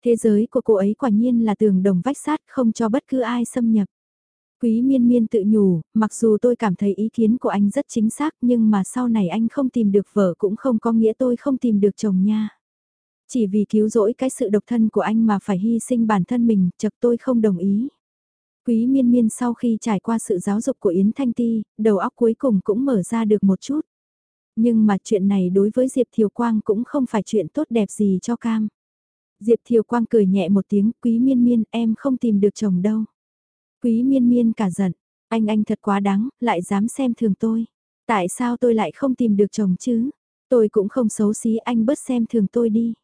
Thế giới của cô ấy quả nhiên là tường đồng vách sát không cho bất cứ ai xâm nhập. Quý miên miên tự nhủ, mặc dù tôi cảm thấy ý kiến của anh rất chính xác nhưng mà sau này anh không tìm được vợ cũng không có nghĩa tôi không tìm được chồng nha. Chỉ vì cứu rỗi cái sự độc thân của anh mà phải hy sinh bản thân mình, chật tôi không đồng ý. Quý miên miên sau khi trải qua sự giáo dục của Yến Thanh Ti, đầu óc cuối cùng cũng mở ra được một chút. Nhưng mà chuyện này đối với Diệp Thiều Quang cũng không phải chuyện tốt đẹp gì cho Cam. Diệp Thiều Quang cười nhẹ một tiếng, quý miên miên em không tìm được chồng đâu. Quý miên miên cả giận, anh anh thật quá đáng, lại dám xem thường tôi. Tại sao tôi lại không tìm được chồng chứ? Tôi cũng không xấu xí anh bớt xem thường tôi đi.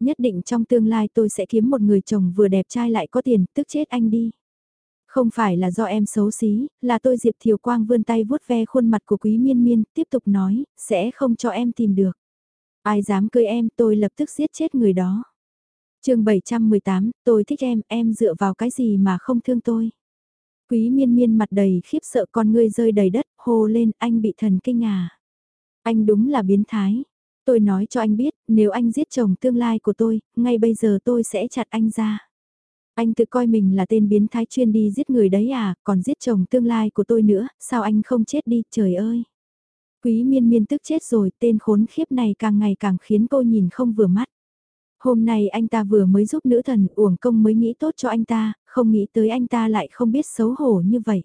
Nhất định trong tương lai tôi sẽ kiếm một người chồng vừa đẹp trai lại có tiền, tức chết anh đi. Không phải là do em xấu xí, là tôi Diệp Thiều Quang vươn tay vuốt ve khuôn mặt của Quý Miên Miên, tiếp tục nói, sẽ không cho em tìm được. Ai dám cưới em, tôi lập tức giết chết người đó. chương 718, tôi thích em, em dựa vào cái gì mà không thương tôi. Quý Miên Miên mặt đầy khiếp sợ con ngươi rơi đầy đất, hô lên, anh bị thần kinh à. Anh đúng là biến thái. Tôi nói cho anh biết, nếu anh giết chồng tương lai của tôi, ngay bây giờ tôi sẽ chặt anh ra. Anh tự coi mình là tên biến thái chuyên đi giết người đấy à, còn giết chồng tương lai của tôi nữa, sao anh không chết đi, trời ơi. Quý miên miên tức chết rồi, tên khốn khiếp này càng ngày càng khiến cô nhìn không vừa mắt. Hôm nay anh ta vừa mới giúp nữ thần uổng công mới nghĩ tốt cho anh ta, không nghĩ tới anh ta lại không biết xấu hổ như vậy.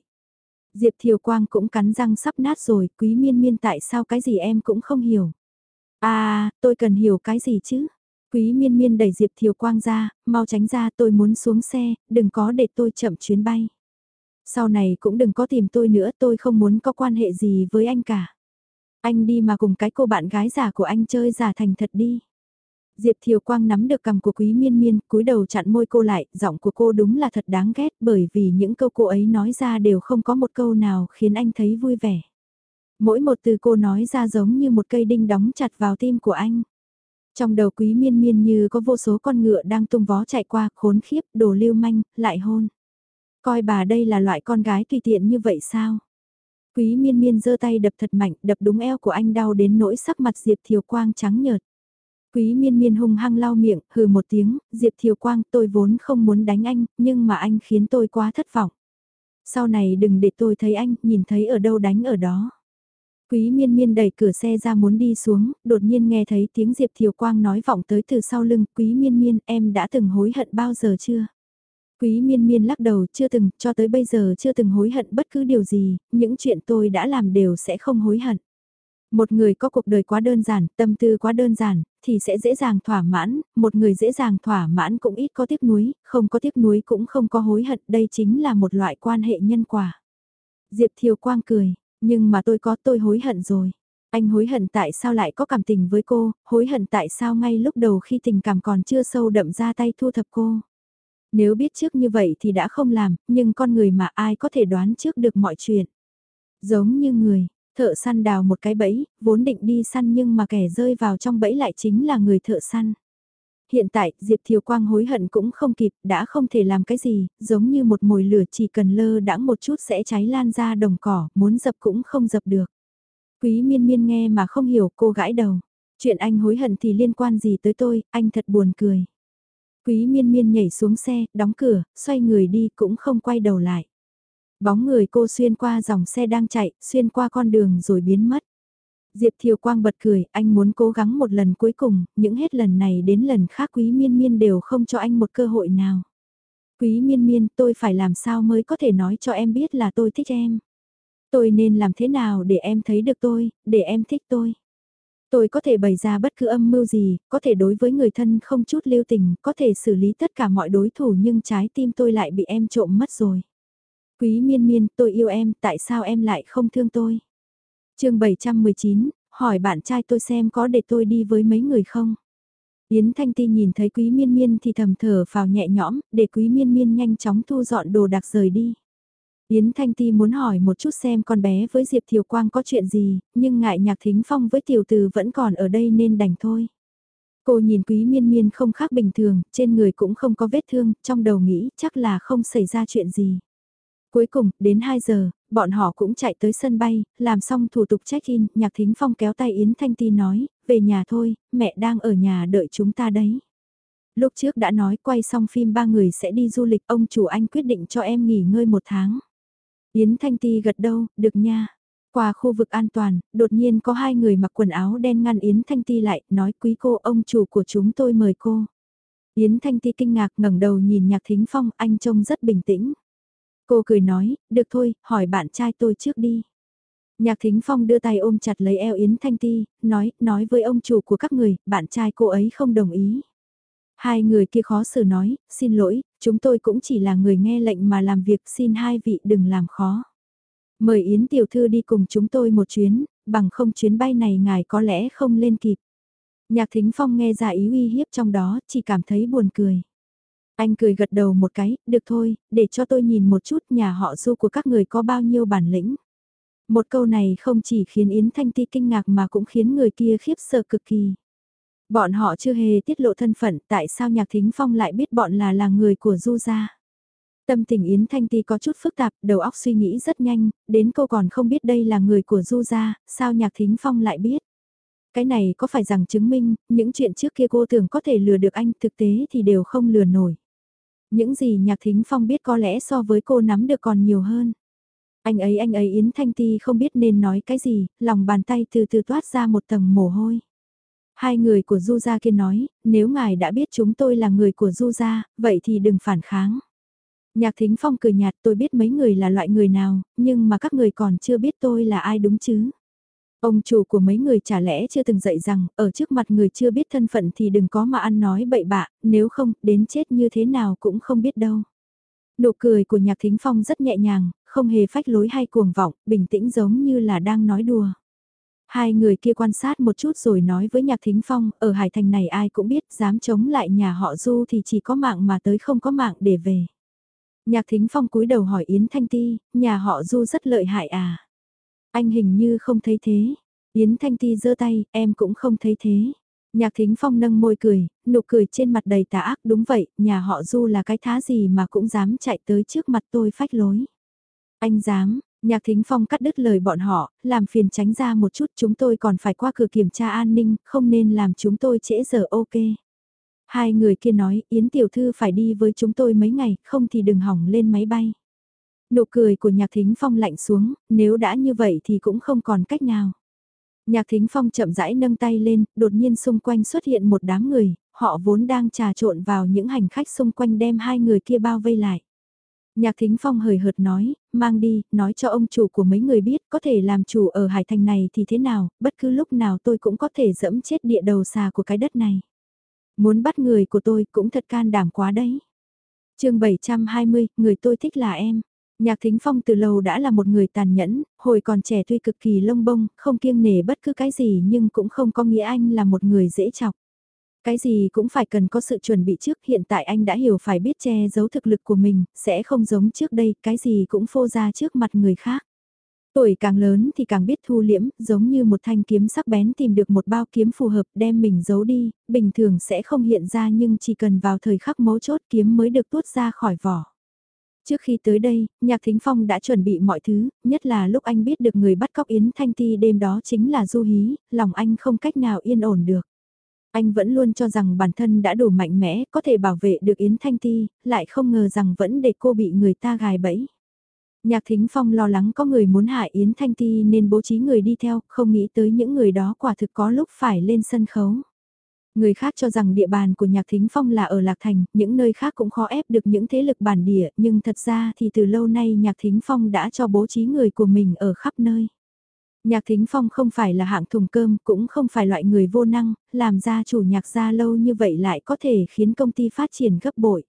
Diệp Thiều Quang cũng cắn răng sắp nát rồi, quý miên miên tại sao cái gì em cũng không hiểu. À, tôi cần hiểu cái gì chứ? Quý miên miên đẩy Diệp Thiều Quang ra, mau tránh ra tôi muốn xuống xe, đừng có để tôi chậm chuyến bay. Sau này cũng đừng có tìm tôi nữa, tôi không muốn có quan hệ gì với anh cả. Anh đi mà cùng cái cô bạn gái giả của anh chơi giả thành thật đi. Diệp Thiều Quang nắm được cầm của Quý Miên Miên, cúi đầu chặn môi cô lại, giọng của cô đúng là thật đáng ghét bởi vì những câu cô ấy nói ra đều không có một câu nào khiến anh thấy vui vẻ. Mỗi một từ cô nói ra giống như một cây đinh đóng chặt vào tim của anh. Trong đầu Quý Miên Miên như có vô số con ngựa đang tung vó chạy qua, khốn khiếp, đồ lưu manh, lại hôn. Coi bà đây là loại con gái tùy tiện như vậy sao? Quý Miên Miên giơ tay đập thật mạnh, đập đúng eo của anh đau đến nỗi sắc mặt Diệp Thiều Quang trắng nhợt. Quý miên miên hung hăng lau miệng, hừ một tiếng, Diệp Thiều Quang tôi vốn không muốn đánh anh, nhưng mà anh khiến tôi quá thất vọng. Sau này đừng để tôi thấy anh, nhìn thấy ở đâu đánh ở đó. Quý miên miên đẩy cửa xe ra muốn đi xuống, đột nhiên nghe thấy tiếng Diệp Thiều Quang nói vọng tới từ sau lưng, quý miên miên em đã từng hối hận bao giờ chưa? Quý miên miên lắc đầu chưa từng, cho tới bây giờ chưa từng hối hận bất cứ điều gì, những chuyện tôi đã làm đều sẽ không hối hận. Một người có cuộc đời quá đơn giản, tâm tư quá đơn giản, thì sẽ dễ dàng thỏa mãn, một người dễ dàng thỏa mãn cũng ít có tiếc nuối, không có tiếc nuối cũng không có hối hận, đây chính là một loại quan hệ nhân quả. Diệp Thiều Quang cười, nhưng mà tôi có tôi hối hận rồi. Anh hối hận tại sao lại có cảm tình với cô, hối hận tại sao ngay lúc đầu khi tình cảm còn chưa sâu đậm ra tay thu thập cô. Nếu biết trước như vậy thì đã không làm, nhưng con người mà ai có thể đoán trước được mọi chuyện. Giống như người, Thợ săn đào một cái bẫy, vốn định đi săn nhưng mà kẻ rơi vào trong bẫy lại chính là người thợ săn. Hiện tại, Diệp Thiều Quang hối hận cũng không kịp, đã không thể làm cái gì, giống như một mồi lửa chỉ cần lơ đãng một chút sẽ cháy lan ra đồng cỏ, muốn dập cũng không dập được. Quý miên miên nghe mà không hiểu cô gãi đầu. Chuyện anh hối hận thì liên quan gì tới tôi, anh thật buồn cười. Quý miên miên nhảy xuống xe, đóng cửa, xoay người đi cũng không quay đầu lại. Bóng người cô xuyên qua dòng xe đang chạy, xuyên qua con đường rồi biến mất. Diệp Thiều Quang bật cười, anh muốn cố gắng một lần cuối cùng, những hết lần này đến lần khác quý miên miên đều không cho anh một cơ hội nào. Quý miên miên, tôi phải làm sao mới có thể nói cho em biết là tôi thích em. Tôi nên làm thế nào để em thấy được tôi, để em thích tôi. Tôi có thể bày ra bất cứ âm mưu gì, có thể đối với người thân không chút lưu tình, có thể xử lý tất cả mọi đối thủ nhưng trái tim tôi lại bị em trộm mất rồi. Quý miên miên, tôi yêu em, tại sao em lại không thương tôi? Chương 719, hỏi bạn trai tôi xem có để tôi đi với mấy người không? Yến Thanh Ti nhìn thấy Quý Miên Miên thì thầm thở vào nhẹ nhõm, để Quý Miên Miên nhanh chóng thu dọn đồ đạc rời đi. Yến Thanh Ti muốn hỏi một chút xem con bé với Diệp Thiều Quang có chuyện gì, nhưng ngại nhạc thính phong với tiểu từ vẫn còn ở đây nên đành thôi. Cô nhìn Quý Miên Miên không khác bình thường, trên người cũng không có vết thương, trong đầu nghĩ chắc là không xảy ra chuyện gì. Cuối cùng, đến 2 giờ, bọn họ cũng chạy tới sân bay, làm xong thủ tục check-in, nhạc thính phong kéo tay Yến Thanh Ti nói, về nhà thôi, mẹ đang ở nhà đợi chúng ta đấy. Lúc trước đã nói quay xong phim ba người sẽ đi du lịch, ông chủ anh quyết định cho em nghỉ ngơi một tháng. Yến Thanh Ti gật đầu, được nha. Qua khu vực an toàn, đột nhiên có hai người mặc quần áo đen ngăn Yến Thanh Ti lại, nói quý cô ông chủ của chúng tôi mời cô. Yến Thanh Ti kinh ngạc ngẩng đầu nhìn Nhạc Thính Phong, anh trông rất bình tĩnh. Cô cười nói, được thôi, hỏi bạn trai tôi trước đi. Nhạc Thính Phong đưa tay ôm chặt lấy eo Yến Thanh Ti, nói, nói với ông chủ của các người, bạn trai cô ấy không đồng ý. Hai người kia khó xử nói, xin lỗi, chúng tôi cũng chỉ là người nghe lệnh mà làm việc xin hai vị đừng làm khó. Mời Yến Tiểu Thư đi cùng chúng tôi một chuyến, bằng không chuyến bay này ngài có lẽ không lên kịp. Nhạc Thính Phong nghe ra ý uy hiếp trong đó, chỉ cảm thấy buồn cười. Anh cười gật đầu một cái, được thôi, để cho tôi nhìn một chút nhà họ du của các người có bao nhiêu bản lĩnh. Một câu này không chỉ khiến Yến Thanh Ti kinh ngạc mà cũng khiến người kia khiếp sợ cực kỳ. Bọn họ chưa hề tiết lộ thân phận tại sao Nhạc Thính Phong lại biết bọn là là người của Du gia. Tâm tình Yến Thanh Ti có chút phức tạp, đầu óc suy nghĩ rất nhanh, đến cô còn không biết đây là người của Du gia, sao Nhạc Thính Phong lại biết. Cái này có phải rằng chứng minh, những chuyện trước kia cô tưởng có thể lừa được anh thực tế thì đều không lừa nổi. Những gì Nhạc Thính Phong biết có lẽ so với cô nắm được còn nhiều hơn. Anh ấy anh ấy Yến Thanh Ti không biết nên nói cái gì, lòng bàn tay từ từ toát ra một tầng mồ hôi. Hai người của Du Gia kia nói, nếu ngài đã biết chúng tôi là người của Du Gia, vậy thì đừng phản kháng. Nhạc Thính Phong cười nhạt tôi biết mấy người là loại người nào, nhưng mà các người còn chưa biết tôi là ai đúng chứ. Ông chủ của mấy người chả lẽ chưa từng dạy rằng, ở trước mặt người chưa biết thân phận thì đừng có mà ăn nói bậy bạ, nếu không, đến chết như thế nào cũng không biết đâu. Nụ cười của Nhạc Thính Phong rất nhẹ nhàng, không hề phách lối hay cuồng vọng, bình tĩnh giống như là đang nói đùa. Hai người kia quan sát một chút rồi nói với Nhạc Thính Phong, ở Hải Thành này ai cũng biết dám chống lại nhà họ Du thì chỉ có mạng mà tới không có mạng để về. Nhạc Thính Phong cúi đầu hỏi Yến Thanh Ti, nhà họ Du rất lợi hại à? Anh hình như không thấy thế. Yến Thanh Ti giơ tay, em cũng không thấy thế. Nhạc Thính Phong nâng môi cười, nụ cười trên mặt đầy tà ác đúng vậy, nhà họ Du là cái thá gì mà cũng dám chạy tới trước mặt tôi phách lối. Anh dám, Nhạc Thính Phong cắt đứt lời bọn họ, làm phiền tránh ra một chút chúng tôi còn phải qua cửa kiểm tra an ninh, không nên làm chúng tôi trễ giờ ok. Hai người kia nói, Yến Tiểu Thư phải đi với chúng tôi mấy ngày, không thì đừng hỏng lên máy bay. Nụ cười của Nhạc Thính Phong lạnh xuống, nếu đã như vậy thì cũng không còn cách nào. Nhạc Thính Phong chậm rãi nâng tay lên, đột nhiên xung quanh xuất hiện một đám người, họ vốn đang trà trộn vào những hành khách xung quanh đem hai người kia bao vây lại. Nhạc Thính Phong hời hợt nói, mang đi, nói cho ông chủ của mấy người biết có thể làm chủ ở Hải Thành này thì thế nào, bất cứ lúc nào tôi cũng có thể dẫm chết địa đầu xà của cái đất này. Muốn bắt người của tôi cũng thật can đảm quá đấy. chương 720, người tôi thích là em. Nhạc Thính Phong từ lâu đã là một người tàn nhẫn, hồi còn trẻ tuy cực kỳ lông bông, không kiêng nể bất cứ cái gì nhưng cũng không có nghĩa anh là một người dễ chọc. Cái gì cũng phải cần có sự chuẩn bị trước, hiện tại anh đã hiểu phải biết che giấu thực lực của mình, sẽ không giống trước đây, cái gì cũng phô ra trước mặt người khác. Tuổi càng lớn thì càng biết thu liễm, giống như một thanh kiếm sắc bén tìm được một bao kiếm phù hợp đem mình giấu đi, bình thường sẽ không hiện ra nhưng chỉ cần vào thời khắc mấu chốt kiếm mới được tuốt ra khỏi vỏ. Trước khi tới đây, Nhạc Thính Phong đã chuẩn bị mọi thứ, nhất là lúc anh biết được người bắt cóc Yến Thanh Ti đêm đó chính là Du Hí, lòng anh không cách nào yên ổn được. Anh vẫn luôn cho rằng bản thân đã đủ mạnh mẽ, có thể bảo vệ được Yến Thanh Ti, lại không ngờ rằng vẫn để cô bị người ta gài bẫy. Nhạc Thính Phong lo lắng có người muốn hại Yến Thanh Ti nên bố trí người đi theo, không nghĩ tới những người đó quả thực có lúc phải lên sân khấu. Người khác cho rằng địa bàn của Nhạc Thính Phong là ở Lạc Thành, những nơi khác cũng khó ép được những thế lực bản địa, nhưng thật ra thì từ lâu nay Nhạc Thính Phong đã cho bố trí người của mình ở khắp nơi. Nhạc Thính Phong không phải là hạng thùng cơm, cũng không phải loại người vô năng, làm ra chủ nhạc gia lâu như vậy lại có thể khiến công ty phát triển gấp bội.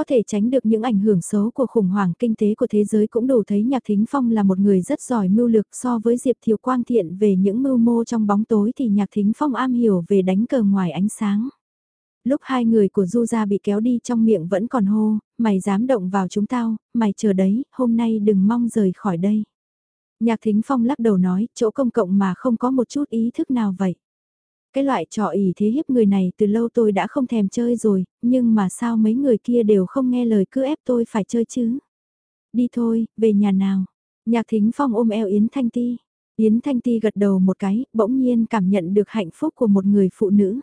Có thể tránh được những ảnh hưởng xấu của khủng hoảng kinh tế của thế giới cũng đủ thấy Nhạc Thính Phong là một người rất giỏi mưu lược so với Diệp Thiều Quang Thiện về những mưu mô trong bóng tối thì Nhạc Thính Phong am hiểu về đánh cờ ngoài ánh sáng. Lúc hai người của Du gia bị kéo đi trong miệng vẫn còn hô, mày dám động vào chúng tao, mày chờ đấy, hôm nay đừng mong rời khỏi đây. Nhạc Thính Phong lắc đầu nói, chỗ công cộng mà không có một chút ý thức nào vậy. Cái loại trò ỉ thế hiếp người này từ lâu tôi đã không thèm chơi rồi, nhưng mà sao mấy người kia đều không nghe lời cứ ép tôi phải chơi chứ. Đi thôi, về nhà nào. Nhạc Thính Phong ôm eo Yến Thanh Ti. Yến Thanh Ti gật đầu một cái, bỗng nhiên cảm nhận được hạnh phúc của một người phụ nữ.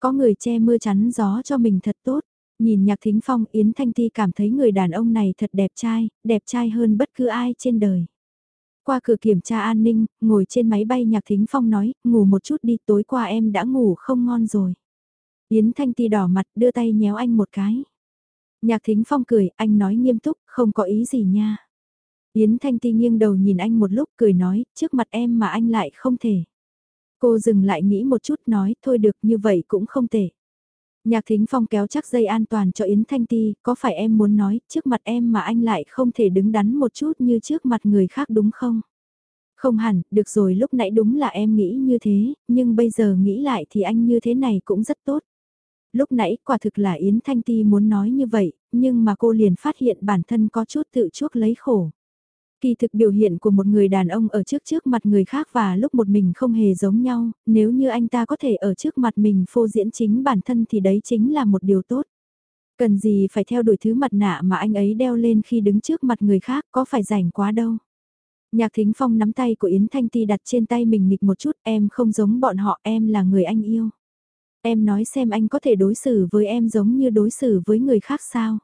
Có người che mưa chắn gió cho mình thật tốt. Nhìn Nhạc Thính Phong, Yến Thanh Ti cảm thấy người đàn ông này thật đẹp trai, đẹp trai hơn bất cứ ai trên đời. Qua cửa kiểm tra an ninh, ngồi trên máy bay Nhạc Thính Phong nói, ngủ một chút đi, tối qua em đã ngủ không ngon rồi. Yến Thanh Ti đỏ mặt, đưa tay nhéo anh một cái. Nhạc Thính Phong cười, anh nói nghiêm túc, không có ý gì nha. Yến Thanh Ti nghiêng đầu nhìn anh một lúc cười nói, trước mặt em mà anh lại không thể. Cô dừng lại nghĩ một chút nói, thôi được như vậy cũng không thể. Nhạc Thính Phong kéo chắc dây an toàn cho Yến Thanh Ti, có phải em muốn nói, trước mặt em mà anh lại không thể đứng đắn một chút như trước mặt người khác đúng không? Không hẳn, được rồi lúc nãy đúng là em nghĩ như thế, nhưng bây giờ nghĩ lại thì anh như thế này cũng rất tốt. Lúc nãy quả thực là Yến Thanh Ti muốn nói như vậy, nhưng mà cô liền phát hiện bản thân có chút tự chuốc lấy khổ. Kỳ thực biểu hiện của một người đàn ông ở trước trước mặt người khác và lúc một mình không hề giống nhau, nếu như anh ta có thể ở trước mặt mình phô diễn chính bản thân thì đấy chính là một điều tốt. Cần gì phải theo đuổi thứ mặt nạ mà anh ấy đeo lên khi đứng trước mặt người khác có phải rảnh quá đâu. Nhạc Thính Phong nắm tay của Yến Thanh Ti đặt trên tay mình nghịch một chút, em không giống bọn họ, em là người anh yêu. Em nói xem anh có thể đối xử với em giống như đối xử với người khác sao?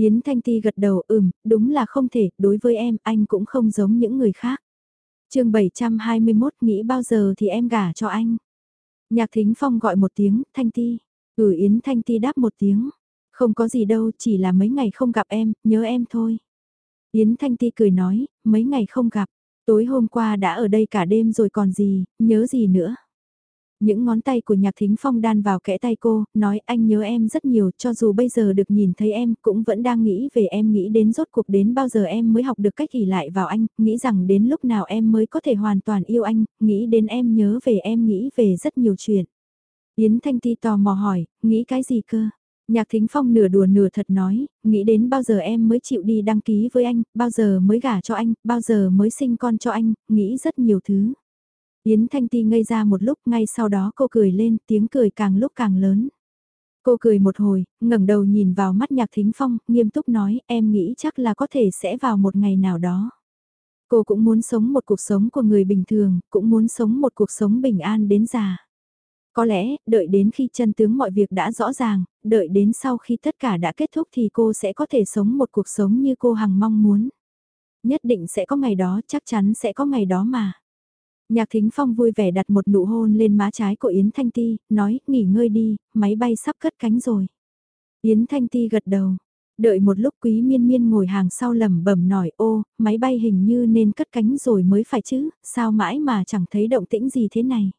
Yến Thanh Ti gật đầu, ừm, đúng là không thể, đối với em, anh cũng không giống những người khác. chương 721 nghĩ bao giờ thì em gả cho anh. Nhạc Thính Phong gọi một tiếng, Thanh Ti. Ừ Yến Thanh Ti đáp một tiếng. Không có gì đâu, chỉ là mấy ngày không gặp em, nhớ em thôi. Yến Thanh Ti cười nói, mấy ngày không gặp, tối hôm qua đã ở đây cả đêm rồi còn gì, nhớ gì nữa. Những ngón tay của nhạc thính phong đan vào kẽ tay cô, nói anh nhớ em rất nhiều cho dù bây giờ được nhìn thấy em cũng vẫn đang nghĩ về em nghĩ đến rốt cuộc đến bao giờ em mới học được cách ỉ lại vào anh, nghĩ rằng đến lúc nào em mới có thể hoàn toàn yêu anh, nghĩ đến em nhớ về em nghĩ về rất nhiều chuyện. Yến Thanh Ti tò mò hỏi, nghĩ cái gì cơ? Nhạc Thính Phong nửa đùa nửa thật nói, nghĩ đến bao giờ em mới chịu đi đăng ký với anh, bao giờ mới gả cho anh, bao giờ mới sinh con cho anh, nghĩ rất nhiều thứ. Yến Thanh Ti ngây ra một lúc, ngay sau đó cô cười lên, tiếng cười càng lúc càng lớn. Cô cười một hồi, ngẩng đầu nhìn vào mắt Nhạc Thính Phong, nghiêm túc nói, em nghĩ chắc là có thể sẽ vào một ngày nào đó. Cô cũng muốn sống một cuộc sống của người bình thường, cũng muốn sống một cuộc sống bình an đến già. Có lẽ, đợi đến khi chân tướng mọi việc đã rõ ràng, đợi đến sau khi tất cả đã kết thúc thì cô sẽ có thể sống một cuộc sống như cô hằng mong muốn. Nhất định sẽ có ngày đó, chắc chắn sẽ có ngày đó mà. Nhạc Thính Phong vui vẻ đặt một nụ hôn lên má trái của Yến Thanh Ti, nói, nghỉ ngơi đi, máy bay sắp cất cánh rồi. Yến Thanh Ti gật đầu. Đợi một lúc quý miên miên ngồi hàng sau lầm bẩm nổi ô, máy bay hình như nên cất cánh rồi mới phải chứ, sao mãi mà chẳng thấy động tĩnh gì thế này.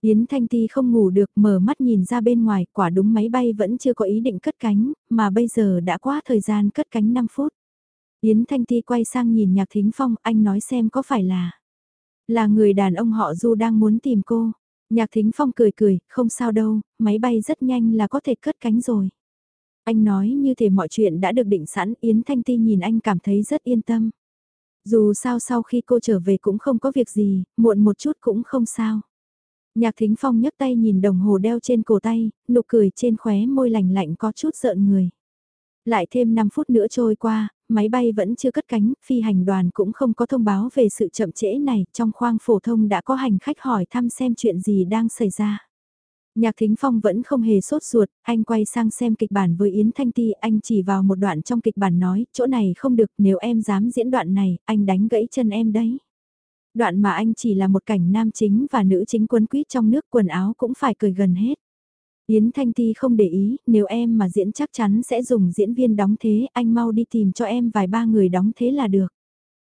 Yến Thanh Ti không ngủ được mở mắt nhìn ra bên ngoài, quả đúng máy bay vẫn chưa có ý định cất cánh, mà bây giờ đã quá thời gian cất cánh 5 phút. Yến Thanh Ti quay sang nhìn Nhạc Thính Phong, anh nói xem có phải là... Là người đàn ông họ Du đang muốn tìm cô. Nhạc Thính Phong cười cười, không sao đâu, máy bay rất nhanh là có thể cất cánh rồi. Anh nói như thể mọi chuyện đã được định sẵn, Yến Thanh Ti nhìn anh cảm thấy rất yên tâm. Dù sao sau khi cô trở về cũng không có việc gì, muộn một chút cũng không sao. Nhạc Thính Phong nhấc tay nhìn đồng hồ đeo trên cổ tay, nụ cười trên khóe môi lạnh lạnh có chút giận người. Lại thêm 5 phút nữa trôi qua, máy bay vẫn chưa cất cánh, phi hành đoàn cũng không có thông báo về sự chậm trễ này, trong khoang phổ thông đã có hành khách hỏi thăm xem chuyện gì đang xảy ra. Nhạc Thính Phong vẫn không hề sốt ruột, anh quay sang xem kịch bản với Yến Thanh Ti, anh chỉ vào một đoạn trong kịch bản nói, chỗ này không được, nếu em dám diễn đoạn này, anh đánh gãy chân em đấy. Đoạn mà anh chỉ là một cảnh nam chính và nữ chính quấn quýt trong nước quần áo cũng phải cười gần hết. Yến Thanh Ti không để ý, nếu em mà diễn chắc chắn sẽ dùng diễn viên đóng thế, anh mau đi tìm cho em vài ba người đóng thế là được.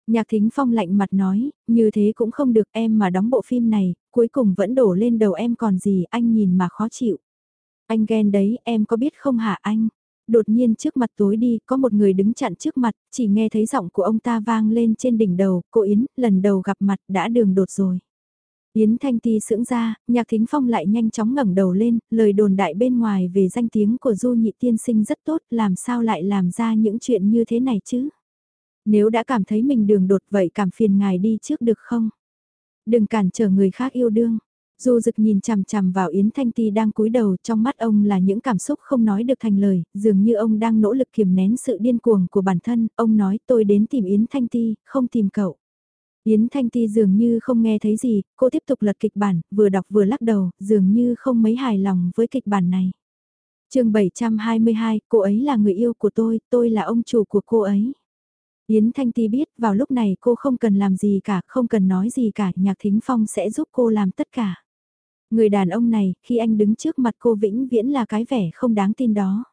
Nhạc Thính Phong lạnh mặt nói, như thế cũng không được em mà đóng bộ phim này, cuối cùng vẫn đổ lên đầu em còn gì, anh nhìn mà khó chịu. Anh ghen đấy, em có biết không hả anh? Đột nhiên trước mặt tối đi, có một người đứng chặn trước mặt, chỉ nghe thấy giọng của ông ta vang lên trên đỉnh đầu, cô Yến, lần đầu gặp mặt đã đường đột rồi. Yến Thanh Ti sững ra, Nhạc Thính Phong lại nhanh chóng ngẩng đầu lên, lời đồn đại bên ngoài về danh tiếng của Du Nhị Tiên Sinh rất tốt, làm sao lại làm ra những chuyện như thế này chứ? Nếu đã cảm thấy mình đường đột vậy cảm phiền ngài đi trước được không? Đừng cản trở người khác yêu đương. Du Dực nhìn chằm chằm vào Yến Thanh Ti đang cúi đầu, trong mắt ông là những cảm xúc không nói được thành lời, dường như ông đang nỗ lực kiềm nén sự điên cuồng của bản thân, ông nói tôi đến tìm Yến Thanh Ti, không tìm cậu. Yến Thanh Ti dường như không nghe thấy gì, cô tiếp tục lật kịch bản, vừa đọc vừa lắc đầu, dường như không mấy hài lòng với kịch bản này. chương 722, cô ấy là người yêu của tôi, tôi là ông chủ của cô ấy. Yến Thanh Ti biết vào lúc này cô không cần làm gì cả, không cần nói gì cả, Nhạc Thính Phong sẽ giúp cô làm tất cả. Người đàn ông này, khi anh đứng trước mặt cô vĩnh viễn là cái vẻ không đáng tin đó.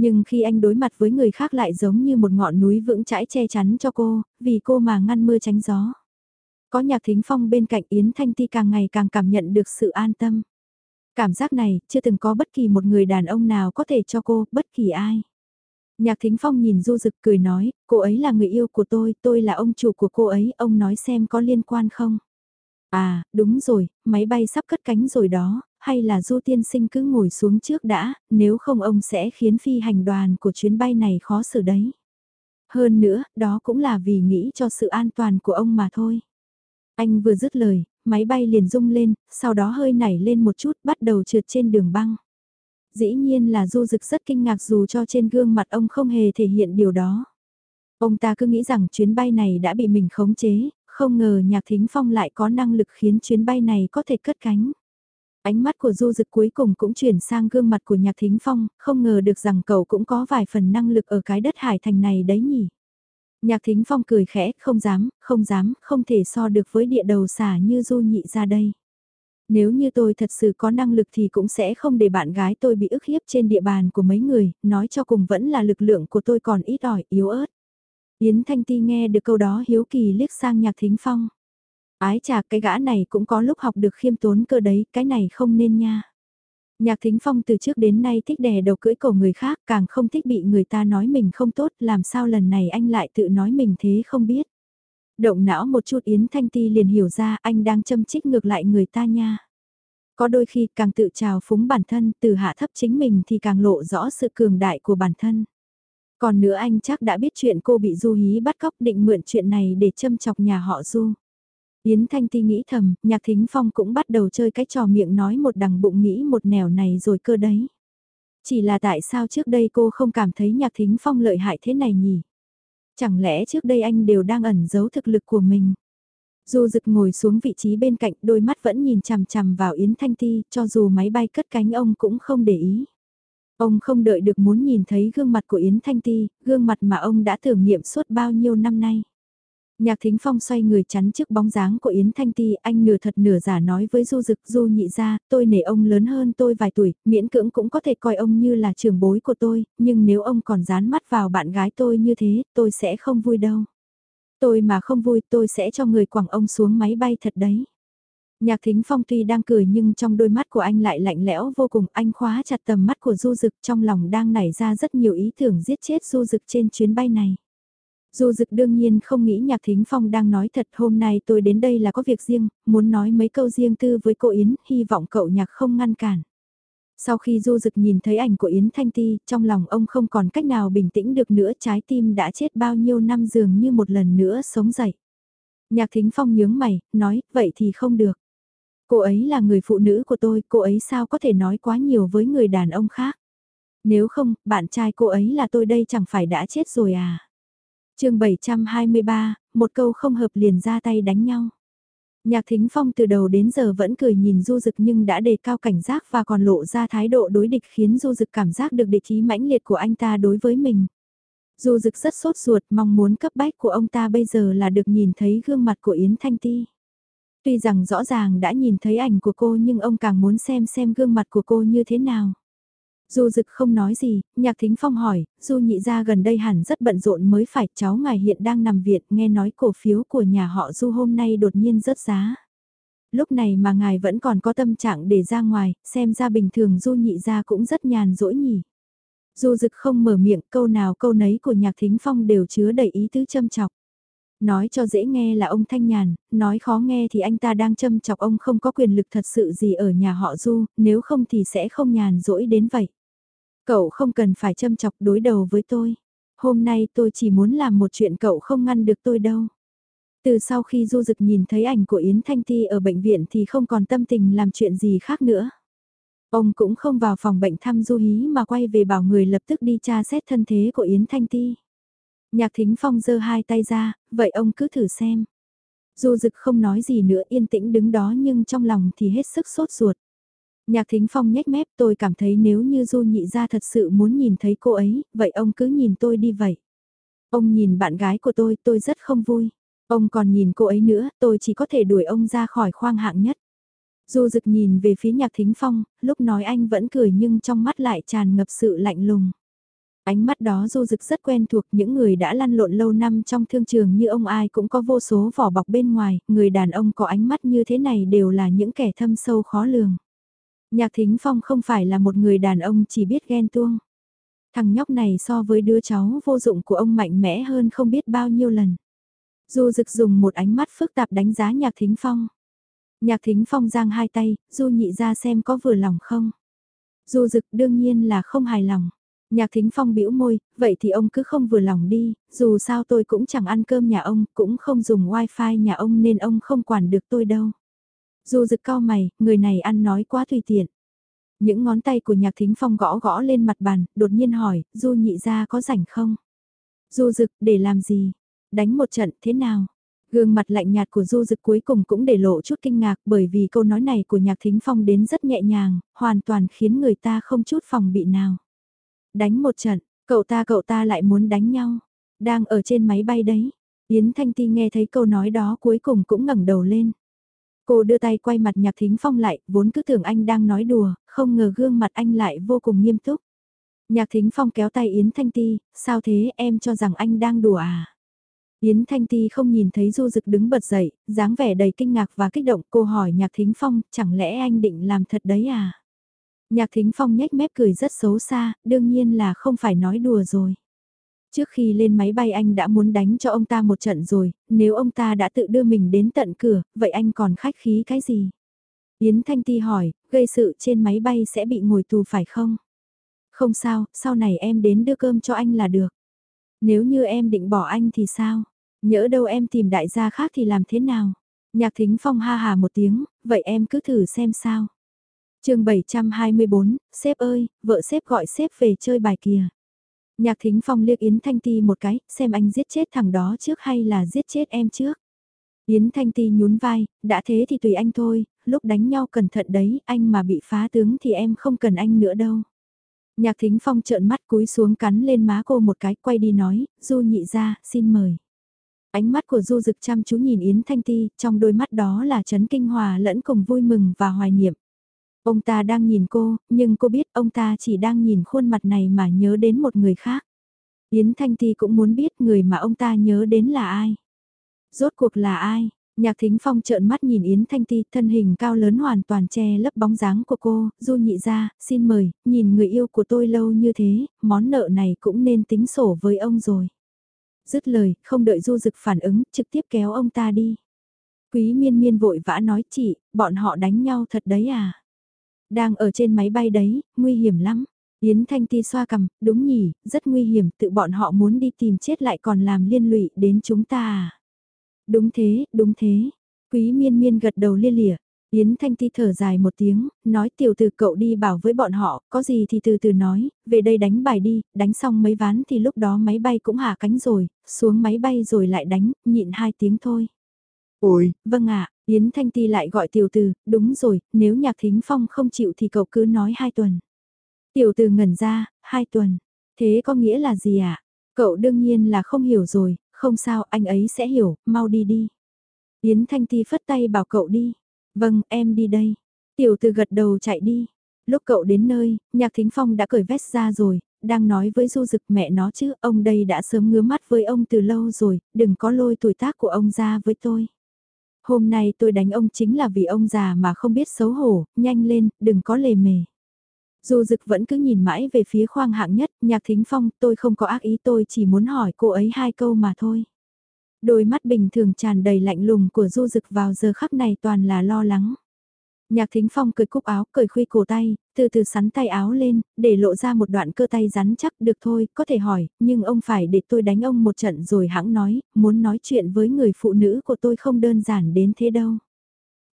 Nhưng khi anh đối mặt với người khác lại giống như một ngọn núi vững chãi che chắn cho cô, vì cô mà ngăn mưa tránh gió. Có nhạc thính phong bên cạnh Yến Thanh Ti càng ngày càng cảm nhận được sự an tâm. Cảm giác này, chưa từng có bất kỳ một người đàn ông nào có thể cho cô, bất kỳ ai. Nhạc Thính Phong nhìn Du Dực cười nói, cô ấy là người yêu của tôi, tôi là ông chủ của cô ấy, ông nói xem có liên quan không? À, đúng rồi, máy bay sắp cất cánh rồi đó, hay là Du Tiên Sinh cứ ngồi xuống trước đã, nếu không ông sẽ khiến phi hành đoàn của chuyến bay này khó xử đấy. Hơn nữa, đó cũng là vì nghĩ cho sự an toàn của ông mà thôi. Anh vừa dứt lời, máy bay liền rung lên, sau đó hơi nảy lên một chút bắt đầu trượt trên đường băng. Dĩ nhiên là Du Dực rất kinh ngạc dù cho trên gương mặt ông không hề thể hiện điều đó. Ông ta cứ nghĩ rằng chuyến bay này đã bị mình khống chế, không ngờ Nhạc Thính Phong lại có năng lực khiến chuyến bay này có thể cất cánh. Ánh mắt của Du Dực cuối cùng cũng chuyển sang gương mặt của Nhạc Thính Phong, không ngờ được rằng cậu cũng có vài phần năng lực ở cái đất hải thành này đấy nhỉ. Nhạc Thính Phong cười khẽ, không dám, không dám, không thể so được với địa đầu xả như Du nhị ra đây. Nếu như tôi thật sự có năng lực thì cũng sẽ không để bạn gái tôi bị ức hiếp trên địa bàn của mấy người, nói cho cùng vẫn là lực lượng của tôi còn ít ỏi, yếu ớt. Yến Thanh Ti nghe được câu đó hiếu kỳ liếc sang Nhạc Thính Phong. Ái chà cái gã này cũng có lúc học được khiêm tốn cơ đấy, cái này không nên nha. Nhạc Thính Phong từ trước đến nay thích đè đầu cưỡi cổ người khác, càng không thích bị người ta nói mình không tốt, làm sao lần này anh lại tự nói mình thế không biết. Động não một chút Yến Thanh Ti liền hiểu ra anh đang châm chích ngược lại người ta nha. Có đôi khi càng tự trào phúng bản thân, từ hạ thấp chính mình thì càng lộ rõ sự cường đại của bản thân. Còn nữa anh chắc đã biết chuyện cô bị Du Hí bắt cóc định mượn chuyện này để châm chọc nhà họ Du. Yến Thanh Ti nghĩ thầm, Nhạc Thính Phong cũng bắt đầu chơi cái trò miệng nói một đằng bụng nghĩ một nẻo này rồi cơ đấy. Chỉ là tại sao trước đây cô không cảm thấy Nhạc Thính Phong lợi hại thế này nhỉ? Chẳng lẽ trước đây anh đều đang ẩn giấu thực lực của mình? Du Dực ngồi xuống vị trí bên cạnh, đôi mắt vẫn nhìn chằm chằm vào Yến Thanh Ti, cho dù máy bay cất cánh ông cũng không để ý. Ông không đợi được muốn nhìn thấy gương mặt của Yến Thanh Ti, gương mặt mà ông đã thử nghiệm suốt bao nhiêu năm nay. Nhạc Thính Phong xoay người chắn trước bóng dáng của Yến Thanh Ti, anh nửa thật nửa giả nói với Du Dực, Du nhị ra, tôi nể ông lớn hơn tôi vài tuổi, miễn cưỡng cũng có thể coi ông như là trưởng bối của tôi, nhưng nếu ông còn dán mắt vào bạn gái tôi như thế, tôi sẽ không vui đâu. Tôi mà không vui tôi sẽ cho người quẳng ông xuống máy bay thật đấy. Nhạc Thính Phong tuy đang cười nhưng trong đôi mắt của anh lại lạnh lẽo vô cùng, anh khóa chặt tầm mắt của Du Dực trong lòng đang nảy ra rất nhiều ý tưởng giết chết Du Dực trên chuyến bay này. Du Dực đương nhiên không nghĩ Nhạc Thính Phong đang nói thật hôm nay tôi đến đây là có việc riêng, muốn nói mấy câu riêng tư với cô Yến, hy vọng cậu Nhạc không ngăn cản. Sau khi Du Dực nhìn thấy ảnh của Yến Thanh Ti, trong lòng ông không còn cách nào bình tĩnh được nữa trái tim đã chết bao nhiêu năm dường như một lần nữa sống dậy. Nhạc Thính Phong nhướng mày, nói, vậy thì không được. Cô ấy là người phụ nữ của tôi, cô ấy sao có thể nói quá nhiều với người đàn ông khác. Nếu không, bạn trai cô ấy là tôi đây chẳng phải đã chết rồi à chương 723, một câu không hợp liền ra tay đánh nhau. Nhạc Thính Phong từ đầu đến giờ vẫn cười nhìn Du Dực nhưng đã đề cao cảnh giác và còn lộ ra thái độ đối địch khiến Du Dực cảm giác được địch ý mãnh liệt của anh ta đối với mình. Du Dực rất sốt ruột mong muốn cấp bách của ông ta bây giờ là được nhìn thấy gương mặt của Yến Thanh Ti. Tuy rằng rõ ràng đã nhìn thấy ảnh của cô nhưng ông càng muốn xem xem gương mặt của cô như thế nào. Du Dực không nói gì, Nhạc Thính Phong hỏi, Du nhị ra gần đây hẳn rất bận rộn mới phải cháu ngài hiện đang nằm viện nghe nói cổ phiếu của nhà họ Du hôm nay đột nhiên rớt giá. Lúc này mà ngài vẫn còn có tâm trạng để ra ngoài, xem ra bình thường Du nhị ra cũng rất nhàn rỗi nhỉ. Du Dực không mở miệng câu nào câu nấy của Nhạc Thính Phong đều chứa đầy ý tứ châm chọc. Nói cho dễ nghe là ông thanh nhàn, nói khó nghe thì anh ta đang châm chọc ông không có quyền lực thật sự gì ở nhà họ Du, nếu không thì sẽ không nhàn rỗi đến vậy. Cậu không cần phải châm chọc đối đầu với tôi. Hôm nay tôi chỉ muốn làm một chuyện cậu không ngăn được tôi đâu. Từ sau khi Du Dực nhìn thấy ảnh của Yến Thanh Ti ở bệnh viện thì không còn tâm tình làm chuyện gì khác nữa. Ông cũng không vào phòng bệnh thăm Du Hí mà quay về bảo người lập tức đi tra xét thân thế của Yến Thanh Ti. Nhạc Thính Phong giơ hai tay ra, vậy ông cứ thử xem. Du Dực không nói gì nữa yên tĩnh đứng đó nhưng trong lòng thì hết sức sốt ruột. Nhạc Thính Phong nhếch mép tôi cảm thấy nếu như Du nhị ra thật sự muốn nhìn thấy cô ấy, vậy ông cứ nhìn tôi đi vậy. Ông nhìn bạn gái của tôi, tôi rất không vui. Ông còn nhìn cô ấy nữa, tôi chỉ có thể đuổi ông ra khỏi khoang hạng nhất. Du Dực nhìn về phía Nhạc Thính Phong, lúc nói anh vẫn cười nhưng trong mắt lại tràn ngập sự lạnh lùng. Ánh mắt đó du dực rất quen thuộc những người đã lăn lộn lâu năm trong thương trường như ông ai cũng có vô số vỏ bọc bên ngoài, người đàn ông có ánh mắt như thế này đều là những kẻ thâm sâu khó lường. Nhạc Thính Phong không phải là một người đàn ông chỉ biết ghen tuông. Thằng nhóc này so với đứa cháu vô dụng của ông mạnh mẽ hơn không biết bao nhiêu lần. Du Dực dùng một ánh mắt phức tạp đánh giá Nhạc Thính Phong. Nhạc Thính Phong giang hai tay, Du nhị ra xem có vừa lòng không. Du Dực đương nhiên là không hài lòng. Nhạc Thính Phong bĩu môi, vậy thì ông cứ không vừa lòng đi, dù sao tôi cũng chẳng ăn cơm nhà ông, cũng không dùng wifi nhà ông nên ông không quản được tôi đâu. Du rực cao mày, người này ăn nói quá tùy tiện. Những ngón tay của Nhạc Thính Phong gõ gõ lên mặt bàn, đột nhiên hỏi, Du nhị ra có rảnh không? Du Dực để làm gì? Đánh một trận thế nào? Gương mặt lạnh nhạt của Du Dực cuối cùng cũng để lộ chút kinh ngạc bởi vì câu nói này của Nhạc Thính Phong đến rất nhẹ nhàng, hoàn toàn khiến người ta không chút phòng bị nào. Đánh một trận, cậu ta cậu ta lại muốn đánh nhau. Đang ở trên máy bay đấy. Yến Thanh Ti nghe thấy câu nói đó cuối cùng cũng ngẩng đầu lên. Cô đưa tay quay mặt Nhạc Thính Phong lại, vốn cứ tưởng anh đang nói đùa, không ngờ gương mặt anh lại vô cùng nghiêm túc. Nhạc Thính Phong kéo tay Yến Thanh Ti, sao thế em cho rằng anh đang đùa à? Yến Thanh Ti không nhìn thấy Du Dực đứng bật dậy, dáng vẻ đầy kinh ngạc và kích động cô hỏi Nhạc Thính Phong, chẳng lẽ anh định làm thật đấy à? Nhạc Thính Phong nhếch mép cười rất xấu xa, đương nhiên là không phải nói đùa rồi. Trước khi lên máy bay anh đã muốn đánh cho ông ta một trận rồi, nếu ông ta đã tự đưa mình đến tận cửa, vậy anh còn khách khí cái gì? Yến Thanh Ti hỏi, gây sự trên máy bay sẽ bị ngồi tù phải không? Không sao, sau này em đến đưa cơm cho anh là được. Nếu như em định bỏ anh thì sao? Nhỡ đâu em tìm đại gia khác thì làm thế nào? Nhạc thính phong ha hà một tiếng, vậy em cứ thử xem sao. chương 724, sếp ơi, vợ sếp gọi sếp về chơi bài kìa. Nhạc thính phong liếc Yến Thanh Ti một cái, xem anh giết chết thằng đó trước hay là giết chết em trước. Yến Thanh Ti nhún vai, đã thế thì tùy anh thôi, lúc đánh nhau cẩn thận đấy, anh mà bị phá tướng thì em không cần anh nữa đâu. Nhạc thính phong trợn mắt cúi xuống cắn lên má cô một cái quay đi nói, Du nhị ra, xin mời. Ánh mắt của Du Dực chăm chú nhìn Yến Thanh Ti, trong đôi mắt đó là chấn kinh hòa lẫn cùng vui mừng và hoài niệm. Ông ta đang nhìn cô, nhưng cô biết ông ta chỉ đang nhìn khuôn mặt này mà nhớ đến một người khác. Yến Thanh Ti cũng muốn biết người mà ông ta nhớ đến là ai. Rốt cuộc là ai? Nhạc Thính Phong trợn mắt nhìn Yến Thanh Ti, thân hình cao lớn hoàn toàn che lấp bóng dáng của cô, du nhị ra, xin mời, nhìn người yêu của tôi lâu như thế, món nợ này cũng nên tính sổ với ông rồi. Dứt lời, không đợi du dực phản ứng, trực tiếp kéo ông ta đi. Quý miên miên vội vã nói chị, bọn họ đánh nhau thật đấy à? Đang ở trên máy bay đấy, nguy hiểm lắm. Yến Thanh Ti xoa cầm, đúng nhỉ, rất nguy hiểm, tự bọn họ muốn đi tìm chết lại còn làm liên lụy đến chúng ta à? Đúng thế, đúng thế. Quý miên miên gật đầu lia lịa. Yến Thanh Ti thở dài một tiếng, nói tiểu từ cậu đi bảo với bọn họ, có gì thì từ từ nói, về đây đánh bài đi, đánh xong mấy ván thì lúc đó máy bay cũng hạ cánh rồi, xuống máy bay rồi lại đánh, nhịn hai tiếng thôi. Ôi, vâng ạ, Yến Thanh Ti lại gọi tiểu từ, đúng rồi, nếu nhạc thính phong không chịu thì cậu cứ nói hai tuần. Tiểu từ ngẩn ra, hai tuần, thế có nghĩa là gì ạ? À? Cậu đương nhiên là không hiểu rồi, không sao anh ấy sẽ hiểu, mau đi đi. Yến Thanh Ti phất tay bảo cậu đi. Vâng, em đi đây. Tiểu từ gật đầu chạy đi. Lúc cậu đến nơi, Nhạc Thính Phong đã cởi vest ra rồi, đang nói với Du Dực mẹ nó chứ, ông đây đã sớm ngứa mắt với ông từ lâu rồi, đừng có lôi tuổi tác của ông ra với tôi. Hôm nay tôi đánh ông chính là vì ông già mà không biết xấu hổ, nhanh lên, đừng có lề mề. Du Dực vẫn cứ nhìn mãi về phía khoang hạng nhất, nhạc thính phong, tôi không có ác ý tôi chỉ muốn hỏi cô ấy hai câu mà thôi. Đôi mắt bình thường tràn đầy lạnh lùng của Du Dực vào giờ khắc này toàn là lo lắng. Nhạc thính phong cười cúc áo, cười khuy cổ tay, từ từ sắn tay áo lên, để lộ ra một đoạn cơ tay rắn chắc được thôi, có thể hỏi, nhưng ông phải để tôi đánh ông một trận rồi hãng nói, muốn nói chuyện với người phụ nữ của tôi không đơn giản đến thế đâu.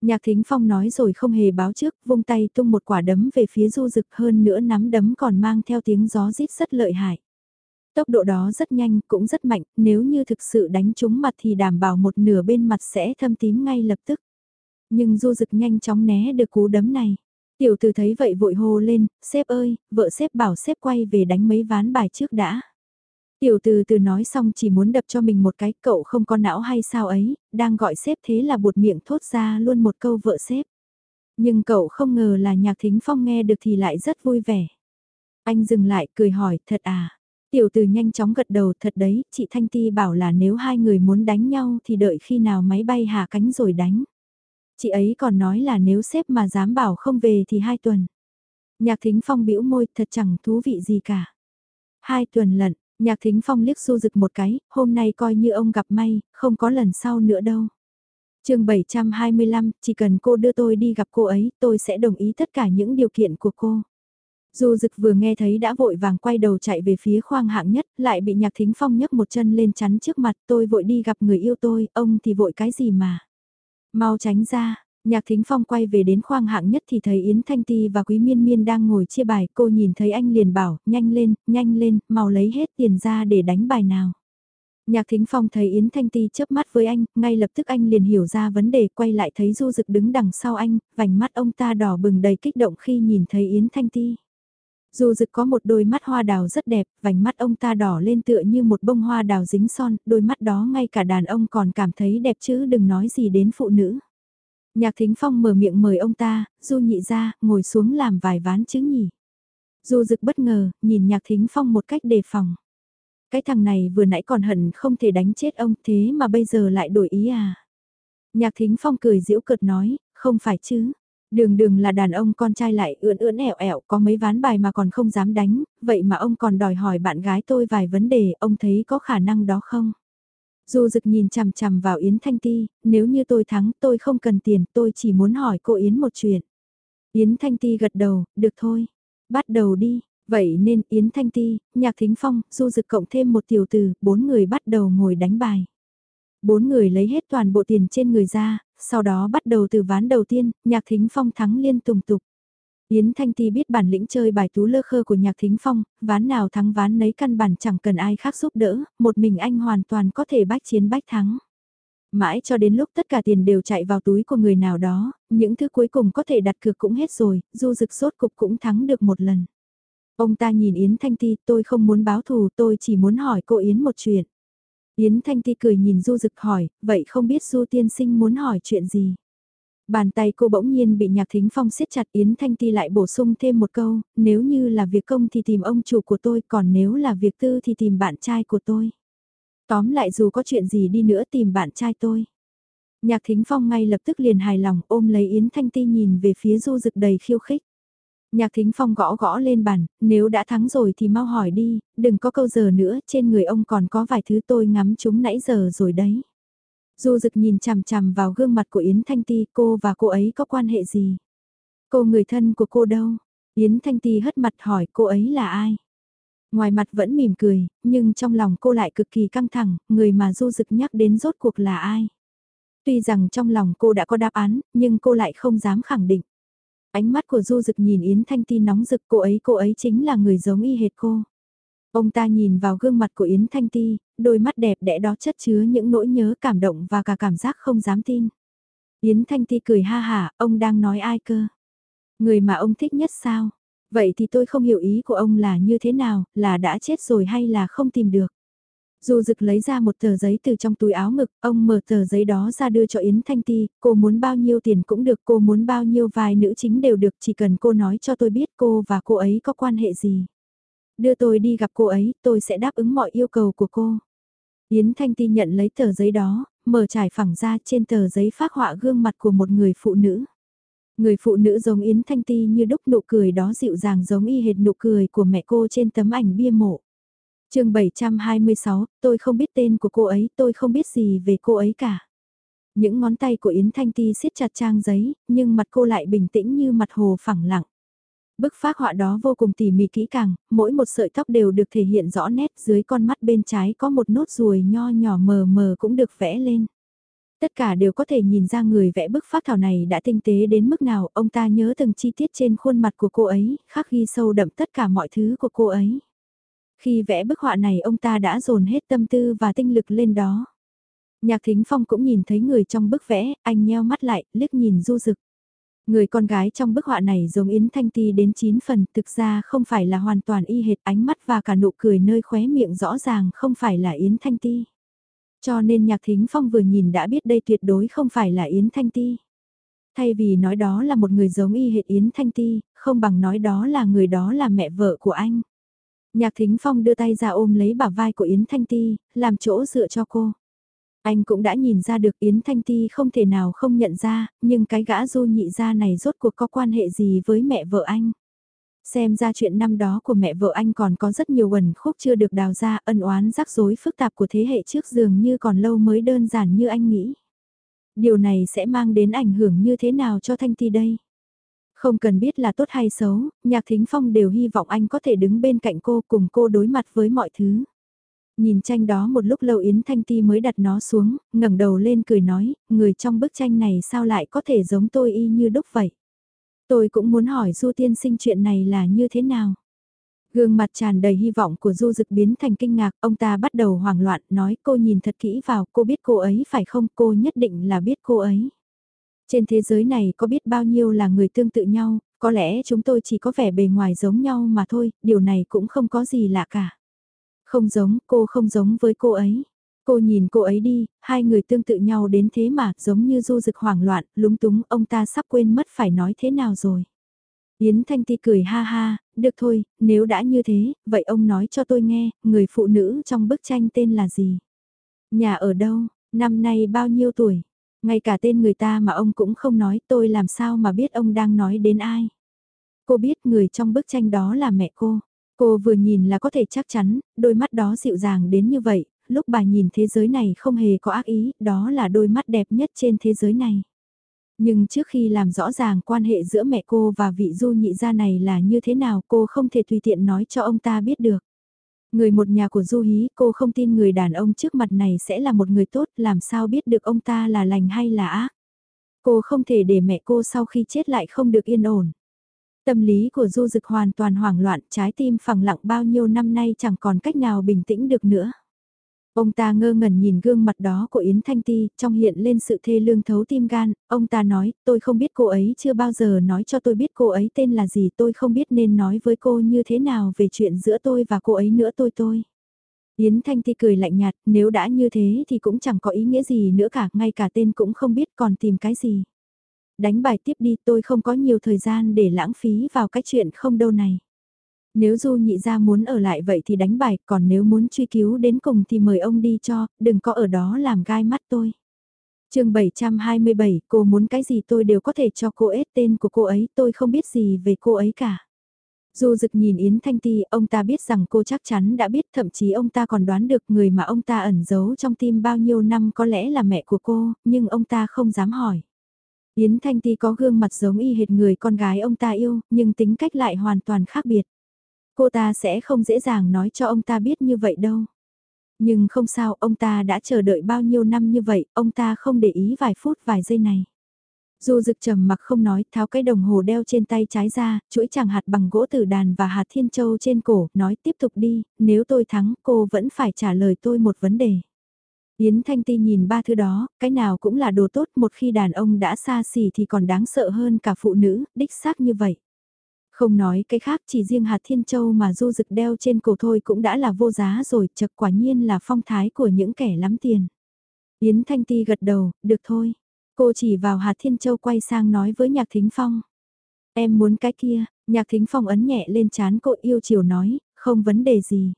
Nhạc Thính Phong nói rồi không hề báo trước, vung tay tung một quả đấm về phía du rực hơn nữa nắm đấm còn mang theo tiếng gió rít rất lợi hại. Tốc độ đó rất nhanh, cũng rất mạnh, nếu như thực sự đánh trúng mặt thì đảm bảo một nửa bên mặt sẽ thâm tím ngay lập tức. Nhưng du rực nhanh chóng né được cú đấm này. Tiểu tử thấy vậy vội hô lên, sếp ơi, vợ sếp bảo sếp quay về đánh mấy ván bài trước đã. Tiểu từ từ nói xong chỉ muốn đập cho mình một cái, cậu không có não hay sao ấy, đang gọi sếp thế là buột miệng thốt ra luôn một câu vợ sếp. Nhưng cậu không ngờ là nhạc thính phong nghe được thì lại rất vui vẻ. Anh dừng lại cười hỏi, thật à? Tiểu từ nhanh chóng gật đầu thật đấy, chị Thanh Ti bảo là nếu hai người muốn đánh nhau thì đợi khi nào máy bay hạ cánh rồi đánh. Chị ấy còn nói là nếu sếp mà dám bảo không về thì hai tuần. Nhạc thính phong bĩu môi thật chẳng thú vị gì cả. Hai tuần lận, Nhạc thính phong liếc su rực một cái, hôm nay coi như ông gặp may, không có lần sau nữa đâu. chương 725, chỉ cần cô đưa tôi đi gặp cô ấy, tôi sẽ đồng ý tất cả những điều kiện của cô. Du Dực vừa nghe thấy đã vội vàng quay đầu chạy về phía khoang hạng nhất, lại bị Nhạc Thính Phong nhấc một chân lên chắn trước mặt tôi vội đi gặp người yêu tôi, ông thì vội cái gì mà. Mau tránh ra, Nhạc Thính Phong quay về đến khoang hạng nhất thì thấy Yến Thanh Ti và Quý Miên Miên đang ngồi chia bài, cô nhìn thấy anh liền bảo, nhanh lên, nhanh lên, mau lấy hết tiền ra để đánh bài nào. Nhạc Thính Phong thấy Yến Thanh Ti chớp mắt với anh, ngay lập tức anh liền hiểu ra vấn đề quay lại thấy Du Dực đứng đằng sau anh, vành mắt ông ta đỏ bừng đầy kích động khi nhìn thấy Yến Thanh Ti. Dù Dực có một đôi mắt hoa đào rất đẹp, vành mắt ông ta đỏ lên tựa như một bông hoa đào dính son, đôi mắt đó ngay cả đàn ông còn cảm thấy đẹp chứ đừng nói gì đến phụ nữ. Nhạc Thính Phong mở miệng mời ông ta, Du nhị ra, ngồi xuống làm vài ván chứ nhỉ. Du Dực bất ngờ, nhìn Nhạc Thính Phong một cách đề phòng. Cái thằng này vừa nãy còn hận không thể đánh chết ông thế mà bây giờ lại đổi ý à. Nhạc Thính Phong cười giễu cợt nói, không phải chứ. Đường đường là đàn ông con trai lại ưỡn ưỡn ẻo ẻo có mấy ván bài mà còn không dám đánh, vậy mà ông còn đòi hỏi bạn gái tôi vài vấn đề, ông thấy có khả năng đó không? Du Dực nhìn chằm chằm vào Yến Thanh Ti, nếu như tôi thắng tôi không cần tiền, tôi chỉ muốn hỏi cô Yến một chuyện. Yến Thanh Ti gật đầu, được thôi. Bắt đầu đi, vậy nên Yến Thanh Ti, Nhạc Thính Phong, Du Dực cộng thêm một tiểu từ, bốn người bắt đầu ngồi đánh bài. Bốn người lấy hết toàn bộ tiền trên người ra, sau đó bắt đầu từ ván đầu tiên, Nhạc Thính Phong thắng liên tùng tục. Yến Thanh Ti biết bản lĩnh chơi bài tú lơ khơ của Nhạc Thính Phong, ván nào thắng ván nấy căn bản chẳng cần ai khác giúp đỡ, một mình anh hoàn toàn có thể bách chiến bách thắng. Mãi cho đến lúc tất cả tiền đều chạy vào túi của người nào đó, những thứ cuối cùng có thể đặt cược cũng hết rồi, du dực sốt cục cũng thắng được một lần. Ông ta nhìn Yến Thanh Ti, tôi không muốn báo thù, tôi chỉ muốn hỏi cô Yến một chuyện. Yến Thanh Ti cười nhìn Du Dực hỏi, vậy không biết Du Tiên Sinh muốn hỏi chuyện gì? Bàn tay cô bỗng nhiên bị Nhạc Thính Phong siết chặt Yến Thanh Ti lại bổ sung thêm một câu, nếu như là việc công thì tìm ông chủ của tôi, còn nếu là việc tư thì tìm bạn trai của tôi. Tóm lại dù có chuyện gì đi nữa tìm bạn trai tôi. Nhạc Thính Phong ngay lập tức liền hài lòng ôm lấy Yến Thanh Ti nhìn về phía Du Dực đầy khiêu khích. Nhạc Thính Phong gõ gõ lên bàn, nếu đã thắng rồi thì mau hỏi đi, đừng có câu giờ nữa, trên người ông còn có vài thứ tôi ngắm chúng nãy giờ rồi đấy. Du Dực nhìn chằm chằm vào gương mặt của Yến Thanh Ti, cô và cô ấy có quan hệ gì? Cô người thân của cô đâu? Yến Thanh Ti hất mặt hỏi cô ấy là ai? Ngoài mặt vẫn mỉm cười, nhưng trong lòng cô lại cực kỳ căng thẳng, người mà Du Dực nhắc đến rốt cuộc là ai? Tuy rằng trong lòng cô đã có đáp án, nhưng cô lại không dám khẳng định. Ánh mắt của Du Dực nhìn Yến Thanh Ti nóng rực cô ấy cô ấy chính là người giống y hệt cô. Ông ta nhìn vào gương mặt của Yến Thanh Ti, đôi mắt đẹp đẽ đó chất chứa những nỗi nhớ cảm động và cả cảm giác không dám tin. Yến Thanh Ti cười ha hả, ông đang nói ai cơ? Người mà ông thích nhất sao? Vậy thì tôi không hiểu ý của ông là như thế nào, là đã chết rồi hay là không tìm được? Dù Dực lấy ra một tờ giấy từ trong túi áo ngực, ông mở tờ giấy đó ra đưa cho Yến Thanh Ti, cô muốn bao nhiêu tiền cũng được, cô muốn bao nhiêu vài nữ chính đều được, chỉ cần cô nói cho tôi biết cô và cô ấy có quan hệ gì. Đưa tôi đi gặp cô ấy, tôi sẽ đáp ứng mọi yêu cầu của cô. Yến Thanh Ti nhận lấy tờ giấy đó, mở trải phẳng ra trên tờ giấy phác họa gương mặt của một người phụ nữ. Người phụ nữ giống Yến Thanh Ti như đúc nụ cười đó dịu dàng giống y hệt nụ cười của mẹ cô trên tấm ảnh bia mộ chương 726, tôi không biết tên của cô ấy, tôi không biết gì về cô ấy cả. Những ngón tay của Yến Thanh Ti siết chặt trang giấy, nhưng mặt cô lại bình tĩnh như mặt hồ phẳng lặng. Bức phác họa đó vô cùng tỉ mỉ kỹ càng, mỗi một sợi tóc đều được thể hiện rõ nét dưới con mắt bên trái có một nốt ruồi nho nhỏ mờ mờ cũng được vẽ lên. Tất cả đều có thể nhìn ra người vẽ bức phác thảo này đã tinh tế đến mức nào ông ta nhớ từng chi tiết trên khuôn mặt của cô ấy, khắc ghi sâu đậm tất cả mọi thứ của cô ấy. Khi vẽ bức họa này ông ta đã dồn hết tâm tư và tinh lực lên đó. Nhạc Thính Phong cũng nhìn thấy người trong bức vẽ, anh nheo mắt lại, liếc nhìn du dực. Người con gái trong bức họa này giống Yến Thanh Ti đến 9 phần, thực ra không phải là hoàn toàn y hệt ánh mắt và cả nụ cười nơi khóe miệng rõ ràng không phải là Yến Thanh Ti. Cho nên Nhạc Thính Phong vừa nhìn đã biết đây tuyệt đối không phải là Yến Thanh Ti. Thay vì nói đó là một người giống y hệt Yến Thanh Ti, không bằng nói đó là người đó là mẹ vợ của anh. Nhạc Thính Phong đưa tay ra ôm lấy bả vai của Yến Thanh Ti, làm chỗ dựa cho cô. Anh cũng đã nhìn ra được Yến Thanh Ti không thể nào không nhận ra, nhưng cái gã du nhị gia này rốt cuộc có quan hệ gì với mẹ vợ anh. Xem ra chuyện năm đó của mẹ vợ anh còn có rất nhiều quần khúc chưa được đào ra, ân oán rắc rối phức tạp của thế hệ trước dường như còn lâu mới đơn giản như anh nghĩ. Điều này sẽ mang đến ảnh hưởng như thế nào cho Thanh Ti đây? Không cần biết là tốt hay xấu, Nhạc Thính Phong đều hy vọng anh có thể đứng bên cạnh cô cùng cô đối mặt với mọi thứ. Nhìn tranh đó một lúc lâu Yến Thanh Ti mới đặt nó xuống, ngẩng đầu lên cười nói, người trong bức tranh này sao lại có thể giống tôi y như đúc vậy. Tôi cũng muốn hỏi Du Tiên Sinh chuyện này là như thế nào. Gương mặt tràn đầy hy vọng của Du Dực biến thành kinh ngạc, ông ta bắt đầu hoảng loạn, nói cô nhìn thật kỹ vào, cô biết cô ấy phải không, cô nhất định là biết cô ấy. Trên thế giới này có biết bao nhiêu là người tương tự nhau, có lẽ chúng tôi chỉ có vẻ bề ngoài giống nhau mà thôi, điều này cũng không có gì lạ cả. Không giống, cô không giống với cô ấy. Cô nhìn cô ấy đi, hai người tương tự nhau đến thế mà, giống như du dực hoảng loạn, lúng túng, ông ta sắp quên mất phải nói thế nào rồi. Yến Thanh Ti cười ha ha, được thôi, nếu đã như thế, vậy ông nói cho tôi nghe, người phụ nữ trong bức tranh tên là gì? Nhà ở đâu? Năm nay bao nhiêu tuổi? Ngay cả tên người ta mà ông cũng không nói tôi làm sao mà biết ông đang nói đến ai. Cô biết người trong bức tranh đó là mẹ cô. Cô vừa nhìn là có thể chắc chắn, đôi mắt đó dịu dàng đến như vậy, lúc bà nhìn thế giới này không hề có ác ý, đó là đôi mắt đẹp nhất trên thế giới này. Nhưng trước khi làm rõ ràng quan hệ giữa mẹ cô và vị du nhị gia này là như thế nào cô không thể tùy tiện nói cho ông ta biết được. Người một nhà của Du Hí, cô không tin người đàn ông trước mặt này sẽ là một người tốt, làm sao biết được ông ta là lành hay là ác. Cô không thể để mẹ cô sau khi chết lại không được yên ổn. Tâm lý của Du Dực hoàn toàn hoảng loạn, trái tim phẳng lặng bao nhiêu năm nay chẳng còn cách nào bình tĩnh được nữa. Ông ta ngơ ngẩn nhìn gương mặt đó của Yến Thanh Ti, trong hiện lên sự thê lương thấu tim gan, ông ta nói, tôi không biết cô ấy chưa bao giờ nói cho tôi biết cô ấy tên là gì, tôi không biết nên nói với cô như thế nào về chuyện giữa tôi và cô ấy nữa tôi tôi. Yến Thanh Ti cười lạnh nhạt, nếu đã như thế thì cũng chẳng có ý nghĩa gì nữa cả, ngay cả tên cũng không biết còn tìm cái gì. Đánh bài tiếp đi, tôi không có nhiều thời gian để lãng phí vào cái chuyện không đâu này. Nếu Du nhị gia muốn ở lại vậy thì đánh bài, còn nếu muốn truy cứu đến cùng thì mời ông đi cho, đừng có ở đó làm gai mắt tôi. chương 727, cô muốn cái gì tôi đều có thể cho cô ết tên của cô ấy, tôi không biết gì về cô ấy cả. Du dực nhìn Yến Thanh Ti, ông ta biết rằng cô chắc chắn đã biết, thậm chí ông ta còn đoán được người mà ông ta ẩn giấu trong tim bao nhiêu năm có lẽ là mẹ của cô, nhưng ông ta không dám hỏi. Yến Thanh Ti có gương mặt giống y hệt người con gái ông ta yêu, nhưng tính cách lại hoàn toàn khác biệt. Cô ta sẽ không dễ dàng nói cho ông ta biết như vậy đâu. Nhưng không sao, ông ta đã chờ đợi bao nhiêu năm như vậy, ông ta không để ý vài phút vài giây này. Dù rực trầm mặc không nói, tháo cái đồng hồ đeo trên tay trái ra, chuỗi chàng hạt bằng gỗ tử đàn và hạt thiên châu trên cổ, nói tiếp tục đi, nếu tôi thắng cô vẫn phải trả lời tôi một vấn đề. Yến Thanh Ti nhìn ba thứ đó, cái nào cũng là đồ tốt một khi đàn ông đã xa xỉ thì còn đáng sợ hơn cả phụ nữ, đích xác như vậy. Không nói cái khác chỉ riêng hạt thiên châu mà du rực đeo trên cổ thôi cũng đã là vô giá rồi, chật quả nhiên là phong thái của những kẻ lắm tiền. Yến Thanh Ti gật đầu, được thôi. Cô chỉ vào hạt thiên châu quay sang nói với nhạc thính phong. Em muốn cái kia, nhạc thính phong ấn nhẹ lên chán cô yêu chiều nói, không vấn đề gì.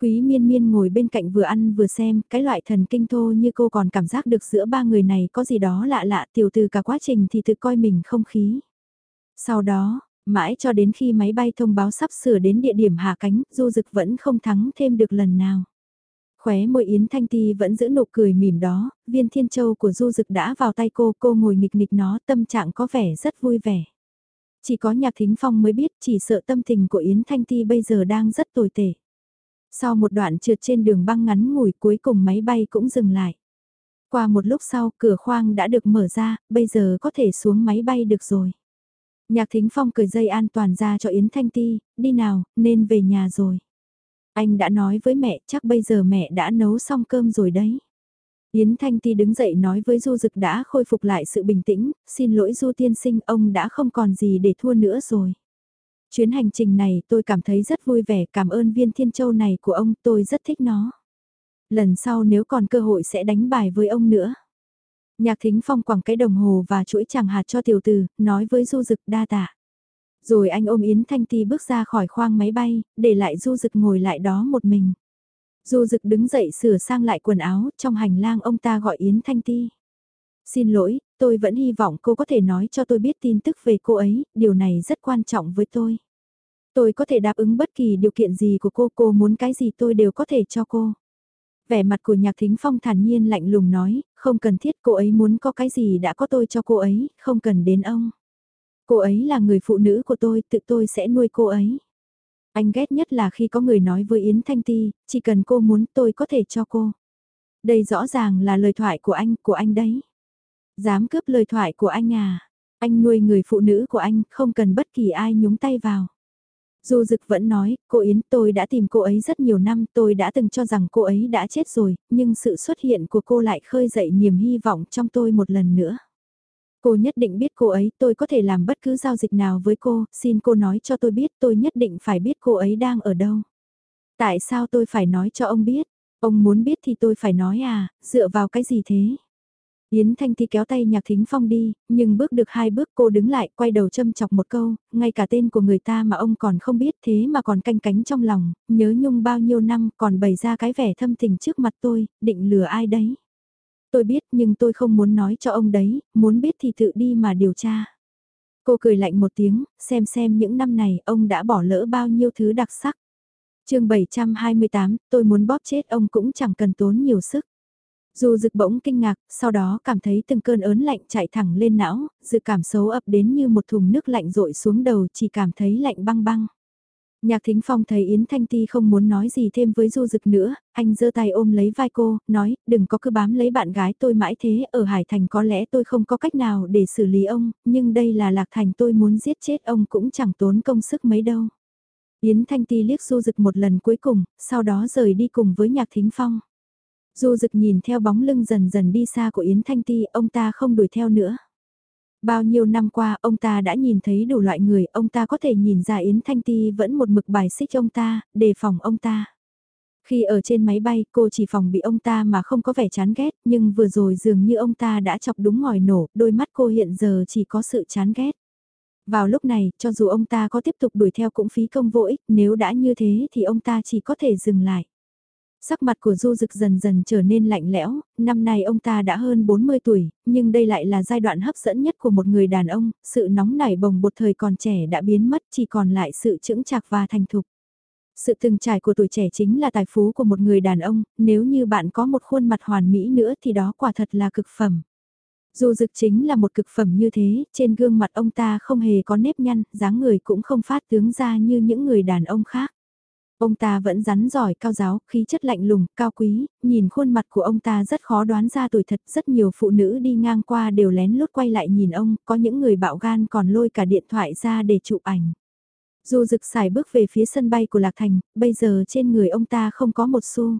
Quý miên miên ngồi bên cạnh vừa ăn vừa xem, cái loại thần kinh thô như cô còn cảm giác được giữa ba người này có gì đó lạ lạ tiểu từ cả quá trình thì tự coi mình không khí. Sau đó, Mãi cho đến khi máy bay thông báo sắp sửa đến địa điểm hạ cánh, Du Dực vẫn không thắng thêm được lần nào. Khóe môi Yến Thanh Ti vẫn giữ nụ cười mỉm đó, viên thiên châu của Du Dực đã vào tay cô, cô ngồi nghịch nghịch nó, tâm trạng có vẻ rất vui vẻ. Chỉ có nhạc thính phong mới biết, chỉ sợ tâm tình của Yến Thanh Ti bây giờ đang rất tồi tệ. Sau một đoạn trượt trên đường băng ngắn ngủi cuối cùng máy bay cũng dừng lại. Qua một lúc sau, cửa khoang đã được mở ra, bây giờ có thể xuống máy bay được rồi. Nhạc Thính Phong cười dây an toàn ra cho Yến Thanh Ti, đi nào, nên về nhà rồi. Anh đã nói với mẹ, chắc bây giờ mẹ đã nấu xong cơm rồi đấy. Yến Thanh Ti đứng dậy nói với Du Dực đã khôi phục lại sự bình tĩnh, xin lỗi Du Tiên Sinh, ông đã không còn gì để thua nữa rồi. Chuyến hành trình này tôi cảm thấy rất vui vẻ, cảm ơn viên thiên châu này của ông, tôi rất thích nó. Lần sau nếu còn cơ hội sẽ đánh bài với ông nữa. Nhạc thính phong quẳng cái đồng hồ và chuỗi chẳng hạt cho tiểu tử, nói với du dực đa tạ. Rồi anh ôm Yến Thanh Ti bước ra khỏi khoang máy bay, để lại du dực ngồi lại đó một mình. Du dực đứng dậy sửa sang lại quần áo, trong hành lang ông ta gọi Yến Thanh Ti. Xin lỗi, tôi vẫn hy vọng cô có thể nói cho tôi biết tin tức về cô ấy, điều này rất quan trọng với tôi. Tôi có thể đáp ứng bất kỳ điều kiện gì của cô, cô muốn cái gì tôi đều có thể cho cô. Vẻ mặt của nhạc thính phong thản nhiên lạnh lùng nói, không cần thiết cô ấy muốn có cái gì đã có tôi cho cô ấy, không cần đến ông. Cô ấy là người phụ nữ của tôi, tự tôi sẽ nuôi cô ấy. Anh ghét nhất là khi có người nói với Yến Thanh Ti, chỉ cần cô muốn tôi có thể cho cô. Đây rõ ràng là lời thoại của anh, của anh đấy. Dám cướp lời thoại của anh à? Anh nuôi người phụ nữ của anh, không cần bất kỳ ai nhúng tay vào. Du Dực vẫn nói, cô Yến tôi đã tìm cô ấy rất nhiều năm, tôi đã từng cho rằng cô ấy đã chết rồi, nhưng sự xuất hiện của cô lại khơi dậy niềm hy vọng trong tôi một lần nữa. Cô nhất định biết cô ấy, tôi có thể làm bất cứ giao dịch nào với cô, xin cô nói cho tôi biết tôi nhất định phải biết cô ấy đang ở đâu. Tại sao tôi phải nói cho ông biết? Ông muốn biết thì tôi phải nói à, dựa vào cái gì thế? Yến Thanh Ti kéo tay Nhạc Thính Phong đi, nhưng bước được hai bước cô đứng lại, quay đầu châm chọc một câu, ngay cả tên của người ta mà ông còn không biết thế mà còn canh cánh trong lòng, nhớ nhung bao nhiêu năm còn bày ra cái vẻ thâm tình trước mặt tôi, định lừa ai đấy. Tôi biết nhưng tôi không muốn nói cho ông đấy, muốn biết thì tự đi mà điều tra. Cô cười lạnh một tiếng, xem xem những năm này ông đã bỏ lỡ bao nhiêu thứ đặc sắc. chương 728, tôi muốn bóp chết ông cũng chẳng cần tốn nhiều sức. Dù dực bỗng kinh ngạc, sau đó cảm thấy từng cơn ớn lạnh chạy thẳng lên não, dự cảm xấu ập đến như một thùng nước lạnh rội xuống đầu chỉ cảm thấy lạnh băng băng. Nhạc Thính Phong thấy Yến Thanh Ti không muốn nói gì thêm với Du Dực nữa, anh giơ tay ôm lấy vai cô, nói, đừng có cứ bám lấy bạn gái tôi mãi thế, ở Hải Thành có lẽ tôi không có cách nào để xử lý ông, nhưng đây là Lạc Thành tôi muốn giết chết ông cũng chẳng tốn công sức mấy đâu. Yến Thanh Ti liếc Du Dực một lần cuối cùng, sau đó rời đi cùng với Nhạc Thính Phong. Du Dực nhìn theo bóng lưng dần dần đi xa của Yến Thanh Ti, ông ta không đuổi theo nữa. Bao nhiêu năm qua ông ta đã nhìn thấy đủ loại người, ông ta có thể nhìn ra Yến Thanh Ti vẫn một mực bài xích ông ta, đề phòng ông ta. Khi ở trên máy bay cô chỉ phòng bị ông ta mà không có vẻ chán ghét, nhưng vừa rồi dường như ông ta đã chọc đúng ngòi nổ, đôi mắt cô hiện giờ chỉ có sự chán ghét. Vào lúc này, cho dù ông ta có tiếp tục đuổi theo cũng phí công vô ích, nếu đã như thế thì ông ta chỉ có thể dừng lại. Sắc mặt của Du Dực dần dần trở nên lạnh lẽo, năm nay ông ta đã hơn 40 tuổi, nhưng đây lại là giai đoạn hấp dẫn nhất của một người đàn ông, sự nóng nảy bồng bột thời còn trẻ đã biến mất chỉ còn lại sự chững chạc và thành thục. Sự từng trải của tuổi trẻ chính là tài phú của một người đàn ông, nếu như bạn có một khuôn mặt hoàn mỹ nữa thì đó quả thật là cực phẩm. Du Dực chính là một cực phẩm như thế, trên gương mặt ông ta không hề có nếp nhăn, dáng người cũng không phát tướng ra như những người đàn ông khác. Ông ta vẫn rắn giỏi cao giáo, khí chất lạnh lùng, cao quý, nhìn khuôn mặt của ông ta rất khó đoán ra tuổi thật. Rất nhiều phụ nữ đi ngang qua đều lén lút quay lại nhìn ông, có những người bạo gan còn lôi cả điện thoại ra để chụp ảnh. Dù rực xài bước về phía sân bay của Lạc Thành, bây giờ trên người ông ta không có một xu.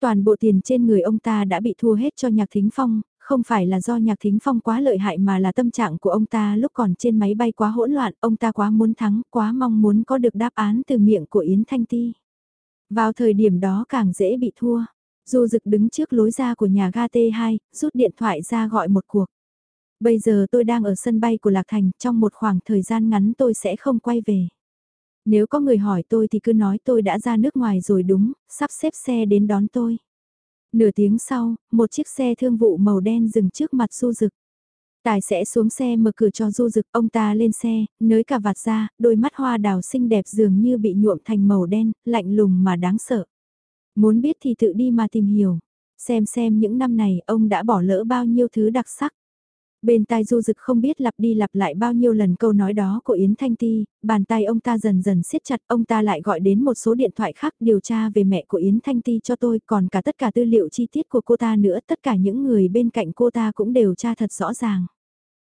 Toàn bộ tiền trên người ông ta đã bị thua hết cho Nhạc Thính Phong, không phải là do Nhạc Thính Phong quá lợi hại mà là tâm trạng của ông ta lúc còn trên máy bay quá hỗn loạn, ông ta quá muốn thắng, quá mong muốn có được đáp án từ miệng của Yến Thanh Ti. Vào thời điểm đó càng dễ bị thua. Du Dực đứng trước lối ra của nhà ga T2, rút điện thoại ra gọi một cuộc. Bây giờ tôi đang ở sân bay của Lạc Thành, trong một khoảng thời gian ngắn tôi sẽ không quay về. Nếu có người hỏi tôi thì cứ nói tôi đã ra nước ngoài rồi đúng, sắp xếp xe đến đón tôi. Nửa tiếng sau, một chiếc xe thương vụ màu đen dừng trước mặt Du Dực. Tài sẽ xuống xe mở cửa cho Du Dực, ông ta lên xe, nới cả vạt ra, đôi mắt hoa đào xinh đẹp dường như bị nhuộm thành màu đen, lạnh lùng mà đáng sợ. Muốn biết thì tự đi mà tìm hiểu. Xem xem những năm này ông đã bỏ lỡ bao nhiêu thứ đặc sắc. Bên tai du dực không biết lặp đi lặp lại bao nhiêu lần câu nói đó của Yến Thanh Ti, bàn tay ông ta dần dần siết chặt, ông ta lại gọi đến một số điện thoại khác điều tra về mẹ của Yến Thanh Ti cho tôi, còn cả tất cả tư liệu chi tiết của cô ta nữa, tất cả những người bên cạnh cô ta cũng đều tra thật rõ ràng.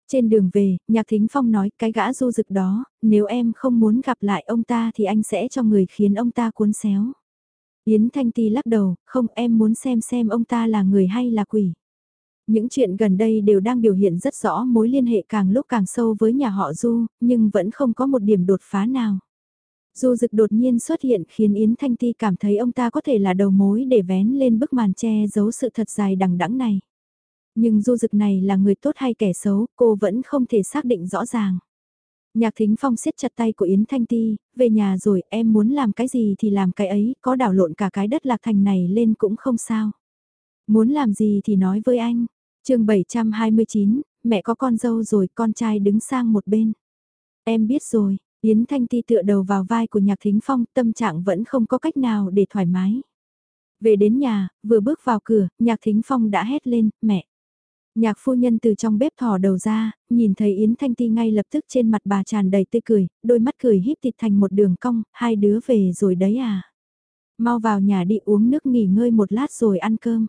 Trên đường về, Nhạc Thính Phong nói cái gã du dực đó, nếu em không muốn gặp lại ông ta thì anh sẽ cho người khiến ông ta cuốn xéo. Yến Thanh Ti lắc đầu, không em muốn xem xem ông ta là người hay là quỷ. Những chuyện gần đây đều đang biểu hiện rất rõ mối liên hệ càng lúc càng sâu với nhà họ Du, nhưng vẫn không có một điểm đột phá nào. Du Dực đột nhiên xuất hiện khiến Yến Thanh Ti cảm thấy ông ta có thể là đầu mối để vén lên bức màn che giấu sự thật dài đằng đẵng này. Nhưng Du Dực này là người tốt hay kẻ xấu, cô vẫn không thể xác định rõ ràng. Nhạc Thính Phong siết chặt tay của Yến Thanh Ti, về nhà rồi em muốn làm cái gì thì làm cái ấy, có đảo lộn cả cái đất lạc thành này lên cũng không sao. Muốn làm gì thì nói với anh. chương 729, mẹ có con dâu rồi, con trai đứng sang một bên. Em biết rồi, Yến Thanh Ti tựa đầu vào vai của Nhạc Thính Phong, tâm trạng vẫn không có cách nào để thoải mái. Về đến nhà, vừa bước vào cửa, Nhạc Thính Phong đã hét lên, mẹ. Nhạc phu nhân từ trong bếp thò đầu ra, nhìn thấy Yến Thanh Ti ngay lập tức trên mặt bà tràn đầy tươi cười, đôi mắt cười híp thịt thành một đường cong, hai đứa về rồi đấy à. Mau vào nhà đi uống nước nghỉ ngơi một lát rồi ăn cơm.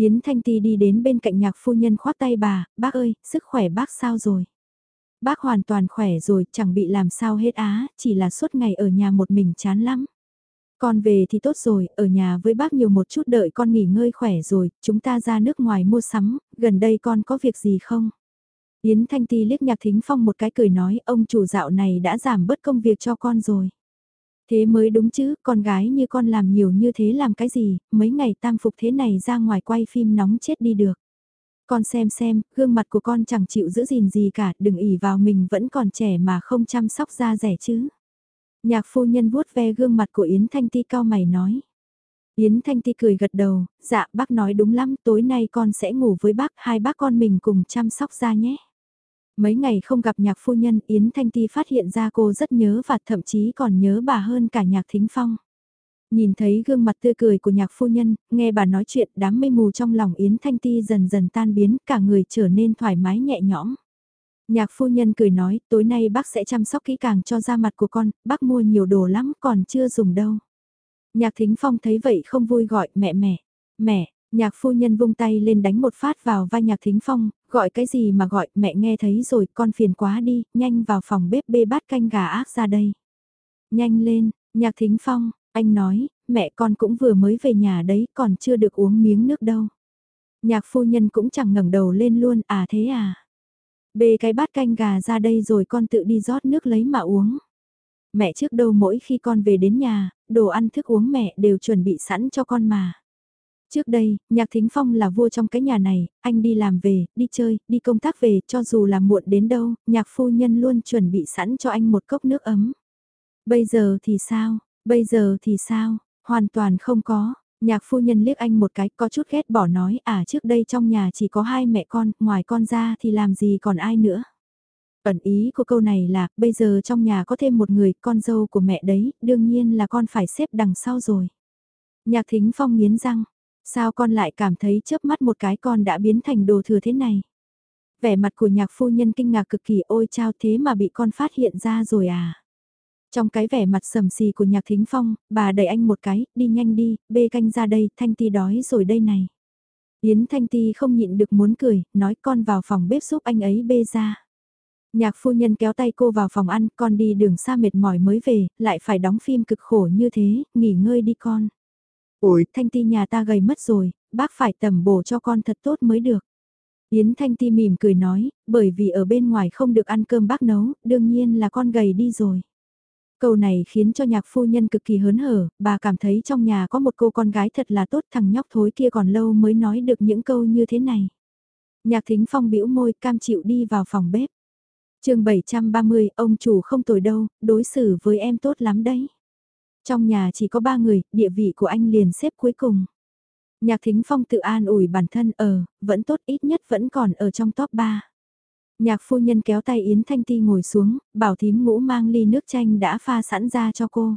Yến Thanh Ti đi đến bên cạnh nhạc phu nhân khoác tay bà, bác ơi, sức khỏe bác sao rồi? Bác hoàn toàn khỏe rồi, chẳng bị làm sao hết á, chỉ là suốt ngày ở nhà một mình chán lắm. Con về thì tốt rồi, ở nhà với bác nhiều một chút đợi con nghỉ ngơi khỏe rồi, chúng ta ra nước ngoài mua sắm, gần đây con có việc gì không? Yến Thanh Ti liếc nhạc thính phong một cái cười nói ông chủ dạo này đã giảm bớt công việc cho con rồi. Thế mới đúng chứ, con gái như con làm nhiều như thế làm cái gì, mấy ngày tam phục thế này ra ngoài quay phim nóng chết đi được. Con xem xem, gương mặt của con chẳng chịu giữ gìn gì cả, đừng ỉ vào mình vẫn còn trẻ mà không chăm sóc da rẻ chứ. Nhạc phu nhân vuốt ve gương mặt của Yến Thanh Ti cao mày nói. Yến Thanh Ti cười gật đầu, dạ bác nói đúng lắm, tối nay con sẽ ngủ với bác, hai bác con mình cùng chăm sóc da nhé. Mấy ngày không gặp nhạc phu nhân, Yến Thanh Ti phát hiện ra cô rất nhớ và thậm chí còn nhớ bà hơn cả nhạc thính phong. Nhìn thấy gương mặt tươi cười của nhạc phu nhân, nghe bà nói chuyện đám mây mù trong lòng Yến Thanh Ti dần dần tan biến, cả người trở nên thoải mái nhẹ nhõm. Nhạc phu nhân cười nói, tối nay bác sẽ chăm sóc kỹ càng cho da mặt của con, bác mua nhiều đồ lắm còn chưa dùng đâu. Nhạc thính phong thấy vậy không vui gọi mẹ mẹ, mẹ, nhạc phu nhân vung tay lên đánh một phát vào vai nhạc thính phong, gọi cái gì mà gọi mẹ nghe thấy rồi con phiền quá đi, nhanh vào phòng bếp bê bát canh gà ác ra đây. Nhanh lên, nhạc thính phong, anh nói, mẹ con cũng vừa mới về nhà đấy còn chưa được uống miếng nước đâu. Nhạc phu nhân cũng chẳng ngẩng đầu lên luôn à thế à. Bê cái bát canh gà ra đây rồi con tự đi rót nước lấy mà uống. Mẹ trước đâu mỗi khi con về đến nhà, đồ ăn thức uống mẹ đều chuẩn bị sẵn cho con mà. Trước đây, Nhạc Thính Phong là vua trong cái nhà này, anh đi làm về, đi chơi, đi công tác về, cho dù là muộn đến đâu, nhạc phu nhân luôn chuẩn bị sẵn cho anh một cốc nước ấm. Bây giờ thì sao, bây giờ thì sao, hoàn toàn không có, nhạc phu nhân liếc anh một cái có chút ghét bỏ nói à trước đây trong nhà chỉ có hai mẹ con, ngoài con ra thì làm gì còn ai nữa. Ẩn ý của câu này là, bây giờ trong nhà có thêm một người, con dâu của mẹ đấy, đương nhiên là con phải xếp đằng sau rồi. Nhạc thính phong nghiến răng, sao con lại cảm thấy chớp mắt một cái con đã biến thành đồ thừa thế này. Vẻ mặt của nhạc phu nhân kinh ngạc cực kỳ ôi chao thế mà bị con phát hiện ra rồi à. Trong cái vẻ mặt sầm xì của nhạc thính phong, bà đẩy anh một cái, đi nhanh đi, bê canh ra đây, Thanh Ti đói rồi đây này. Yến Thanh Ti không nhịn được muốn cười, nói con vào phòng bếp giúp anh ấy bê ra. Nhạc phu nhân kéo tay cô vào phòng ăn, con đi đường xa mệt mỏi mới về, lại phải đóng phim cực khổ như thế, nghỉ ngơi đi con. Ôi, Thanh Ti nhà ta gầy mất rồi, bác phải tầm bổ cho con thật tốt mới được. Yến Thanh Ti mỉm cười nói, bởi vì ở bên ngoài không được ăn cơm bác nấu, đương nhiên là con gầy đi rồi. Câu này khiến cho nhạc phu nhân cực kỳ hớn hở, bà cảm thấy trong nhà có một cô con gái thật là tốt thằng nhóc thối kia còn lâu mới nói được những câu như thế này. Nhạc thính phong bĩu môi cam chịu đi vào phòng bếp. chương 730, ông chủ không tồi đâu, đối xử với em tốt lắm đấy. Trong nhà chỉ có ba người, địa vị của anh liền xếp cuối cùng. Nhạc thính phong tự an ủi bản thân ở, vẫn tốt ít nhất vẫn còn ở trong top 3. Nhạc phu nhân kéo tay Yến Thanh Ti ngồi xuống, bảo thím ngũ mang ly nước chanh đã pha sẵn ra cho cô.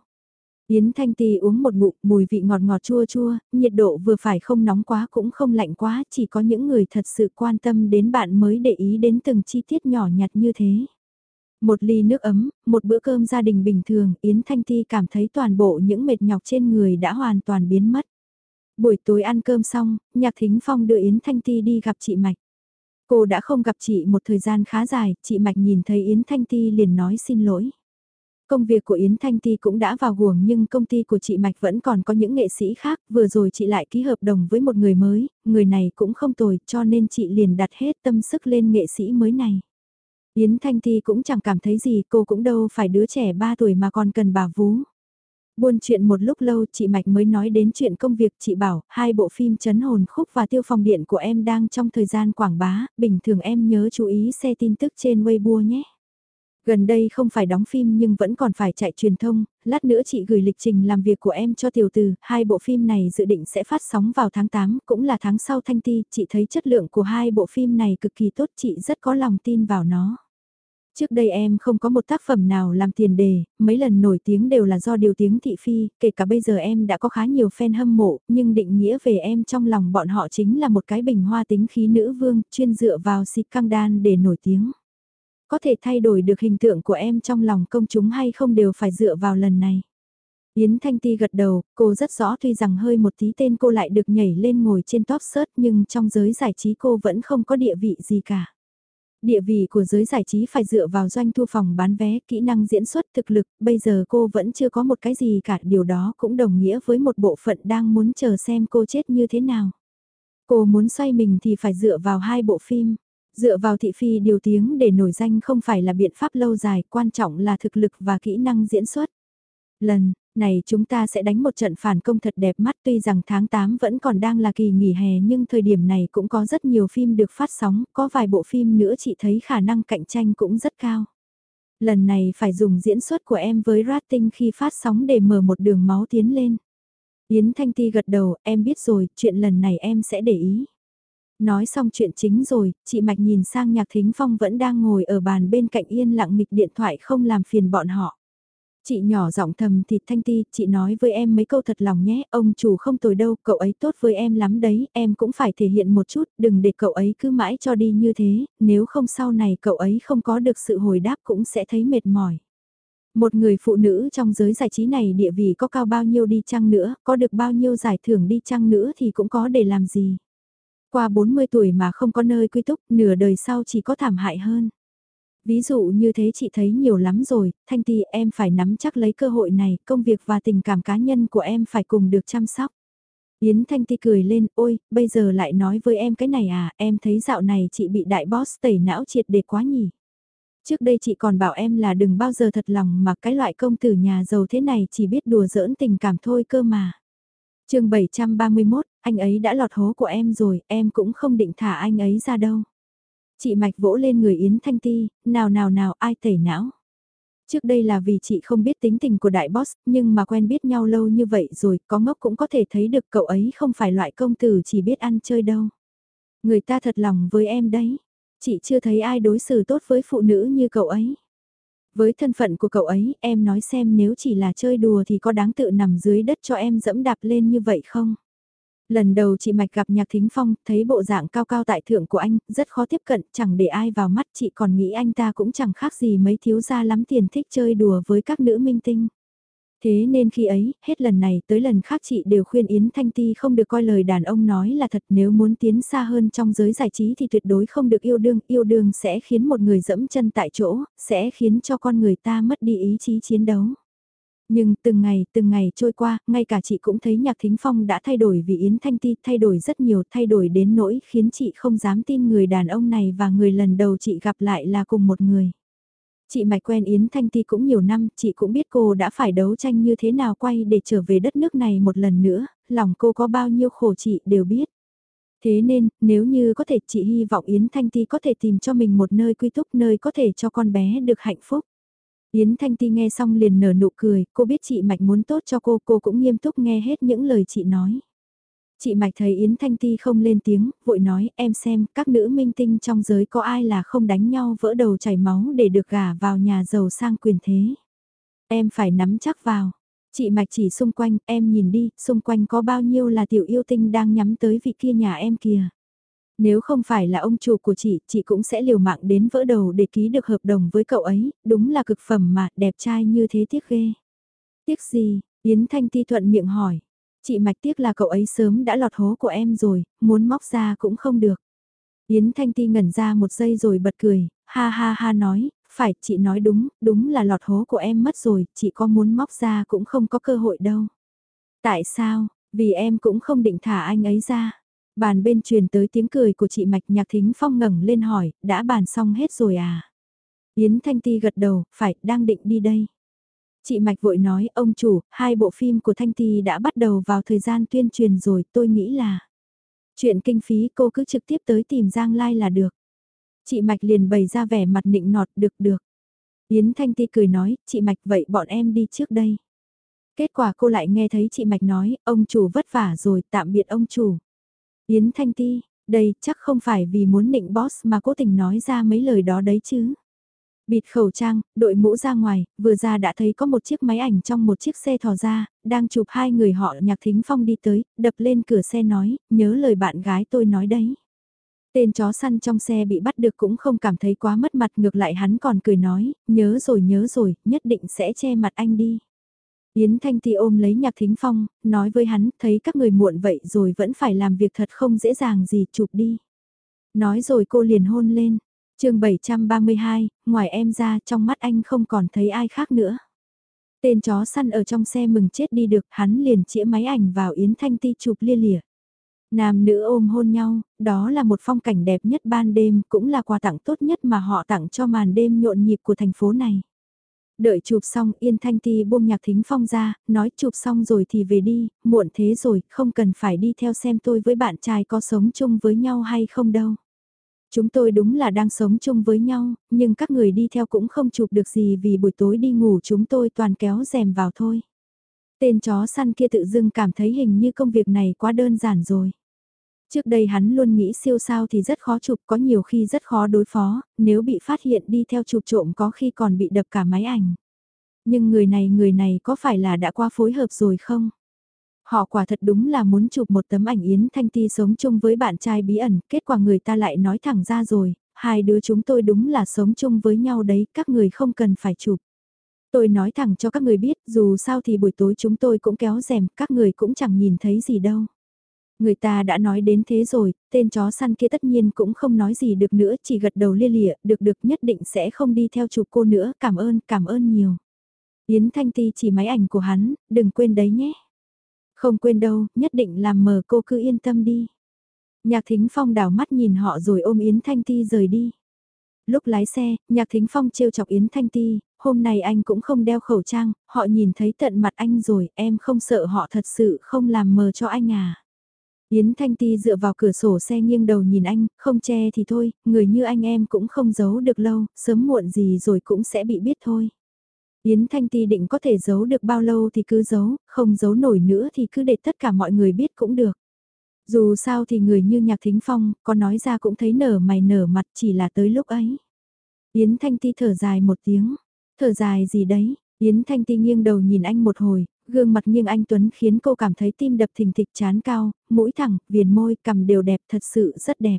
Yến Thanh Ti uống một ngụm mùi vị ngọt ngọt chua chua, nhiệt độ vừa phải không nóng quá cũng không lạnh quá, chỉ có những người thật sự quan tâm đến bạn mới để ý đến từng chi tiết nhỏ nhặt như thế. Một ly nước ấm, một bữa cơm gia đình bình thường, Yến Thanh Ti cảm thấy toàn bộ những mệt nhọc trên người đã hoàn toàn biến mất. Buổi tối ăn cơm xong, Nhạc Thính Phong đưa Yến Thanh Ti đi gặp chị Mạch. Cô đã không gặp chị một thời gian khá dài, chị Mạch nhìn thấy Yến Thanh Ti liền nói xin lỗi. Công việc của Yến Thanh Ti cũng đã vào guồng nhưng công ty của chị Mạch vẫn còn có những nghệ sĩ khác, vừa rồi chị lại ký hợp đồng với một người mới, người này cũng không tồi cho nên chị liền đặt hết tâm sức lên nghệ sĩ mới này. Yến Thanh Thi cũng chẳng cảm thấy gì, cô cũng đâu phải đứa trẻ 3 tuổi mà còn cần bà vú. Buôn chuyện một lúc lâu chị Mạch mới nói đến chuyện công việc chị bảo, hai bộ phim chấn hồn khúc và tiêu phòng điện của em đang trong thời gian quảng bá, bình thường em nhớ chú ý xe tin tức trên Weibo nhé. Gần đây không phải đóng phim nhưng vẫn còn phải chạy truyền thông, lát nữa chị gửi lịch trình làm việc của em cho tiểu từ, hai bộ phim này dự định sẽ phát sóng vào tháng 8, cũng là tháng sau thanh ti, chị thấy chất lượng của hai bộ phim này cực kỳ tốt, chị rất có lòng tin vào nó. Trước đây em không có một tác phẩm nào làm tiền đề, mấy lần nổi tiếng đều là do điều tiếng thị phi, kể cả bây giờ em đã có khá nhiều fan hâm mộ, nhưng định nghĩa về em trong lòng bọn họ chính là một cái bình hoa tính khí nữ vương, chuyên dựa vào xịt căng đan để nổi tiếng. Có thể thay đổi được hình tượng của em trong lòng công chúng hay không đều phải dựa vào lần này. Yến Thanh Ti gật đầu, cô rất rõ tuy rằng hơi một tí tên cô lại được nhảy lên ngồi trên top search nhưng trong giới giải trí cô vẫn không có địa vị gì cả. Địa vị của giới giải trí phải dựa vào doanh thu phòng bán vé, kỹ năng diễn xuất thực lực, bây giờ cô vẫn chưa có một cái gì cả, điều đó cũng đồng nghĩa với một bộ phận đang muốn chờ xem cô chết như thế nào. Cô muốn xoay mình thì phải dựa vào hai bộ phim. Dựa vào thị phi điều tiếng để nổi danh không phải là biện pháp lâu dài, quan trọng là thực lực và kỹ năng diễn xuất. Lần, này chúng ta sẽ đánh một trận phản công thật đẹp mắt tuy rằng tháng 8 vẫn còn đang là kỳ nghỉ hè nhưng thời điểm này cũng có rất nhiều phim được phát sóng, có vài bộ phim nữa chị thấy khả năng cạnh tranh cũng rất cao. Lần này phải dùng diễn xuất của em với rating khi phát sóng để mở một đường máu tiến lên. Yến Thanh Ti gật đầu, em biết rồi, chuyện lần này em sẽ để ý. Nói xong chuyện chính rồi, chị Mạch nhìn sang Nhạc Thính Phong vẫn đang ngồi ở bàn bên cạnh yên lặng nghịch điện thoại không làm phiền bọn họ. Chị nhỏ giọng thầm thịt thanh ti, chị nói với em mấy câu thật lòng nhé, ông chủ không tồi đâu, cậu ấy tốt với em lắm đấy, em cũng phải thể hiện một chút, đừng để cậu ấy cứ mãi cho đi như thế, nếu không sau này cậu ấy không có được sự hồi đáp cũng sẽ thấy mệt mỏi. Một người phụ nữ trong giới giải trí này địa vị có cao bao nhiêu đi chăng nữa, có được bao nhiêu giải thưởng đi chăng nữa thì cũng có để làm gì. Qua 40 tuổi mà không có nơi quy túc, nửa đời sau chỉ có thảm hại hơn. Ví dụ như thế chị thấy nhiều lắm rồi, Thanh Ti em phải nắm chắc lấy cơ hội này, công việc và tình cảm cá nhân của em phải cùng được chăm sóc. Yến Thanh Ti cười lên, ôi, bây giờ lại nói với em cái này à, em thấy dạo này chị bị đại boss tẩy não triệt để quá nhỉ. Trước đây chị còn bảo em là đừng bao giờ thật lòng mà cái loại công tử nhà giàu thế này chỉ biết đùa giỡn tình cảm thôi cơ mà. chương 731, anh ấy đã lọt hố của em rồi, em cũng không định thả anh ấy ra đâu. Chị Mạch vỗ lên người Yến Thanh Ti, nào nào nào ai tẩy não. Trước đây là vì chị không biết tính tình của đại boss, nhưng mà quen biết nhau lâu như vậy rồi, có ngốc cũng có thể thấy được cậu ấy không phải loại công tử chỉ biết ăn chơi đâu. Người ta thật lòng với em đấy, chị chưa thấy ai đối xử tốt với phụ nữ như cậu ấy. Với thân phận của cậu ấy, em nói xem nếu chỉ là chơi đùa thì có đáng tự nằm dưới đất cho em dẫm đạp lên như vậy không? Lần đầu chị Mạch gặp Nhạc Thính Phong, thấy bộ dạng cao cao tại thượng của anh, rất khó tiếp cận, chẳng để ai vào mắt chị còn nghĩ anh ta cũng chẳng khác gì mấy thiếu gia lắm tiền thích chơi đùa với các nữ minh tinh. Thế nên khi ấy, hết lần này tới lần khác chị đều khuyên Yến Thanh Ti không được coi lời đàn ông nói là thật nếu muốn tiến xa hơn trong giới giải trí thì tuyệt đối không được yêu đương. Yêu đương sẽ khiến một người dẫm chân tại chỗ, sẽ khiến cho con người ta mất đi ý chí chiến đấu. Nhưng từng ngày, từng ngày trôi qua, ngay cả chị cũng thấy Nhạc Thính Phong đã thay đổi vì Yến Thanh Ti thay đổi rất nhiều, thay đổi đến nỗi khiến chị không dám tin người đàn ông này và người lần đầu chị gặp lại là cùng một người. Chị Mạch quen Yến Thanh Ti cũng nhiều năm, chị cũng biết cô đã phải đấu tranh như thế nào quay để trở về đất nước này một lần nữa, lòng cô có bao nhiêu khổ chị đều biết. Thế nên, nếu như có thể chị hy vọng Yến Thanh Ti có thể tìm cho mình một nơi quy túc nơi có thể cho con bé được hạnh phúc. Yến Thanh Ti nghe xong liền nở nụ cười, cô biết chị Mạch muốn tốt cho cô, cô cũng nghiêm túc nghe hết những lời chị nói. Chị Mạch thấy Yến Thanh Ti không lên tiếng, vội nói, em xem, các nữ minh tinh trong giới có ai là không đánh nhau vỡ đầu chảy máu để được gả vào nhà giàu sang quyền thế. Em phải nắm chắc vào. Chị Mạch chỉ xung quanh, em nhìn đi, xung quanh có bao nhiêu là tiểu yêu tinh đang nhắm tới vị kia nhà em kìa. Nếu không phải là ông chủ của chị, chị cũng sẽ liều mạng đến vỡ đầu để ký được hợp đồng với cậu ấy, đúng là cực phẩm mà, đẹp trai như thế tiếc ghê. Tiếc gì? Yến Thanh Ti thuận miệng hỏi. Chị Mạch tiếc là cậu ấy sớm đã lọt hố của em rồi, muốn móc ra cũng không được. Yến Thanh Ti ngẩn ra một giây rồi bật cười, ha ha ha nói, phải chị nói đúng, đúng là lọt hố của em mất rồi, chị có muốn móc ra cũng không có cơ hội đâu. Tại sao, vì em cũng không định thả anh ấy ra. Bàn bên truyền tới tiếng cười của chị Mạch Nhạc Thính Phong ngẩng lên hỏi, đã bàn xong hết rồi à? Yến Thanh Ti gật đầu, phải, đang định đi đây. Chị Mạch vội nói, ông chủ, hai bộ phim của Thanh Ti đã bắt đầu vào thời gian tuyên truyền rồi, tôi nghĩ là... Chuyện kinh phí cô cứ trực tiếp tới tìm Giang Lai là được. Chị Mạch liền bày ra vẻ mặt nịnh nọt, được được. Yến Thanh Ti cười nói, chị Mạch vậy bọn em đi trước đây. Kết quả cô lại nghe thấy chị Mạch nói, ông chủ vất vả rồi, tạm biệt ông chủ. Yến Thanh Ti, đây chắc không phải vì muốn nịnh boss mà cố tình nói ra mấy lời đó đấy chứ. Bịt khẩu trang, đội mũ ra ngoài, vừa ra đã thấy có một chiếc máy ảnh trong một chiếc xe thò ra, đang chụp hai người họ nhạc thính phong đi tới, đập lên cửa xe nói, nhớ lời bạn gái tôi nói đấy. Tên chó săn trong xe bị bắt được cũng không cảm thấy quá mất mặt ngược lại hắn còn cười nói, nhớ rồi nhớ rồi, nhất định sẽ che mặt anh đi. Yến Thanh Ti ôm lấy Nhạc Thính Phong, nói với hắn, thấy các người muộn vậy rồi vẫn phải làm việc thật không dễ dàng gì, chụp đi. Nói rồi cô liền hôn lên. chương 732, ngoài em ra trong mắt anh không còn thấy ai khác nữa. Tên chó săn ở trong xe mừng chết đi được, hắn liền chĩa máy ảnh vào Yến Thanh Ti chụp lia lịa. Nam nữ ôm hôn nhau, đó là một phong cảnh đẹp nhất ban đêm, cũng là quà tặng tốt nhất mà họ tặng cho màn đêm nhộn nhịp của thành phố này. Đợi chụp xong Yên Thanh Ti buông nhạc thính phong ra, nói chụp xong rồi thì về đi, muộn thế rồi, không cần phải đi theo xem tôi với bạn trai có sống chung với nhau hay không đâu. Chúng tôi đúng là đang sống chung với nhau, nhưng các người đi theo cũng không chụp được gì vì buổi tối đi ngủ chúng tôi toàn kéo rèm vào thôi. Tên chó săn kia tự dưng cảm thấy hình như công việc này quá đơn giản rồi. Trước đây hắn luôn nghĩ siêu sao thì rất khó chụp có nhiều khi rất khó đối phó, nếu bị phát hiện đi theo chụp trộm có khi còn bị đập cả máy ảnh. Nhưng người này người này có phải là đã qua phối hợp rồi không? Họ quả thật đúng là muốn chụp một tấm ảnh Yến Thanh Ti sống chung với bạn trai bí ẩn, kết quả người ta lại nói thẳng ra rồi, hai đứa chúng tôi đúng là sống chung với nhau đấy, các người không cần phải chụp. Tôi nói thẳng cho các người biết, dù sao thì buổi tối chúng tôi cũng kéo rèm, các người cũng chẳng nhìn thấy gì đâu. Người ta đã nói đến thế rồi, tên chó săn kia tất nhiên cũng không nói gì được nữa, chỉ gật đầu lia lịa, được được nhất định sẽ không đi theo chụp cô nữa, cảm ơn, cảm ơn nhiều. Yến Thanh Ti chỉ máy ảnh của hắn, đừng quên đấy nhé. Không quên đâu, nhất định làm mờ cô cứ yên tâm đi. Nhạc Thính Phong đảo mắt nhìn họ rồi ôm Yến Thanh Ti rời đi. Lúc lái xe, Nhạc Thính Phong trêu chọc Yến Thanh Ti, hôm nay anh cũng không đeo khẩu trang, họ nhìn thấy tận mặt anh rồi, em không sợ họ thật sự không làm mờ cho anh à. Yến Thanh Ti dựa vào cửa sổ xe nghiêng đầu nhìn anh, không che thì thôi, người như anh em cũng không giấu được lâu, sớm muộn gì rồi cũng sẽ bị biết thôi. Yến Thanh Ti định có thể giấu được bao lâu thì cứ giấu, không giấu nổi nữa thì cứ để tất cả mọi người biết cũng được. Dù sao thì người như Nhạc Thính Phong, có nói ra cũng thấy nở mày nở mặt chỉ là tới lúc ấy. Yến Thanh Ti thở dài một tiếng, thở dài gì đấy, Yến Thanh Ti nghiêng đầu nhìn anh một hồi, gương mặt nghiêng anh Tuấn khiến cô cảm thấy tim đập thình thịch chán cao, mũi thẳng, viền môi, cằm đều đẹp thật sự rất đẹp.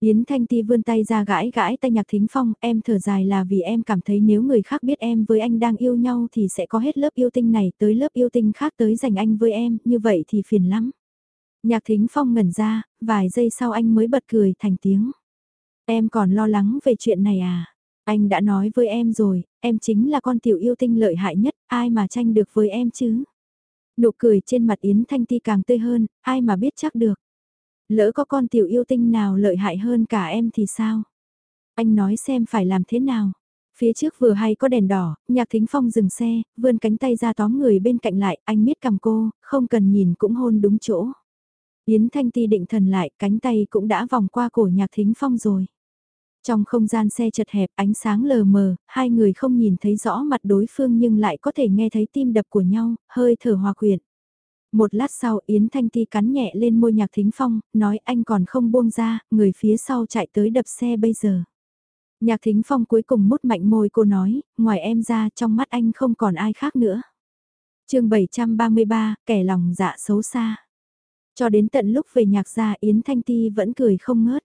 Yến Thanh Ti vươn tay ra gãi gãi tay Nhạc Thính Phong, em thở dài là vì em cảm thấy nếu người khác biết em với anh đang yêu nhau thì sẽ có hết lớp yêu tinh này tới lớp yêu tinh khác tới dành anh với em, như vậy thì phiền lắm. Nhạc Thính Phong ngẩn ra, vài giây sau anh mới bật cười thành tiếng. Em còn lo lắng về chuyện này à? Anh đã nói với em rồi, em chính là con tiểu yêu tinh lợi hại nhất, ai mà tranh được với em chứ? Nụ cười trên mặt Yến Thanh Ti càng tươi hơn, ai mà biết chắc được. Lỡ có con tiểu yêu tinh nào lợi hại hơn cả em thì sao? Anh nói xem phải làm thế nào? Phía trước vừa hay có đèn đỏ, nhạc thính phong dừng xe, vươn cánh tay ra tóm người bên cạnh lại, anh miết cầm cô, không cần nhìn cũng hôn đúng chỗ. Yến Thanh Ti định thần lại, cánh tay cũng đã vòng qua cổ nhạc thính phong rồi. Trong không gian xe chật hẹp ánh sáng lờ mờ, hai người không nhìn thấy rõ mặt đối phương nhưng lại có thể nghe thấy tim đập của nhau, hơi thở hòa quyện. Một lát sau Yến Thanh Ti cắn nhẹ lên môi nhạc thính phong, nói anh còn không buông ra, người phía sau chạy tới đập xe bây giờ. Nhạc thính phong cuối cùng mút mạnh môi cô nói, ngoài em ra trong mắt anh không còn ai khác nữa. chương 733, kẻ lòng dạ xấu xa. Cho đến tận lúc về nhạc gia Yến Thanh Ti vẫn cười không ngớt.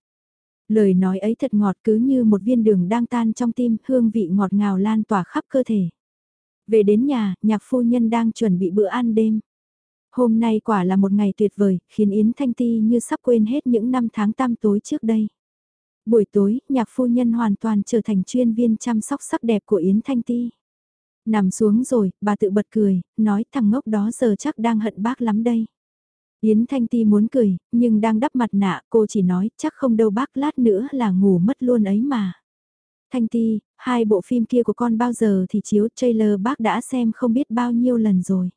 Lời nói ấy thật ngọt cứ như một viên đường đang tan trong tim, hương vị ngọt ngào lan tỏa khắp cơ thể. Về đến nhà, nhạc phu nhân đang chuẩn bị bữa ăn đêm. Hôm nay quả là một ngày tuyệt vời, khiến Yến Thanh Ti như sắp quên hết những năm tháng tam tối trước đây. Buổi tối, nhạc phu nhân hoàn toàn trở thành chuyên viên chăm sóc sắc đẹp của Yến Thanh Ti. Nằm xuống rồi, bà tự bật cười, nói thằng ngốc đó giờ chắc đang hận bác lắm đây. Yến Thanh Ti muốn cười, nhưng đang đắp mặt nạ, cô chỉ nói, chắc không đâu bác lát nữa là ngủ mất luôn ấy mà. Thanh Ti, hai bộ phim kia của con bao giờ thì chiếu trailer bác đã xem không biết bao nhiêu lần rồi.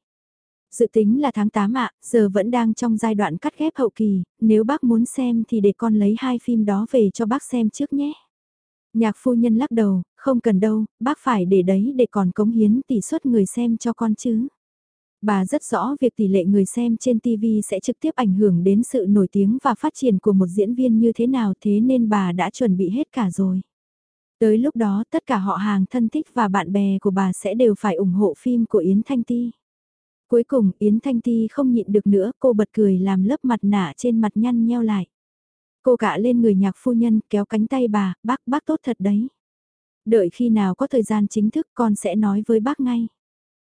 Dự tính là tháng 8 ạ, giờ vẫn đang trong giai đoạn cắt ghép hậu kỳ, nếu bác muốn xem thì để con lấy hai phim đó về cho bác xem trước nhé. Nhạc phu nhân lắc đầu, không cần đâu, bác phải để đấy để còn cống hiến tỷ suất người xem cho con chứ. Bà rất rõ việc tỷ lệ người xem trên TV sẽ trực tiếp ảnh hưởng đến sự nổi tiếng và phát triển của một diễn viên như thế nào thế nên bà đã chuẩn bị hết cả rồi. Tới lúc đó tất cả họ hàng thân thích và bạn bè của bà sẽ đều phải ủng hộ phim của Yến Thanh Ti. Cuối cùng Yến Thanh Ti không nhịn được nữa cô bật cười làm lớp mặt nạ trên mặt nhăn nheo lại. Cô gạ lên người nhạc phu nhân kéo cánh tay bà, bác bác tốt thật đấy. Đợi khi nào có thời gian chính thức con sẽ nói với bác ngay.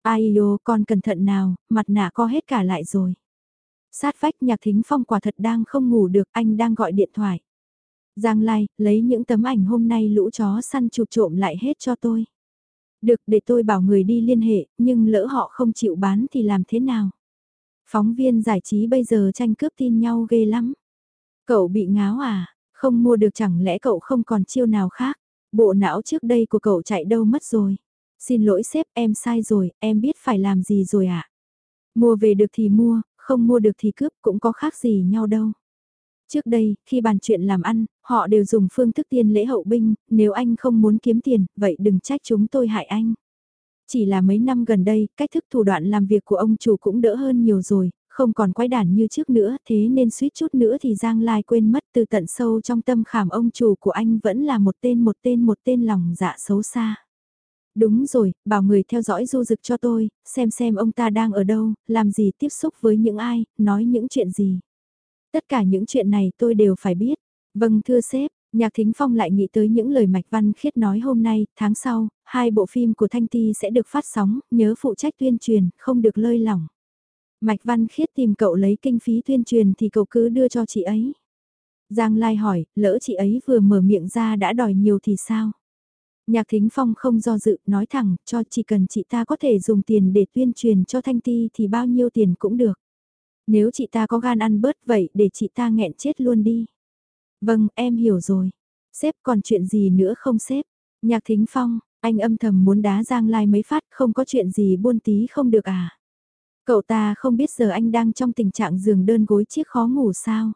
Ai yô con cẩn thận nào, mặt nạ co hết cả lại rồi. Sát vách nhạc thính phong quả thật đang không ngủ được anh đang gọi điện thoại. Giang Lai, lấy những tấm ảnh hôm nay lũ chó săn chụp trộm lại hết cho tôi. Được để tôi bảo người đi liên hệ, nhưng lỡ họ không chịu bán thì làm thế nào? Phóng viên giải trí bây giờ tranh cướp tin nhau ghê lắm. Cậu bị ngáo à? Không mua được chẳng lẽ cậu không còn chiêu nào khác? Bộ não trước đây của cậu chạy đâu mất rồi? Xin lỗi sếp em sai rồi, em biết phải làm gì rồi ạ? À? Mua về được thì mua, không mua được thì cướp cũng có khác gì nhau đâu. Trước đây, khi bàn chuyện làm ăn, họ đều dùng phương thức tiên lễ hậu binh, nếu anh không muốn kiếm tiền, vậy đừng trách chúng tôi hại anh. Chỉ là mấy năm gần đây, cách thức thủ đoạn làm việc của ông chủ cũng đỡ hơn nhiều rồi, không còn quái đản như trước nữa, thế nên suýt chút nữa thì Giang Lai quên mất từ tận sâu trong tâm khảm ông chủ của anh vẫn là một tên một tên một tên lòng dạ xấu xa. Đúng rồi, bảo người theo dõi du dực cho tôi, xem xem ông ta đang ở đâu, làm gì tiếp xúc với những ai, nói những chuyện gì. Tất cả những chuyện này tôi đều phải biết. Vâng thưa sếp, Nhạc Thính Phong lại nghĩ tới những lời Mạch Văn Khiết nói hôm nay, tháng sau, hai bộ phim của Thanh Ti sẽ được phát sóng, nhớ phụ trách tuyên truyền, không được lơi lỏng. Mạch Văn Khiết tìm cậu lấy kinh phí tuyên truyền thì cậu cứ đưa cho chị ấy. Giang Lai hỏi, lỡ chị ấy vừa mở miệng ra đã đòi nhiều thì sao? Nhạc Thính Phong không do dự, nói thẳng, cho chỉ cần chị ta có thể dùng tiền để tuyên truyền cho Thanh Ti thì bao nhiêu tiền cũng được. Nếu chị ta có gan ăn bớt vậy để chị ta nghẹn chết luôn đi. Vâng, em hiểu rồi. Sếp còn chuyện gì nữa không sếp? Nhạc Thính Phong, anh âm thầm muốn đá Giang Lai mấy phát không có chuyện gì buôn tí không được à? Cậu ta không biết giờ anh đang trong tình trạng giường đơn gối chiếc khó ngủ sao?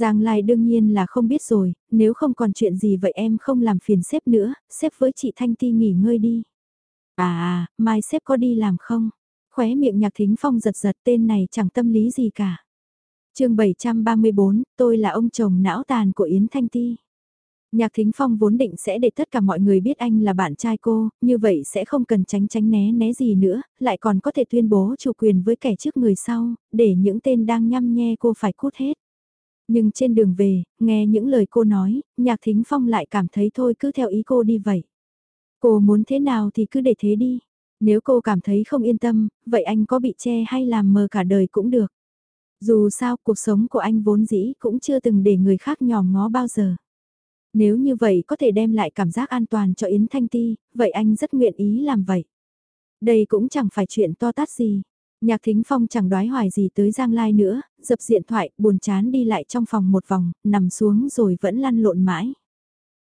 Giang Lai đương nhiên là không biết rồi, nếu không còn chuyện gì vậy em không làm phiền sếp nữa, sếp với chị Thanh Ti nghỉ ngơi đi. À à, mai sếp có đi làm không? Khóe miệng nhạc thính phong giật giật tên này chẳng tâm lý gì cả. chương 734, tôi là ông chồng não tàn của Yến Thanh Ti. Nhạc Thính Phong vốn định sẽ để tất cả mọi người biết anh là bạn trai cô, như vậy sẽ không cần tránh tránh né né gì nữa, lại còn có thể tuyên bố chủ quyền với kẻ trước người sau, để những tên đang nhăm nhe cô phải cút hết. Nhưng trên đường về, nghe những lời cô nói, Nhạc Thính Phong lại cảm thấy thôi cứ theo ý cô đi vậy. Cô muốn thế nào thì cứ để thế đi. Nếu cô cảm thấy không yên tâm, vậy anh có bị che hay làm mờ cả đời cũng được. Dù sao, cuộc sống của anh vốn dĩ cũng chưa từng để người khác nhòm ngó bao giờ. Nếu như vậy có thể đem lại cảm giác an toàn cho Yến Thanh Ti, vậy anh rất nguyện ý làm vậy. Đây cũng chẳng phải chuyện to tát gì. Nhạc Thính Phong chẳng đoái hoài gì tới Giang Lai nữa, dập điện thoại, buồn chán đi lại trong phòng một vòng, nằm xuống rồi vẫn lăn lộn mãi.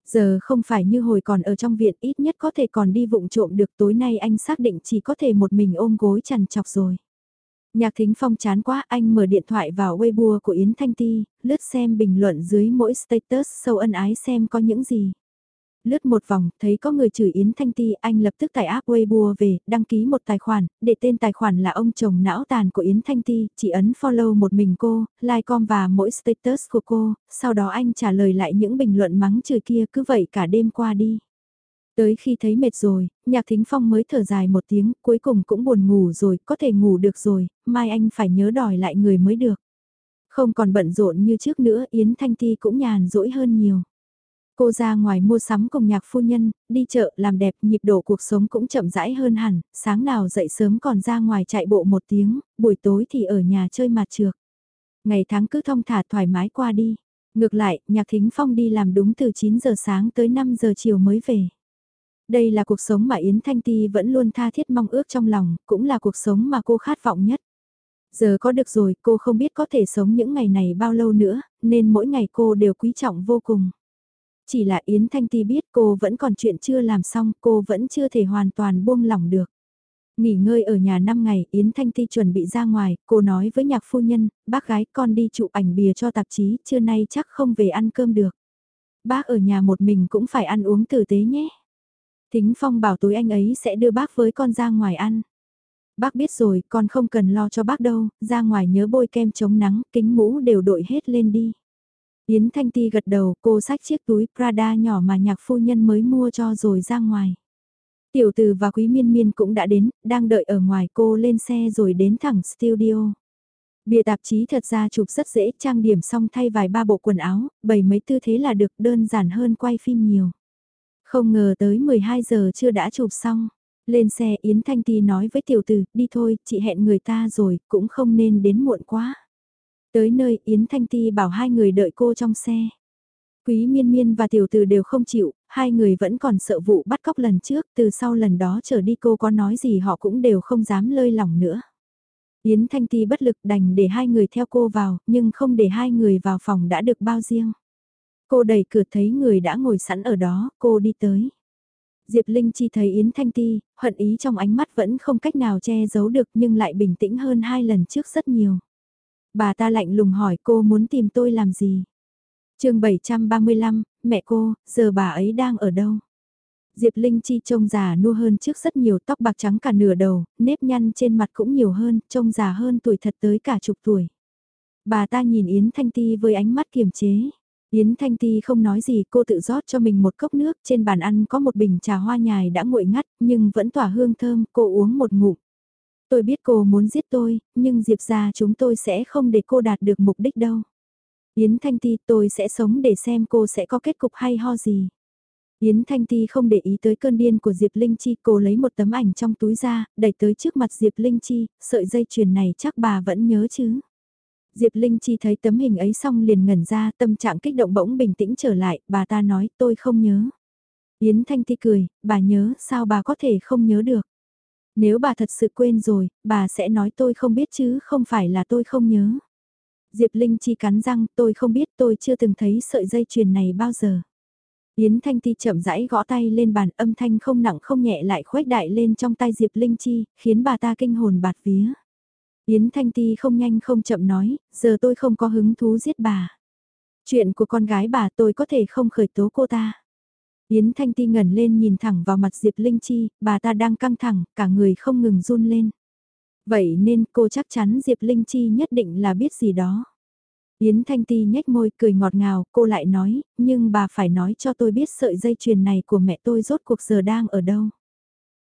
Giờ không phải như hồi còn ở trong viện ít nhất có thể còn đi vụng trộm được tối nay anh xác định chỉ có thể một mình ôm gối chằn chọc rồi. Nhạc Thính Phong chán quá anh mở điện thoại vào Weibo của Yến Thanh Ti, lướt xem bình luận dưới mỗi status sâu ân ái xem có những gì. Lướt một vòng, thấy có người chửi Yến Thanh Ti, anh lập tức tải app Weibo về, đăng ký một tài khoản, để tên tài khoản là ông chồng não tàn của Yến Thanh Ti, chỉ ấn follow một mình cô, like com và mỗi status của cô, sau đó anh trả lời lại những bình luận mắng chửi kia cứ vậy cả đêm qua đi. Tới khi thấy mệt rồi, nhạc thính phong mới thở dài một tiếng, cuối cùng cũng buồn ngủ rồi, có thể ngủ được rồi, mai anh phải nhớ đòi lại người mới được. Không còn bận rộn như trước nữa, Yến Thanh Ti cũng nhàn rỗi hơn nhiều. Cô ra ngoài mua sắm cùng nhạc phu nhân, đi chợ làm đẹp nhịp độ cuộc sống cũng chậm rãi hơn hẳn, sáng nào dậy sớm còn ra ngoài chạy bộ một tiếng, buổi tối thì ở nhà chơi mặt trược. Ngày tháng cứ thông thả thoải mái qua đi. Ngược lại, nhạc thính phong đi làm đúng từ 9 giờ sáng tới 5 giờ chiều mới về. Đây là cuộc sống mà Yến Thanh Ti vẫn luôn tha thiết mong ước trong lòng, cũng là cuộc sống mà cô khát vọng nhất. Giờ có được rồi, cô không biết có thể sống những ngày này bao lâu nữa, nên mỗi ngày cô đều quý trọng vô cùng. Chỉ là Yến Thanh Ti biết cô vẫn còn chuyện chưa làm xong, cô vẫn chưa thể hoàn toàn buông lỏng được. Nghỉ ngơi ở nhà 5 ngày, Yến Thanh Ti chuẩn bị ra ngoài, cô nói với nhạc phu nhân, bác gái con đi chụp ảnh bìa cho tạp chí, trưa nay chắc không về ăn cơm được. Bác ở nhà một mình cũng phải ăn uống tử tế nhé. Thính Phong bảo tối anh ấy sẽ đưa bác với con ra ngoài ăn. Bác biết rồi, con không cần lo cho bác đâu, ra ngoài nhớ bôi kem chống nắng, kính mũ đều đội hết lên đi. Yến Thanh Ti gật đầu, cô xách chiếc túi Prada nhỏ mà nhạc phu nhân mới mua cho rồi ra ngoài. Tiểu từ và quý miên miên cũng đã đến, đang đợi ở ngoài cô lên xe rồi đến thẳng studio. Bìa tạp chí thật ra chụp rất dễ, trang điểm xong thay vài ba bộ quần áo, bày mấy tư thế là được đơn giản hơn quay phim nhiều. Không ngờ tới 12 giờ chưa đã chụp xong. Lên xe Yến Thanh Ti nói với tiểu tử, đi thôi, chị hẹn người ta rồi, cũng không nên đến muộn quá. Tới nơi Yến Thanh Ti bảo hai người đợi cô trong xe. Quý miên miên và tiểu từ đều không chịu, hai người vẫn còn sợ vụ bắt cóc lần trước, từ sau lần đó trở đi cô có nói gì họ cũng đều không dám lơi lỏng nữa. Yến Thanh Ti bất lực đành để hai người theo cô vào, nhưng không để hai người vào phòng đã được bao riêng. Cô đẩy cửa thấy người đã ngồi sẵn ở đó, cô đi tới. Diệp Linh Chi thấy Yến Thanh Ti, hận ý trong ánh mắt vẫn không cách nào che giấu được nhưng lại bình tĩnh hơn hai lần trước rất nhiều. Bà ta lạnh lùng hỏi cô muốn tìm tôi làm gì? chương 735, mẹ cô, giờ bà ấy đang ở đâu? Diệp Linh Chi trông già nua hơn trước rất nhiều tóc bạc trắng cả nửa đầu, nếp nhăn trên mặt cũng nhiều hơn, trông già hơn tuổi thật tới cả chục tuổi. Bà ta nhìn Yến Thanh Ti với ánh mắt kiềm chế. Yến Thanh Ti không nói gì cô tự rót cho mình một cốc nước trên bàn ăn có một bình trà hoa nhài đã nguội ngắt nhưng vẫn tỏa hương thơm cô uống một ngụm. Tôi biết cô muốn giết tôi nhưng Diệp ra chúng tôi sẽ không để cô đạt được mục đích đâu. Yến Thanh Ti tôi sẽ sống để xem cô sẽ có kết cục hay ho gì. Yến Thanh Ti không để ý tới cơn điên của Diệp Linh Chi, cô lấy một tấm ảnh trong túi ra, đẩy tới trước mặt Diệp Linh Chi, sợi dây chuyền này chắc bà vẫn nhớ chứ. Diệp Linh Chi thấy tấm hình ấy xong liền ngẩn ra, tâm trạng kích động bỗng bình tĩnh trở lại, bà ta nói tôi không nhớ. Yến Thanh Ti cười, bà nhớ, sao bà có thể không nhớ được. Nếu bà thật sự quên rồi, bà sẽ nói tôi không biết chứ không phải là tôi không nhớ. Diệp Linh Chi cắn răng, tôi không biết tôi chưa từng thấy sợi dây chuyền này bao giờ. Yến Thanh Ti chậm rãi gõ tay lên bàn âm thanh không nặng không nhẹ lại khuếch đại lên trong tay Diệp Linh Chi, khiến bà ta kinh hồn bạt vía. Yến Thanh Ti không nhanh không chậm nói, giờ tôi không có hứng thú giết bà. Chuyện của con gái bà tôi có thể không khởi tố cô ta. Yến Thanh Ti ngẩn lên nhìn thẳng vào mặt Diệp Linh Chi, bà ta đang căng thẳng, cả người không ngừng run lên. Vậy nên cô chắc chắn Diệp Linh Chi nhất định là biết gì đó. Yến Thanh Ti nhếch môi cười ngọt ngào, cô lại nói, nhưng bà phải nói cho tôi biết sợi dây chuyền này của mẹ tôi rốt cuộc giờ đang ở đâu.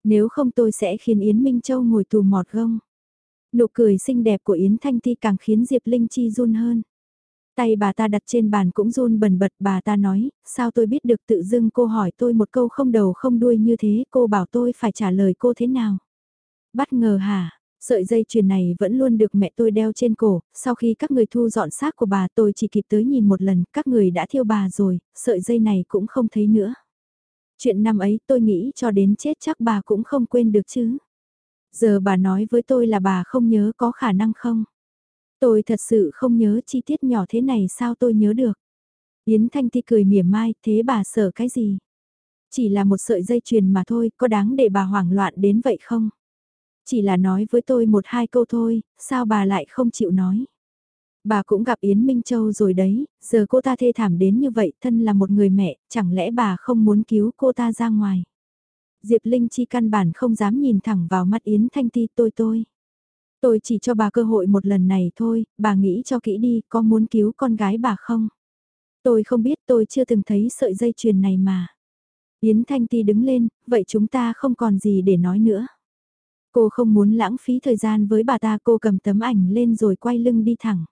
Nếu không tôi sẽ khiến Yến Minh Châu ngồi tù mọt gông. Nụ cười xinh đẹp của Yến Thanh Ti càng khiến Diệp Linh Chi run hơn. Tay bà ta đặt trên bàn cũng run bần bật bà ta nói, sao tôi biết được tự dưng cô hỏi tôi một câu không đầu không đuôi như thế cô bảo tôi phải trả lời cô thế nào. Bất ngờ hả, Sợi dây chuyền này vẫn luôn được mẹ tôi đeo trên cổ, sau khi các người thu dọn xác của bà tôi chỉ kịp tới nhìn một lần, các người đã thiêu bà rồi, sợi dây này cũng không thấy nữa. Chuyện năm ấy tôi nghĩ cho đến chết chắc bà cũng không quên được chứ. Giờ bà nói với tôi là bà không nhớ có khả năng không? Tôi thật sự không nhớ chi tiết nhỏ thế này sao tôi nhớ được. Yến Thanh Ti cười mỉa mai, thế bà sợ cái gì? Chỉ là một sợi dây chuyền mà thôi, có đáng để bà hoảng loạn đến vậy không? Chỉ là nói với tôi một hai câu thôi, sao bà lại không chịu nói? Bà cũng gặp Yến Minh Châu rồi đấy, giờ cô ta thê thảm đến như vậy, thân là một người mẹ, chẳng lẽ bà không muốn cứu cô ta ra ngoài? Diệp Linh Chi căn bản không dám nhìn thẳng vào mắt Yến Thanh Ti tôi tôi. Tôi chỉ cho bà cơ hội một lần này thôi, bà nghĩ cho kỹ đi, có muốn cứu con gái bà không? Tôi không biết tôi chưa từng thấy sợi dây chuyền này mà. Yến Thanh Ti đứng lên, vậy chúng ta không còn gì để nói nữa. Cô không muốn lãng phí thời gian với bà ta cô cầm tấm ảnh lên rồi quay lưng đi thẳng.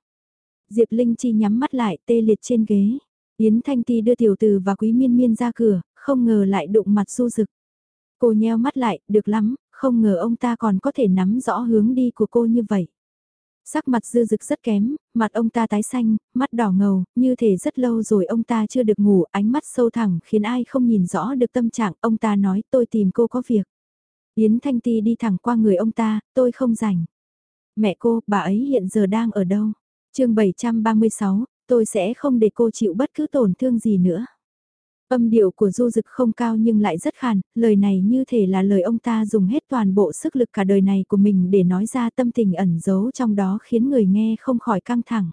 Diệp Linh Chi nhắm mắt lại tê liệt trên ghế. Yến Thanh Ti đưa tiểu từ và quý miên miên ra cửa, không ngờ lại đụng mặt du rực. Cô nheo mắt lại, được lắm, không ngờ ông ta còn có thể nắm rõ hướng đi của cô như vậy. Sắc mặt dư dực rất kém, mặt ông ta tái xanh, mắt đỏ ngầu, như thể rất lâu rồi ông ta chưa được ngủ, ánh mắt sâu thẳng khiến ai không nhìn rõ được tâm trạng, ông ta nói tôi tìm cô có việc. Yến Thanh Ti đi thẳng qua người ông ta, tôi không rảnh. Mẹ cô, bà ấy hiện giờ đang ở đâu? chương 736, tôi sẽ không để cô chịu bất cứ tổn thương gì nữa. Âm điệu của du dực không cao nhưng lại rất khàn, lời này như thể là lời ông ta dùng hết toàn bộ sức lực cả đời này của mình để nói ra tâm tình ẩn giấu trong đó khiến người nghe không khỏi căng thẳng.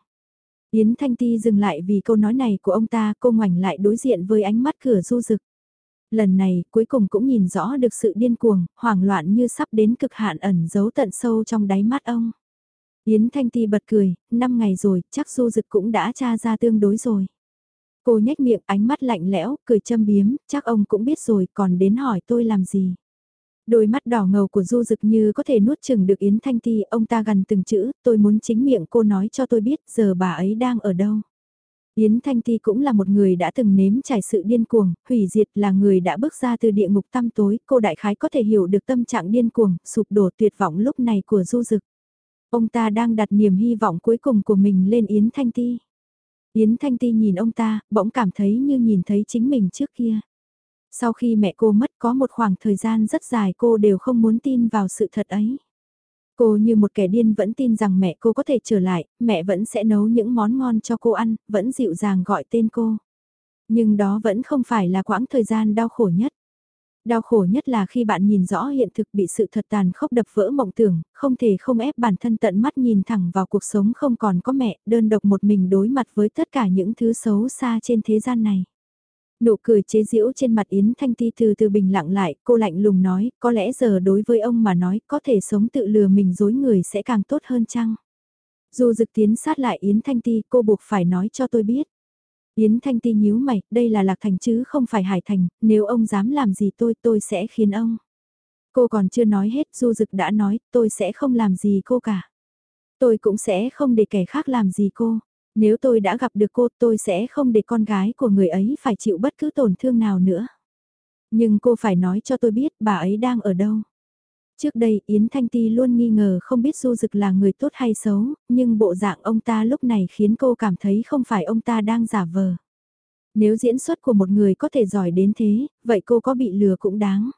Yến Thanh Ti dừng lại vì câu nói này của ông ta, cô ngoảnh lại đối diện với ánh mắt cửa du dực. Lần này, cuối cùng cũng nhìn rõ được sự điên cuồng, hoảng loạn như sắp đến cực hạn ẩn giấu tận sâu trong đáy mắt ông. Yến Thanh Ti bật cười, năm ngày rồi, chắc du dực cũng đã tra ra tương đối rồi. Cô nhếch miệng ánh mắt lạnh lẽo, cười châm biếm, chắc ông cũng biết rồi, còn đến hỏi tôi làm gì. Đôi mắt đỏ ngầu của Du Dực như có thể nuốt chừng được Yến Thanh Ti, ông ta gần từng chữ, tôi muốn chính miệng cô nói cho tôi biết giờ bà ấy đang ở đâu. Yến Thanh Ti cũng là một người đã từng nếm trải sự điên cuồng, hủy diệt là người đã bước ra từ địa ngục tăm tối, cô đại khái có thể hiểu được tâm trạng điên cuồng, sụp đổ tuyệt vọng lúc này của Du Dực. Ông ta đang đặt niềm hy vọng cuối cùng của mình lên Yến Thanh Ti. Yến Thanh Ti nhìn ông ta, bỗng cảm thấy như nhìn thấy chính mình trước kia. Sau khi mẹ cô mất có một khoảng thời gian rất dài cô đều không muốn tin vào sự thật ấy. Cô như một kẻ điên vẫn tin rằng mẹ cô có thể trở lại, mẹ vẫn sẽ nấu những món ngon cho cô ăn, vẫn dịu dàng gọi tên cô. Nhưng đó vẫn không phải là quãng thời gian đau khổ nhất. Đau khổ nhất là khi bạn nhìn rõ hiện thực bị sự thật tàn khốc đập vỡ mộng tưởng, không thể không ép bản thân tận mắt nhìn thẳng vào cuộc sống không còn có mẹ, đơn độc một mình đối mặt với tất cả những thứ xấu xa trên thế gian này. Nụ cười chế giễu trên mặt Yến Thanh Ti từ từ bình lặng lại, cô lạnh lùng nói, có lẽ giờ đối với ông mà nói, có thể sống tự lừa mình dối người sẽ càng tốt hơn chăng? Dù dực tiến sát lại Yến Thanh Ti, cô buộc phải nói cho tôi biết. Yến Thanh Ti nhíu mày, đây là Lạc Thành chứ không phải Hải Thành, nếu ông dám làm gì tôi tôi sẽ khiến ông. Cô còn chưa nói hết, Du Dực đã nói, tôi sẽ không làm gì cô cả. Tôi cũng sẽ không để kẻ khác làm gì cô. Nếu tôi đã gặp được cô tôi sẽ không để con gái của người ấy phải chịu bất cứ tổn thương nào nữa. Nhưng cô phải nói cho tôi biết bà ấy đang ở đâu. Trước đây Yến Thanh Ti luôn nghi ngờ không biết Du Dực là người tốt hay xấu, nhưng bộ dạng ông ta lúc này khiến cô cảm thấy không phải ông ta đang giả vờ. Nếu diễn xuất của một người có thể giỏi đến thế, vậy cô có bị lừa cũng đáng.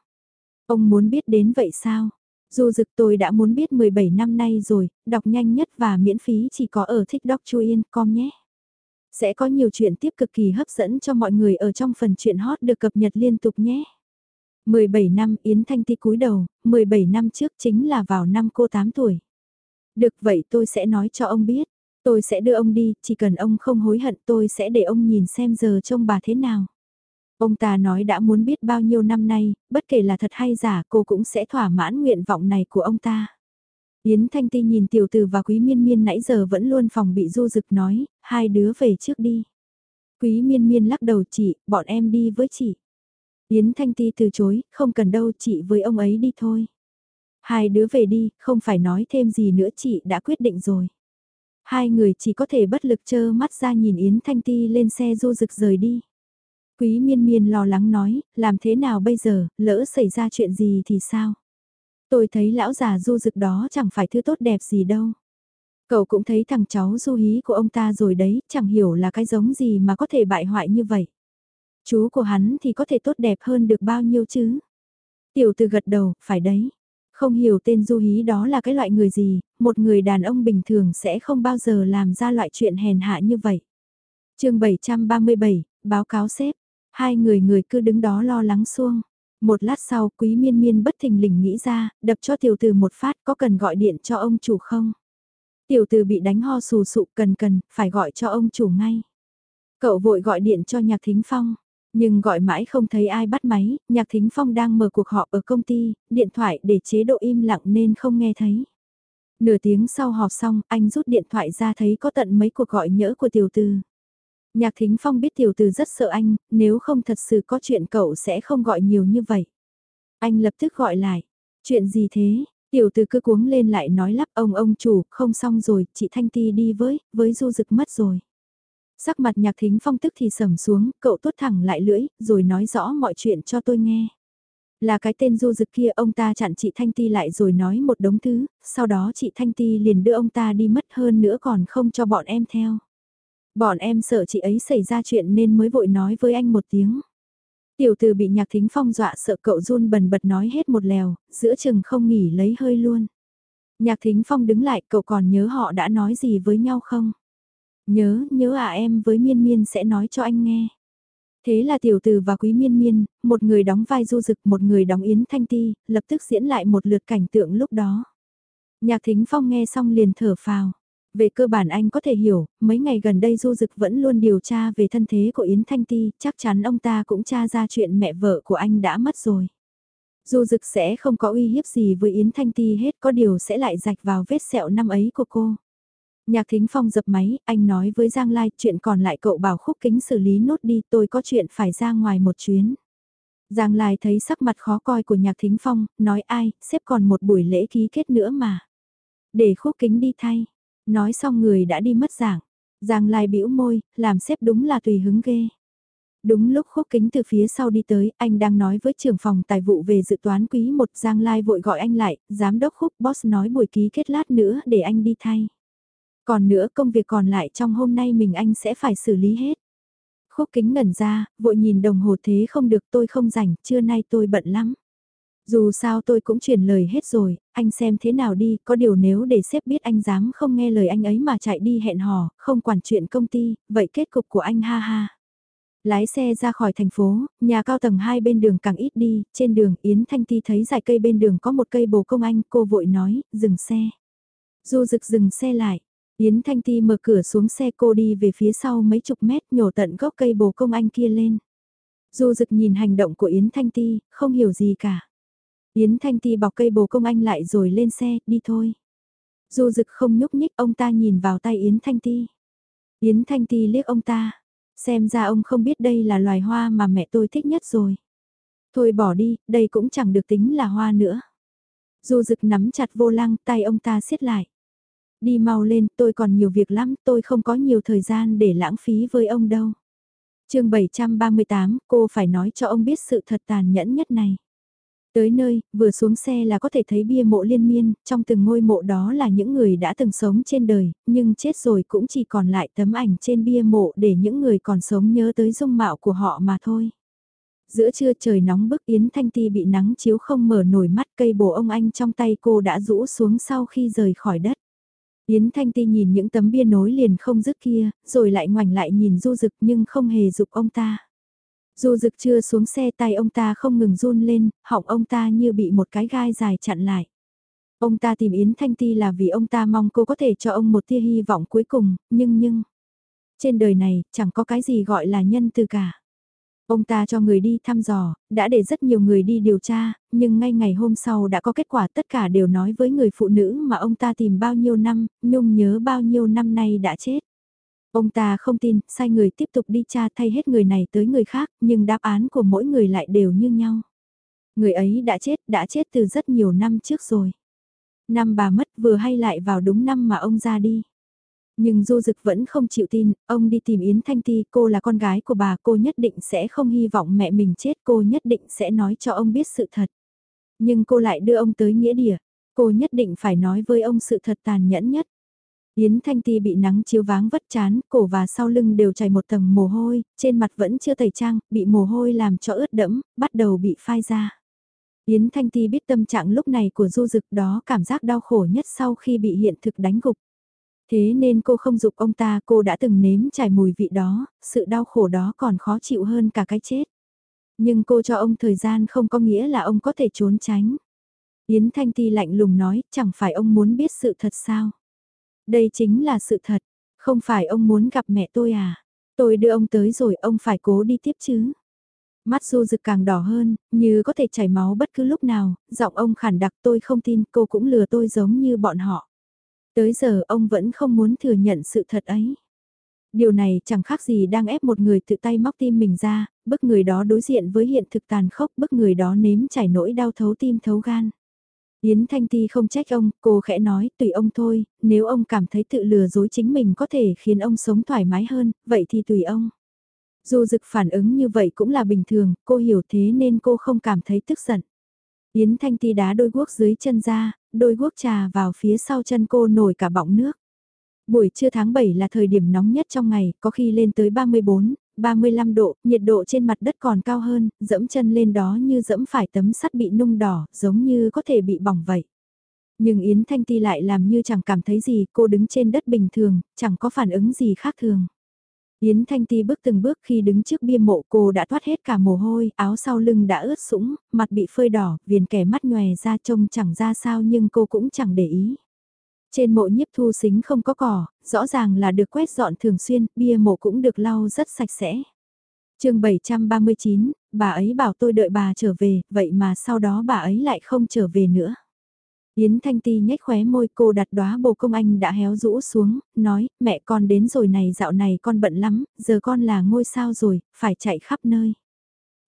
Ông muốn biết đến vậy sao? Du Dực tôi đã muốn biết 17 năm nay rồi, đọc nhanh nhất và miễn phí chỉ có ở TikTok Chu Yên com nhé. Sẽ có nhiều chuyện tiếp cực kỳ hấp dẫn cho mọi người ở trong phần chuyện hot được cập nhật liên tục nhé. 17 năm Yến Thanh Ti cúi đầu, 17 năm trước chính là vào năm cô 8 tuổi. Được vậy tôi sẽ nói cho ông biết. Tôi sẽ đưa ông đi, chỉ cần ông không hối hận tôi sẽ để ông nhìn xem giờ trông bà thế nào. Ông ta nói đã muốn biết bao nhiêu năm nay, bất kể là thật hay giả cô cũng sẽ thỏa mãn nguyện vọng này của ông ta. Yến Thanh Ti nhìn tiểu tử và quý miên miên nãy giờ vẫn luôn phòng bị du dực nói, hai đứa về trước đi. Quý miên miên lắc đầu chị, bọn em đi với chị. Yến Thanh Ti từ chối, không cần đâu chị với ông ấy đi thôi. Hai đứa về đi, không phải nói thêm gì nữa chị đã quyết định rồi. Hai người chỉ có thể bất lực chơ mắt ra nhìn Yến Thanh Ti lên xe du rực rời đi. Quý miên miên lo lắng nói, làm thế nào bây giờ, lỡ xảy ra chuyện gì thì sao? Tôi thấy lão già du rực đó chẳng phải thứ tốt đẹp gì đâu. Cậu cũng thấy thằng cháu du hí của ông ta rồi đấy, chẳng hiểu là cái giống gì mà có thể bại hoại như vậy. Chú của hắn thì có thể tốt đẹp hơn được bao nhiêu chứ? Tiểu từ gật đầu, phải đấy. Không hiểu tên du hí đó là cái loại người gì, một người đàn ông bình thường sẽ không bao giờ làm ra loại chuyện hèn hạ như vậy. chương 737, báo cáo xếp. hai người người cứ đứng đó lo lắng xuông. Một lát sau quý miên miên bất thình lình nghĩ ra, đập cho tiểu từ một phát có cần gọi điện cho ông chủ không? Tiểu từ bị đánh ho sù sụ cần cần, phải gọi cho ông chủ ngay. Cậu vội gọi điện cho nhạc thính phong. Nhưng gọi mãi không thấy ai bắt máy, Nhạc Thính Phong đang mở cuộc họp ở công ty, điện thoại để chế độ im lặng nên không nghe thấy. Nửa tiếng sau họp xong, anh rút điện thoại ra thấy có tận mấy cuộc gọi nhỡ của tiểu tư. Nhạc Thính Phong biết tiểu tư rất sợ anh, nếu không thật sự có chuyện cậu sẽ không gọi nhiều như vậy. Anh lập tức gọi lại. Chuyện gì thế? Tiểu tư cứ cuống lên lại nói lắp ông ông chủ, không xong rồi, chị Thanh Ti đi với, với du dực mất rồi. Sắc mặt nhạc thính phong tức thì sầm xuống, cậu tuốt thẳng lại lưỡi, rồi nói rõ mọi chuyện cho tôi nghe. Là cái tên du dực kia ông ta chặn chị Thanh Ti lại rồi nói một đống thứ, sau đó chị Thanh Ti liền đưa ông ta đi mất hơn nữa còn không cho bọn em theo. Bọn em sợ chị ấy xảy ra chuyện nên mới vội nói với anh một tiếng. Tiểu từ bị nhạc thính phong dọa sợ cậu run bần bật nói hết một lèo, giữa chừng không nghỉ lấy hơi luôn. Nhạc thính phong đứng lại cậu còn nhớ họ đã nói gì với nhau không? Nhớ, nhớ à em với miên miên sẽ nói cho anh nghe. Thế là tiểu từ và quý miên miên, một người đóng vai du dực một người đóng yến thanh ti, lập tức diễn lại một lượt cảnh tượng lúc đó. Nhạc thính phong nghe xong liền thở phào. Về cơ bản anh có thể hiểu, mấy ngày gần đây du dực vẫn luôn điều tra về thân thế của Yến Thanh Ti, chắc chắn ông ta cũng tra ra chuyện mẹ vợ của anh đã mất rồi. Du dực sẽ không có uy hiếp gì với Yến Thanh Ti hết có điều sẽ lại rạch vào vết sẹo năm ấy của cô. Nhạc Thính Phong dập máy, anh nói với Giang Lai chuyện còn lại cậu bảo khúc kính xử lý nốt đi tôi có chuyện phải ra ngoài một chuyến. Giang Lai thấy sắc mặt khó coi của Nhạc Thính Phong, nói ai, xếp còn một buổi lễ ký kết nữa mà. Để khúc kính đi thay. Nói xong người đã đi mất giảng. Giang Lai bĩu môi, làm xếp đúng là tùy hứng ghê. Đúng lúc khúc kính từ phía sau đi tới, anh đang nói với trưởng phòng tài vụ về dự toán quý một Giang Lai vội gọi anh lại, giám đốc khúc boss nói buổi ký kết lát nữa để anh đi thay. Còn nữa công việc còn lại trong hôm nay mình anh sẽ phải xử lý hết. Khúc kính ngẩn ra, vội nhìn đồng hồ thế không được tôi không rảnh, trưa nay tôi bận lắm. Dù sao tôi cũng truyền lời hết rồi, anh xem thế nào đi, có điều nếu để sếp biết anh dám không nghe lời anh ấy mà chạy đi hẹn hò, không quản chuyện công ty, vậy kết cục của anh ha ha. Lái xe ra khỏi thành phố, nhà cao tầng hai bên đường càng ít đi, trên đường Yến Thanh Ti thấy dài cây bên đường có một cây bồ công anh, cô vội nói, dừng xe. Du rực dừng xe lại, Yến Thanh Ti mở cửa xuống xe cô đi về phía sau mấy chục mét nhổ tận gốc cây bồ công anh kia lên. Du Dực nhìn hành động của Yến Thanh Ti, không hiểu gì cả. Yến Thanh Ti bọc cây bồ công anh lại rồi lên xe, đi thôi. Du Dực không nhúc nhích ông ta nhìn vào tay Yến Thanh Ti. Yến Thanh Ti liếc ông ta. Xem ra ông không biết đây là loài hoa mà mẹ tôi thích nhất rồi. Thôi bỏ đi, đây cũng chẳng được tính là hoa nữa. Du Dực nắm chặt vô lăng tay ông ta siết lại. Đi mau lên, tôi còn nhiều việc lắm, tôi không có nhiều thời gian để lãng phí với ông đâu. chương 738, cô phải nói cho ông biết sự thật tàn nhẫn nhất này. Tới nơi, vừa xuống xe là có thể thấy bia mộ liên miên, trong từng ngôi mộ đó là những người đã từng sống trên đời, nhưng chết rồi cũng chỉ còn lại tấm ảnh trên bia mộ để những người còn sống nhớ tới dung mạo của họ mà thôi. Giữa trưa trời nóng bức Yến Thanh Ti bị nắng chiếu không mở nổi mắt cây bồ ông anh trong tay cô đã rũ xuống sau khi rời khỏi đất. Yến Thanh Ti nhìn những tấm bia nối liền không dứt kia, rồi lại ngoảnh lại nhìn du dực nhưng không hề dục ông ta. Du dực chưa xuống xe tay ông ta không ngừng run lên, họng ông ta như bị một cái gai dài chặn lại. Ông ta tìm Yến Thanh Ti là vì ông ta mong cô có thể cho ông một tia hy vọng cuối cùng, nhưng nhưng... Trên đời này, chẳng có cái gì gọi là nhân từ cả. Ông ta cho người đi thăm dò, đã để rất nhiều người đi điều tra, nhưng ngay ngày hôm sau đã có kết quả tất cả đều nói với người phụ nữ mà ông ta tìm bao nhiêu năm, nhung nhớ bao nhiêu năm nay đã chết. Ông ta không tin, sai người tiếp tục đi tra thay hết người này tới người khác, nhưng đáp án của mỗi người lại đều như nhau. Người ấy đã chết, đã chết từ rất nhiều năm trước rồi. Năm bà mất vừa hay lại vào đúng năm mà ông ra đi. Nhưng Du Dực vẫn không chịu tin, ông đi tìm Yến Thanh Ti, cô là con gái của bà, cô nhất định sẽ không hy vọng mẹ mình chết, cô nhất định sẽ nói cho ông biết sự thật. Nhưng cô lại đưa ông tới nghĩa địa, cô nhất định phải nói với ông sự thật tàn nhẫn nhất. Yến Thanh Ti bị nắng chiếu váng vất chán, cổ và sau lưng đều chảy một tầng mồ hôi, trên mặt vẫn chưa tẩy trang, bị mồ hôi làm cho ướt đẫm, bắt đầu bị phai ra. Yến Thanh Ti biết tâm trạng lúc này của du dực đó cảm giác đau khổ nhất sau khi bị hiện thực đánh gục. Thế nên cô không dục ông ta, cô đã từng nếm trải mùi vị đó, sự đau khổ đó còn khó chịu hơn cả cái chết. Nhưng cô cho ông thời gian không có nghĩa là ông có thể trốn tránh. Yến Thanh Ti lạnh lùng nói, chẳng phải ông muốn biết sự thật sao? Đây chính là sự thật, không phải ông muốn gặp mẹ tôi à? Tôi đưa ông tới rồi ông phải cố đi tiếp chứ. Mắt du dực càng đỏ hơn, như có thể chảy máu bất cứ lúc nào, giọng ông khản đặc tôi không tin cô cũng lừa tôi giống như bọn họ. Tới giờ ông vẫn không muốn thừa nhận sự thật ấy. Điều này chẳng khác gì đang ép một người tự tay móc tim mình ra, bức người đó đối diện với hiện thực tàn khốc, bức người đó nếm trải nỗi đau thấu tim thấu gan. Yến Thanh Ti không trách ông, cô khẽ nói, tùy ông thôi, nếu ông cảm thấy tự lừa dối chính mình có thể khiến ông sống thoải mái hơn, vậy thì tùy ông. Dù dực phản ứng như vậy cũng là bình thường, cô hiểu thế nên cô không cảm thấy tức giận. Yến Thanh Ti đá đôi guốc dưới chân ra, đôi guốc trà vào phía sau chân cô nổi cả bọng nước. Buổi trưa tháng 7 là thời điểm nóng nhất trong ngày, có khi lên tới 34, 35 độ, nhiệt độ trên mặt đất còn cao hơn, dẫm chân lên đó như dẫm phải tấm sắt bị nung đỏ, giống như có thể bị bỏng vậy. Nhưng Yến Thanh Ti lại làm như chẳng cảm thấy gì, cô đứng trên đất bình thường, chẳng có phản ứng gì khác thường. Yến Thanh Ti bước từng bước khi đứng trước bia mộ cô đã thoát hết cả mồ hôi, áo sau lưng đã ướt sũng, mặt bị phơi đỏ, viền kẻ mắt nhòe ra trông chẳng ra sao nhưng cô cũng chẳng để ý. Trên mộ nhiếp thu xính không có cỏ, rõ ràng là được quét dọn thường xuyên, bia mộ cũng được lau rất sạch sẽ. chương 739, bà ấy bảo tôi đợi bà trở về, vậy mà sau đó bà ấy lại không trở về nữa. Yến Thanh Ti nhếch khóe môi cô đặt đóa bồ công anh đã héo rũ xuống, nói, mẹ con đến rồi này dạo này con bận lắm, giờ con là ngôi sao rồi, phải chạy khắp nơi.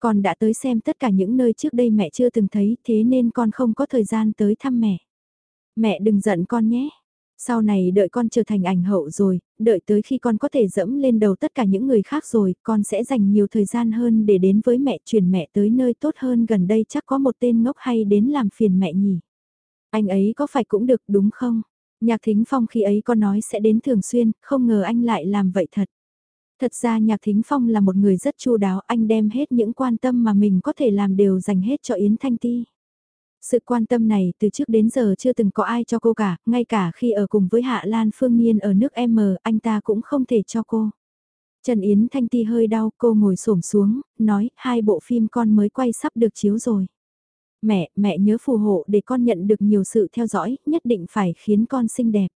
Con đã tới xem tất cả những nơi trước đây mẹ chưa từng thấy thế nên con không có thời gian tới thăm mẹ. Mẹ đừng giận con nhé. Sau này đợi con trở thành ảnh hậu rồi, đợi tới khi con có thể dẫm lên đầu tất cả những người khác rồi, con sẽ dành nhiều thời gian hơn để đến với mẹ chuyển mẹ tới nơi tốt hơn gần đây chắc có một tên ngốc hay đến làm phiền mẹ nhỉ. Anh ấy có phải cũng được đúng không? Nhạc Thính Phong khi ấy có nói sẽ đến thường xuyên, không ngờ anh lại làm vậy thật. Thật ra Nhạc Thính Phong là một người rất chu đáo, anh đem hết những quan tâm mà mình có thể làm đều dành hết cho Yến Thanh Ti. Sự quan tâm này từ trước đến giờ chưa từng có ai cho cô cả, ngay cả khi ở cùng với Hạ Lan Phương Nhiên ở nước M, anh ta cũng không thể cho cô. Trần Yến Thanh Ti hơi đau, cô ngồi xổm xuống, nói, hai bộ phim con mới quay sắp được chiếu rồi. Mẹ, mẹ nhớ phù hộ để con nhận được nhiều sự theo dõi, nhất định phải khiến con xinh đẹp.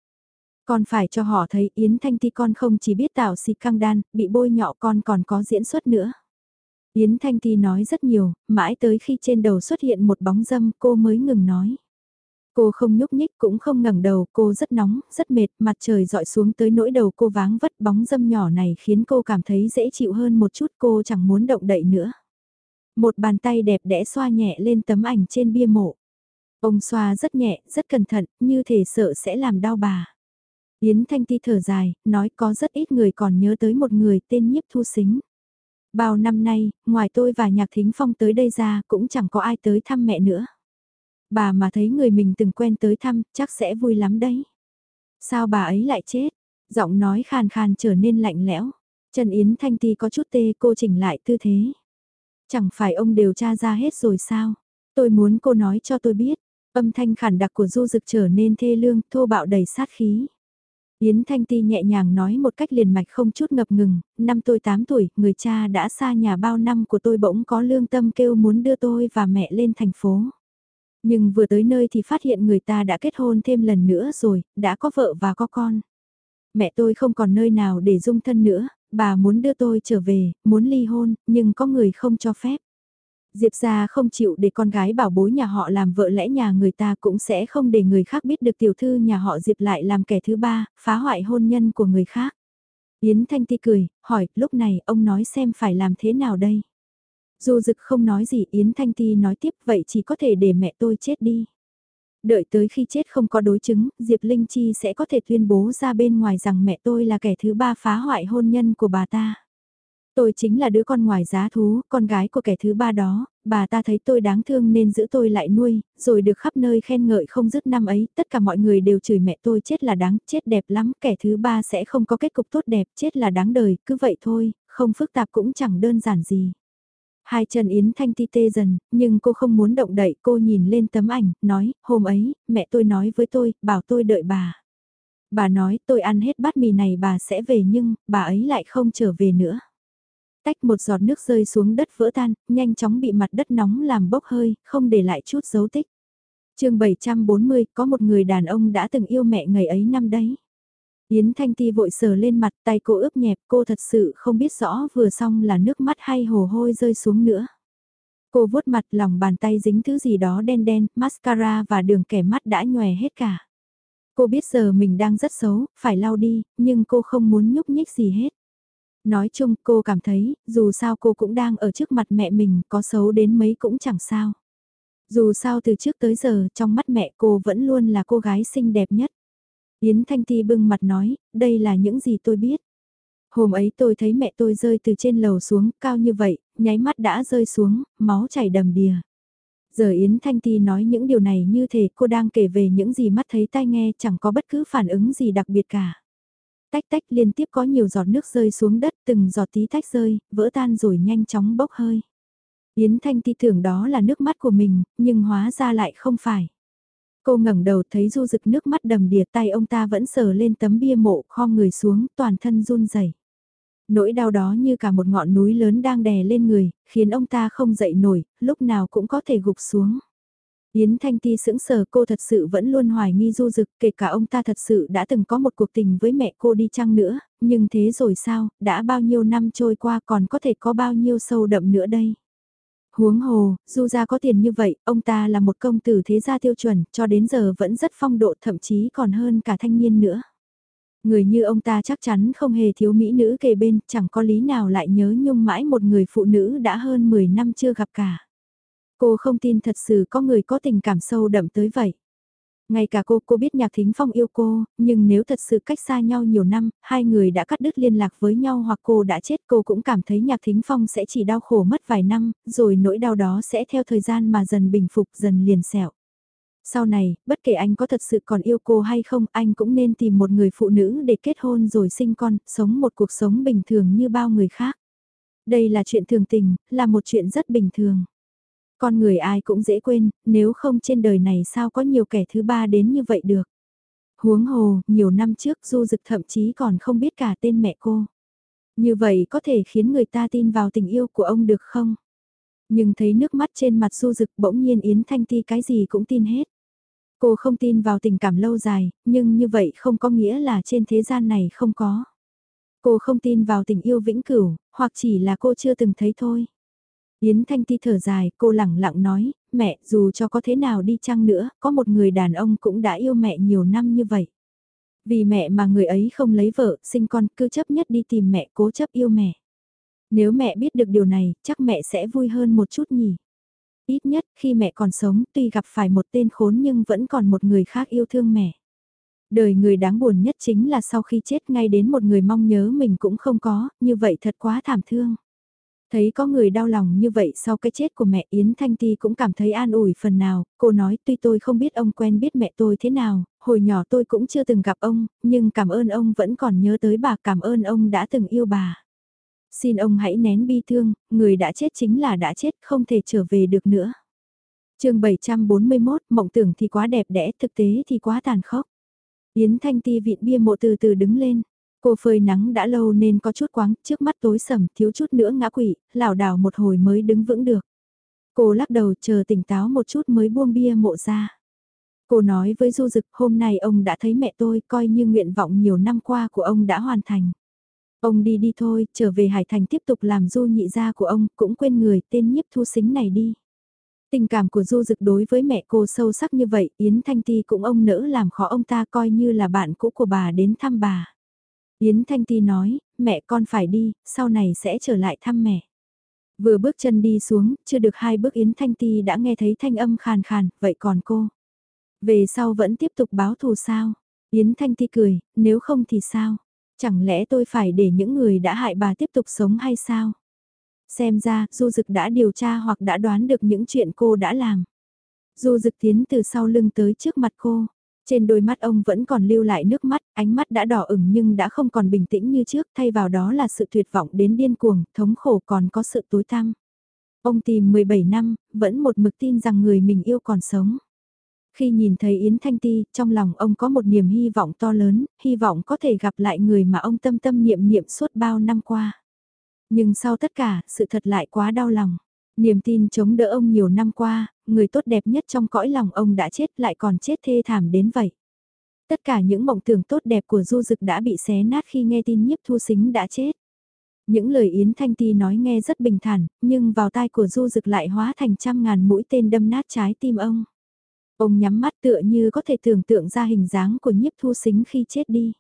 Con phải cho họ thấy Yến Thanh Ti con không chỉ biết tạo xịt căng đan, bị bôi nhọ con còn có diễn xuất nữa. Yến Thanh Ti nói rất nhiều, mãi tới khi trên đầu xuất hiện một bóng dâm cô mới ngừng nói. Cô không nhúc nhích cũng không ngẩng đầu, cô rất nóng, rất mệt, mặt trời dọi xuống tới nỗi đầu cô váng vất bóng dâm nhỏ này khiến cô cảm thấy dễ chịu hơn một chút cô chẳng muốn động đậy nữa. Một bàn tay đẹp đẽ xoa nhẹ lên tấm ảnh trên bia mộ. Ông xoa rất nhẹ, rất cẩn thận, như thể sợ sẽ làm đau bà. Yến Thanh Ti thở dài, nói có rất ít người còn nhớ tới một người tên nhiếp thu xính. Bao năm nay, ngoài tôi và Nhạc Thính Phong tới đây ra cũng chẳng có ai tới thăm mẹ nữa. Bà mà thấy người mình từng quen tới thăm, chắc sẽ vui lắm đấy. Sao bà ấy lại chết? Giọng nói khàn khàn trở nên lạnh lẽo. Trần Yến Thanh Ti có chút tê cô chỉnh lại tư thế. Chẳng phải ông điều tra ra hết rồi sao? Tôi muốn cô nói cho tôi biết. Âm thanh khản đặc của du dực trở nên thê lương, thô bạo đầy sát khí. Yến Thanh Ti nhẹ nhàng nói một cách liền mạch không chút ngập ngừng, năm tôi 8 tuổi, người cha đã xa nhà bao năm của tôi bỗng có lương tâm kêu muốn đưa tôi và mẹ lên thành phố. Nhưng vừa tới nơi thì phát hiện người ta đã kết hôn thêm lần nữa rồi, đã có vợ và có con. Mẹ tôi không còn nơi nào để dung thân nữa, bà muốn đưa tôi trở về, muốn ly hôn, nhưng có người không cho phép. Diệp gia không chịu để con gái bảo bối nhà họ làm vợ lẽ nhà người ta cũng sẽ không để người khác biết được tiểu thư nhà họ Diệp lại làm kẻ thứ ba, phá hoại hôn nhân của người khác. Yến Thanh Ti cười, hỏi, lúc này ông nói xem phải làm thế nào đây? Dù dực không nói gì Yến Thanh Ti nói tiếp vậy chỉ có thể để mẹ tôi chết đi. Đợi tới khi chết không có đối chứng, Diệp Linh Chi sẽ có thể tuyên bố ra bên ngoài rằng mẹ tôi là kẻ thứ ba phá hoại hôn nhân của bà ta. Tôi chính là đứa con ngoài giá thú, con gái của kẻ thứ ba đó, bà ta thấy tôi đáng thương nên giữ tôi lại nuôi, rồi được khắp nơi khen ngợi không dứt năm ấy, tất cả mọi người đều chửi mẹ tôi chết là đáng, chết đẹp lắm, kẻ thứ ba sẽ không có kết cục tốt đẹp, chết là đáng đời, cứ vậy thôi, không phức tạp cũng chẳng đơn giản gì. Hai chân Yến Thanh ti tê dần, nhưng cô không muốn động đậy, cô nhìn lên tấm ảnh, nói, hôm ấy, mẹ tôi nói với tôi, bảo tôi đợi bà. Bà nói tôi ăn hết bát mì này bà sẽ về nhưng, bà ấy lại không trở về nữa. Tách một giọt nước rơi xuống đất vỡ tan, nhanh chóng bị mặt đất nóng làm bốc hơi, không để lại chút dấu tích. chương 740, có một người đàn ông đã từng yêu mẹ ngày ấy năm đấy. Yến Thanh Ti vội sờ lên mặt tay cô ướp nhẹp cô thật sự không biết rõ vừa xong là nước mắt hay hồ hôi rơi xuống nữa. Cô vuốt mặt lòng bàn tay dính thứ gì đó đen đen, mascara và đường kẻ mắt đã nhòe hết cả. Cô biết giờ mình đang rất xấu, phải lau đi, nhưng cô không muốn nhúc nhích gì hết. Nói chung cô cảm thấy, dù sao cô cũng đang ở trước mặt mẹ mình, có xấu đến mấy cũng chẳng sao. Dù sao từ trước tới giờ, trong mắt mẹ cô vẫn luôn là cô gái xinh đẹp nhất. Yến Thanh Ti bưng mặt nói, đây là những gì tôi biết. Hôm ấy tôi thấy mẹ tôi rơi từ trên lầu xuống, cao như vậy, nháy mắt đã rơi xuống, máu chảy đầm đìa. Giờ Yến Thanh Ti nói những điều này như thể cô đang kể về những gì mắt thấy tai nghe chẳng có bất cứ phản ứng gì đặc biệt cả. Tách tách liên tiếp có nhiều giọt nước rơi xuống đất, từng giọt tí tách rơi, vỡ tan rồi nhanh chóng bốc hơi. Yến Thanh Ti tưởng đó là nước mắt của mình, nhưng hóa ra lại không phải. Cô ngẩng đầu thấy du rực nước mắt đầm đìa tay ông ta vẫn sờ lên tấm bia mộ kho người xuống toàn thân run rẩy. Nỗi đau đó như cả một ngọn núi lớn đang đè lên người, khiến ông ta không dậy nổi, lúc nào cũng có thể gục xuống. Yến Thanh Ti sững sờ cô thật sự vẫn luôn hoài nghi du dực kể cả ông ta thật sự đã từng có một cuộc tình với mẹ cô đi chăng nữa, nhưng thế rồi sao, đã bao nhiêu năm trôi qua còn có thể có bao nhiêu sâu đậm nữa đây. Huống hồ, dù ra có tiền như vậy, ông ta là một công tử thế gia tiêu chuẩn, cho đến giờ vẫn rất phong độ thậm chí còn hơn cả thanh niên nữa. Người như ông ta chắc chắn không hề thiếu mỹ nữ kề bên, chẳng có lý nào lại nhớ nhung mãi một người phụ nữ đã hơn 10 năm chưa gặp cả. Cô không tin thật sự có người có tình cảm sâu đậm tới vậy. Ngay cả cô, cô biết Nhạc Thính Phong yêu cô, nhưng nếu thật sự cách xa nhau nhiều năm, hai người đã cắt đứt liên lạc với nhau hoặc cô đã chết cô cũng cảm thấy Nhạc Thính Phong sẽ chỉ đau khổ mất vài năm, rồi nỗi đau đó sẽ theo thời gian mà dần bình phục dần liền sẹo. Sau này, bất kể anh có thật sự còn yêu cô hay không, anh cũng nên tìm một người phụ nữ để kết hôn rồi sinh con, sống một cuộc sống bình thường như bao người khác. Đây là chuyện thường tình, là một chuyện rất bình thường. Con người ai cũng dễ quên, nếu không trên đời này sao có nhiều kẻ thứ ba đến như vậy được. Huống hồ, nhiều năm trước Du Dực thậm chí còn không biết cả tên mẹ cô. Như vậy có thể khiến người ta tin vào tình yêu của ông được không? Nhưng thấy nước mắt trên mặt Du Dực bỗng nhiên Yến Thanh Ti cái gì cũng tin hết. Cô không tin vào tình cảm lâu dài, nhưng như vậy không có nghĩa là trên thế gian này không có. Cô không tin vào tình yêu vĩnh cửu, hoặc chỉ là cô chưa từng thấy thôi. Yến Thanh Ti thở dài, cô lẳng lặng nói, mẹ, dù cho có thế nào đi chăng nữa, có một người đàn ông cũng đã yêu mẹ nhiều năm như vậy. Vì mẹ mà người ấy không lấy vợ, sinh con, cứ chấp nhất đi tìm mẹ, cố chấp yêu mẹ. Nếu mẹ biết được điều này, chắc mẹ sẽ vui hơn một chút nhỉ. Ít nhất, khi mẹ còn sống, tuy gặp phải một tên khốn nhưng vẫn còn một người khác yêu thương mẹ. Đời người đáng buồn nhất chính là sau khi chết ngay đến một người mong nhớ mình cũng không có, như vậy thật quá thảm thương. Thấy có người đau lòng như vậy sau cái chết của mẹ Yến Thanh Ti cũng cảm thấy an ủi phần nào, cô nói tuy tôi không biết ông quen biết mẹ tôi thế nào, hồi nhỏ tôi cũng chưa từng gặp ông, nhưng cảm ơn ông vẫn còn nhớ tới bà, cảm ơn ông đã từng yêu bà. Xin ông hãy nén bi thương, người đã chết chính là đã chết, không thể trở về được nữa. chương 741, mộng tưởng thì quá đẹp đẽ, thực tế thì quá tàn khốc. Yến Thanh Ti vịn bia mộ từ từ đứng lên. Cô phơi nắng đã lâu nên có chút quáng, trước mắt tối sầm, thiếu chút nữa ngã quỵ, lảo đảo một hồi mới đứng vững được. Cô lắc đầu chờ tỉnh táo một chút mới buông bia mộ ra. Cô nói với Du Dực hôm nay ông đã thấy mẹ tôi coi như nguyện vọng nhiều năm qua của ông đã hoàn thành. Ông đi đi thôi, trở về Hải Thành tiếp tục làm du nhị gia của ông, cũng quên người tên nhiếp thu xính này đi. Tình cảm của Du Dực đối với mẹ cô sâu sắc như vậy, Yến Thanh Ti cũng ông nỡ làm khó ông ta coi như là bạn cũ của bà đến thăm bà. Yến Thanh Ti nói, mẹ con phải đi, sau này sẽ trở lại thăm mẹ. Vừa bước chân đi xuống, chưa được hai bước Yến Thanh Ti đã nghe thấy thanh âm khàn khàn, vậy còn cô? Về sau vẫn tiếp tục báo thù sao? Yến Thanh Ti cười, nếu không thì sao? Chẳng lẽ tôi phải để những người đã hại bà tiếp tục sống hay sao? Xem ra, Du Dực đã điều tra hoặc đã đoán được những chuyện cô đã làm. Du Dực tiến từ sau lưng tới trước mặt cô. Trên đôi mắt ông vẫn còn lưu lại nước mắt, ánh mắt đã đỏ ửng nhưng đã không còn bình tĩnh như trước, thay vào đó là sự tuyệt vọng đến điên cuồng, thống khổ còn có sự tối tăm. Ông tìm 17 năm, vẫn một mực tin rằng người mình yêu còn sống. Khi nhìn thấy Yến Thanh Ti, trong lòng ông có một niềm hy vọng to lớn, hy vọng có thể gặp lại người mà ông tâm tâm niệm niệm suốt bao năm qua. Nhưng sau tất cả, sự thật lại quá đau lòng. Niềm tin chống đỡ ông nhiều năm qua, người tốt đẹp nhất trong cõi lòng ông đã chết lại còn chết thê thảm đến vậy. Tất cả những mộng tưởng tốt đẹp của Du Dực đã bị xé nát khi nghe tin nhiếp thu xính đã chết. Những lời Yến Thanh Ti nói nghe rất bình thản, nhưng vào tai của Du Dực lại hóa thành trăm ngàn mũi tên đâm nát trái tim ông. Ông nhắm mắt tựa như có thể tưởng tượng ra hình dáng của nhiếp thu xính khi chết đi.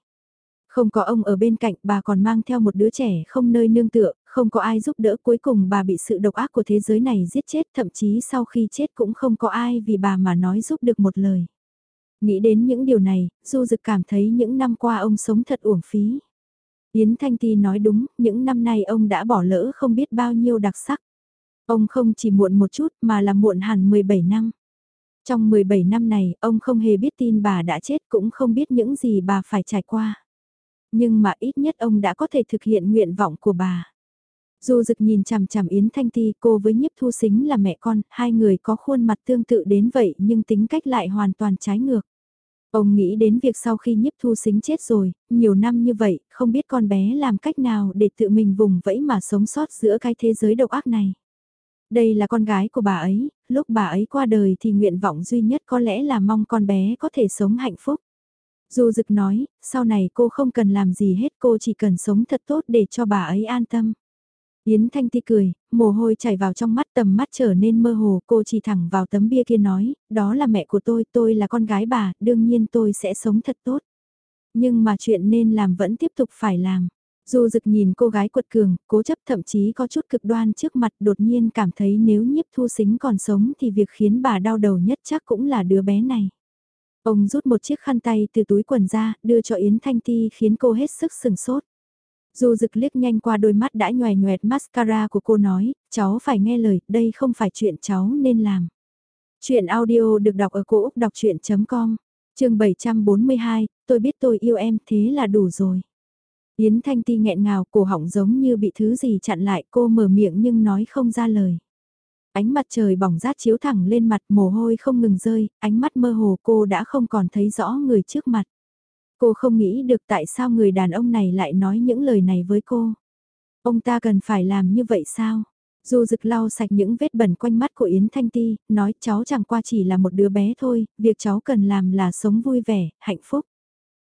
Không có ông ở bên cạnh bà còn mang theo một đứa trẻ không nơi nương tựa, không có ai giúp đỡ cuối cùng bà bị sự độc ác của thế giới này giết chết thậm chí sau khi chết cũng không có ai vì bà mà nói giúp được một lời. Nghĩ đến những điều này, Du Dực cảm thấy những năm qua ông sống thật uổng phí. Yến Thanh Ti nói đúng, những năm nay ông đã bỏ lỡ không biết bao nhiêu đặc sắc. Ông không chỉ muộn một chút mà là muộn hẳn 17 năm. Trong 17 năm này, ông không hề biết tin bà đã chết cũng không biết những gì bà phải trải qua. Nhưng mà ít nhất ông đã có thể thực hiện nguyện vọng của bà. Dù Dực nhìn chằm chằm Yến Thanh Ti cô với nhiếp thu xính là mẹ con, hai người có khuôn mặt tương tự đến vậy nhưng tính cách lại hoàn toàn trái ngược. Ông nghĩ đến việc sau khi nhiếp thu xính chết rồi, nhiều năm như vậy, không biết con bé làm cách nào để tự mình vùng vẫy mà sống sót giữa cái thế giới độc ác này. Đây là con gái của bà ấy, lúc bà ấy qua đời thì nguyện vọng duy nhất có lẽ là mong con bé có thể sống hạnh phúc. Dù Dực nói, sau này cô không cần làm gì hết cô chỉ cần sống thật tốt để cho bà ấy an tâm. Yến Thanh Ti cười, mồ hôi chảy vào trong mắt tầm mắt trở nên mơ hồ, cô chỉ thẳng vào tấm bia kia nói, đó là mẹ của tôi, tôi là con gái bà, đương nhiên tôi sẽ sống thật tốt. Nhưng mà chuyện nên làm vẫn tiếp tục phải làm. Dù Dực nhìn cô gái quật cường, cố chấp thậm chí có chút cực đoan trước mặt đột nhiên cảm thấy nếu nhiếp thu xính còn sống thì việc khiến bà đau đầu nhất chắc cũng là đứa bé này. Ông rút một chiếc khăn tay từ túi quần ra, đưa cho Yến Thanh Ti khiến cô hết sức sừng sốt. Du Dực liếc nhanh qua đôi mắt đã nhòe nhoẹt mascara của cô nói, cháu phải nghe lời, đây không phải chuyện cháu nên làm. Chuyện audio được đọc ở cổ Úc đọc chuyện.com, trường 742, tôi biết tôi yêu em thế là đủ rồi. Yến Thanh Ti nghẹn ngào cổ họng giống như bị thứ gì chặn lại cô mở miệng nhưng nói không ra lời. Ánh mặt trời bỏng rát chiếu thẳng lên mặt mồ hôi không ngừng rơi, ánh mắt mơ hồ cô đã không còn thấy rõ người trước mặt. Cô không nghĩ được tại sao người đàn ông này lại nói những lời này với cô. Ông ta cần phải làm như vậy sao? Du rực lau sạch những vết bẩn quanh mắt của Yến Thanh Ti, nói cháu chẳng qua chỉ là một đứa bé thôi, việc cháu cần làm là sống vui vẻ, hạnh phúc.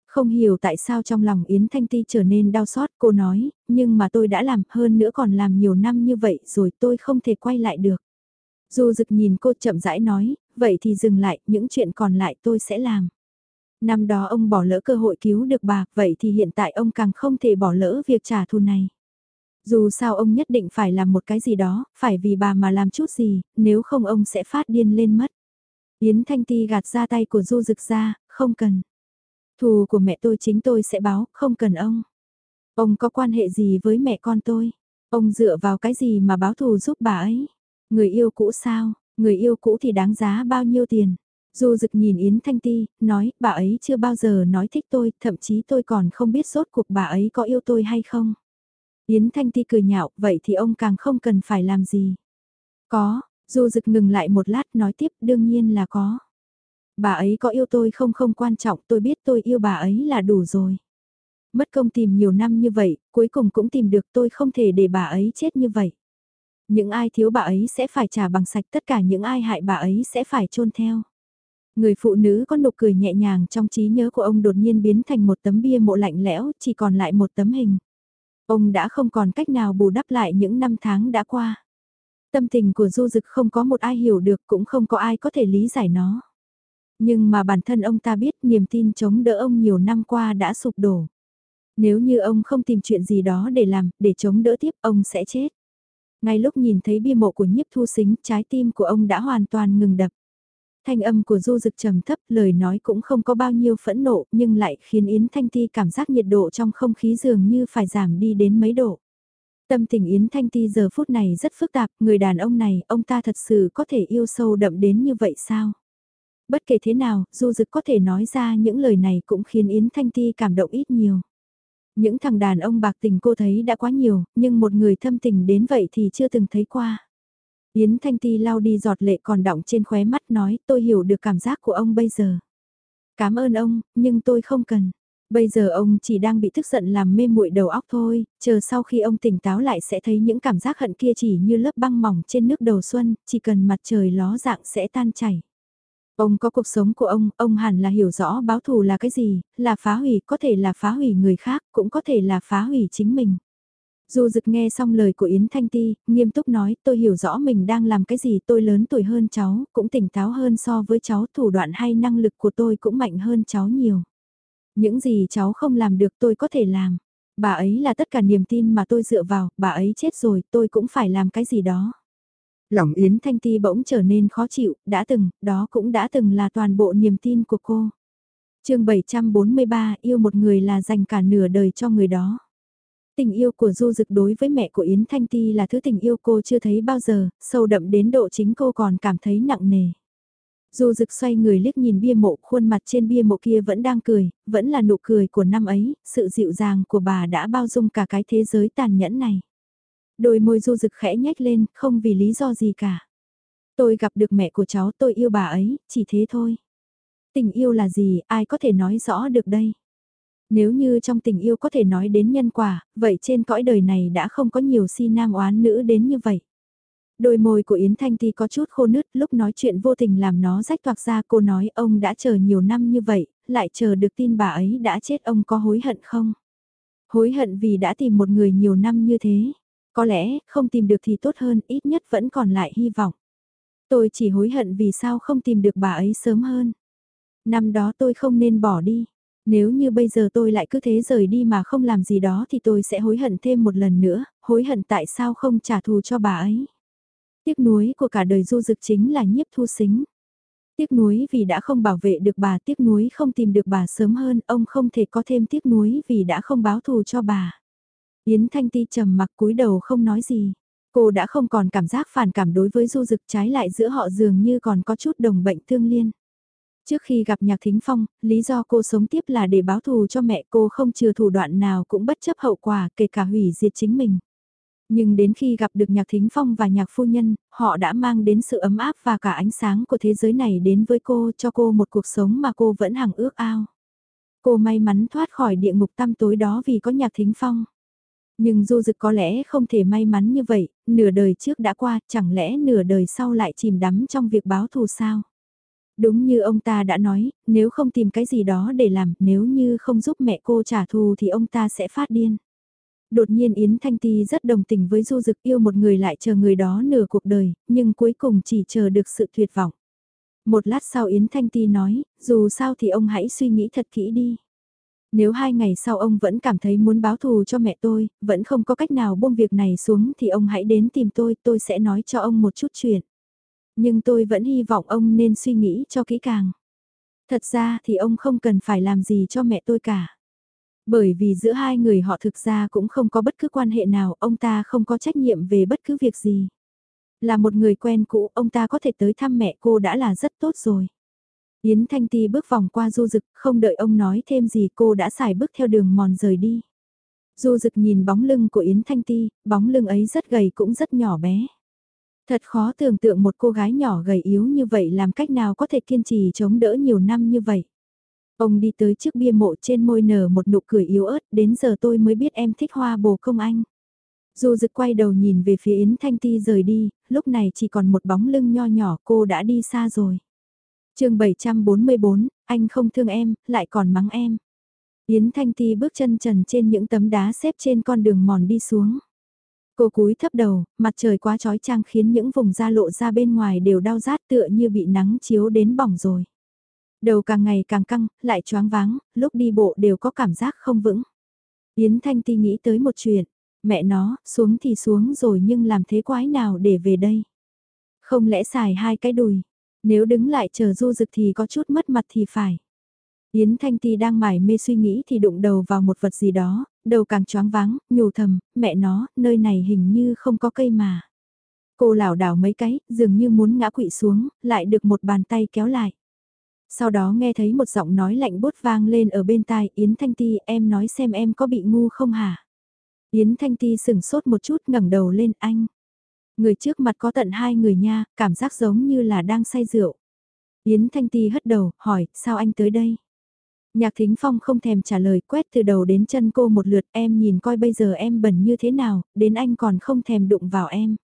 Không hiểu tại sao trong lòng Yến Thanh Ti trở nên đau xót, cô nói, nhưng mà tôi đã làm hơn nữa còn làm nhiều năm như vậy rồi tôi không thể quay lại được. Du rực nhìn cô chậm rãi nói, vậy thì dừng lại, những chuyện còn lại tôi sẽ làm. Năm đó ông bỏ lỡ cơ hội cứu được bà, vậy thì hiện tại ông càng không thể bỏ lỡ việc trả thù này. Dù sao ông nhất định phải làm một cái gì đó, phải vì bà mà làm chút gì, nếu không ông sẽ phát điên lên mất. Yến Thanh Ti gạt ra tay của Du Dực ra, không cần. Thù của mẹ tôi chính tôi sẽ báo, không cần ông. Ông có quan hệ gì với mẹ con tôi? Ông dựa vào cái gì mà báo thù giúp bà ấy? Người yêu cũ sao? Người yêu cũ thì đáng giá bao nhiêu tiền? Du Dực nhìn Yến Thanh Ti, nói, bà ấy chưa bao giờ nói thích tôi, thậm chí tôi còn không biết sốt cuộc bà ấy có yêu tôi hay không. Yến Thanh Ti cười nhạo, vậy thì ông càng không cần phải làm gì. Có, Du Dực ngừng lại một lát nói tiếp, đương nhiên là có. Bà ấy có yêu tôi không không quan trọng, tôi biết tôi yêu bà ấy là đủ rồi. Mất công tìm nhiều năm như vậy, cuối cùng cũng tìm được tôi không thể để bà ấy chết như vậy. Những ai thiếu bà ấy sẽ phải trả bằng sạch tất cả những ai hại bà ấy sẽ phải chôn theo. Người phụ nữ có nụ cười nhẹ nhàng trong trí nhớ của ông đột nhiên biến thành một tấm bia mộ lạnh lẽo, chỉ còn lại một tấm hình. Ông đã không còn cách nào bù đắp lại những năm tháng đã qua. Tâm tình của Du Dực không có một ai hiểu được cũng không có ai có thể lý giải nó. Nhưng mà bản thân ông ta biết niềm tin chống đỡ ông nhiều năm qua đã sụp đổ. Nếu như ông không tìm chuyện gì đó để làm, để chống đỡ tiếp, ông sẽ chết. Ngay lúc nhìn thấy bia mộ của nhiếp thu xính, trái tim của ông đã hoàn toàn ngừng đập. Thanh âm của Du Dực trầm thấp, lời nói cũng không có bao nhiêu phẫn nộ, nhưng lại khiến Yến Thanh Ti cảm giác nhiệt độ trong không khí dường như phải giảm đi đến mấy độ. Tâm tình Yến Thanh Ti giờ phút này rất phức tạp, người đàn ông này, ông ta thật sự có thể yêu sâu đậm đến như vậy sao? Bất kể thế nào, Du Dực có thể nói ra những lời này cũng khiến Yến Thanh Ti cảm động ít nhiều. Những thằng đàn ông bạc tình cô thấy đã quá nhiều, nhưng một người thâm tình đến vậy thì chưa từng thấy qua. Yến Thanh Ti lau đi giọt lệ còn đọng trên khóe mắt nói tôi hiểu được cảm giác của ông bây giờ. Cảm ơn ông, nhưng tôi không cần. Bây giờ ông chỉ đang bị tức giận làm mê muội đầu óc thôi, chờ sau khi ông tỉnh táo lại sẽ thấy những cảm giác hận kia chỉ như lớp băng mỏng trên nước đầu xuân, chỉ cần mặt trời ló dạng sẽ tan chảy. Ông có cuộc sống của ông, ông hẳn là hiểu rõ báo thù là cái gì, là phá hủy, có thể là phá hủy người khác, cũng có thể là phá hủy chính mình. Du Dực nghe xong lời của Yến Thanh Ti, nghiêm túc nói, tôi hiểu rõ mình đang làm cái gì, tôi lớn tuổi hơn cháu, cũng tỉnh táo hơn so với cháu, thủ đoạn hay năng lực của tôi cũng mạnh hơn cháu nhiều. Những gì cháu không làm được tôi có thể làm. Bà ấy là tất cả niềm tin mà tôi dựa vào, bà ấy chết rồi, tôi cũng phải làm cái gì đó. Lòng Yến Thanh Ti bỗng trở nên khó chịu, đã từng, đó cũng đã từng là toàn bộ niềm tin của cô. chương 743 yêu một người là dành cả nửa đời cho người đó. Tình yêu của Du Dực đối với mẹ của Yến Thanh Ti là thứ tình yêu cô chưa thấy bao giờ, sâu đậm đến độ chính cô còn cảm thấy nặng nề. Du Dực xoay người liếc nhìn bia mộ, khuôn mặt trên bia mộ kia vẫn đang cười, vẫn là nụ cười của năm ấy, sự dịu dàng của bà đã bao dung cả cái thế giới tàn nhẫn này. Đôi môi Du Dực khẽ nhếch lên, không vì lý do gì cả. Tôi gặp được mẹ của cháu, tôi yêu bà ấy, chỉ thế thôi. Tình yêu là gì, ai có thể nói rõ được đây? Nếu như trong tình yêu có thể nói đến nhân quả, vậy trên cõi đời này đã không có nhiều si nam oán nữ đến như vậy. Đôi môi của Yến Thanh Ti có chút khô nứt lúc nói chuyện vô tình làm nó rách toạc ra cô nói ông đã chờ nhiều năm như vậy, lại chờ được tin bà ấy đã chết ông có hối hận không? Hối hận vì đã tìm một người nhiều năm như thế. Có lẽ không tìm được thì tốt hơn ít nhất vẫn còn lại hy vọng. Tôi chỉ hối hận vì sao không tìm được bà ấy sớm hơn. Năm đó tôi không nên bỏ đi. Nếu như bây giờ tôi lại cứ thế rời đi mà không làm gì đó thì tôi sẽ hối hận thêm một lần nữa, hối hận tại sao không trả thù cho bà ấy. Tiếc nuối của cả đời du dực chính là nhiếp thu xính. Tiếc nuối vì đã không bảo vệ được bà, tiếc nuối không tìm được bà sớm hơn, ông không thể có thêm tiếc nuối vì đã không báo thù cho bà. Yến Thanh Ti trầm mặc cúi đầu không nói gì. Cô đã không còn cảm giác phản cảm đối với du dực trái lại giữa họ dường như còn có chút đồng bệnh tương liên. Trước khi gặp Nhạc Thính Phong, lý do cô sống tiếp là để báo thù cho mẹ cô không chừa thủ đoạn nào cũng bất chấp hậu quả kể cả hủy diệt chính mình. Nhưng đến khi gặp được Nhạc Thính Phong và Nhạc Phu Nhân, họ đã mang đến sự ấm áp và cả ánh sáng của thế giới này đến với cô cho cô một cuộc sống mà cô vẫn hằng ước ao. Cô may mắn thoát khỏi địa ngục tăm tối đó vì có Nhạc Thính Phong. Nhưng Du Dực có lẽ không thể may mắn như vậy, nửa đời trước đã qua, chẳng lẽ nửa đời sau lại chìm đắm trong việc báo thù sao? Đúng như ông ta đã nói, nếu không tìm cái gì đó để làm, nếu như không giúp mẹ cô trả thù thì ông ta sẽ phát điên. Đột nhiên Yến Thanh Ti rất đồng tình với Du Dực yêu một người lại chờ người đó nửa cuộc đời, nhưng cuối cùng chỉ chờ được sự tuyệt vọng. Một lát sau Yến Thanh Ti nói, dù sao thì ông hãy suy nghĩ thật kỹ đi. Nếu hai ngày sau ông vẫn cảm thấy muốn báo thù cho mẹ tôi, vẫn không có cách nào buông việc này xuống thì ông hãy đến tìm tôi, tôi sẽ nói cho ông một chút chuyện. Nhưng tôi vẫn hy vọng ông nên suy nghĩ cho kỹ càng. Thật ra thì ông không cần phải làm gì cho mẹ tôi cả. Bởi vì giữa hai người họ thực ra cũng không có bất cứ quan hệ nào, ông ta không có trách nhiệm về bất cứ việc gì. Là một người quen cũ, ông ta có thể tới thăm mẹ cô đã là rất tốt rồi. Yến Thanh Ti bước vòng qua Du Dực, không đợi ông nói thêm gì cô đã xài bước theo đường mòn rời đi. Du Dực nhìn bóng lưng của Yến Thanh Ti, bóng lưng ấy rất gầy cũng rất nhỏ bé. Thật khó tưởng tượng một cô gái nhỏ gầy yếu như vậy làm cách nào có thể kiên trì chống đỡ nhiều năm như vậy. Ông đi tới trước bia mộ trên môi nở một nụ cười yếu ớt, đến giờ tôi mới biết em thích hoa bồ công anh. dù Dực quay đầu nhìn về phía Yến Thanh Ti rời đi, lúc này chỉ còn một bóng lưng nho nhỏ cô đã đi xa rồi. chương 744, anh không thương em, lại còn mắng em. Yến Thanh Ti bước chân trần trên những tấm đá xếp trên con đường mòn đi xuống. Cô cúi thấp đầu, mặt trời quá trói trang khiến những vùng da lộ ra bên ngoài đều đau rát tựa như bị nắng chiếu đến bỏng rồi. Đầu càng ngày càng căng, lại choáng váng, lúc đi bộ đều có cảm giác không vững. Yến Thanh Ti nghĩ tới một chuyện, mẹ nó, xuống thì xuống rồi nhưng làm thế quái nào để về đây? Không lẽ xài hai cái đùi, nếu đứng lại chờ du dực thì có chút mất mặt thì phải. Yến Thanh Ti đang mải mê suy nghĩ thì đụng đầu vào một vật gì đó, đầu càng choáng váng, nhủ thầm, mẹ nó, nơi này hình như không có cây mà. Cô lảo đảo mấy cái, dường như muốn ngã quỵ xuống, lại được một bàn tay kéo lại. Sau đó nghe thấy một giọng nói lạnh bút vang lên ở bên tai, Yến Thanh Ti, em nói xem em có bị ngu không hả? Yến Thanh Ti sừng sốt một chút ngẩng đầu lên anh. Người trước mặt có tận hai người nha, cảm giác giống như là đang say rượu. Yến Thanh Ti hất đầu, hỏi, sao anh tới đây? Nhạc Thính Phong không thèm trả lời quét từ đầu đến chân cô một lượt em nhìn coi bây giờ em bẩn như thế nào, đến anh còn không thèm đụng vào em.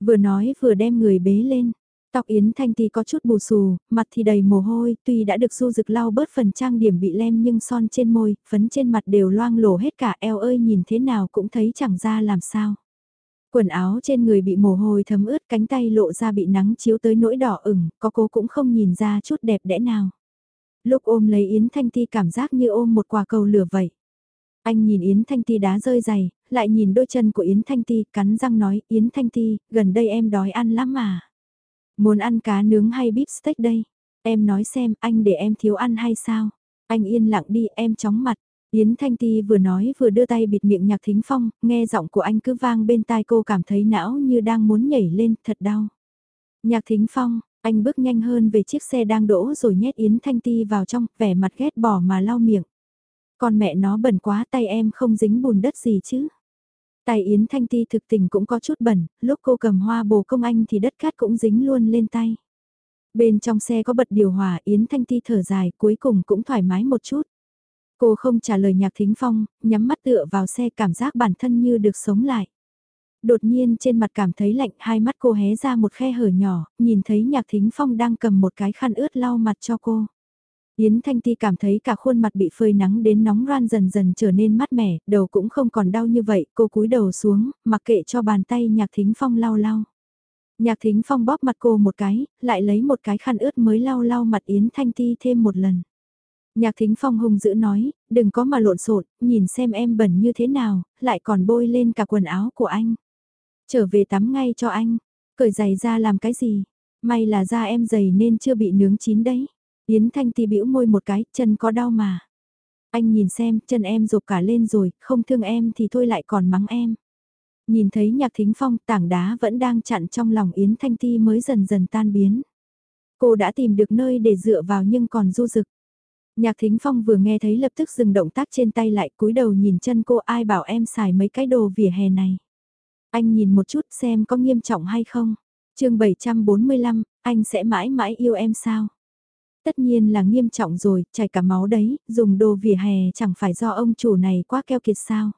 Vừa nói vừa đem người bế lên. Tóc Yến Thanh thì có chút bù xù, mặt thì đầy mồ hôi, tuy đã được du rực lau bớt phần trang điểm bị lem nhưng son trên môi, phấn trên mặt đều loang lổ hết cả eo ơi nhìn thế nào cũng thấy chẳng ra làm sao. Quần áo trên người bị mồ hôi thấm ướt cánh tay lộ ra bị nắng chiếu tới nỗi đỏ ửng, có cô cũng không nhìn ra chút đẹp đẽ nào. Lúc ôm lấy Yến Thanh Ti cảm giác như ôm một quả cầu lửa vậy. Anh nhìn Yến Thanh Ti đá rơi dày, lại nhìn đôi chân của Yến Thanh Ti, cắn răng nói, Yến Thanh Ti, gần đây em đói ăn lắm mà. Muốn ăn cá nướng hay bíp steak đây? Em nói xem, anh để em thiếu ăn hay sao? Anh yên lặng đi, em chóng mặt. Yến Thanh Ti vừa nói vừa đưa tay bịt miệng nhạc thính phong, nghe giọng của anh cứ vang bên tai cô cảm thấy não như đang muốn nhảy lên, thật đau. Nhạc thính phong, anh bước nhanh hơn về chiếc xe đang đỗ rồi nhét Yến Thanh Ti vào trong, vẻ mặt ghét bỏ mà lau miệng. Con mẹ nó bẩn quá tay em không dính bùn đất gì chứ. Tay Yến Thanh Ti thực tình cũng có chút bẩn, lúc cô cầm hoa bồ công anh thì đất cát cũng dính luôn lên tay. Bên trong xe có bật điều hòa Yến Thanh Ti thở dài cuối cùng cũng thoải mái một chút. Cô không trả lời nhạc thính phong, nhắm mắt tựa vào xe cảm giác bản thân như được sống lại. Đột nhiên trên mặt cảm thấy lạnh hai mắt cô hé ra một khe hở nhỏ, nhìn thấy nhạc thính phong đang cầm một cái khăn ướt lau mặt cho cô. Yến Thanh Ti cảm thấy cả khuôn mặt bị phơi nắng đến nóng ran dần dần trở nên mát mẻ, đầu cũng không còn đau như vậy, cô cúi đầu xuống, mặc kệ cho bàn tay Nhạc Thính Phong lau lau. Nhạc Thính Phong bóp mặt cô một cái, lại lấy một cái khăn ướt mới lau lau mặt Yến Thanh Ti thêm một lần. Nhạc Thính Phong hung dữ nói, đừng có mà lộn xộn, nhìn xem em bẩn như thế nào, lại còn bôi lên cả quần áo của anh. Trở về tắm ngay cho anh, cởi giày ra làm cái gì, may là da em dày nên chưa bị nướng chín đấy. Yến Thanh Ti bĩu môi một cái, chân có đau mà. Anh nhìn xem, chân em rộp cả lên rồi, không thương em thì thôi lại còn mắng em. Nhìn thấy nhạc thính phong tảng đá vẫn đang chặn trong lòng Yến Thanh Ti mới dần dần tan biến. Cô đã tìm được nơi để dựa vào nhưng còn du dực. Nhạc thính phong vừa nghe thấy lập tức dừng động tác trên tay lại cúi đầu nhìn chân cô ai bảo em xài mấy cái đồ vỉa hè này. Anh nhìn một chút xem có nghiêm trọng hay không. chương 745, anh sẽ mãi mãi yêu em sao? Tất nhiên là nghiêm trọng rồi, chảy cả máu đấy, dùng đồ vỉa hè chẳng phải do ông chủ này quá keo kiệt sao.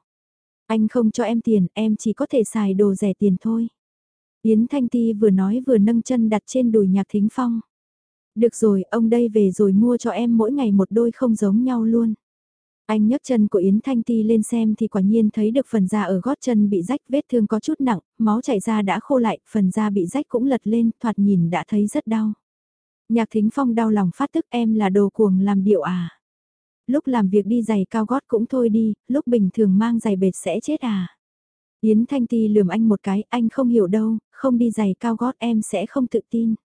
Anh không cho em tiền, em chỉ có thể xài đồ rẻ tiền thôi. Yến Thanh Ti vừa nói vừa nâng chân đặt trên đùi nhạc thính phong. Được rồi, ông đây về rồi mua cho em mỗi ngày một đôi không giống nhau luôn. Anh nhấc chân của Yến Thanh Ti lên xem thì quả nhiên thấy được phần da ở gót chân bị rách vết thương có chút nặng, máu chảy ra đã khô lại, phần da bị rách cũng lật lên, thoạt nhìn đã thấy rất đau. Nhạc Thính Phong đau lòng phát tức em là đồ cuồng làm điệu à. Lúc làm việc đi giày cao gót cũng thôi đi, lúc bình thường mang giày bệt sẽ chết à. Yến Thanh Ti lườm anh một cái, anh không hiểu đâu, không đi giày cao gót em sẽ không tự tin.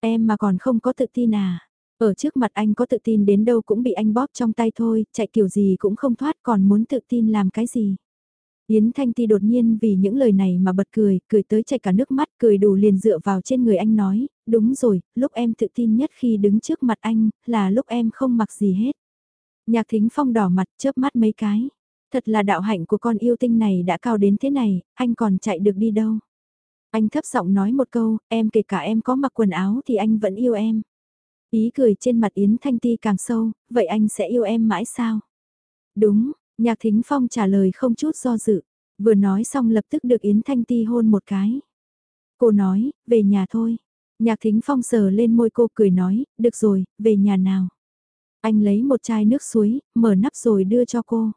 Em mà còn không có tự tin à. Ở trước mặt anh có tự tin đến đâu cũng bị anh bóp trong tay thôi, chạy kiểu gì cũng không thoát còn muốn tự tin làm cái gì. Yến Thanh Ti đột nhiên vì những lời này mà bật cười, cười tới chảy cả nước mắt, cười đủ liền dựa vào trên người anh nói, đúng rồi, lúc em tự tin nhất khi đứng trước mặt anh, là lúc em không mặc gì hết. Nhạc thính phong đỏ mặt chớp mắt mấy cái. Thật là đạo hạnh của con yêu tinh này đã cao đến thế này, anh còn chạy được đi đâu. Anh thấp giọng nói một câu, em kể cả em có mặc quần áo thì anh vẫn yêu em. Ý cười trên mặt Yến Thanh Ti càng sâu, vậy anh sẽ yêu em mãi sao? Đúng, Nhạc Thính Phong trả lời không chút do dự, vừa nói xong lập tức được Yến Thanh Ti hôn một cái. Cô nói, về nhà thôi. Nhạc Thính Phong sờ lên môi cô cười nói, được rồi, về nhà nào. Anh lấy một chai nước suối, mở nắp rồi đưa cho cô.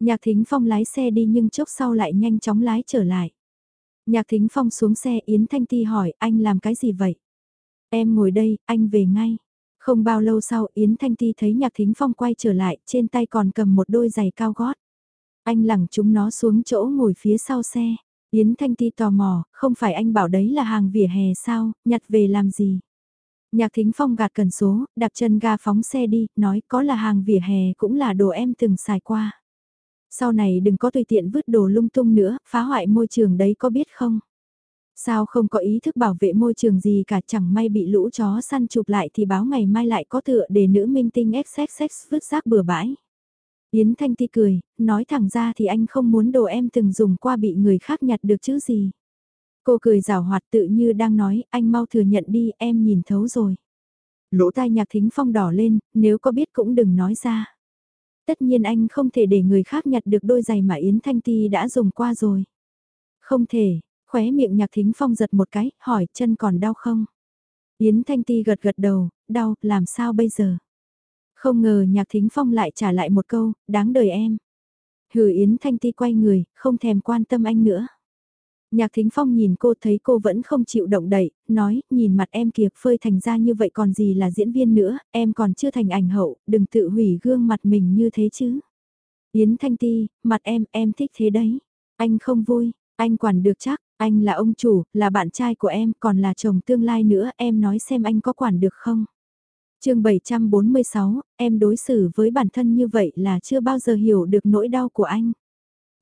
Nhạc Thính Phong lái xe đi nhưng chốc sau lại nhanh chóng lái trở lại. Nhạc Thính Phong xuống xe Yến Thanh Ti hỏi anh làm cái gì vậy? Em ngồi đây, anh về ngay. Không bao lâu sau Yến Thanh Ti thấy Nhạc Thính Phong quay trở lại, trên tay còn cầm một đôi giày cao gót. Anh lẳng chúng nó xuống chỗ ngồi phía sau xe. Yến Thanh Ti tò mò, không phải anh bảo đấy là hàng vỉa hè sao, nhặt về làm gì? Nhạc Thính Phong gạt cần số, đạp chân ga phóng xe đi, nói có là hàng vỉa hè cũng là đồ em từng xài qua. Sau này đừng có tùy tiện vứt đồ lung tung nữa, phá hoại môi trường đấy có biết không? Sao không có ý thức bảo vệ môi trường gì cả chẳng may bị lũ chó săn chụp lại thì báo ngày mai lại có tựa để nữ minh tinh XXX vứt rác bừa bãi. Yến Thanh Ti cười, nói thẳng ra thì anh không muốn đồ em từng dùng qua bị người khác nhặt được chứ gì. Cô cười rào hoạt tự như đang nói, anh mau thừa nhận đi, em nhìn thấu rồi. Lỗ tai nhạc thính phong đỏ lên, nếu có biết cũng đừng nói ra. Tất nhiên anh không thể để người khác nhặt được đôi giày mà Yến Thanh Ti đã dùng qua rồi. Không thể, khóe miệng nhạc thính phong giật một cái, hỏi chân còn đau không? Yến Thanh Ti gật gật đầu, đau, làm sao bây giờ? Không ngờ nhạc thính phong lại trả lại một câu, đáng đời em. Hừ Yến Thanh Ti quay người, không thèm quan tâm anh nữa. Nhạc Thính Phong nhìn cô thấy cô vẫn không chịu động đậy, nói, nhìn mặt em kìa phơi thành ra như vậy còn gì là diễn viên nữa, em còn chưa thành ảnh hậu, đừng tự hủy gương mặt mình như thế chứ. Yến Thanh Ti, mặt em, em thích thế đấy. Anh không vui, anh quản được chắc, anh là ông chủ, là bạn trai của em, còn là chồng tương lai nữa, em nói xem anh có quản được không? chương 746, em đối xử với bản thân như vậy là chưa bao giờ hiểu được nỗi đau của anh.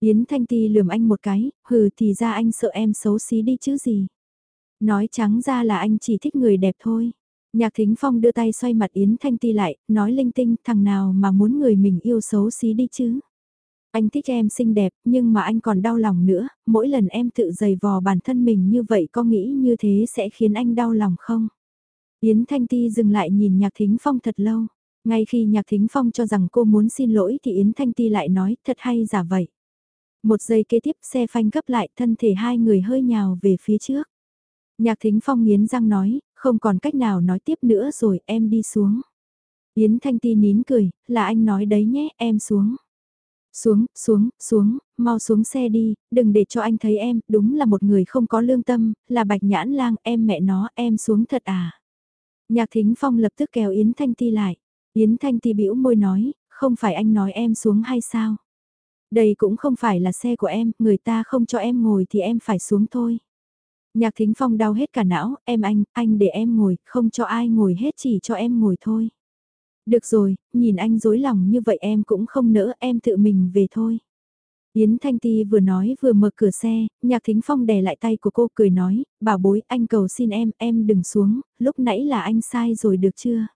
Yến Thanh Ti lườm anh một cái, hừ thì ra anh sợ em xấu xí đi chứ gì. Nói trắng ra là anh chỉ thích người đẹp thôi. Nhạc Thính Phong đưa tay xoay mặt Yến Thanh Ti lại, nói linh tinh thằng nào mà muốn người mình yêu xấu xí đi chứ. Anh thích em xinh đẹp, nhưng mà anh còn đau lòng nữa, mỗi lần em tự giày vò bản thân mình như vậy có nghĩ như thế sẽ khiến anh đau lòng không? Yến Thanh Ti dừng lại nhìn Nhạc Thính Phong thật lâu. Ngay khi Nhạc Thính Phong cho rằng cô muốn xin lỗi thì Yến Thanh Ti lại nói thật hay giả vậy. Một giây kế tiếp xe phanh gấp lại thân thể hai người hơi nhào về phía trước. Nhạc Thính Phong nghiến răng nói, không còn cách nào nói tiếp nữa rồi em đi xuống. Yến Thanh Ti nín cười, là anh nói đấy nhé, em xuống. Xuống, xuống, xuống, mau xuống xe đi, đừng để cho anh thấy em, đúng là một người không có lương tâm, là bạch nhãn lang, em mẹ nó, em xuống thật à. Nhạc Thính Phong lập tức kéo Yến Thanh Ti lại. Yến Thanh Ti bĩu môi nói, không phải anh nói em xuống hay sao? Đây cũng không phải là xe của em, người ta không cho em ngồi thì em phải xuống thôi. Nhạc Thính Phong đau hết cả não, em anh, anh để em ngồi, không cho ai ngồi hết chỉ cho em ngồi thôi. Được rồi, nhìn anh dối lòng như vậy em cũng không nỡ, em tự mình về thôi. Yến Thanh Ti vừa nói vừa mở cửa xe, Nhạc Thính Phong đè lại tay của cô cười nói, bảo bối anh cầu xin em, em đừng xuống, lúc nãy là anh sai rồi được chưa?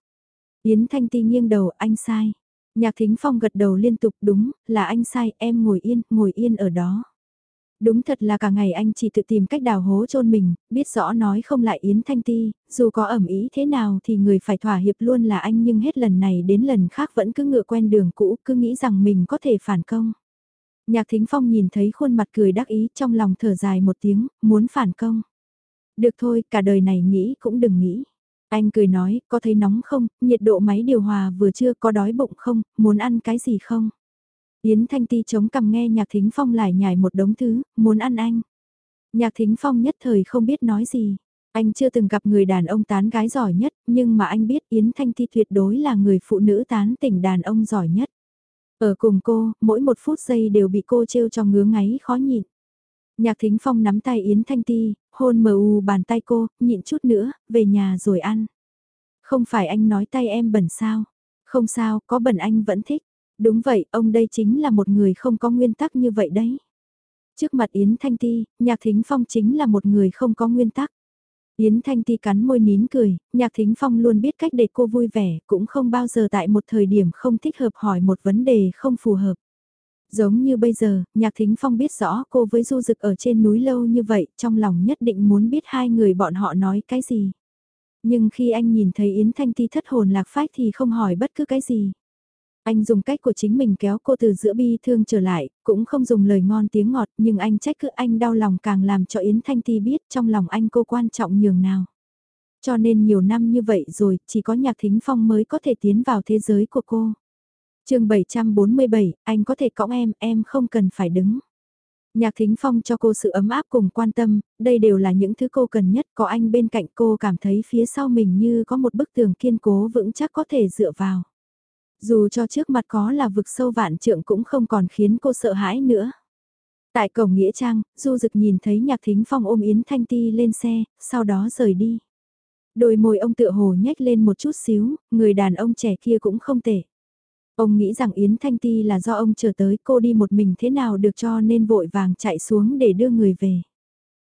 Yến Thanh Ti nghiêng đầu, anh sai. Nhạc Thính Phong gật đầu liên tục đúng, là anh sai, em ngồi yên, ngồi yên ở đó. Đúng thật là cả ngày anh chỉ tự tìm cách đào hố chôn mình, biết rõ nói không lại Yến Thanh Ti, dù có ẩm ý thế nào thì người phải thỏa hiệp luôn là anh nhưng hết lần này đến lần khác vẫn cứ ngựa quen đường cũ, cứ nghĩ rằng mình có thể phản công. Nhạc Thính Phong nhìn thấy khuôn mặt cười đắc ý trong lòng thở dài một tiếng, muốn phản công. Được thôi, cả đời này nghĩ cũng đừng nghĩ. Anh cười nói, có thấy nóng không, nhiệt độ máy điều hòa vừa chưa có đói bụng không, muốn ăn cái gì không? Yến Thanh Ti chống cằm nghe Nhạc Thính Phong lại nhảy một đống thứ, muốn ăn anh. Nhạc Thính Phong nhất thời không biết nói gì. Anh chưa từng gặp người đàn ông tán gái giỏi nhất, nhưng mà anh biết Yến Thanh Ti tuyệt đối là người phụ nữ tán tỉnh đàn ông giỏi nhất. Ở cùng cô, mỗi một phút giây đều bị cô trêu cho ngứa ngáy khó nhịn. Nhạc Thính Phong nắm tay Yến Thanh Ti, hôn mờ u bàn tay cô, nhịn chút nữa, về nhà rồi ăn. Không phải anh nói tay em bẩn sao? Không sao, có bẩn anh vẫn thích. Đúng vậy, ông đây chính là một người không có nguyên tắc như vậy đấy. Trước mặt Yến Thanh Ti, Nhạc Thính Phong chính là một người không có nguyên tắc. Yến Thanh Ti cắn môi nín cười, Nhạc Thính Phong luôn biết cách để cô vui vẻ, cũng không bao giờ tại một thời điểm không thích hợp hỏi một vấn đề không phù hợp. Giống như bây giờ, Nhạc Thính Phong biết rõ cô với Du Dực ở trên núi lâu như vậy, trong lòng nhất định muốn biết hai người bọn họ nói cái gì. Nhưng khi anh nhìn thấy Yến Thanh Ti thất hồn lạc phách thì không hỏi bất cứ cái gì. Anh dùng cách của chính mình kéo cô từ giữa bi thương trở lại, cũng không dùng lời ngon tiếng ngọt nhưng anh trách cứ anh đau lòng càng làm cho Yến Thanh Ti biết trong lòng anh cô quan trọng nhường nào. Cho nên nhiều năm như vậy rồi, chỉ có nhạc thính phong mới có thể tiến vào thế giới của cô. chương 747, anh có thể cõng em, em không cần phải đứng. Nhạc thính phong cho cô sự ấm áp cùng quan tâm, đây đều là những thứ cô cần nhất, có anh bên cạnh cô cảm thấy phía sau mình như có một bức tường kiên cố vững chắc có thể dựa vào. Dù cho trước mặt có là vực sâu vạn trượng cũng không còn khiến cô sợ hãi nữa. Tại cổng Nghĩa Trang, Du Dực nhìn thấy Nhạc Thính Phong ôm Yến Thanh Ti lên xe, sau đó rời đi. Đôi môi ông tựa hồ nhếch lên một chút xíu, người đàn ông trẻ kia cũng không tệ. Ông nghĩ rằng Yến Thanh Ti là do ông chờ tới cô đi một mình thế nào được cho nên vội vàng chạy xuống để đưa người về.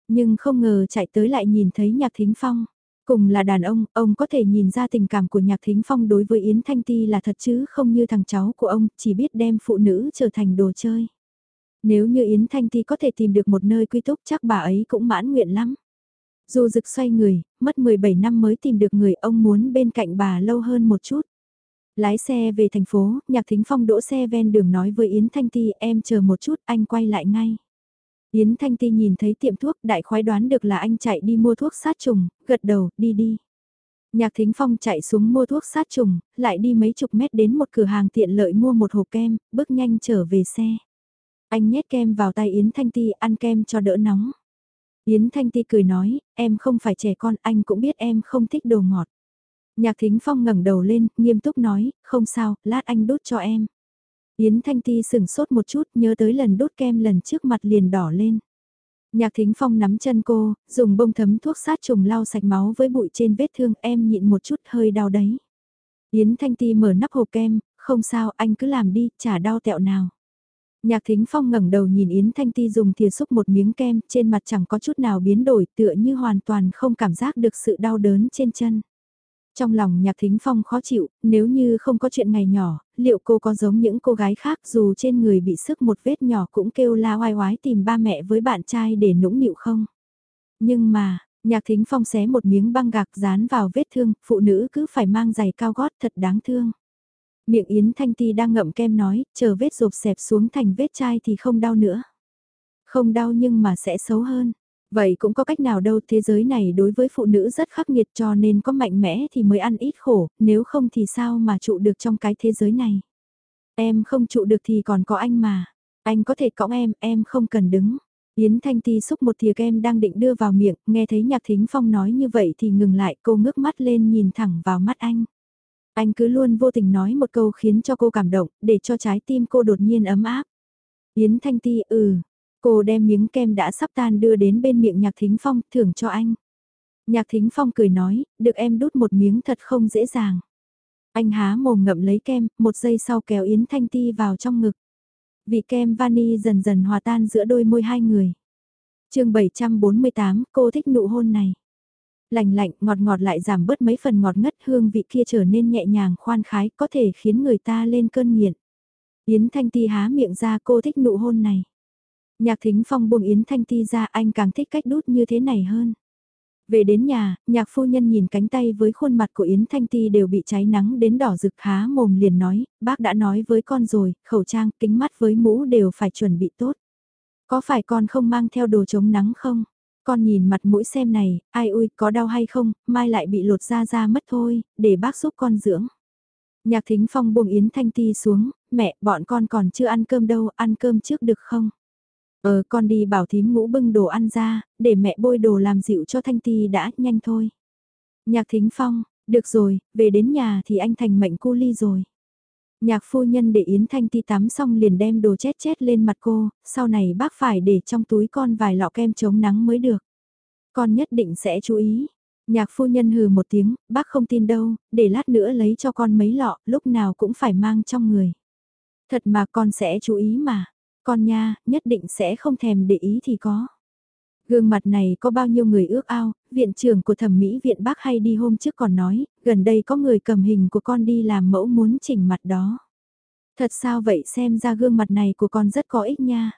Nhưng không ngờ chạy tới lại nhìn thấy Nhạc Thính Phong. Cùng là đàn ông, ông có thể nhìn ra tình cảm của Nhạc Thính Phong đối với Yến Thanh Ti là thật chứ không như thằng cháu của ông, chỉ biết đem phụ nữ trở thành đồ chơi. Nếu như Yến Thanh Ti có thể tìm được một nơi quy túc chắc bà ấy cũng mãn nguyện lắm. Dù rực xoay người, mất 17 năm mới tìm được người ông muốn bên cạnh bà lâu hơn một chút. Lái xe về thành phố, Nhạc Thính Phong đỗ xe ven đường nói với Yến Thanh Ti em chờ một chút anh quay lại ngay. Yến Thanh Ti nhìn thấy tiệm thuốc đại khoái đoán được là anh chạy đi mua thuốc sát trùng, gật đầu, đi đi. Nhạc Thính Phong chạy xuống mua thuốc sát trùng, lại đi mấy chục mét đến một cửa hàng tiện lợi mua một hộp kem, bước nhanh trở về xe. Anh nhét kem vào tay Yến Thanh Ti ăn kem cho đỡ nóng. Yến Thanh Ti cười nói, em không phải trẻ con, anh cũng biết em không thích đồ ngọt. Nhạc Thính Phong ngẩng đầu lên, nghiêm túc nói, không sao, lát anh đút cho em. Yến Thanh Ti sừng sốt một chút nhớ tới lần đốt kem lần trước mặt liền đỏ lên. Nhạc Thính Phong nắm chân cô, dùng bông thấm thuốc sát trùng lau sạch máu với bụi trên vết thương em nhịn một chút hơi đau đấy. Yến Thanh Ti mở nắp hộp kem, không sao anh cứ làm đi, chả đau tẹo nào. Nhạc Thính Phong ngẩng đầu nhìn Yến Thanh Ti dùng thìa xúc một miếng kem, trên mặt chẳng có chút nào biến đổi tựa như hoàn toàn không cảm giác được sự đau đớn trên chân. Trong lòng nhạc thính phong khó chịu, nếu như không có chuyện ngày nhỏ, liệu cô có giống những cô gái khác dù trên người bị sức một vết nhỏ cũng kêu la oai oái tìm ba mẹ với bạn trai để nũng nịu không? Nhưng mà, nhạc thính phong xé một miếng băng gạc dán vào vết thương, phụ nữ cứ phải mang giày cao gót thật đáng thương. Miệng Yến Thanh Ti đang ngậm kem nói, chờ vết rộp xẹp xuống thành vết chai thì không đau nữa. Không đau nhưng mà sẽ xấu hơn. Vậy cũng có cách nào đâu, thế giới này đối với phụ nữ rất khắc nghiệt cho nên có mạnh mẽ thì mới ăn ít khổ, nếu không thì sao mà trụ được trong cái thế giới này. Em không trụ được thì còn có anh mà, anh có thể cõng em, em không cần đứng. Yến Thanh Ti xúc một thìa kem đang định đưa vào miệng, nghe thấy Nhạc Thính Phong nói như vậy thì ngừng lại, cô ngước mắt lên nhìn thẳng vào mắt anh. Anh cứ luôn vô tình nói một câu khiến cho cô cảm động, để cho trái tim cô đột nhiên ấm áp. Yến Thanh Ti ừ, Cô đem miếng kem đã sắp tan đưa đến bên miệng Nhạc Thính Phong, thưởng cho anh. Nhạc Thính Phong cười nói, được em đút một miếng thật không dễ dàng. Anh há mồm ngậm lấy kem, một giây sau kéo Yến Thanh Ti vào trong ngực. Vị kem vani dần dần hòa tan giữa đôi môi hai người. chương 748, cô thích nụ hôn này. Lạnh lạnh, ngọt ngọt lại giảm bớt mấy phần ngọt ngất hương vị kia trở nên nhẹ nhàng khoan khái, có thể khiến người ta lên cơn nghiện. Yến Thanh Ti há miệng ra cô thích nụ hôn này. Nhạc Thính Phong buông Yến Thanh Ti ra anh càng thích cách đút như thế này hơn. Về đến nhà, nhạc phu nhân nhìn cánh tay với khuôn mặt của Yến Thanh Ti đều bị cháy nắng đến đỏ rực há mồm liền nói, bác đã nói với con rồi, khẩu trang, kính mắt với mũ đều phải chuẩn bị tốt. Có phải con không mang theo đồ chống nắng không? Con nhìn mặt mũi xem này, ai ui, có đau hay không, mai lại bị lột da da mất thôi, để bác giúp con dưỡng. Nhạc thính phong buông Yến Thanh Ti xuống, mẹ, bọn con còn chưa ăn cơm đâu, ăn cơm trước được không? Ờ con đi bảo thím ngũ bưng đồ ăn ra, để mẹ bôi đồ làm dịu cho Thanh Ti đã, nhanh thôi. Nhạc thính phong, được rồi, về đến nhà thì anh thành mệnh cu ly rồi. Nhạc phu nhân để Yến Thanh Ti tắm xong liền đem đồ chết chết lên mặt cô, sau này bác phải để trong túi con vài lọ kem chống nắng mới được. Con nhất định sẽ chú ý. Nhạc phu nhân hừ một tiếng, bác không tin đâu, để lát nữa lấy cho con mấy lọ, lúc nào cũng phải mang trong người. Thật mà con sẽ chú ý mà. Con nha, nhất định sẽ không thèm để ý thì có. Gương mặt này có bao nhiêu người ước ao, viện trưởng của thẩm mỹ viện bác hay đi hôm trước còn nói, gần đây có người cầm hình của con đi làm mẫu muốn chỉnh mặt đó. Thật sao vậy xem ra gương mặt này của con rất có ích nha.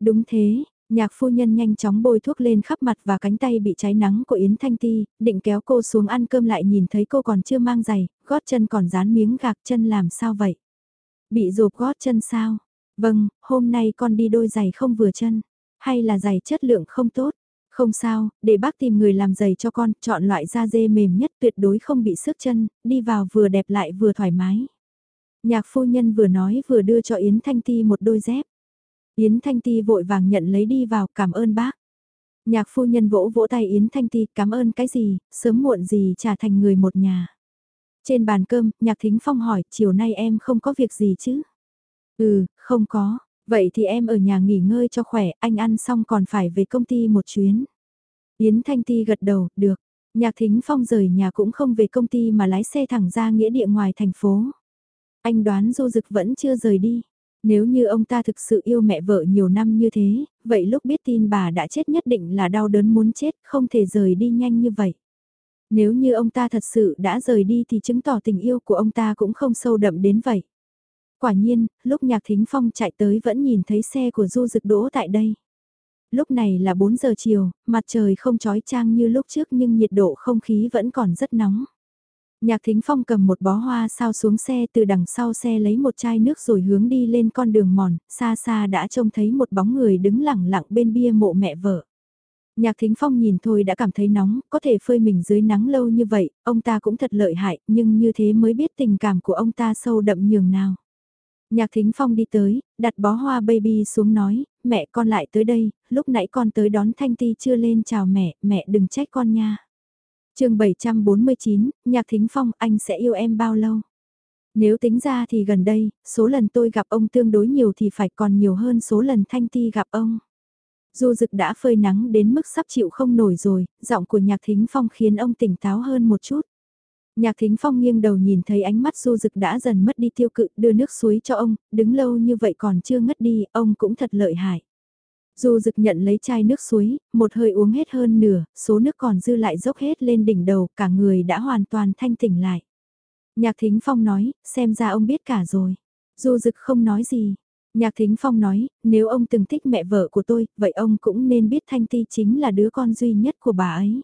Đúng thế, nhạc phu nhân nhanh chóng bôi thuốc lên khắp mặt và cánh tay bị cháy nắng của Yến Thanh Ti, định kéo cô xuống ăn cơm lại nhìn thấy cô còn chưa mang giày, gót chân còn dán miếng gạc chân làm sao vậy? Bị rụp gót chân sao? Vâng, hôm nay con đi đôi giày không vừa chân. Hay là giày chất lượng không tốt? Không sao, để bác tìm người làm giày cho con, chọn loại da dê mềm nhất tuyệt đối không bị sức chân, đi vào vừa đẹp lại vừa thoải mái. Nhạc phu nhân vừa nói vừa đưa cho Yến Thanh Ti một đôi dép. Yến Thanh Ti vội vàng nhận lấy đi vào cảm ơn bác. Nhạc phu nhân vỗ vỗ tay Yến Thanh Ti cảm ơn cái gì, sớm muộn gì trả thành người một nhà. Trên bàn cơm, Nhạc Thính Phong hỏi, chiều nay em không có việc gì chứ? Ừ, không có, vậy thì em ở nhà nghỉ ngơi cho khỏe, anh ăn xong còn phải về công ty một chuyến. Yến Thanh Ti gật đầu, được. Nhạc Thính Phong rời nhà cũng không về công ty mà lái xe thẳng ra nghĩa địa ngoài thành phố. Anh đoán Du Dực vẫn chưa rời đi. Nếu như ông ta thực sự yêu mẹ vợ nhiều năm như thế, vậy lúc biết tin bà đã chết nhất định là đau đớn muốn chết, không thể rời đi nhanh như vậy. Nếu như ông ta thật sự đã rời đi thì chứng tỏ tình yêu của ông ta cũng không sâu đậm đến vậy. Quả nhiên, lúc Nhạc Thính Phong chạy tới vẫn nhìn thấy xe của Du Dực đỗ tại đây. Lúc này là 4 giờ chiều, mặt trời không trói trang như lúc trước nhưng nhiệt độ không khí vẫn còn rất nóng. Nhạc Thính Phong cầm một bó hoa sao xuống xe từ đằng sau xe lấy một chai nước rồi hướng đi lên con đường mòn, xa xa đã trông thấy một bóng người đứng lẳng lặng bên bia mộ mẹ vợ. Nhạc Thính Phong nhìn thôi đã cảm thấy nóng, có thể phơi mình dưới nắng lâu như vậy, ông ta cũng thật lợi hại, nhưng như thế mới biết tình cảm của ông ta sâu đậm nhường nào. Nhạc Thính Phong đi tới, đặt bó hoa baby xuống nói, mẹ con lại tới đây, lúc nãy con tới đón Thanh Ti chưa lên chào mẹ, mẹ đừng trách con nha. chương 749, Nhạc Thính Phong, anh sẽ yêu em bao lâu? Nếu tính ra thì gần đây, số lần tôi gặp ông tương đối nhiều thì phải còn nhiều hơn số lần Thanh Ti gặp ông. Du Dực đã phơi nắng đến mức sắp chịu không nổi rồi, giọng của Nhạc Thính Phong khiến ông tỉnh táo hơn một chút. Nhạc Thính Phong nghiêng đầu nhìn thấy ánh mắt du dực đã dần mất đi tiêu cự, đưa nước suối cho ông, đứng lâu như vậy còn chưa ngất đi, ông cũng thật lợi hại. Du dực nhận lấy chai nước suối, một hơi uống hết hơn nửa, số nước còn dư lại dốc hết lên đỉnh đầu, cả người đã hoàn toàn thanh tỉnh lại. Nhạc Thính Phong nói, xem ra ông biết cả rồi. Du dực không nói gì. Nhạc Thính Phong nói, nếu ông từng thích mẹ vợ của tôi, vậy ông cũng nên biết Thanh Ti chính là đứa con duy nhất của bà ấy.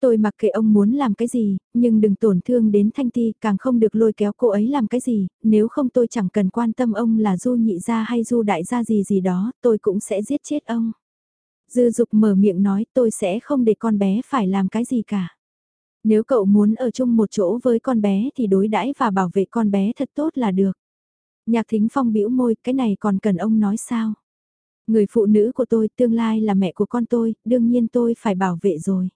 Tôi mặc kệ ông muốn làm cái gì, nhưng đừng tổn thương đến Thanh Ti, càng không được lôi kéo cô ấy làm cái gì, nếu không tôi chẳng cần quan tâm ông là du nhị gia hay du đại gia gì gì đó, tôi cũng sẽ giết chết ông. Dư dục mở miệng nói tôi sẽ không để con bé phải làm cái gì cả. Nếu cậu muốn ở chung một chỗ với con bé thì đối đãi và bảo vệ con bé thật tốt là được. Nhạc thính phong bĩu môi, cái này còn cần ông nói sao? Người phụ nữ của tôi tương lai là mẹ của con tôi, đương nhiên tôi phải bảo vệ rồi.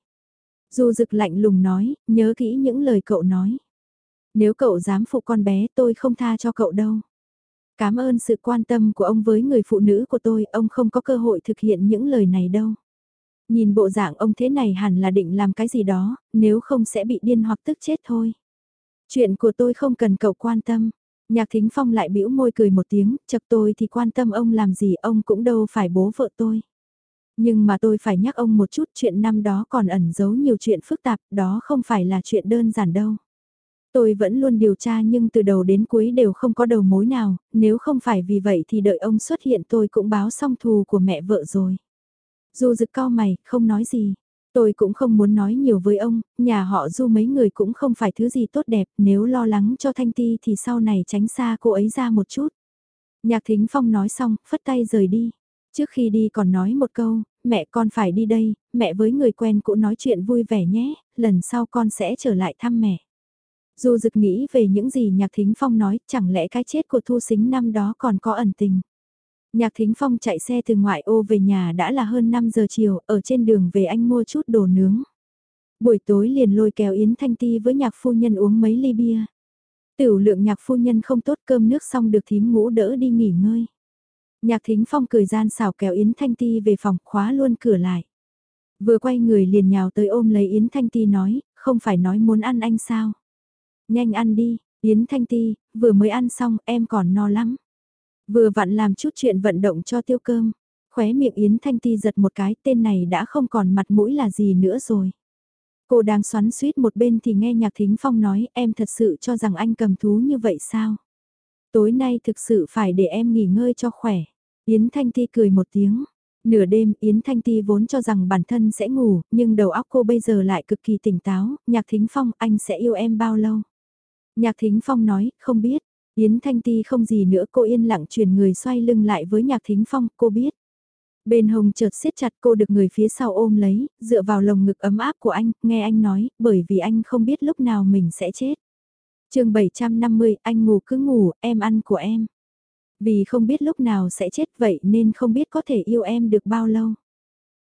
Du dực lạnh lùng nói, nhớ kỹ những lời cậu nói. Nếu cậu dám phụ con bé tôi không tha cho cậu đâu. Cảm ơn sự quan tâm của ông với người phụ nữ của tôi, ông không có cơ hội thực hiện những lời này đâu. Nhìn bộ dạng ông thế này hẳn là định làm cái gì đó, nếu không sẽ bị điên hoặc tức chết thôi. Chuyện của tôi không cần cậu quan tâm. Nhạc Thính Phong lại bĩu môi cười một tiếng, chật tôi thì quan tâm ông làm gì ông cũng đâu phải bố vợ tôi. Nhưng mà tôi phải nhắc ông một chút chuyện năm đó còn ẩn giấu nhiều chuyện phức tạp, đó không phải là chuyện đơn giản đâu. Tôi vẫn luôn điều tra nhưng từ đầu đến cuối đều không có đầu mối nào, nếu không phải vì vậy thì đợi ông xuất hiện tôi cũng báo xong thù của mẹ vợ rồi. Dù rực cao mày, không nói gì. Tôi cũng không muốn nói nhiều với ông, nhà họ du mấy người cũng không phải thứ gì tốt đẹp, nếu lo lắng cho Thanh Ti thì sau này tránh xa cô ấy ra một chút. Nhạc Thính Phong nói xong, phất tay rời đi. Trước khi đi còn nói một câu, mẹ con phải đi đây, mẹ với người quen cũng nói chuyện vui vẻ nhé, lần sau con sẽ trở lại thăm mẹ. Dù dực nghĩ về những gì Nhạc Thính Phong nói, chẳng lẽ cái chết của Thu sính năm đó còn có ẩn tình. Nhạc Thính Phong chạy xe từ ngoại ô về nhà đã là hơn 5 giờ chiều, ở trên đường về anh mua chút đồ nướng. Buổi tối liền lôi kéo Yến Thanh Ti với nhạc phu nhân uống mấy ly bia. Tiểu lượng nhạc phu nhân không tốt cơm nước xong được thím ngũ đỡ đi nghỉ ngơi. Nhạc Thính Phong cười gian xảo kéo Yến Thanh Ti về phòng khóa luôn cửa lại. Vừa quay người liền nhào tới ôm lấy Yến Thanh Ti nói, không phải nói muốn ăn anh sao. Nhanh ăn đi, Yến Thanh Ti, vừa mới ăn xong em còn no lắm. Vừa vặn làm chút chuyện vận động cho tiêu cơm. Khóe miệng Yến Thanh Ti giật một cái tên này đã không còn mặt mũi là gì nữa rồi. Cô đang xoắn suýt một bên thì nghe Nhạc Thính Phong nói em thật sự cho rằng anh cầm thú như vậy sao? Tối nay thực sự phải để em nghỉ ngơi cho khỏe. Yến Thanh Ti cười một tiếng. Nửa đêm Yến Thanh Ti vốn cho rằng bản thân sẽ ngủ, nhưng đầu óc cô bây giờ lại cực kỳ tỉnh táo. Nhạc Thính Phong anh sẽ yêu em bao lâu? Nhạc Thính Phong nói, không biết. Yến Thanh Ti không gì nữa cô yên lặng chuyển người xoay lưng lại với Nhạc Thính Phong, cô biết. Bên hồng chợt siết chặt cô được người phía sau ôm lấy, dựa vào lồng ngực ấm áp của anh, nghe anh nói, bởi vì anh không biết lúc nào mình sẽ chết. chương 750, anh ngủ cứ ngủ, em ăn của em. Vì không biết lúc nào sẽ chết vậy nên không biết có thể yêu em được bao lâu.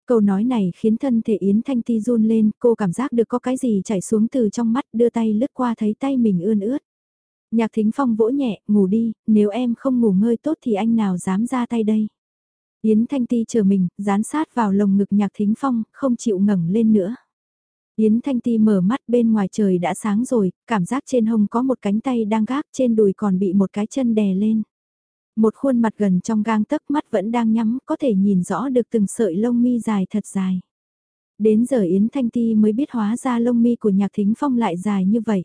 Câu nói này khiến thân thể Yến Thanh Ti run lên, cô cảm giác được có cái gì chảy xuống từ trong mắt đưa tay lướt qua thấy tay mình ươn ướt. Nhạc Thính Phong vỗ nhẹ, ngủ đi, nếu em không ngủ ngơi tốt thì anh nào dám ra tay đây. Yến Thanh Ti chờ mình, dán sát vào lồng ngực Nhạc Thính Phong, không chịu ngẩng lên nữa. Yến Thanh Ti mở mắt bên ngoài trời đã sáng rồi, cảm giác trên hông có một cánh tay đang gác trên đùi còn bị một cái chân đè lên. Một khuôn mặt gần trong gang tấc mắt vẫn đang nhắm, có thể nhìn rõ được từng sợi lông mi dài thật dài. Đến giờ Yến Thanh Ti mới biết hóa ra lông mi của Nhạc Thính Phong lại dài như vậy.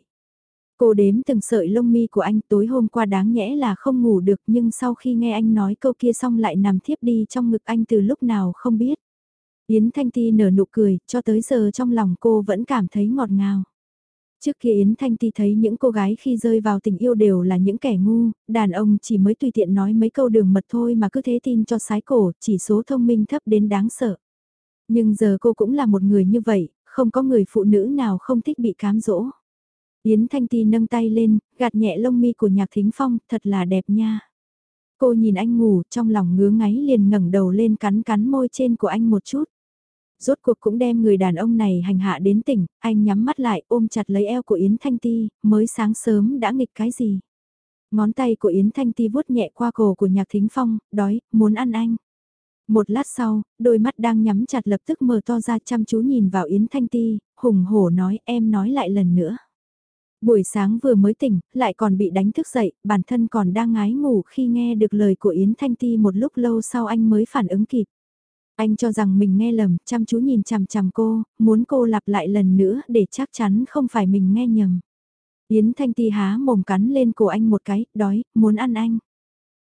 Cô đếm từng sợi lông mi của anh tối hôm qua đáng nhẽ là không ngủ được nhưng sau khi nghe anh nói câu kia xong lại nằm thiếp đi trong ngực anh từ lúc nào không biết. Yến Thanh Ti nở nụ cười, cho tới giờ trong lòng cô vẫn cảm thấy ngọt ngào. Trước kia Yến Thanh Ti thấy những cô gái khi rơi vào tình yêu đều là những kẻ ngu, đàn ông chỉ mới tùy tiện nói mấy câu đường mật thôi mà cứ thế tin cho sái cổ, chỉ số thông minh thấp đến đáng sợ. Nhưng giờ cô cũng là một người như vậy, không có người phụ nữ nào không thích bị cám dỗ. Yến Thanh Ti nâng tay lên, gạt nhẹ lông mi của Nhạc Thính Phong, thật là đẹp nha. Cô nhìn anh ngủ, trong lòng ngứa ngáy liền ngẩng đầu lên cắn cắn môi trên của anh một chút. Rốt cuộc cũng đem người đàn ông này hành hạ đến tỉnh, anh nhắm mắt lại ôm chặt lấy eo của Yến Thanh Ti, mới sáng sớm đã nghịch cái gì. Ngón tay của Yến Thanh Ti vuốt nhẹ qua cổ của Nhạc Thính Phong, đói, muốn ăn anh. Một lát sau, đôi mắt đang nhắm chặt lập tức mở to ra chăm chú nhìn vào Yến Thanh Ti, hùng hổ nói em nói lại lần nữa. Buổi sáng vừa mới tỉnh, lại còn bị đánh thức dậy, bản thân còn đang ngái ngủ khi nghe được lời của Yến Thanh Ti một lúc lâu sau anh mới phản ứng kịp. Anh cho rằng mình nghe lầm, chăm chú nhìn chằm chằm cô, muốn cô lặp lại lần nữa để chắc chắn không phải mình nghe nhầm. Yến Thanh Ti há mồm cắn lên cổ anh một cái, đói, muốn ăn anh.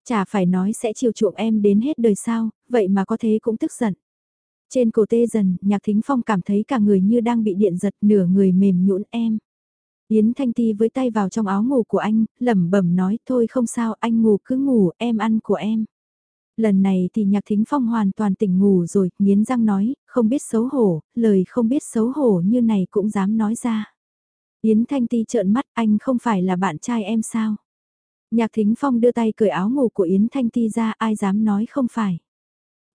Chả phải nói sẽ chiều chuộng em đến hết đời sao, vậy mà có thế cũng tức giận. Trên cổ tê dần, nhạc thính phong cảm thấy cả người như đang bị điện giật nửa người mềm nhũn em. Yến Thanh Ti với tay vào trong áo ngủ của anh, lẩm bẩm nói thôi không sao anh ngủ cứ ngủ em ăn của em. Lần này thì nhạc thính phong hoàn toàn tỉnh ngủ rồi, nghiến răng nói, không biết xấu hổ, lời không biết xấu hổ như này cũng dám nói ra. Yến Thanh Ti trợn mắt anh không phải là bạn trai em sao? Nhạc thính phong đưa tay cởi áo ngủ của Yến Thanh Ti ra ai dám nói không phải.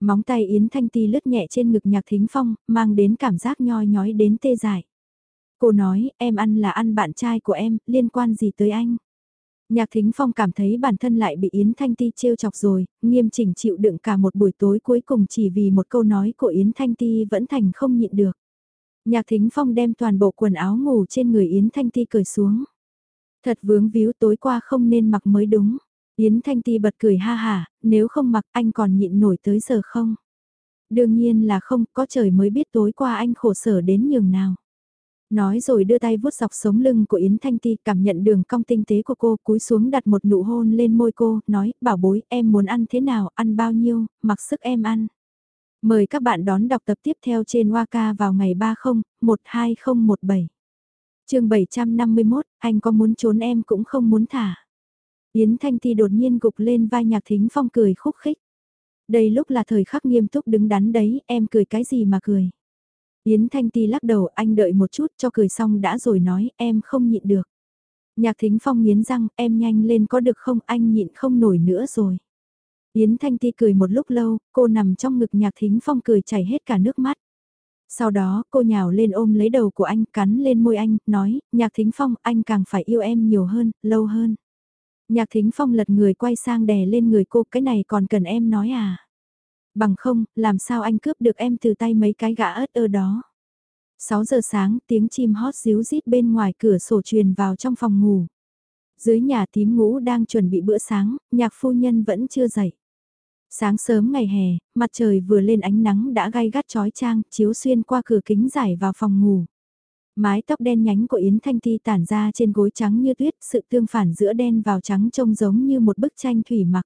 Móng tay Yến Thanh Ti lướt nhẹ trên ngực nhạc thính phong, mang đến cảm giác nhoi nhói đến tê dại. Cô nói, em ăn là ăn bạn trai của em, liên quan gì tới anh? Nhạc Thính Phong cảm thấy bản thân lại bị Yến Thanh Ti trêu chọc rồi, nghiêm chỉnh chịu đựng cả một buổi tối cuối cùng chỉ vì một câu nói của Yến Thanh Ti vẫn thành không nhịn được. Nhạc Thính Phong đem toàn bộ quần áo ngủ trên người Yến Thanh Ti cởi xuống. Thật vướng víu tối qua không nên mặc mới đúng. Yến Thanh Ti bật cười ha hà, nếu không mặc anh còn nhịn nổi tới giờ không? Đương nhiên là không, có trời mới biết tối qua anh khổ sở đến nhường nào. Nói rồi đưa tay vuốt dọc sống lưng của Yến Thanh Ti cảm nhận đường cong tinh tế của cô cúi xuống đặt một nụ hôn lên môi cô, nói, bảo bối, em muốn ăn thế nào, ăn bao nhiêu, mặc sức em ăn. Mời các bạn đón đọc tập tiếp theo trên Waka vào ngày 30, 12017. chương 751, anh có muốn trốn em cũng không muốn thả. Yến Thanh Ti đột nhiên gục lên vai nhạc thính phong cười khúc khích. Đây lúc là thời khắc nghiêm túc đứng đắn đấy, em cười cái gì mà cười. Yến Thanh Ti lắc đầu anh đợi một chút cho cười xong đã rồi nói em không nhịn được. Nhạc thính phong nghiến răng em nhanh lên có được không anh nhịn không nổi nữa rồi. Yến Thanh Ti cười một lúc lâu, cô nằm trong ngực nhạc thính phong cười chảy hết cả nước mắt. Sau đó cô nhào lên ôm lấy đầu của anh cắn lên môi anh, nói, nhạc thính phong anh càng phải yêu em nhiều hơn, lâu hơn. Nhạc thính phong lật người quay sang đè lên người cô, cái này còn cần em nói à? Bằng không, làm sao anh cướp được em từ tay mấy cái gã ớt ơ đó? 6 giờ sáng, tiếng chim hót xíu rít bên ngoài cửa sổ truyền vào trong phòng ngủ. Dưới nhà tím ngũ đang chuẩn bị bữa sáng, nhạc phu nhân vẫn chưa dậy. Sáng sớm ngày hè, mặt trời vừa lên ánh nắng đã gai gắt chói chang, chiếu xuyên qua cửa kính giải vào phòng ngủ. Mái tóc đen nhánh của Yến Thanh Ti tản ra trên gối trắng như tuyết, sự tương phản giữa đen vào trắng trông giống như một bức tranh thủy mặc.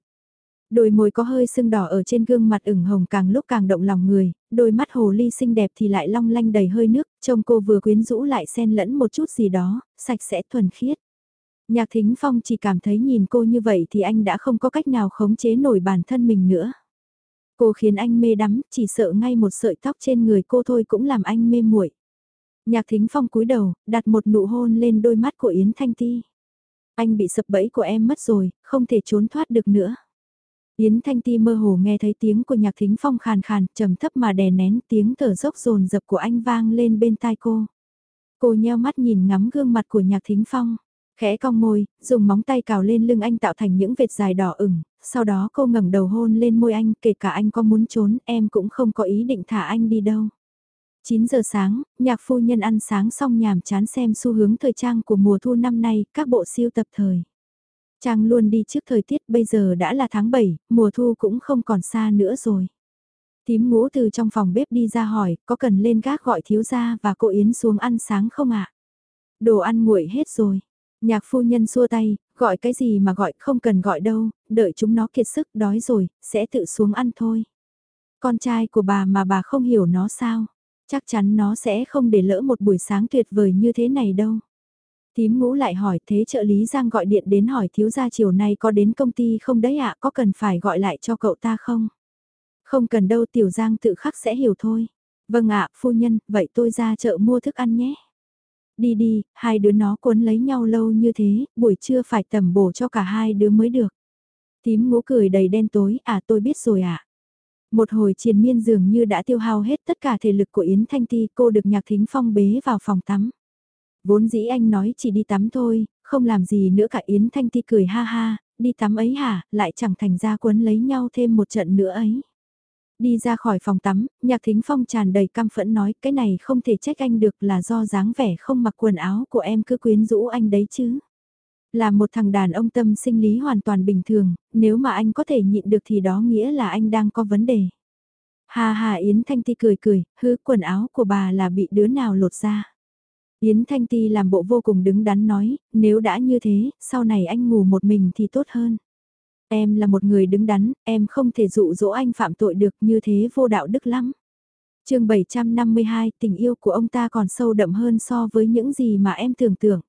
Đôi môi có hơi sưng đỏ ở trên gương mặt ửng hồng càng lúc càng động lòng người, đôi mắt hồ ly xinh đẹp thì lại long lanh đầy hơi nước, trông cô vừa quyến rũ lại xen lẫn một chút gì đó, sạch sẽ thuần khiết. Nhạc Thính Phong chỉ cảm thấy nhìn cô như vậy thì anh đã không có cách nào khống chế nổi bản thân mình nữa. Cô khiến anh mê đắm, chỉ sợ ngay một sợi tóc trên người cô thôi cũng làm anh mê muội. Nhạc Thính Phong cúi đầu, đặt một nụ hôn lên đôi mắt của Yến Thanh Ti. Anh bị sập bẫy của em mất rồi, không thể trốn thoát được nữa. Yến Thanh Ti mơ hồ nghe thấy tiếng của Nhạc Thính Phong khàn khàn, trầm thấp mà đè nén tiếng thở dốc rồn rập của anh vang lên bên tai cô. Cô nheo mắt nhìn ngắm gương mặt của Nhạc Thính Phong. Khẽ cong môi, dùng móng tay cào lên lưng anh tạo thành những vệt dài đỏ ửng, sau đó cô ngẩng đầu hôn lên môi anh, kể cả anh có muốn trốn, em cũng không có ý định thả anh đi đâu. 9 giờ sáng, nhạc phu nhân ăn sáng xong nhàm chán xem xu hướng thời trang của mùa thu năm nay, các bộ siêu tập thời. Trang luôn đi trước thời tiết bây giờ đã là tháng 7, mùa thu cũng không còn xa nữa rồi. Tím ngũ từ trong phòng bếp đi ra hỏi, có cần lên gác gọi thiếu gia và cô Yến xuống ăn sáng không ạ? Đồ ăn nguội hết rồi. Nhạc phu nhân xua tay, gọi cái gì mà gọi không cần gọi đâu, đợi chúng nó kiệt sức đói rồi, sẽ tự xuống ăn thôi. Con trai của bà mà bà không hiểu nó sao? Chắc chắn nó sẽ không để lỡ một buổi sáng tuyệt vời như thế này đâu. Tím ngũ lại hỏi thế trợ lý Giang gọi điện đến hỏi thiếu gia chiều nay có đến công ty không đấy ạ có cần phải gọi lại cho cậu ta không? Không cần đâu tiểu Giang tự khắc sẽ hiểu thôi. Vâng ạ phu nhân, vậy tôi ra chợ mua thức ăn nhé. Đi đi, hai đứa nó cuốn lấy nhau lâu như thế, buổi trưa phải tầm bổ cho cả hai đứa mới được. Tím ngũ cười đầy đen tối, à tôi biết rồi ạ. Một hồi triền miên dường như đã tiêu hao hết tất cả thể lực của Yến Thanh Ti, cô được nhạc thính phong bế vào phòng tắm. Vốn dĩ anh nói chỉ đi tắm thôi, không làm gì nữa cả Yến Thanh Ti cười ha ha, đi tắm ấy hả, lại chẳng thành ra quấn lấy nhau thêm một trận nữa ấy. Đi ra khỏi phòng tắm, nhạc thính phong tràn đầy căm phẫn nói cái này không thể trách anh được là do dáng vẻ không mặc quần áo của em cứ quyến rũ anh đấy chứ. Là một thằng đàn ông tâm sinh lý hoàn toàn bình thường, nếu mà anh có thể nhịn được thì đó nghĩa là anh đang có vấn đề. Hà hà Yến Thanh Ti cười cười, hứ quần áo của bà là bị đứa nào lột ra. Yến Thanh Ti làm bộ vô cùng đứng đắn nói, nếu đã như thế, sau này anh ngủ một mình thì tốt hơn. Em là một người đứng đắn, em không thể dụ dỗ anh phạm tội được như thế vô đạo đức lắm. chương 752, tình yêu của ông ta còn sâu đậm hơn so với những gì mà em tưởng tượng.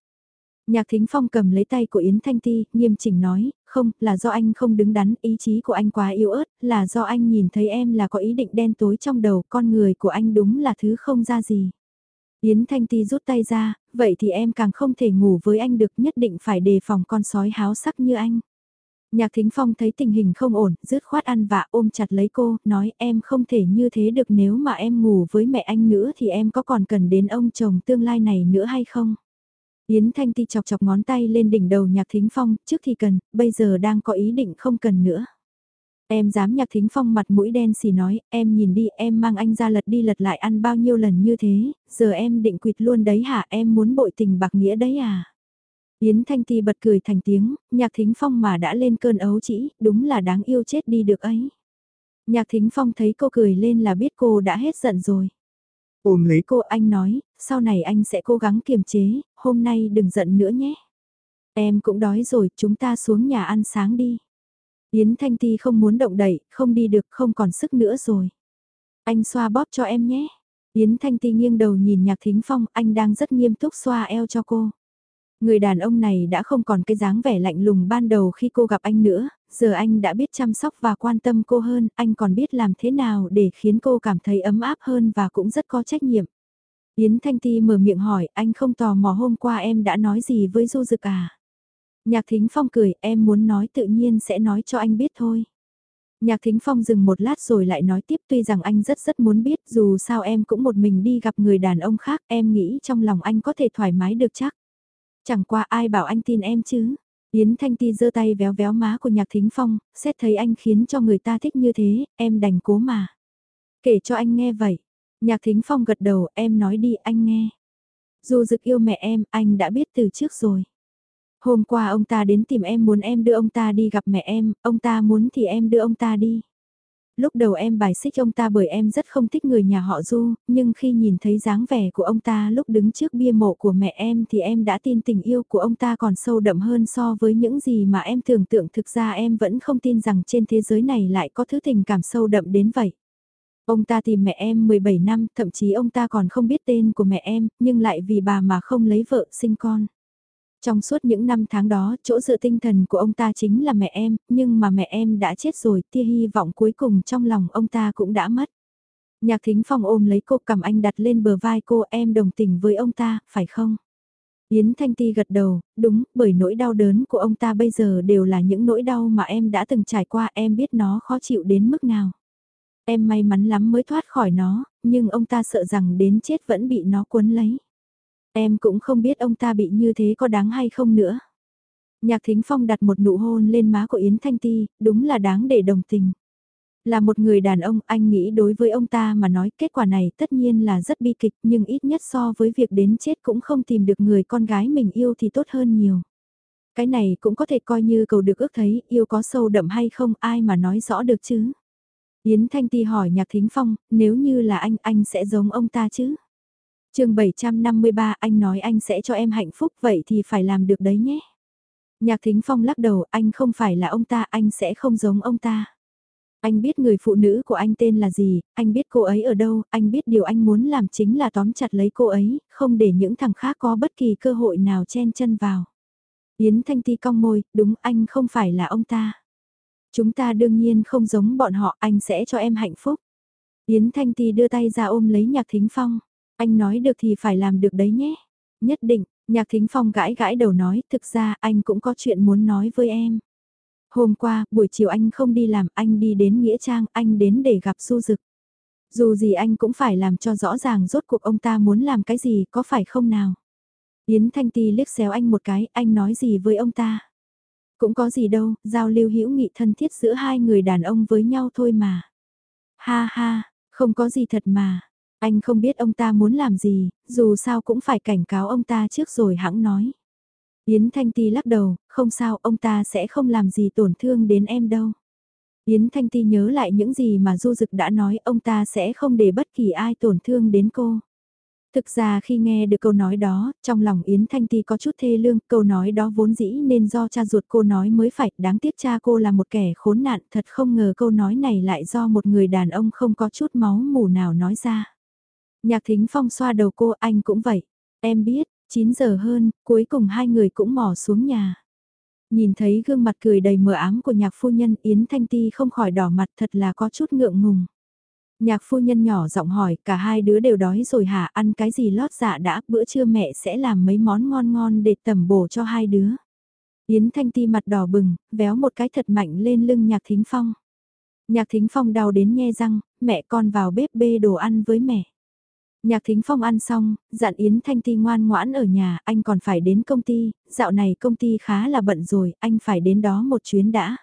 Nhạc Thính Phong cầm lấy tay của Yến Thanh Ti, nghiêm chỉnh nói, không, là do anh không đứng đắn, ý chí của anh quá yếu ớt, là do anh nhìn thấy em là có ý định đen tối trong đầu, con người của anh đúng là thứ không ra gì. Yến Thanh Ti rút tay ra, vậy thì em càng không thể ngủ với anh được nhất định phải đề phòng con sói háo sắc như anh. Nhạc Thính Phong thấy tình hình không ổn, rứt khoát ăn vạ ôm chặt lấy cô, nói em không thể như thế được nếu mà em ngủ với mẹ anh nữa thì em có còn cần đến ông chồng tương lai này nữa hay không? Yến Thanh Ti chọc chọc ngón tay lên đỉnh đầu Nhạc Thính Phong, trước thì cần, bây giờ đang có ý định không cần nữa. Em dám Nhạc Thính Phong mặt mũi đen xì nói, em nhìn đi, em mang anh ra lật đi lật lại ăn bao nhiêu lần như thế, giờ em định quỵt luôn đấy hả, em muốn bội tình bạc nghĩa đấy à? Yến Thanh Ti bật cười thành tiếng, nhạc thính phong mà đã lên cơn ấu chỉ, đúng là đáng yêu chết đi được ấy. Nhạc thính phong thấy cô cười lên là biết cô đã hết giận rồi. Ôm lấy cô anh nói, sau này anh sẽ cố gắng kiềm chế, hôm nay đừng giận nữa nhé. Em cũng đói rồi, chúng ta xuống nhà ăn sáng đi. Yến Thanh Ti không muốn động đậy, không đi được, không còn sức nữa rồi. Anh xoa bóp cho em nhé. Yến Thanh Ti nghiêng đầu nhìn Nhạc Thính Phong, anh đang rất nghiêm túc xoa eo cho cô. Người đàn ông này đã không còn cái dáng vẻ lạnh lùng ban đầu khi cô gặp anh nữa, giờ anh đã biết chăm sóc và quan tâm cô hơn, anh còn biết làm thế nào để khiến cô cảm thấy ấm áp hơn và cũng rất có trách nhiệm. Yến Thanh Ti mở miệng hỏi, anh không tò mò hôm qua em đã nói gì với Du Dực à? Nhạc Thính Phong cười, em muốn nói tự nhiên sẽ nói cho anh biết thôi. Nhạc Thính Phong dừng một lát rồi lại nói tiếp tuy rằng anh rất rất muốn biết dù sao em cũng một mình đi gặp người đàn ông khác em nghĩ trong lòng anh có thể thoải mái được chắc. Chẳng qua ai bảo anh tin em chứ. Yến Thanh Ti giơ tay véo véo má của Nhạc Thính Phong, xét thấy anh khiến cho người ta thích như thế, em đành cố mà. Kể cho anh nghe vậy. Nhạc Thính Phong gật đầu, em nói đi anh nghe. Dù dực yêu mẹ em, anh đã biết từ trước rồi. Hôm qua ông ta đến tìm em muốn em đưa ông ta đi gặp mẹ em, ông ta muốn thì em đưa ông ta đi. Lúc đầu em bài xích ông ta bởi em rất không thích người nhà họ Du, nhưng khi nhìn thấy dáng vẻ của ông ta lúc đứng trước bia mộ của mẹ em thì em đã tin tình yêu của ông ta còn sâu đậm hơn so với những gì mà em tưởng tượng thực ra em vẫn không tin rằng trên thế giới này lại có thứ tình cảm sâu đậm đến vậy. Ông ta tìm mẹ em 17 năm, thậm chí ông ta còn không biết tên của mẹ em, nhưng lại vì bà mà không lấy vợ sinh con. Trong suốt những năm tháng đó, chỗ dựa tinh thần của ông ta chính là mẹ em, nhưng mà mẹ em đã chết rồi, tia hy vọng cuối cùng trong lòng ông ta cũng đã mất. Nhạc thính phong ôm lấy cô cầm anh đặt lên bờ vai cô em đồng tình với ông ta, phải không? Yến Thanh Ti gật đầu, đúng, bởi nỗi đau đớn của ông ta bây giờ đều là những nỗi đau mà em đã từng trải qua em biết nó khó chịu đến mức nào. Em may mắn lắm mới thoát khỏi nó, nhưng ông ta sợ rằng đến chết vẫn bị nó cuốn lấy. Em cũng không biết ông ta bị như thế có đáng hay không nữa. Nhạc Thính Phong đặt một nụ hôn lên má của Yến Thanh Ti, đúng là đáng để đồng tình. Là một người đàn ông, anh nghĩ đối với ông ta mà nói kết quả này tất nhiên là rất bi kịch nhưng ít nhất so với việc đến chết cũng không tìm được người con gái mình yêu thì tốt hơn nhiều. Cái này cũng có thể coi như cầu được ước thấy yêu có sâu đậm hay không ai mà nói rõ được chứ. Yến Thanh Ti hỏi Nhạc Thính Phong, nếu như là anh, anh sẽ giống ông ta chứ? Chương 753 anh nói anh sẽ cho em hạnh phúc vậy thì phải làm được đấy nhé. Nhạc Thính Phong lắc đầu anh không phải là ông ta anh sẽ không giống ông ta. Anh biết người phụ nữ của anh tên là gì, anh biết cô ấy ở đâu, anh biết điều anh muốn làm chính là tóm chặt lấy cô ấy, không để những thằng khác có bất kỳ cơ hội nào chen chân vào. Yến Thanh Ti cong môi, đúng anh không phải là ông ta. Chúng ta đương nhiên không giống bọn họ, anh sẽ cho em hạnh phúc. Yến Thanh Ti đưa tay ra ôm lấy Nhạc Thính Phong. Anh nói được thì phải làm được đấy nhé. Nhất định, Nhạc Thính Phong gãi gãi đầu nói, thực ra anh cũng có chuyện muốn nói với em. Hôm qua, buổi chiều anh không đi làm, anh đi đến Nghĩa Trang, anh đến để gặp Du Dực. Dù gì anh cũng phải làm cho rõ ràng rốt cuộc ông ta muốn làm cái gì, có phải không nào? Yến Thanh Ti liếc xéo anh một cái, anh nói gì với ông ta? Cũng có gì đâu, giao lưu hữu nghị thân thiết giữa hai người đàn ông với nhau thôi mà. Ha ha, không có gì thật mà. Anh không biết ông ta muốn làm gì, dù sao cũng phải cảnh cáo ông ta trước rồi hãng nói. Yến Thanh Ti lắc đầu, không sao, ông ta sẽ không làm gì tổn thương đến em đâu. Yến Thanh Ti nhớ lại những gì mà Du Dực đã nói, ông ta sẽ không để bất kỳ ai tổn thương đến cô. Thực ra khi nghe được câu nói đó, trong lòng Yến Thanh Ti có chút thê lương, câu nói đó vốn dĩ nên do cha ruột cô nói mới phải, đáng tiếc cha cô là một kẻ khốn nạn, thật không ngờ câu nói này lại do một người đàn ông không có chút máu mù nào nói ra. Nhạc thính phong xoa đầu cô anh cũng vậy. Em biết, 9 giờ hơn, cuối cùng hai người cũng mò xuống nhà. Nhìn thấy gương mặt cười đầy mờ ám của nhạc phu nhân Yến Thanh Ti không khỏi đỏ mặt thật là có chút ngượng ngùng. Nhạc phu nhân nhỏ giọng hỏi cả hai đứa đều đói rồi hả ăn cái gì lót dạ đã bữa trưa mẹ sẽ làm mấy món ngon ngon để tẩm bổ cho hai đứa. Yến Thanh Ti mặt đỏ bừng, véo một cái thật mạnh lên lưng nhạc thính phong. Nhạc thính phong đau đến nhe răng, mẹ con vào bếp bê đồ ăn với mẹ. Nhạc Thính Phong ăn xong, dặn Yến Thanh Ti ngoan ngoãn ở nhà, anh còn phải đến công ty, dạo này công ty khá là bận rồi, anh phải đến đó một chuyến đã.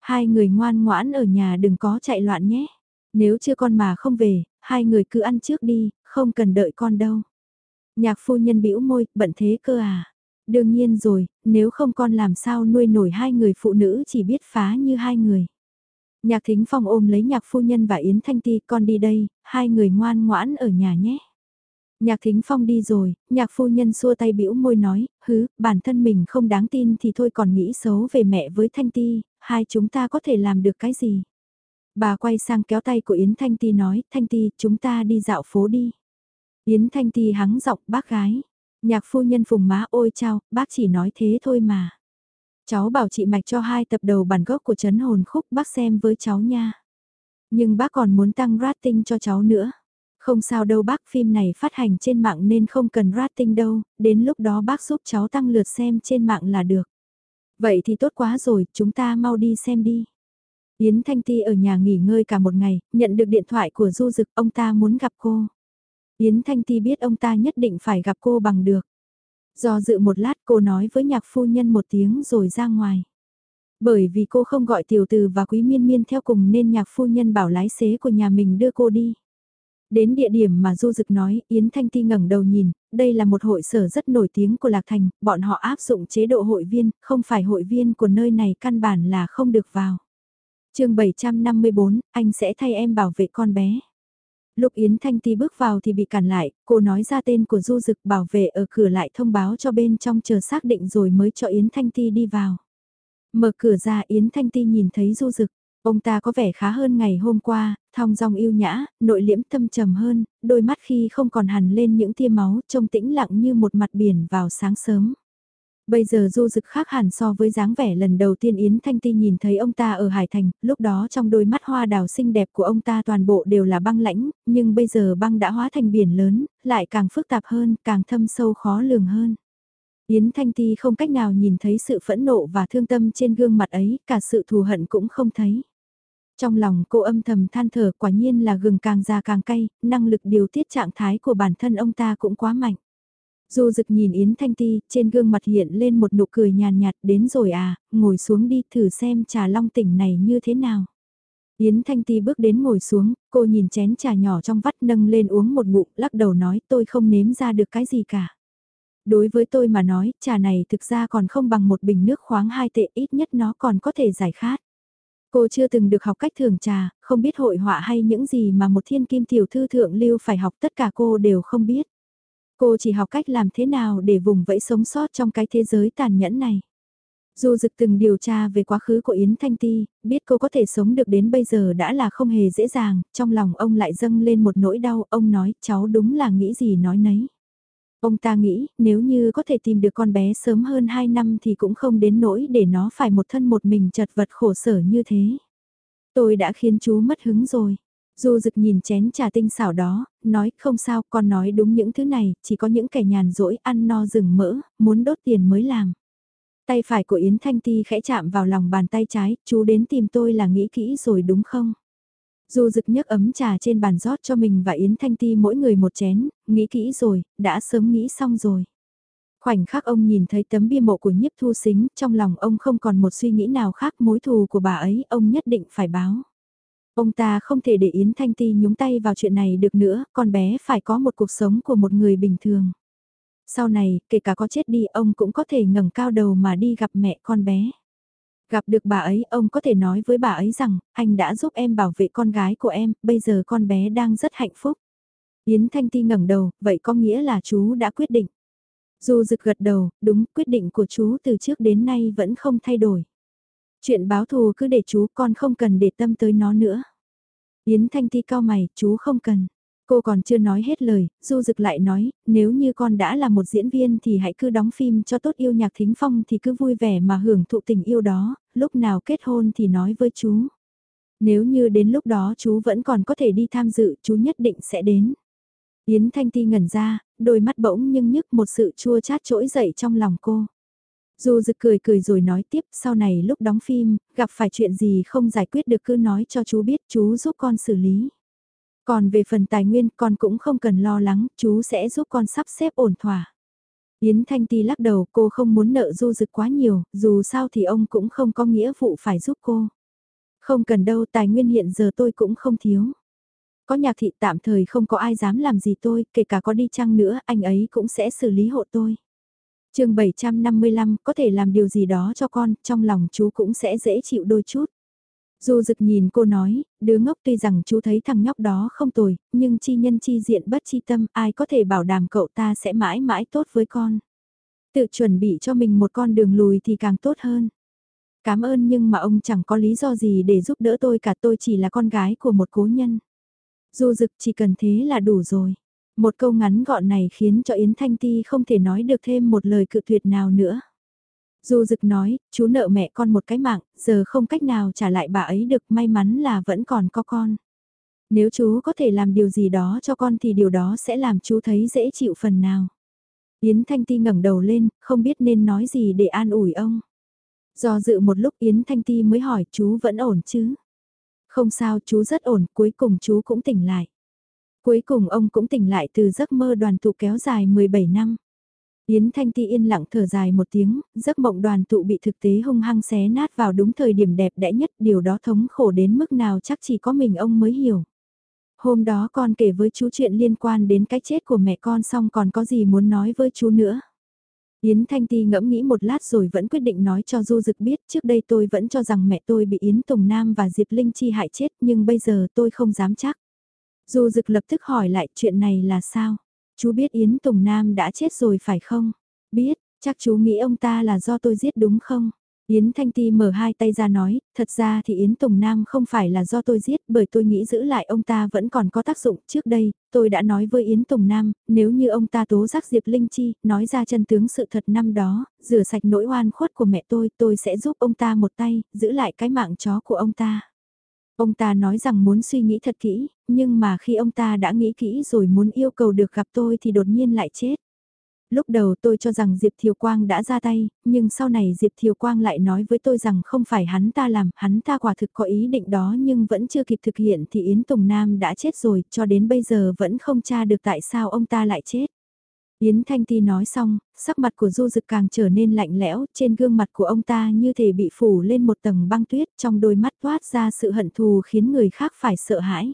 Hai người ngoan ngoãn ở nhà đừng có chạy loạn nhé. Nếu chưa con mà không về, hai người cứ ăn trước đi, không cần đợi con đâu. Nhạc phu nhân bĩu môi, bận thế cơ à. Đương nhiên rồi, nếu không con làm sao nuôi nổi hai người phụ nữ chỉ biết phá như hai người. Nhạc Thính Phong ôm lấy nhạc phu nhân và Yến Thanh Ti con đi đây, hai người ngoan ngoãn ở nhà nhé. Nhạc Thính Phong đi rồi, nhạc phu nhân xua tay bĩu môi nói, hứ, bản thân mình không đáng tin thì thôi còn nghĩ xấu về mẹ với Thanh Ti, hai chúng ta có thể làm được cái gì. Bà quay sang kéo tay của Yến Thanh Ti nói, Thanh Ti, chúng ta đi dạo phố đi. Yến Thanh Ti hắng giọng bác gái. Nhạc phu nhân phùng má ôi chao, bác chỉ nói thế thôi mà. Cháu bảo chị mạch cho hai tập đầu bản gốc của chấn hồn khúc bác xem với cháu nha. Nhưng bác còn muốn tăng rating cho cháu nữa. Không sao đâu bác phim này phát hành trên mạng nên không cần rating đâu, đến lúc đó bác giúp cháu tăng lượt xem trên mạng là được. Vậy thì tốt quá rồi, chúng ta mau đi xem đi. Yến Thanh Ti ở nhà nghỉ ngơi cả một ngày, nhận được điện thoại của Du Dực, ông ta muốn gặp cô. Yến Thanh Ti biết ông ta nhất định phải gặp cô bằng được. Do dự một lát cô nói với nhạc phu nhân một tiếng rồi ra ngoài. Bởi vì cô không gọi tiểu từ và quý miên miên theo cùng nên nhạc phu nhân bảo lái xế của nhà mình đưa cô đi. Đến địa điểm mà Du Dực nói, Yến Thanh Ti ngẩng đầu nhìn, đây là một hội sở rất nổi tiếng của Lạc Thành, bọn họ áp dụng chế độ hội viên, không phải hội viên của nơi này căn bản là không được vào. chương 754, anh sẽ thay em bảo vệ con bé. Lúc Yến Thanh Ti bước vào thì bị cản lại, cô nói ra tên của Du Dực bảo vệ ở cửa lại thông báo cho bên trong chờ xác định rồi mới cho Yến Thanh Ti đi vào. Mở cửa ra Yến Thanh Ti nhìn thấy Du Dực, ông ta có vẻ khá hơn ngày hôm qua, thong dong yêu nhã, nội liễm thâm trầm hơn, đôi mắt khi không còn hằn lên những tia máu trông tĩnh lặng như một mặt biển vào sáng sớm. Bây giờ du dực khác hẳn so với dáng vẻ lần đầu tiên Yến Thanh Ti nhìn thấy ông ta ở Hải Thành, lúc đó trong đôi mắt hoa đào xinh đẹp của ông ta toàn bộ đều là băng lãnh, nhưng bây giờ băng đã hóa thành biển lớn, lại càng phức tạp hơn, càng thâm sâu khó lường hơn. Yến Thanh Ti không cách nào nhìn thấy sự phẫn nộ và thương tâm trên gương mặt ấy, cả sự thù hận cũng không thấy. Trong lòng cô âm thầm than thở quả nhiên là gừng càng già càng cay, năng lực điều tiết trạng thái của bản thân ông ta cũng quá mạnh. Du dực nhìn Yến Thanh Ti, trên gương mặt hiện lên một nụ cười nhàn nhạt, đến rồi à, ngồi xuống đi thử xem trà long tỉnh này như thế nào. Yến Thanh Ti bước đến ngồi xuống, cô nhìn chén trà nhỏ trong vắt nâng lên uống một ngụm, lắc đầu nói tôi không nếm ra được cái gì cả. Đối với tôi mà nói, trà này thực ra còn không bằng một bình nước khoáng hai tệ ít nhất nó còn có thể giải khát. Cô chưa từng được học cách thưởng trà, không biết hội họa hay những gì mà một thiên kim tiểu thư thượng lưu phải học tất cả cô đều không biết. Cô chỉ học cách làm thế nào để vùng vẫy sống sót trong cái thế giới tàn nhẫn này. Dù dực từng điều tra về quá khứ của Yến Thanh Ti, biết cô có thể sống được đến bây giờ đã là không hề dễ dàng, trong lòng ông lại dâng lên một nỗi đau, ông nói cháu đúng là nghĩ gì nói nấy. Ông ta nghĩ nếu như có thể tìm được con bé sớm hơn 2 năm thì cũng không đến nỗi để nó phải một thân một mình chật vật khổ sở như thế. Tôi đã khiến chú mất hứng rồi. Du dực nhìn chén trà tinh xảo đó, nói không sao con nói đúng những thứ này, chỉ có những kẻ nhàn rỗi ăn no rừng mỡ, muốn đốt tiền mới làm. Tay phải của Yến Thanh Ti khẽ chạm vào lòng bàn tay trái, chú đến tìm tôi là nghĩ kỹ rồi đúng không? Du dực nhấc ấm trà trên bàn rót cho mình và Yến Thanh Ti mỗi người một chén, nghĩ kỹ rồi, đã sớm nghĩ xong rồi. Khoảnh khắc ông nhìn thấy tấm bia mộ của nhiếp thu xính, trong lòng ông không còn một suy nghĩ nào khác mối thù của bà ấy, ông nhất định phải báo. Ông ta không thể để Yến Thanh Ti nhúng tay vào chuyện này được nữa, con bé phải có một cuộc sống của một người bình thường. Sau này, kể cả có chết đi, ông cũng có thể ngẩng cao đầu mà đi gặp mẹ con bé. Gặp được bà ấy, ông có thể nói với bà ấy rằng, anh đã giúp em bảo vệ con gái của em, bây giờ con bé đang rất hạnh phúc. Yến Thanh Ti ngẩng đầu, vậy có nghĩa là chú đã quyết định. Dù rực gật đầu, đúng, quyết định của chú từ trước đến nay vẫn không thay đổi. Chuyện báo thù cứ để chú con không cần để tâm tới nó nữa. Yến Thanh Ti cao mày, chú không cần. Cô còn chưa nói hết lời, Du Dực lại nói, nếu như con đã là một diễn viên thì hãy cứ đóng phim cho tốt yêu nhạc thính phong thì cứ vui vẻ mà hưởng thụ tình yêu đó, lúc nào kết hôn thì nói với chú. Nếu như đến lúc đó chú vẫn còn có thể đi tham dự, chú nhất định sẽ đến. Yến Thanh Ti ngẩn ra, đôi mắt bỗng nhưng nhức một sự chua chát trỗi dậy trong lòng cô. Dù Dực cười cười rồi nói tiếp, sau này lúc đóng phim, gặp phải chuyện gì không giải quyết được cứ nói cho chú biết, chú giúp con xử lý. Còn về phần tài nguyên con cũng không cần lo lắng, chú sẽ giúp con sắp xếp ổn thỏa. Yến Thanh Ti lắc đầu cô không muốn nợ du dực quá nhiều, dù sao thì ông cũng không có nghĩa vụ phải giúp cô. Không cần đâu tài nguyên hiện giờ tôi cũng không thiếu. Có nhạc thị tạm thời không có ai dám làm gì tôi, kể cả có đi chăng nữa anh ấy cũng sẽ xử lý hộ tôi chương 755 có thể làm điều gì đó cho con, trong lòng chú cũng sẽ dễ chịu đôi chút. Du dực nhìn cô nói, đứa ngốc tuy rằng chú thấy thằng nhóc đó không tồi, nhưng chi nhân chi diện bất chi tâm, ai có thể bảo đảm cậu ta sẽ mãi mãi tốt với con. Tự chuẩn bị cho mình một con đường lùi thì càng tốt hơn. Cảm ơn nhưng mà ông chẳng có lý do gì để giúp đỡ tôi cả tôi chỉ là con gái của một cố nhân. Du dực chỉ cần thế là đủ rồi. Một câu ngắn gọn này khiến cho Yến Thanh Ti không thể nói được thêm một lời cự tuyệt nào nữa. Du Dực nói, chú nợ mẹ con một cái mạng, giờ không cách nào trả lại bà ấy được, may mắn là vẫn còn có con. Nếu chú có thể làm điều gì đó cho con thì điều đó sẽ làm chú thấy dễ chịu phần nào. Yến Thanh Ti ngẩng đầu lên, không biết nên nói gì để an ủi ông. Do dự một lúc Yến Thanh Ti mới hỏi chú vẫn ổn chứ? Không sao chú rất ổn, cuối cùng chú cũng tỉnh lại. Cuối cùng ông cũng tỉnh lại từ giấc mơ đoàn tụ kéo dài 17 năm. Yến Thanh Ti yên lặng thở dài một tiếng, giấc mộng đoàn tụ bị thực tế hung hăng xé nát vào đúng thời điểm đẹp đẽ nhất, điều đó thống khổ đến mức nào chắc chỉ có mình ông mới hiểu. Hôm đó con kể với chú chuyện liên quan đến cái chết của mẹ con xong còn có gì muốn nói với chú nữa. Yến Thanh Ti ngẫm nghĩ một lát rồi vẫn quyết định nói cho Du Dực biết trước đây tôi vẫn cho rằng mẹ tôi bị Yến Tùng Nam và Diệp Linh Chi hại chết nhưng bây giờ tôi không dám chắc. Du Dực lập tức hỏi lại chuyện này là sao? Chú biết Yến Tùng Nam đã chết rồi phải không? Biết, chắc chú nghĩ ông ta là do tôi giết đúng không? Yến Thanh Ti mở hai tay ra nói, thật ra thì Yến Tùng Nam không phải là do tôi giết bởi tôi nghĩ giữ lại ông ta vẫn còn có tác dụng. Trước đây, tôi đã nói với Yến Tùng Nam, nếu như ông ta tố giác Diệp Linh Chi, nói ra chân tướng sự thật năm đó, rửa sạch nỗi oan khuất của mẹ tôi, tôi sẽ giúp ông ta một tay, giữ lại cái mạng chó của ông ta. Ông ta nói rằng muốn suy nghĩ thật kỹ, nhưng mà khi ông ta đã nghĩ kỹ rồi muốn yêu cầu được gặp tôi thì đột nhiên lại chết. Lúc đầu tôi cho rằng Diệp Thiều Quang đã ra tay, nhưng sau này Diệp Thiều Quang lại nói với tôi rằng không phải hắn ta làm, hắn ta quả thực có ý định đó nhưng vẫn chưa kịp thực hiện thì Yến Tùng Nam đã chết rồi, cho đến bây giờ vẫn không tra được tại sao ông ta lại chết. Yến Thanh Ti nói xong, sắc mặt của Du Dực càng trở nên lạnh lẽo, trên gương mặt của ông ta như thể bị phủ lên một tầng băng tuyết, trong đôi mắt toát ra sự hận thù khiến người khác phải sợ hãi.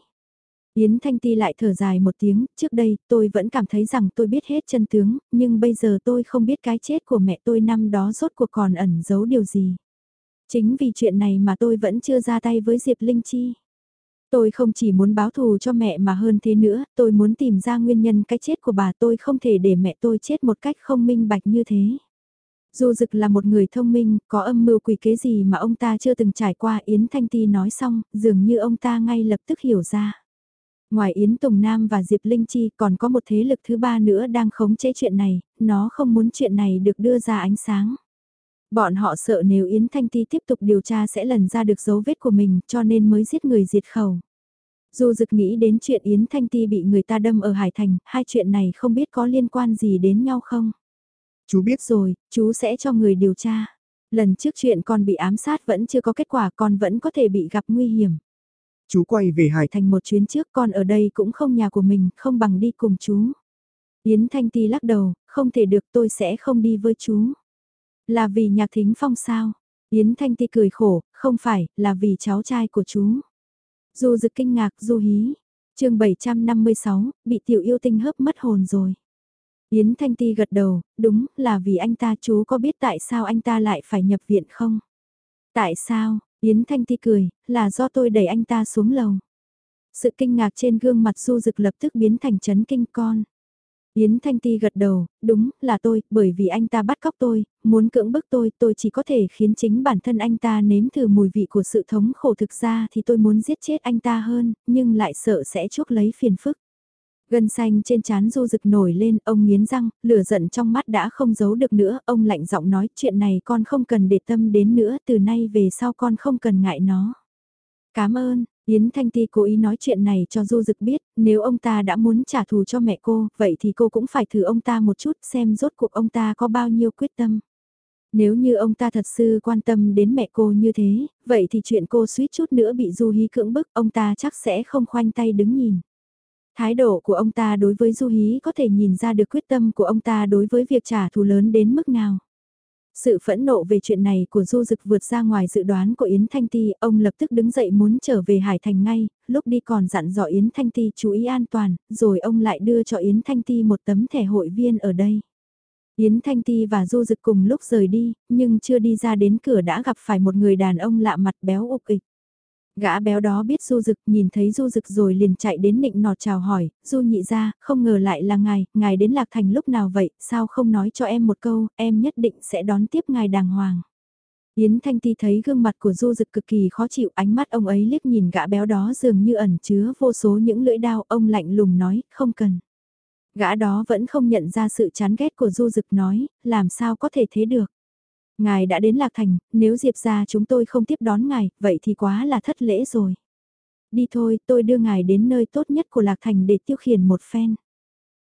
Yến Thanh Ti lại thở dài một tiếng, trước đây tôi vẫn cảm thấy rằng tôi biết hết chân tướng, nhưng bây giờ tôi không biết cái chết của mẹ tôi năm đó rốt cuộc còn ẩn giấu điều gì. Chính vì chuyện này mà tôi vẫn chưa ra tay với Diệp Linh Chi. Tôi không chỉ muốn báo thù cho mẹ mà hơn thế nữa, tôi muốn tìm ra nguyên nhân cái chết của bà tôi không thể để mẹ tôi chết một cách không minh bạch như thế. Dù Dực là một người thông minh, có âm mưu quỷ kế gì mà ông ta chưa từng trải qua Yến Thanh Ti nói xong, dường như ông ta ngay lập tức hiểu ra. Ngoài Yến Tùng Nam và Diệp Linh Chi còn có một thế lực thứ ba nữa đang khống chế chuyện này, nó không muốn chuyện này được đưa ra ánh sáng. Bọn họ sợ nếu Yến Thanh Ti tiếp tục điều tra sẽ lần ra được dấu vết của mình cho nên mới giết người diệt khẩu. Dù dực nghĩ đến chuyện Yến Thanh Ti bị người ta đâm ở Hải Thành, hai chuyện này không biết có liên quan gì đến nhau không? Chú biết rồi, chú sẽ cho người điều tra. Lần trước chuyện con bị ám sát vẫn chưa có kết quả con vẫn có thể bị gặp nguy hiểm. Chú quay về Hải Thành một chuyến trước con ở đây cũng không nhà của mình, không bằng đi cùng chú. Yến Thanh Ti lắc đầu, không thể được tôi sẽ không đi với chú. Là vì nhạc thính phong sao? Yến Thanh Ti cười khổ, không phải, là vì cháu trai của chú. Du dực kinh ngạc, du hí. chương 756, bị tiểu yêu tinh hớp mất hồn rồi. Yến Thanh Ti gật đầu, đúng, là vì anh ta chú có biết tại sao anh ta lại phải nhập viện không? Tại sao, Yến Thanh Ti cười, là do tôi đẩy anh ta xuống lầu. Sự kinh ngạc trên gương mặt du dực lập tức biến thành chấn kinh con. Yến Thanh Ti gật đầu, đúng, là tôi, bởi vì anh ta bắt cóc tôi, muốn cưỡng bức tôi, tôi chỉ có thể khiến chính bản thân anh ta nếm thử mùi vị của sự thống khổ thực ra thì tôi muốn giết chết anh ta hơn, nhưng lại sợ sẽ chuốc lấy phiền phức. Gân xanh trên trán du rực nổi lên, ông nghiến răng, lửa giận trong mắt đã không giấu được nữa, ông lạnh giọng nói chuyện này con không cần để tâm đến nữa, từ nay về sau con không cần ngại nó. Cảm ơn, Yến Thanh Ti cố ý nói chuyện này cho Du Dực biết, nếu ông ta đã muốn trả thù cho mẹ cô, vậy thì cô cũng phải thử ông ta một chút xem rốt cuộc ông ta có bao nhiêu quyết tâm. Nếu như ông ta thật sự quan tâm đến mẹ cô như thế, vậy thì chuyện cô suýt chút nữa bị Du Hí cưỡng bức, ông ta chắc sẽ không khoanh tay đứng nhìn. Thái độ của ông ta đối với Du Hí có thể nhìn ra được quyết tâm của ông ta đối với việc trả thù lớn đến mức nào. Sự phẫn nộ về chuyện này của Du Dực vượt ra ngoài dự đoán của Yến Thanh Ti, ông lập tức đứng dậy muốn trở về Hải Thành ngay, lúc đi còn dặn dò Yến Thanh Ti chú ý an toàn, rồi ông lại đưa cho Yến Thanh Ti một tấm thẻ hội viên ở đây. Yến Thanh Ti và Du Dực cùng lúc rời đi, nhưng chưa đi ra đến cửa đã gặp phải một người đàn ông lạ mặt béo ục ịch. Gã béo đó biết Du Dực nhìn thấy Du Dực rồi liền chạy đến nịnh nọt chào hỏi, Du nhị ra, không ngờ lại là ngài, ngài đến Lạc Thành lúc nào vậy, sao không nói cho em một câu, em nhất định sẽ đón tiếp ngài đàng hoàng. Yến Thanh Ti thấy gương mặt của Du Dực cực kỳ khó chịu, ánh mắt ông ấy liếc nhìn gã béo đó dường như ẩn chứa vô số những lưỡi đao, ông lạnh lùng nói, không cần. Gã đó vẫn không nhận ra sự chán ghét của Du Dực nói, làm sao có thể thế được. Ngài đã đến Lạc Thành, nếu Diệp ra chúng tôi không tiếp đón ngài, vậy thì quá là thất lễ rồi. Đi thôi, tôi đưa ngài đến nơi tốt nhất của Lạc Thành để tiêu khiển một phen.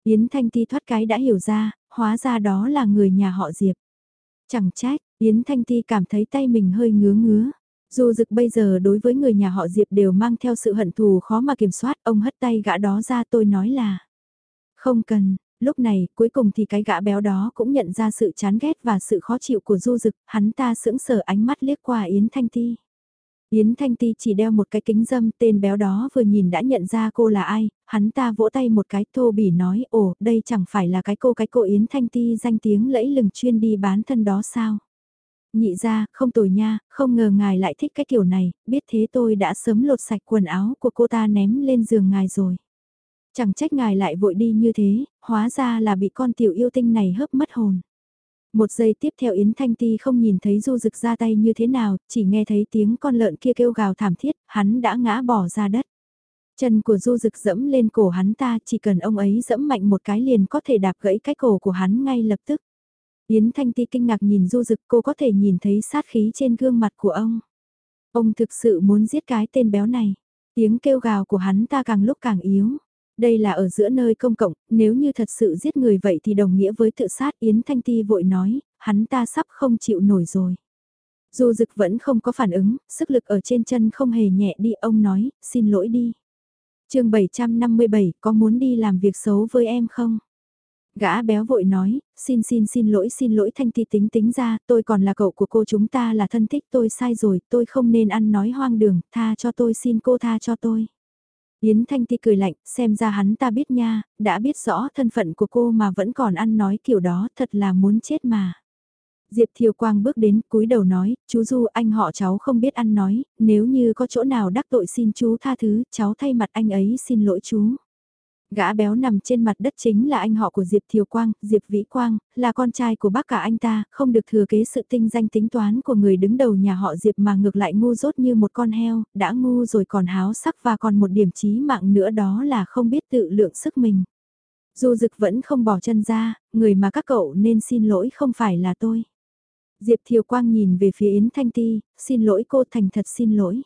Yến Thanh Ti thoát cái đã hiểu ra, hóa ra đó là người nhà họ Diệp. Chẳng trách, Yến Thanh Ti cảm thấy tay mình hơi ngứa ngứa. Dù dực bây giờ đối với người nhà họ Diệp đều mang theo sự hận thù khó mà kiểm soát, ông hất tay gã đó ra tôi nói là. Không cần, lúc này cuối cùng thì cái gã béo đó cũng nhận ra sự chán ghét và sự khó chịu của du dực, hắn ta sững sờ ánh mắt liếc qua Yến Thanh Ti. Yến Thanh Ti chỉ đeo một cái kính dâm, tên béo đó vừa nhìn đã nhận ra cô là ai, hắn ta vỗ tay một cái thô bỉ nói, ồ, đây chẳng phải là cái cô cái cô Yến Thanh Ti danh tiếng lẫy lừng chuyên đi bán thân đó sao? Nhị ra, không tồi nha, không ngờ ngài lại thích cái kiểu này, biết thế tôi đã sớm lột sạch quần áo của cô ta ném lên giường ngài rồi. Chẳng trách ngài lại vội đi như thế, hóa ra là bị con tiểu yêu tinh này hớp mất hồn. Một giây tiếp theo Yến Thanh Ti không nhìn thấy Du Dực ra tay như thế nào, chỉ nghe thấy tiếng con lợn kia kêu gào thảm thiết, hắn đã ngã bỏ ra đất. Chân của Du Dực dẫm lên cổ hắn ta, chỉ cần ông ấy dẫm mạnh một cái liền có thể đạp gãy cái cổ của hắn ngay lập tức. Yến Thanh Ti kinh ngạc nhìn Du Dực cô có thể nhìn thấy sát khí trên gương mặt của ông. Ông thực sự muốn giết cái tên béo này. Tiếng kêu gào của hắn ta càng lúc càng yếu. Đây là ở giữa nơi công cộng, nếu như thật sự giết người vậy thì đồng nghĩa với tự sát Yến Thanh Ti vội nói, hắn ta sắp không chịu nổi rồi. Dù dực vẫn không có phản ứng, sức lực ở trên chân không hề nhẹ đi, ông nói, xin lỗi đi. chương 757, có muốn đi làm việc xấu với em không? Gã béo vội nói, xin xin xin lỗi xin lỗi Thanh Ti tính tính ra, tôi còn là cậu của cô chúng ta là thân thích tôi sai rồi, tôi không nên ăn nói hoang đường, tha cho tôi xin cô tha cho tôi. Yến Thanh Ti cười lạnh, xem ra hắn ta biết nha, đã biết rõ thân phận của cô mà vẫn còn ăn nói kiểu đó thật là muốn chết mà. Diệp Thiều Quang bước đến cúi đầu nói, chú Du anh họ cháu không biết ăn nói, nếu như có chỗ nào đắc tội xin chú tha thứ, cháu thay mặt anh ấy xin lỗi chú. Gã béo nằm trên mặt đất chính là anh họ của Diệp Thiều Quang, Diệp Vĩ Quang, là con trai của bác cả anh ta, không được thừa kế sự tinh danh tính toán của người đứng đầu nhà họ Diệp mà ngược lại ngu dốt như một con heo, đã ngu rồi còn háo sắc và còn một điểm chí mạng nữa đó là không biết tự lượng sức mình. Dù dực vẫn không bỏ chân ra, người mà các cậu nên xin lỗi không phải là tôi. Diệp Thiều Quang nhìn về phía Yến Thanh Ti, xin lỗi cô thành thật xin lỗi.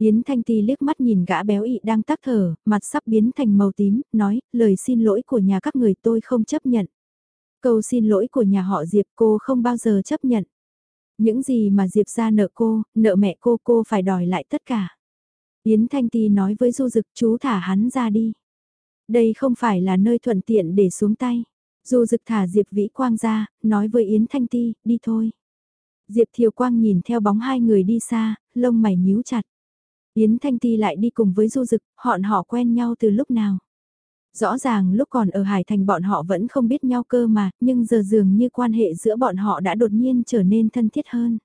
Yến Thanh Ti liếc mắt nhìn gã béo ị đang tắc thở, mặt sắp biến thành màu tím, nói, lời xin lỗi của nhà các người tôi không chấp nhận. Câu xin lỗi của nhà họ Diệp cô không bao giờ chấp nhận. Những gì mà Diệp ra nợ cô, nợ mẹ cô cô phải đòi lại tất cả. Yến Thanh Ti nói với Du Dực chú thả hắn ra đi. Đây không phải là nơi thuận tiện để xuống tay. Du Dực thả Diệp Vĩ Quang ra, nói với Yến Thanh Ti, đi thôi. Diệp Thiều Quang nhìn theo bóng hai người đi xa, lông mày nhíu chặt. Yến Thanh Ti lại đi cùng với Du Dực, họn họ quen nhau từ lúc nào. Rõ ràng lúc còn ở Hải Thành bọn họ vẫn không biết nhau cơ mà, nhưng giờ dường như quan hệ giữa bọn họ đã đột nhiên trở nên thân thiết hơn.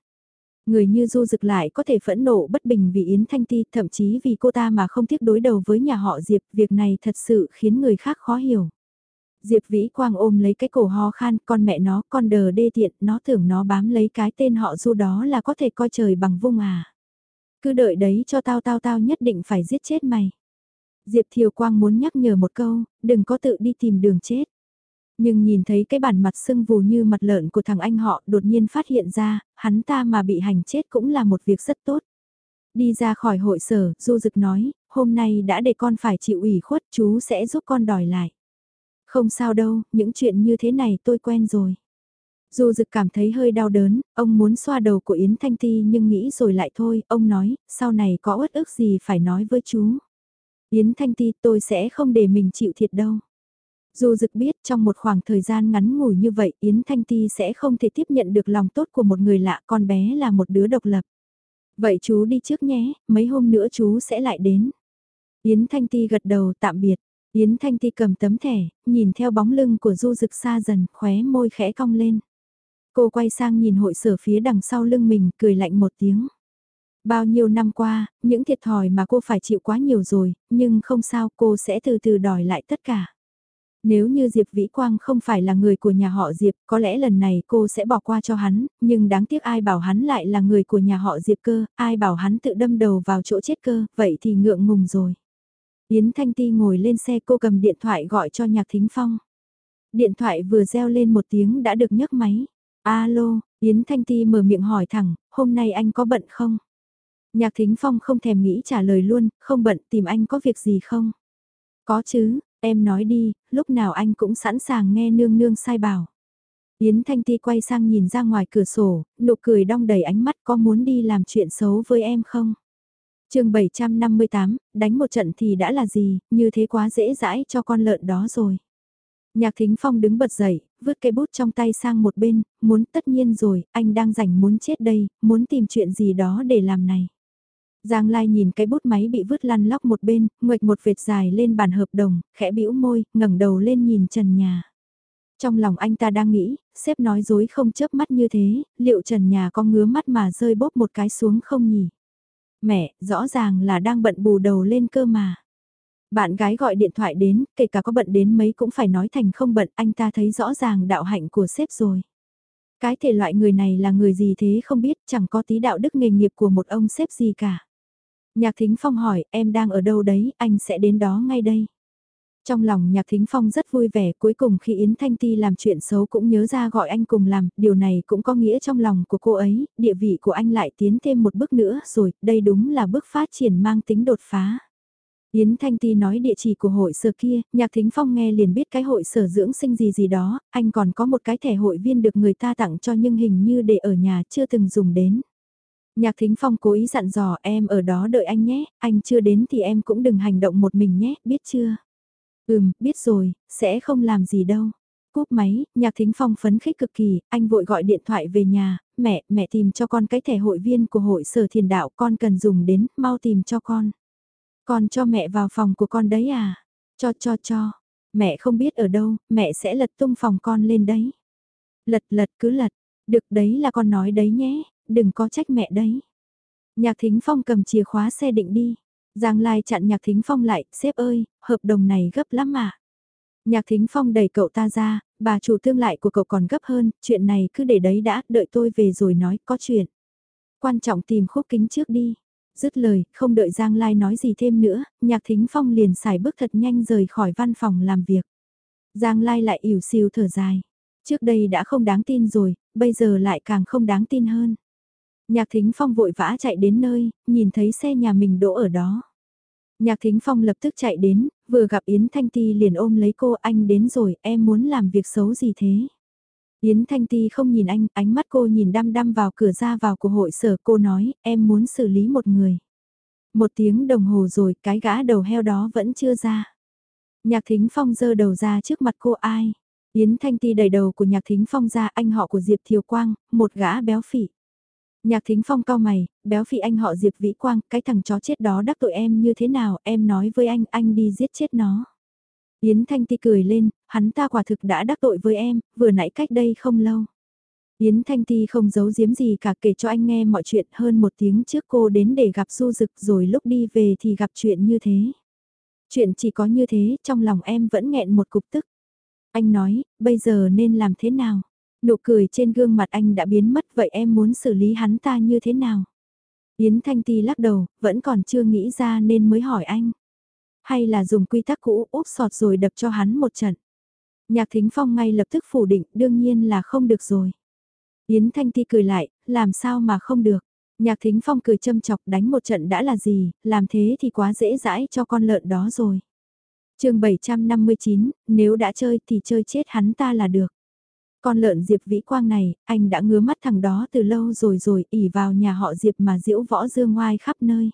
Người như Du Dực lại có thể phẫn nộ bất bình vì Yến Thanh Ti, thậm chí vì cô ta mà không tiếc đối đầu với nhà họ Diệp, việc này thật sự khiến người khác khó hiểu. Diệp Vĩ Quang ôm lấy cái cổ ho khan, con mẹ nó, con đờ đê tiện, nó tưởng nó bám lấy cái tên họ Du đó là có thể coi trời bằng vung à. Cứ đợi đấy cho tao tao tao nhất định phải giết chết mày. Diệp Thiều Quang muốn nhắc nhở một câu, đừng có tự đi tìm đường chết. Nhưng nhìn thấy cái bản mặt sưng vù như mặt lợn của thằng anh họ đột nhiên phát hiện ra, hắn ta mà bị hành chết cũng là một việc rất tốt. Đi ra khỏi hội sở, Du Dực nói, hôm nay đã để con phải chịu ủy khuất, chú sẽ giúp con đòi lại. Không sao đâu, những chuyện như thế này tôi quen rồi. Dù dực cảm thấy hơi đau đớn, ông muốn xoa đầu của Yến Thanh Ti nhưng nghĩ rồi lại thôi, ông nói, sau này có uất ức gì phải nói với chú. Yến Thanh Ti tôi sẽ không để mình chịu thiệt đâu. Dù dực biết trong một khoảng thời gian ngắn ngủi như vậy Yến Thanh Ti sẽ không thể tiếp nhận được lòng tốt của một người lạ con bé là một đứa độc lập. Vậy chú đi trước nhé, mấy hôm nữa chú sẽ lại đến. Yến Thanh Ti gật đầu tạm biệt. Yến Thanh Ti cầm tấm thẻ, nhìn theo bóng lưng của Du Dực xa dần, khóe môi khẽ cong lên. Cô quay sang nhìn hội sở phía đằng sau lưng mình, cười lạnh một tiếng. Bao nhiêu năm qua, những thiệt thòi mà cô phải chịu quá nhiều rồi, nhưng không sao cô sẽ từ từ đòi lại tất cả. Nếu như Diệp Vĩ Quang không phải là người của nhà họ Diệp, có lẽ lần này cô sẽ bỏ qua cho hắn, nhưng đáng tiếc ai bảo hắn lại là người của nhà họ Diệp cơ, ai bảo hắn tự đâm đầu vào chỗ chết cơ, vậy thì ngượng ngùng rồi. Yến Thanh Ti ngồi lên xe cô cầm điện thoại gọi cho Nhạc Thính Phong. Điện thoại vừa reo lên một tiếng đã được nhấc máy. Alo, Yến Thanh Ti mở miệng hỏi thẳng, hôm nay anh có bận không? Nhạc Thính Phong không thèm nghĩ trả lời luôn, không bận tìm anh có việc gì không? Có chứ, em nói đi, lúc nào anh cũng sẵn sàng nghe nương nương sai bảo. Yến Thanh Ti quay sang nhìn ra ngoài cửa sổ, nụ cười đong đầy ánh mắt có muốn đi làm chuyện xấu với em không? chương 758, đánh một trận thì đã là gì, như thế quá dễ dãi cho con lợn đó rồi. Nhạc Thính Phong đứng bật dậy, vứt cây bút trong tay sang một bên, muốn tất nhiên rồi, anh đang rảnh muốn chết đây, muốn tìm chuyện gì đó để làm này. Giang Lai nhìn cái bút máy bị vứt lăn lóc một bên, nguệch một vệt dài lên bàn hợp đồng, khẽ bĩu môi, ngẩng đầu lên nhìn trần nhà. Trong lòng anh ta đang nghĩ, sếp nói dối không chớp mắt như thế, liệu trần nhà có ngứa mắt mà rơi bóp một cái xuống không nhỉ? Mẹ, rõ ràng là đang bận bù đầu lên cơ mà. Bạn gái gọi điện thoại đến, kể cả có bận đến mấy cũng phải nói thành không bận, anh ta thấy rõ ràng đạo hạnh của sếp rồi. Cái thể loại người này là người gì thế không biết, chẳng có tí đạo đức nghề nghiệp của một ông sếp gì cả. Nhạc Thính Phong hỏi, em đang ở đâu đấy, anh sẽ đến đó ngay đây. Trong lòng Nhạc Thính Phong rất vui vẻ, cuối cùng khi Yến Thanh Ti làm chuyện xấu cũng nhớ ra gọi anh cùng làm, điều này cũng có nghĩa trong lòng của cô ấy, địa vị của anh lại tiến thêm một bước nữa rồi, đây đúng là bước phát triển mang tính đột phá. Yến Thanh Ti nói địa chỉ của hội sở kia, Nhạc Thính Phong nghe liền biết cái hội sở dưỡng sinh gì gì đó, anh còn có một cái thẻ hội viên được người ta tặng cho nhưng hình như để ở nhà chưa từng dùng đến. Nhạc Thính Phong cố ý dặn dò em ở đó đợi anh nhé, anh chưa đến thì em cũng đừng hành động một mình nhé, biết chưa? Ừm, biết rồi, sẽ không làm gì đâu. Cúp máy, Nhạc Thính Phong phấn khích cực kỳ, anh vội gọi điện thoại về nhà, mẹ, mẹ tìm cho con cái thẻ hội viên của hội sở thiền đạo con cần dùng đến, mau tìm cho con. Con cho mẹ vào phòng của con đấy à? Cho cho cho, mẹ không biết ở đâu, mẹ sẽ lật tung phòng con lên đấy. Lật lật cứ lật, được đấy là con nói đấy nhé, đừng có trách mẹ đấy. Nhạc Thính Phong cầm chìa khóa xe định đi. Giang Lai chặn Nhạc Thính Phong lại, sếp ơi, hợp đồng này gấp lắm mà. Nhạc Thính Phong đẩy cậu ta ra, bà chủ tương lại của cậu còn gấp hơn, chuyện này cứ để đấy đã, đợi tôi về rồi nói, có chuyện. Quan trọng tìm khúc kính trước đi. Dứt lời, không đợi Giang Lai nói gì thêm nữa, Nhạc Thính Phong liền xài bước thật nhanh rời khỏi văn phòng làm việc. Giang Lai lại ỉu xìu thở dài. Trước đây đã không đáng tin rồi, bây giờ lại càng không đáng tin hơn. Nhạc Thính Phong vội vã chạy đến nơi, nhìn thấy xe nhà mình đỗ ở đó. Nhạc Thính Phong lập tức chạy đến, vừa gặp Yến Thanh Ti liền ôm lấy cô anh đến rồi, em muốn làm việc xấu gì thế? Yến Thanh Ti không nhìn anh, ánh mắt cô nhìn đăm đăm vào cửa ra vào của hội sở cô nói, em muốn xử lý một người. Một tiếng đồng hồ rồi, cái gã đầu heo đó vẫn chưa ra. Nhạc Thính Phong giơ đầu ra trước mặt cô ai? Yến Thanh Ti đẩy đầu của Nhạc Thính Phong ra anh họ của Diệp Thiều Quang, một gã béo phỉ. Nhạc thính phong cao mày, béo phì anh họ Diệp Vĩ Quang, cái thằng chó chết đó đắc tội em như thế nào, em nói với anh, anh đi giết chết nó. Yến Thanh Ti cười lên, hắn ta quả thực đã đắc tội với em, vừa nãy cách đây không lâu. Yến Thanh Ti không giấu giếm gì cả kể cho anh nghe mọi chuyện hơn một tiếng trước cô đến để gặp Du Dực rồi lúc đi về thì gặp chuyện như thế. Chuyện chỉ có như thế, trong lòng em vẫn nghẹn một cục tức. Anh nói, bây giờ nên làm thế nào? Nụ cười trên gương mặt anh đã biến mất vậy em muốn xử lý hắn ta như thế nào? Yến Thanh Ti lắc đầu, vẫn còn chưa nghĩ ra nên mới hỏi anh. Hay là dùng quy tắc cũ úp sọt rồi đập cho hắn một trận? Nhạc Thính Phong ngay lập tức phủ định, đương nhiên là không được rồi. Yến Thanh Ti cười lại, làm sao mà không được? Nhạc Thính Phong cười châm chọc đánh một trận đã là gì, làm thế thì quá dễ dãi cho con lợn đó rồi. chương 759, nếu đã chơi thì chơi chết hắn ta là được. Con lợn Diệp Vĩ Quang này, anh đã ngứa mắt thằng đó từ lâu rồi rồi, ỉ vào nhà họ Diệp mà diễu võ dương ngoai khắp nơi.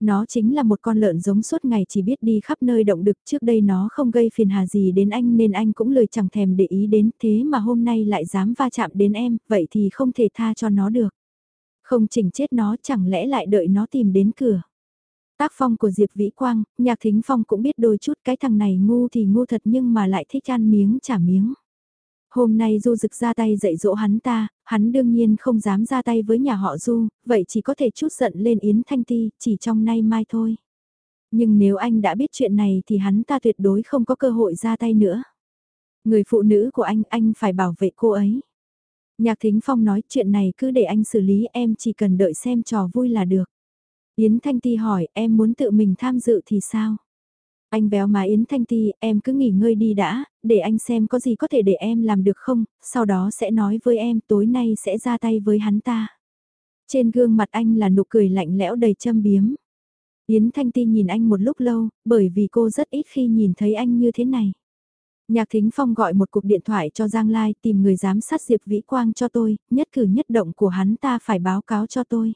Nó chính là một con lợn giống suốt ngày chỉ biết đi khắp nơi động đực trước đây nó không gây phiền hà gì đến anh nên anh cũng lời chẳng thèm để ý đến thế mà hôm nay lại dám va chạm đến em, vậy thì không thể tha cho nó được. Không chỉnh chết nó chẳng lẽ lại đợi nó tìm đến cửa. Tác phong của Diệp Vĩ Quang, Nhạc Thính Phong cũng biết đôi chút cái thằng này ngu thì ngu thật nhưng mà lại thích ăn miếng trả miếng. Hôm nay Du Dực ra tay dạy dỗ hắn ta, hắn đương nhiên không dám ra tay với nhà họ Du, vậy chỉ có thể chút giận lên Yến Thanh Ti, chỉ trong nay mai thôi. Nhưng nếu anh đã biết chuyện này thì hắn ta tuyệt đối không có cơ hội ra tay nữa. Người phụ nữ của anh, anh phải bảo vệ cô ấy. Nhạc Thính Phong nói chuyện này cứ để anh xử lý em chỉ cần đợi xem trò vui là được. Yến Thanh Ti hỏi em muốn tự mình tham dự thì sao? Anh béo má Yến Thanh Ti, em cứ nghỉ ngơi đi đã, để anh xem có gì có thể để em làm được không, sau đó sẽ nói với em tối nay sẽ ra tay với hắn ta. Trên gương mặt anh là nụ cười lạnh lẽo đầy châm biếm. Yến Thanh Ti nhìn anh một lúc lâu, bởi vì cô rất ít khi nhìn thấy anh như thế này. Nhạc Thính Phong gọi một cuộc điện thoại cho Giang Lai tìm người giám sát Diệp Vĩ Quang cho tôi, nhất cử nhất động của hắn ta phải báo cáo cho tôi.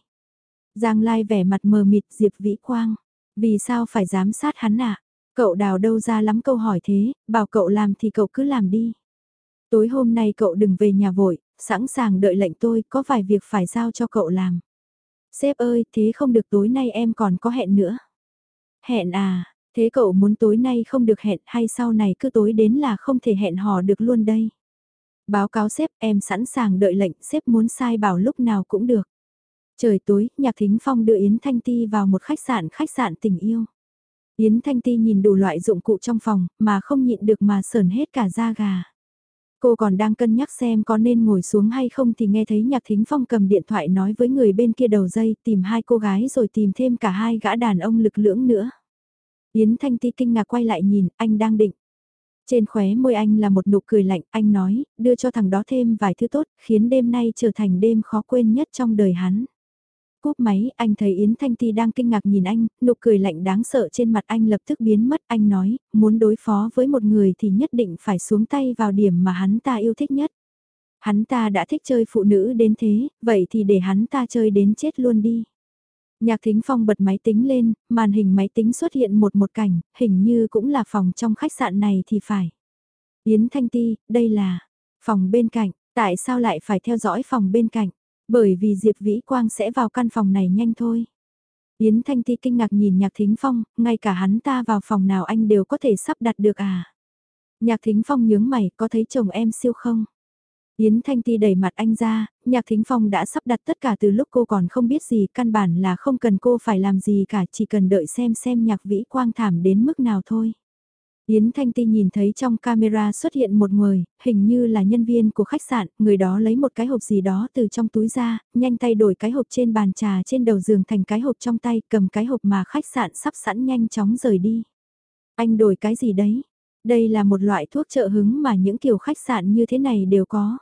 Giang Lai vẻ mặt mờ mịt Diệp Vĩ Quang. Vì sao phải giám sát hắn ạ? À? Cậu đào đâu ra lắm câu hỏi thế, bảo cậu làm thì cậu cứ làm đi. Tối hôm nay cậu đừng về nhà vội, sẵn sàng đợi lệnh tôi, có vài việc phải giao cho cậu làm. Sếp ơi, thế không được tối nay em còn có hẹn nữa. Hẹn à, thế cậu muốn tối nay không được hẹn hay sau này cứ tối đến là không thể hẹn hò được luôn đây. Báo cáo sếp em sẵn sàng đợi lệnh sếp muốn sai bảo lúc nào cũng được. Trời tối, Nhạc Thính Phong đưa Yến Thanh Ti vào một khách sạn khách sạn tình yêu. Yến Thanh Ti nhìn đủ loại dụng cụ trong phòng, mà không nhịn được mà sờn hết cả da gà. Cô còn đang cân nhắc xem có nên ngồi xuống hay không thì nghe thấy Nhạc Thính Phong cầm điện thoại nói với người bên kia đầu dây tìm hai cô gái rồi tìm thêm cả hai gã đàn ông lực lưỡng nữa. Yến Thanh Ti kinh ngạc quay lại nhìn, anh đang định. Trên khóe môi anh là một nụ cười lạnh, anh nói, đưa cho thằng đó thêm vài thứ tốt, khiến đêm nay trở thành đêm khó quên nhất trong đời hắn cúp máy, anh thấy Yến Thanh Ti đang kinh ngạc nhìn anh, nụ cười lạnh đáng sợ trên mặt anh lập tức biến mất. Anh nói, muốn đối phó với một người thì nhất định phải xuống tay vào điểm mà hắn ta yêu thích nhất. Hắn ta đã thích chơi phụ nữ đến thế, vậy thì để hắn ta chơi đến chết luôn đi. Nhạc Thính Phong bật máy tính lên, màn hình máy tính xuất hiện một một cảnh, hình như cũng là phòng trong khách sạn này thì phải. Yến Thanh Ti, đây là phòng bên cạnh, tại sao lại phải theo dõi phòng bên cạnh? Bởi vì Diệp Vĩ Quang sẽ vào căn phòng này nhanh thôi. Yến Thanh Ti kinh ngạc nhìn Nhạc Thính Phong, ngay cả hắn ta vào phòng nào anh đều có thể sắp đặt được à. Nhạc Thính Phong nhướng mày, có thấy chồng em siêu không? Yến Thanh Ti đẩy mặt anh ra, Nhạc Thính Phong đã sắp đặt tất cả từ lúc cô còn không biết gì, căn bản là không cần cô phải làm gì cả, chỉ cần đợi xem xem Nhạc Vĩ Quang thảm đến mức nào thôi. Yến Thanh Ti nhìn thấy trong camera xuất hiện một người, hình như là nhân viên của khách sạn, người đó lấy một cái hộp gì đó từ trong túi ra, nhanh tay đổi cái hộp trên bàn trà trên đầu giường thành cái hộp trong tay, cầm cái hộp mà khách sạn sắp sẵn nhanh chóng rời đi. Anh đổi cái gì đấy? Đây là một loại thuốc trợ hứng mà những kiểu khách sạn như thế này đều có.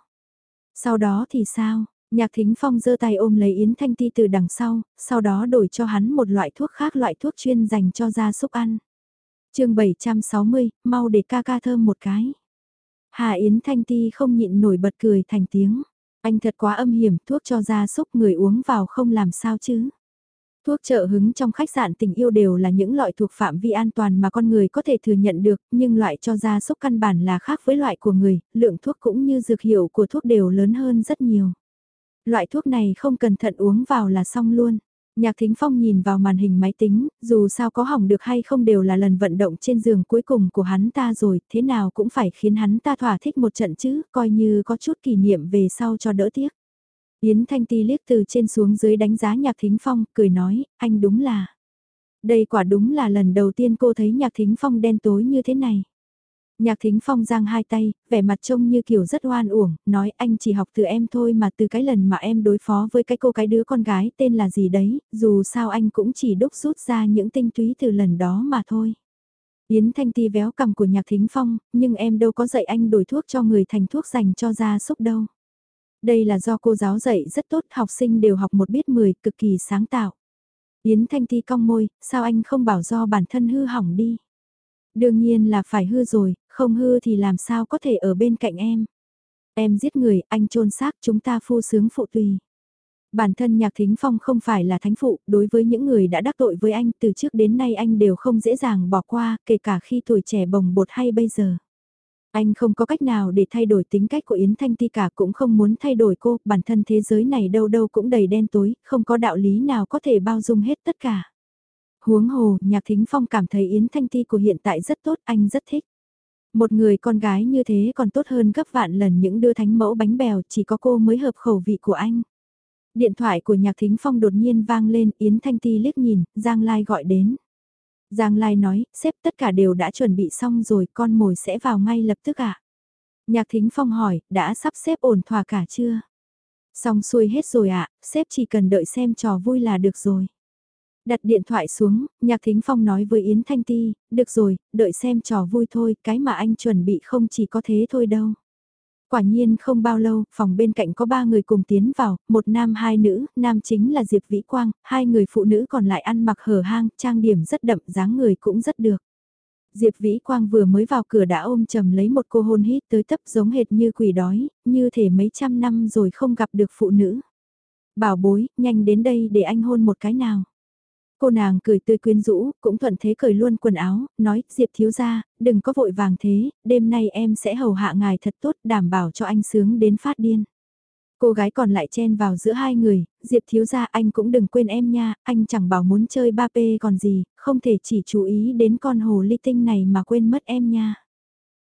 Sau đó thì sao? Nhạc Thính Phong giơ tay ôm lấy Yến Thanh Ti từ đằng sau, sau đó đổi cho hắn một loại thuốc khác loại thuốc chuyên dành cho gia súc ăn chương 760, mau để ca ca thơm một cái. Hà Yến Thanh Ti không nhịn nổi bật cười thành tiếng. Anh thật quá âm hiểm, thuốc cho gia súc người uống vào không làm sao chứ. Thuốc trợ hứng trong khách sạn tình yêu đều là những loại thuộc phạm vi an toàn mà con người có thể thừa nhận được, nhưng loại cho gia súc căn bản là khác với loại của người, lượng thuốc cũng như dược hiệu của thuốc đều lớn hơn rất nhiều. Loại thuốc này không cẩn thận uống vào là xong luôn. Nhạc Thính Phong nhìn vào màn hình máy tính, dù sao có hỏng được hay không đều là lần vận động trên giường cuối cùng của hắn ta rồi, thế nào cũng phải khiến hắn ta thỏa thích một trận chứ, coi như có chút kỷ niệm về sau cho đỡ tiếc. Yến Thanh Ti liếc từ trên xuống dưới đánh giá Nhạc Thính Phong, cười nói, anh đúng là... Đây quả đúng là lần đầu tiên cô thấy Nhạc Thính Phong đen tối như thế này. Nhạc thính phong giang hai tay, vẻ mặt trông như kiểu rất oan uổng, nói anh chỉ học từ em thôi mà từ cái lần mà em đối phó với cái cô cái đứa con gái tên là gì đấy, dù sao anh cũng chỉ đúc rút ra những tinh túy từ lần đó mà thôi. Yến Thanh Ti véo cầm của nhạc thính phong, nhưng em đâu có dạy anh đổi thuốc cho người thành thuốc dành cho gia súc đâu. Đây là do cô giáo dạy rất tốt, học sinh đều học một biết mười, cực kỳ sáng tạo. Yến Thanh Ti cong môi, sao anh không bảo do bản thân hư hỏng đi. Đương nhiên là phải hư rồi, không hư thì làm sao có thể ở bên cạnh em. Em giết người, anh trôn xác chúng ta phu sướng phụ tùy. Bản thân Nhạc Thính Phong không phải là thánh phụ, đối với những người đã đắc tội với anh từ trước đến nay anh đều không dễ dàng bỏ qua, kể cả khi tuổi trẻ bồng bột hay bây giờ. Anh không có cách nào để thay đổi tính cách của Yến Thanh Ti cả cũng không muốn thay đổi cô, bản thân thế giới này đâu đâu cũng đầy đen tối, không có đạo lý nào có thể bao dung hết tất cả. Huống hồ, Nhạc Thính Phong cảm thấy Yến Thanh Ti của hiện tại rất tốt, anh rất thích. Một người con gái như thế còn tốt hơn gấp vạn lần những đứa thánh mẫu bánh bèo, chỉ có cô mới hợp khẩu vị của anh. Điện thoại của Nhạc Thính Phong đột nhiên vang lên, Yến Thanh Ti liếc nhìn, Giang Lai gọi đến. Giang Lai nói, sếp tất cả đều đã chuẩn bị xong rồi, con mồi sẽ vào ngay lập tức ạ. À? Nhạc Thính Phong hỏi, đã sắp xếp ổn thỏa cả chưa? Xong xuôi hết rồi ạ, à, sếp chỉ cần đợi xem trò vui là được rồi. Đặt điện thoại xuống, Nhạc Thính Phong nói với Yến Thanh Ti, được rồi, đợi xem trò vui thôi, cái mà anh chuẩn bị không chỉ có thế thôi đâu. Quả nhiên không bao lâu, phòng bên cạnh có ba người cùng tiến vào, một nam hai nữ, nam chính là Diệp Vĩ Quang, hai người phụ nữ còn lại ăn mặc hở hang, trang điểm rất đậm, dáng người cũng rất được. Diệp Vĩ Quang vừa mới vào cửa đã ôm chầm lấy một cô hôn hít tới tấp giống hệt như quỷ đói, như thể mấy trăm năm rồi không gặp được phụ nữ. Bảo bối, nhanh đến đây để anh hôn một cái nào. Cô nàng cười tươi quyến rũ, cũng thuận thế cởi luôn quần áo, nói, Diệp thiếu gia, đừng có vội vàng thế, đêm nay em sẽ hầu hạ ngài thật tốt, đảm bảo cho anh sướng đến phát điên. Cô gái còn lại chen vào giữa hai người, Diệp thiếu gia anh cũng đừng quên em nha, anh chẳng bảo muốn chơi ba p còn gì, không thể chỉ chú ý đến con hồ ly tinh này mà quên mất em nha.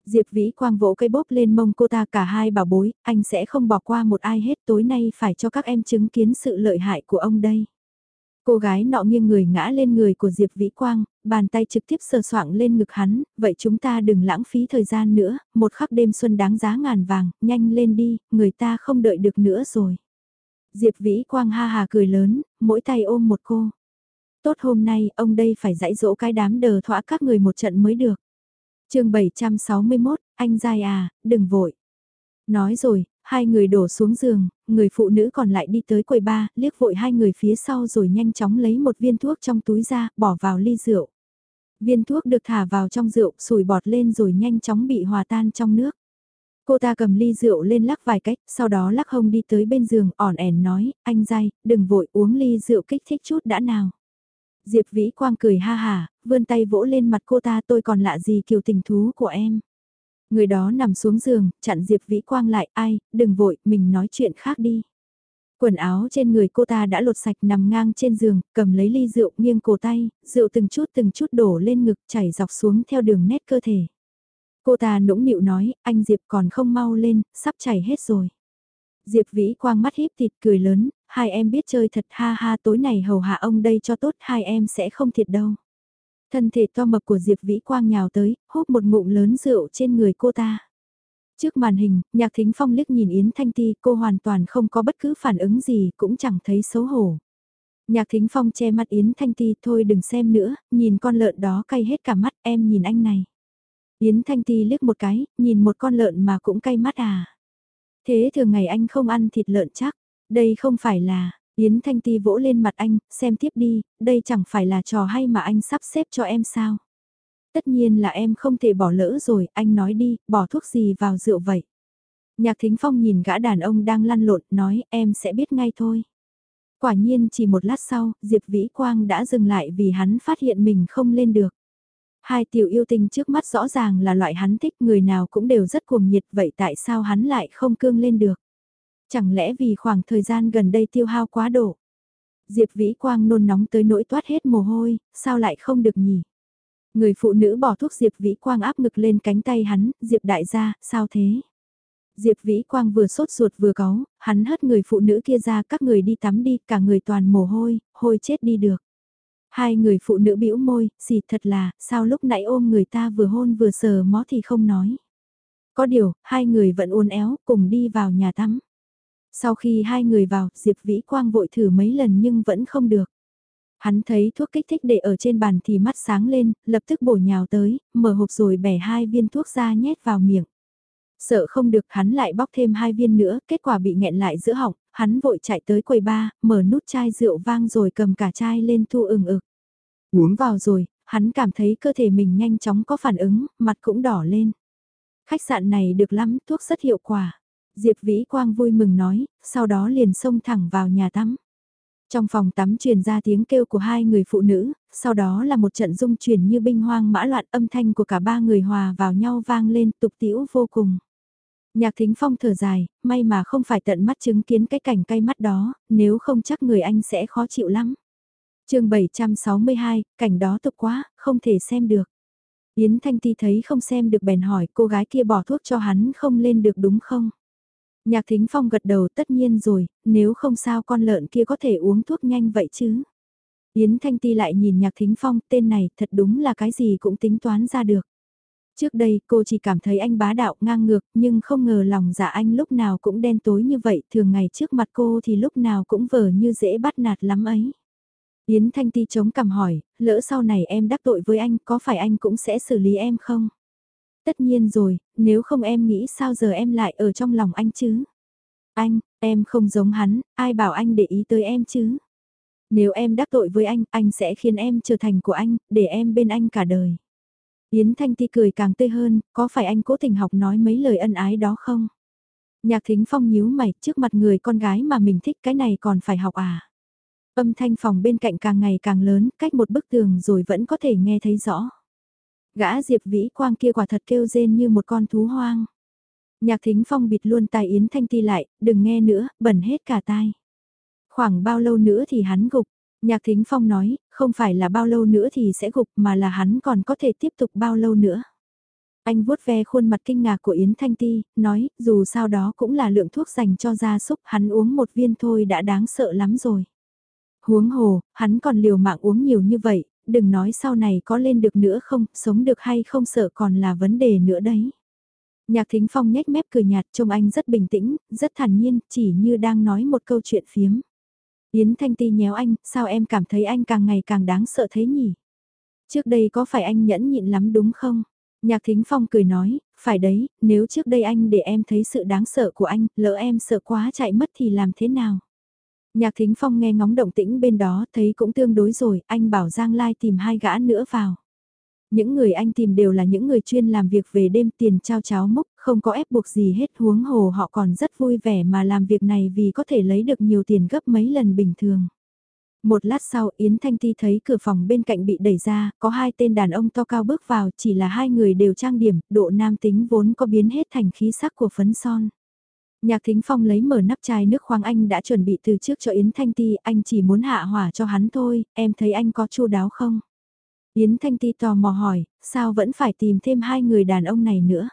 Diệp Vĩ Quang vỗ cây bóp lên mông cô ta cả hai bảo bối, anh sẽ không bỏ qua một ai hết tối nay phải cho các em chứng kiến sự lợi hại của ông đây. Cô gái nọ nghiêng người ngã lên người của Diệp Vĩ Quang, bàn tay trực tiếp sờ soạng lên ngực hắn, vậy chúng ta đừng lãng phí thời gian nữa, một khắc đêm xuân đáng giá ngàn vàng, nhanh lên đi, người ta không đợi được nữa rồi. Diệp Vĩ Quang ha hà cười lớn, mỗi tay ôm một cô. Tốt hôm nay, ông đây phải dạy dỗ cái đám đờ thỏa các người một trận mới được. chương 761, anh dài à, đừng vội. Nói rồi, Hai người đổ xuống giường, người phụ nữ còn lại đi tới quầy ba, liếc vội hai người phía sau rồi nhanh chóng lấy một viên thuốc trong túi ra, bỏ vào ly rượu. Viên thuốc được thả vào trong rượu, sủi bọt lên rồi nhanh chóng bị hòa tan trong nước. Cô ta cầm ly rượu lên lắc vài cách, sau đó lắc hông đi tới bên giường, ỏn ẻn nói, anh dai, đừng vội uống ly rượu kích thích chút đã nào. Diệp Vĩ Quang cười ha hà, vươn tay vỗ lên mặt cô ta tôi còn lạ gì kiều tình thú của em. Người đó nằm xuống giường, chặn Diệp Vĩ Quang lại, ai, đừng vội, mình nói chuyện khác đi. Quần áo trên người cô ta đã lột sạch nằm ngang trên giường, cầm lấy ly rượu nghiêng cổ tay, rượu từng chút từng chút đổ lên ngực chảy dọc xuống theo đường nét cơ thể. Cô ta nũng nịu nói, anh Diệp còn không mau lên, sắp chảy hết rồi. Diệp Vĩ Quang mắt híp thịt cười lớn, hai em biết chơi thật ha ha tối này hầu hạ ông đây cho tốt hai em sẽ không thiệt đâu. Thân thể to mập của Diệp Vĩ Quang nhào tới, hút một ngụm lớn rượu trên người cô ta. Trước màn hình, Nhạc Thính Phong liếc nhìn Yến Thanh Ti, cô hoàn toàn không có bất cứ phản ứng gì, cũng chẳng thấy xấu hổ. Nhạc Thính Phong che mặt Yến Thanh Ti, thôi đừng xem nữa, nhìn con lợn đó cay hết cả mắt, em nhìn anh này. Yến Thanh Ti liếc một cái, nhìn một con lợn mà cũng cay mắt à. Thế thường ngày anh không ăn thịt lợn chắc, đây không phải là, Yến Thanh Ti vỗ lên mặt anh, xem tiếp đi, đây chẳng phải là trò hay mà anh sắp xếp cho em sao. Tất nhiên là em không thể bỏ lỡ rồi, anh nói đi, bỏ thuốc gì vào rượu vậy. Nhạc Thính Phong nhìn gã đàn ông đang lăn lộn, nói em sẽ biết ngay thôi. Quả nhiên chỉ một lát sau, Diệp Vĩ Quang đã dừng lại vì hắn phát hiện mình không lên được. Hai tiểu yêu tinh trước mắt rõ ràng là loại hắn thích người nào cũng đều rất cuồng nhiệt vậy tại sao hắn lại không cương lên được. Chẳng lẽ vì khoảng thời gian gần đây tiêu hao quá độ? Diệp Vĩ Quang nôn nóng tới nỗi toát hết mồ hôi, sao lại không được nhỉ? Người phụ nữ bỏ thuốc Diệp Vĩ Quang áp ngực lên cánh tay hắn, Diệp đại gia, sao thế? Diệp Vĩ Quang vừa sốt ruột vừa cáu, hắn hất người phụ nữ kia ra các người đi tắm đi, cả người toàn mồ hôi, hôi chết đi được. Hai người phụ nữ bĩu môi, xì thật là, sao lúc nãy ôm người ta vừa hôn vừa sờ mó thì không nói. Có điều, hai người vẫn uốn éo, cùng đi vào nhà tắm. Sau khi hai người vào, Diệp Vĩ Quang vội thử mấy lần nhưng vẫn không được. Hắn thấy thuốc kích thích để ở trên bàn thì mắt sáng lên, lập tức bổ nhào tới, mở hộp rồi bẻ hai viên thuốc ra nhét vào miệng. Sợ không được hắn lại bóc thêm hai viên nữa, kết quả bị nghẹn lại giữa họng, hắn vội chạy tới quầy ba, mở nút chai rượu vang rồi cầm cả chai lên thu ừng ực. Uống vào rồi, hắn cảm thấy cơ thể mình nhanh chóng có phản ứng, mặt cũng đỏ lên. Khách sạn này được lắm, thuốc rất hiệu quả. Diệp Vĩ Quang vui mừng nói, sau đó liền xông thẳng vào nhà tắm. Trong phòng tắm truyền ra tiếng kêu của hai người phụ nữ, sau đó là một trận rung chuyển như binh hoang mã loạn âm thanh của cả ba người hòa vào nhau vang lên tục tiễu vô cùng. Nhạc thính phong thở dài, may mà không phải tận mắt chứng kiến cái cảnh cay mắt đó, nếu không chắc người anh sẽ khó chịu lắm. chương 762, cảnh đó tục quá, không thể xem được. Yến Thanh Ti thấy không xem được bèn hỏi cô gái kia bỏ thuốc cho hắn không lên được đúng không? Nhạc Thính Phong gật đầu tất nhiên rồi, nếu không sao con lợn kia có thể uống thuốc nhanh vậy chứ. Yến Thanh Ti lại nhìn Nhạc Thính Phong, tên này thật đúng là cái gì cũng tính toán ra được. Trước đây cô chỉ cảm thấy anh bá đạo ngang ngược nhưng không ngờ lòng dạ anh lúc nào cũng đen tối như vậy thường ngày trước mặt cô thì lúc nào cũng vờ như dễ bắt nạt lắm ấy. Yến Thanh Ti chống cằm hỏi, lỡ sau này em đắc tội với anh có phải anh cũng sẽ xử lý em không? Tất nhiên rồi, nếu không em nghĩ sao giờ em lại ở trong lòng anh chứ? Anh, em không giống hắn, ai bảo anh để ý tới em chứ? Nếu em đắc tội với anh, anh sẽ khiến em trở thành của anh, để em bên anh cả đời. Yến Thanh Ti cười càng tươi hơn, có phải anh cố tình học nói mấy lời ân ái đó không? Nhạc Thính Phong nhíu mày trước mặt người con gái mà mình thích cái này còn phải học à? Âm thanh phòng bên cạnh càng ngày càng lớn, cách một bức tường rồi vẫn có thể nghe thấy rõ. Gã Diệp Vĩ Quang kia quả thật kêu rên như một con thú hoang. Nhạc Thính Phong bịt luôn tai Yến Thanh Ti lại, đừng nghe nữa, bẩn hết cả tai. Khoảng bao lâu nữa thì hắn gục, Nhạc Thính Phong nói, không phải là bao lâu nữa thì sẽ gục mà là hắn còn có thể tiếp tục bao lâu nữa. Anh vuốt ve khuôn mặt kinh ngạc của Yến Thanh Ti, nói, dù sao đó cũng là lượng thuốc dành cho gia súc, hắn uống một viên thôi đã đáng sợ lắm rồi. Huống hồ, hắn còn liều mạng uống nhiều như vậy, đừng nói sau này có lên được nữa không, sống được hay không sợ còn là vấn đề nữa đấy. Nhạc Thính Phong nhếch mép cười nhạt trông anh rất bình tĩnh, rất thản nhiên, chỉ như đang nói một câu chuyện phiếm. Yến Thanh Ti nhéo anh, sao em cảm thấy anh càng ngày càng đáng sợ thế nhỉ? Trước đây có phải anh nhẫn nhịn lắm đúng không? Nhạc Thính Phong cười nói, phải đấy, nếu trước đây anh để em thấy sự đáng sợ của anh, lỡ em sợ quá chạy mất thì làm thế nào? Nhạc Thính Phong nghe ngóng động tĩnh bên đó thấy cũng tương đối rồi, anh bảo Giang Lai tìm hai gã nữa vào. Những người anh tìm đều là những người chuyên làm việc về đêm tiền trao cháo múc, không có ép buộc gì hết huống hồ họ còn rất vui vẻ mà làm việc này vì có thể lấy được nhiều tiền gấp mấy lần bình thường. Một lát sau Yến Thanh Ti thấy cửa phòng bên cạnh bị đẩy ra, có hai tên đàn ông to cao bước vào, chỉ là hai người đều trang điểm, độ nam tính vốn có biến hết thành khí sắc của phấn son. Nhạc Thính Phong lấy mở nắp chai nước khoáng anh đã chuẩn bị từ trước cho Yến Thanh Ti, anh chỉ muốn hạ hỏa cho hắn thôi, em thấy anh có chu đáo không? Yến Thanh Ti tò mò hỏi, sao vẫn phải tìm thêm hai người đàn ông này nữa?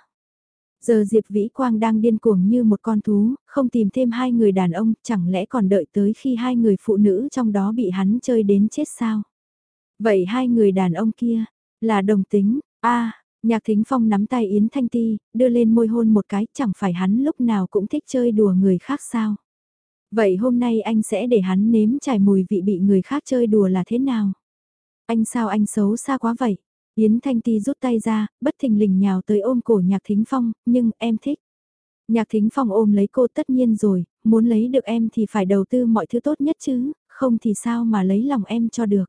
Giờ Diệp Vĩ Quang đang điên cuồng như một con thú, không tìm thêm hai người đàn ông, chẳng lẽ còn đợi tới khi hai người phụ nữ trong đó bị hắn chơi đến chết sao? Vậy hai người đàn ông kia, là đồng tính, a Nhạc Thính Phong nắm tay Yến Thanh Ti, đưa lên môi hôn một cái, chẳng phải hắn lúc nào cũng thích chơi đùa người khác sao? Vậy hôm nay anh sẽ để hắn nếm trải mùi vị bị người khác chơi đùa là thế nào? Anh sao anh xấu xa quá vậy? Yến Thanh Ti rút tay ra, bất thình lình nhào tới ôm cổ Nhạc Thính Phong, nhưng em thích. Nhạc Thính Phong ôm lấy cô tất nhiên rồi, muốn lấy được em thì phải đầu tư mọi thứ tốt nhất chứ, không thì sao mà lấy lòng em cho được.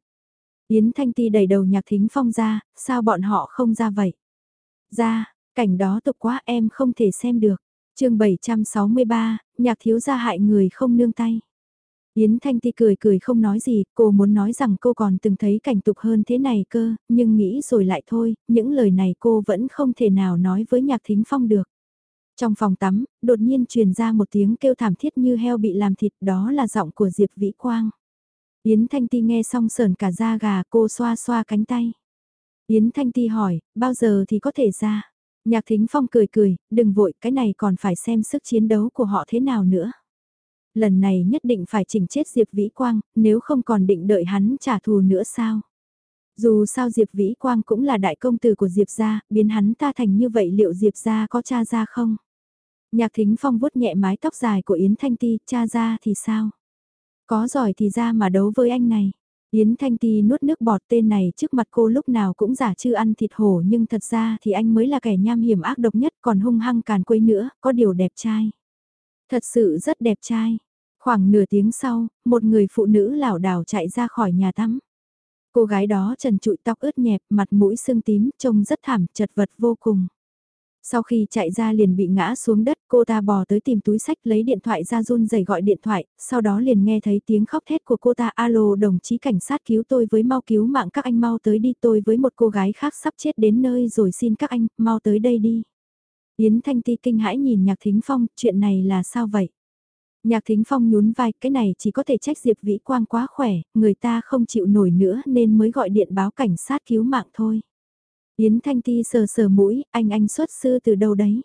Yến Thanh Ti đẩy đầu Nhạc Thính Phong ra, sao bọn họ không ra vậy? Ra, cảnh đó tục quá em không thể xem được. chương 763, nhạc thiếu gia hại người không nương tay. Yến Thanh Ti cười cười không nói gì, cô muốn nói rằng cô còn từng thấy cảnh tục hơn thế này cơ, nhưng nghĩ rồi lại thôi, những lời này cô vẫn không thể nào nói với Nhạc Thính Phong được. Trong phòng tắm, đột nhiên truyền ra một tiếng kêu thảm thiết như heo bị làm thịt đó là giọng của Diệp Vĩ Quang. Yến Thanh Ti nghe xong sờn cả da gà cô xoa xoa cánh tay. Yến Thanh Ti hỏi, bao giờ thì có thể ra? Nhạc Thính Phong cười cười, đừng vội, cái này còn phải xem sức chiến đấu của họ thế nào nữa. Lần này nhất định phải chỉnh chết Diệp Vĩ Quang, nếu không còn định đợi hắn trả thù nữa sao? Dù sao Diệp Vĩ Quang cũng là đại công tử của Diệp gia, biến hắn ta thành như vậy liệu Diệp gia có cha ra không? Nhạc Thính Phong vuốt nhẹ mái tóc dài của Yến Thanh Ti, cha ra thì sao? Có giỏi thì ra mà đấu với anh này. Yến Thanh Ti nuốt nước bọt tên này trước mặt cô lúc nào cũng giả chư ăn thịt hổ nhưng thật ra thì anh mới là kẻ nham hiểm ác độc nhất còn hung hăng càn quấy nữa, có điều đẹp trai. Thật sự rất đẹp trai. Khoảng nửa tiếng sau, một người phụ nữ lảo đảo chạy ra khỏi nhà tắm. Cô gái đó trần trụi tóc ướt nhẹp, mặt mũi sưng tím, trông rất thảm, chật vật vô cùng. Sau khi chạy ra liền bị ngã xuống đất, cô ta bò tới tìm túi sách lấy điện thoại ra run rẩy gọi điện thoại, sau đó liền nghe thấy tiếng khóc thét của cô ta alo đồng chí cảnh sát cứu tôi với mau cứu mạng các anh mau tới đi tôi với một cô gái khác sắp chết đến nơi rồi xin các anh mau tới đây đi. Yến Thanh Ti kinh hãi nhìn Nhạc Thính Phong, chuyện này là sao vậy? Nhạc Thính Phong nhún vai, cái này chỉ có thể trách Diệp Vĩ Quang quá khỏe, người ta không chịu nổi nữa nên mới gọi điện báo cảnh sát cứu mạng thôi. Yến Thanh Ti sờ sờ mũi, anh anh xuất sư từ đâu đấy?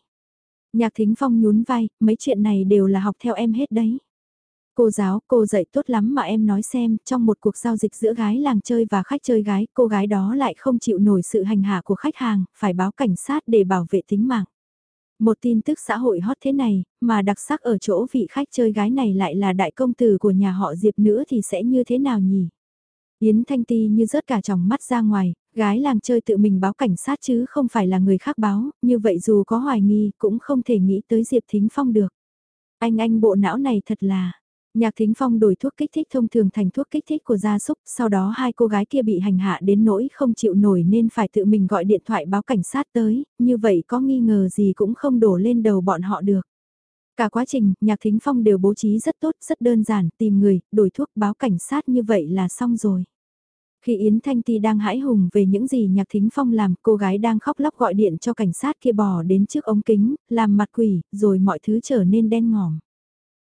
Nhạc Thính Phong nhún vai, mấy chuyện này đều là học theo em hết đấy. Cô giáo, cô dạy tốt lắm mà em nói xem, trong một cuộc giao dịch giữa gái làng chơi và khách chơi gái, cô gái đó lại không chịu nổi sự hành hạ của khách hàng, phải báo cảnh sát để bảo vệ tính mạng. Một tin tức xã hội hot thế này, mà đặc sắc ở chỗ vị khách chơi gái này lại là đại công tử của nhà họ Diệp nữa thì sẽ như thế nào nhỉ? Yến Thanh Ti như rớt cả tròng mắt ra ngoài, gái làng chơi tự mình báo cảnh sát chứ không phải là người khác báo, như vậy dù có hoài nghi cũng không thể nghĩ tới Diệp Thính Phong được. Anh anh bộ não này thật là, Nhạc Thính Phong đổi thuốc kích thích thông thường thành thuốc kích thích của gia súc, sau đó hai cô gái kia bị hành hạ đến nỗi không chịu nổi nên phải tự mình gọi điện thoại báo cảnh sát tới, như vậy có nghi ngờ gì cũng không đổ lên đầu bọn họ được. Cả quá trình, Nhạc Thính Phong đều bố trí rất tốt, rất đơn giản, tìm người, đổi thuốc báo cảnh sát như vậy là xong rồi. Khi Yến Thanh Ti đang hãi hùng về những gì Nhạc Thính Phong làm, cô gái đang khóc lóc gọi điện cho cảnh sát kia bò đến trước ống kính, làm mặt quỷ, rồi mọi thứ trở nên đen ngòm.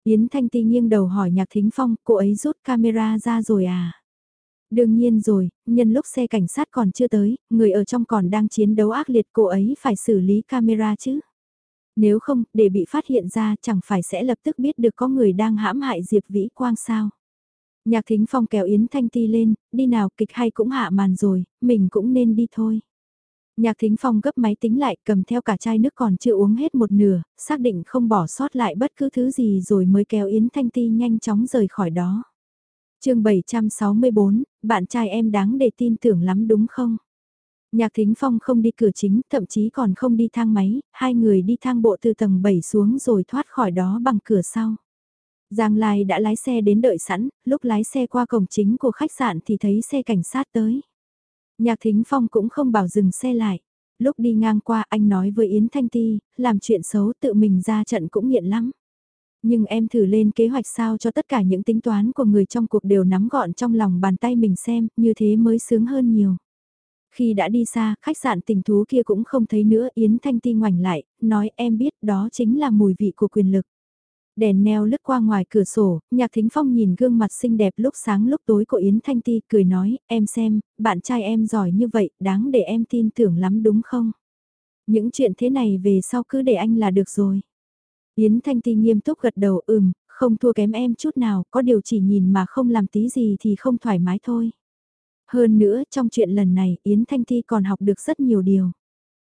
Yến Thanh Ti nghiêng đầu hỏi Nhạc Thính Phong, cô ấy rút camera ra rồi à? Đương nhiên rồi, nhân lúc xe cảnh sát còn chưa tới, người ở trong còn đang chiến đấu ác liệt cô ấy phải xử lý camera chứ. Nếu không, để bị phát hiện ra chẳng phải sẽ lập tức biết được có người đang hãm hại Diệp Vĩ Quang sao. Nhạc Thính Phong kéo Yến Thanh Ti lên, đi nào kịch hay cũng hạ màn rồi, mình cũng nên đi thôi. Nhạc Thính Phong gấp máy tính lại cầm theo cả chai nước còn chưa uống hết một nửa, xác định không bỏ sót lại bất cứ thứ gì rồi mới kéo Yến Thanh Ti nhanh chóng rời khỏi đó. chương 764, bạn trai em đáng để tin tưởng lắm đúng không? Nhạc Thính Phong không đi cửa chính, thậm chí còn không đi thang máy, hai người đi thang bộ từ tầng 7 xuống rồi thoát khỏi đó bằng cửa sau. Giang Lai đã lái xe đến đợi sẵn, lúc lái xe qua cổng chính của khách sạn thì thấy xe cảnh sát tới. Nhạc Thính Phong cũng không bảo dừng xe lại. Lúc đi ngang qua anh nói với Yến Thanh Ti, làm chuyện xấu tự mình ra trận cũng nghiện lắm. Nhưng em thử lên kế hoạch sao cho tất cả những tính toán của người trong cuộc đều nắm gọn trong lòng bàn tay mình xem, như thế mới sướng hơn nhiều. Khi đã đi xa, khách sạn tình thú kia cũng không thấy nữa, Yến Thanh Ti ngoảnh lại, nói em biết đó chính là mùi vị của quyền lực. Đèn neo lướt qua ngoài cửa sổ, nhạc thính phong nhìn gương mặt xinh đẹp lúc sáng lúc tối của Yến Thanh Ti cười nói, em xem, bạn trai em giỏi như vậy, đáng để em tin tưởng lắm đúng không? Những chuyện thế này về sau cứ để anh là được rồi. Yến Thanh Ti nghiêm túc gật đầu ừm, không thua kém em chút nào, có điều chỉ nhìn mà không làm tí gì thì không thoải mái thôi. Hơn nữa, trong chuyện lần này, Yến Thanh Ti còn học được rất nhiều điều.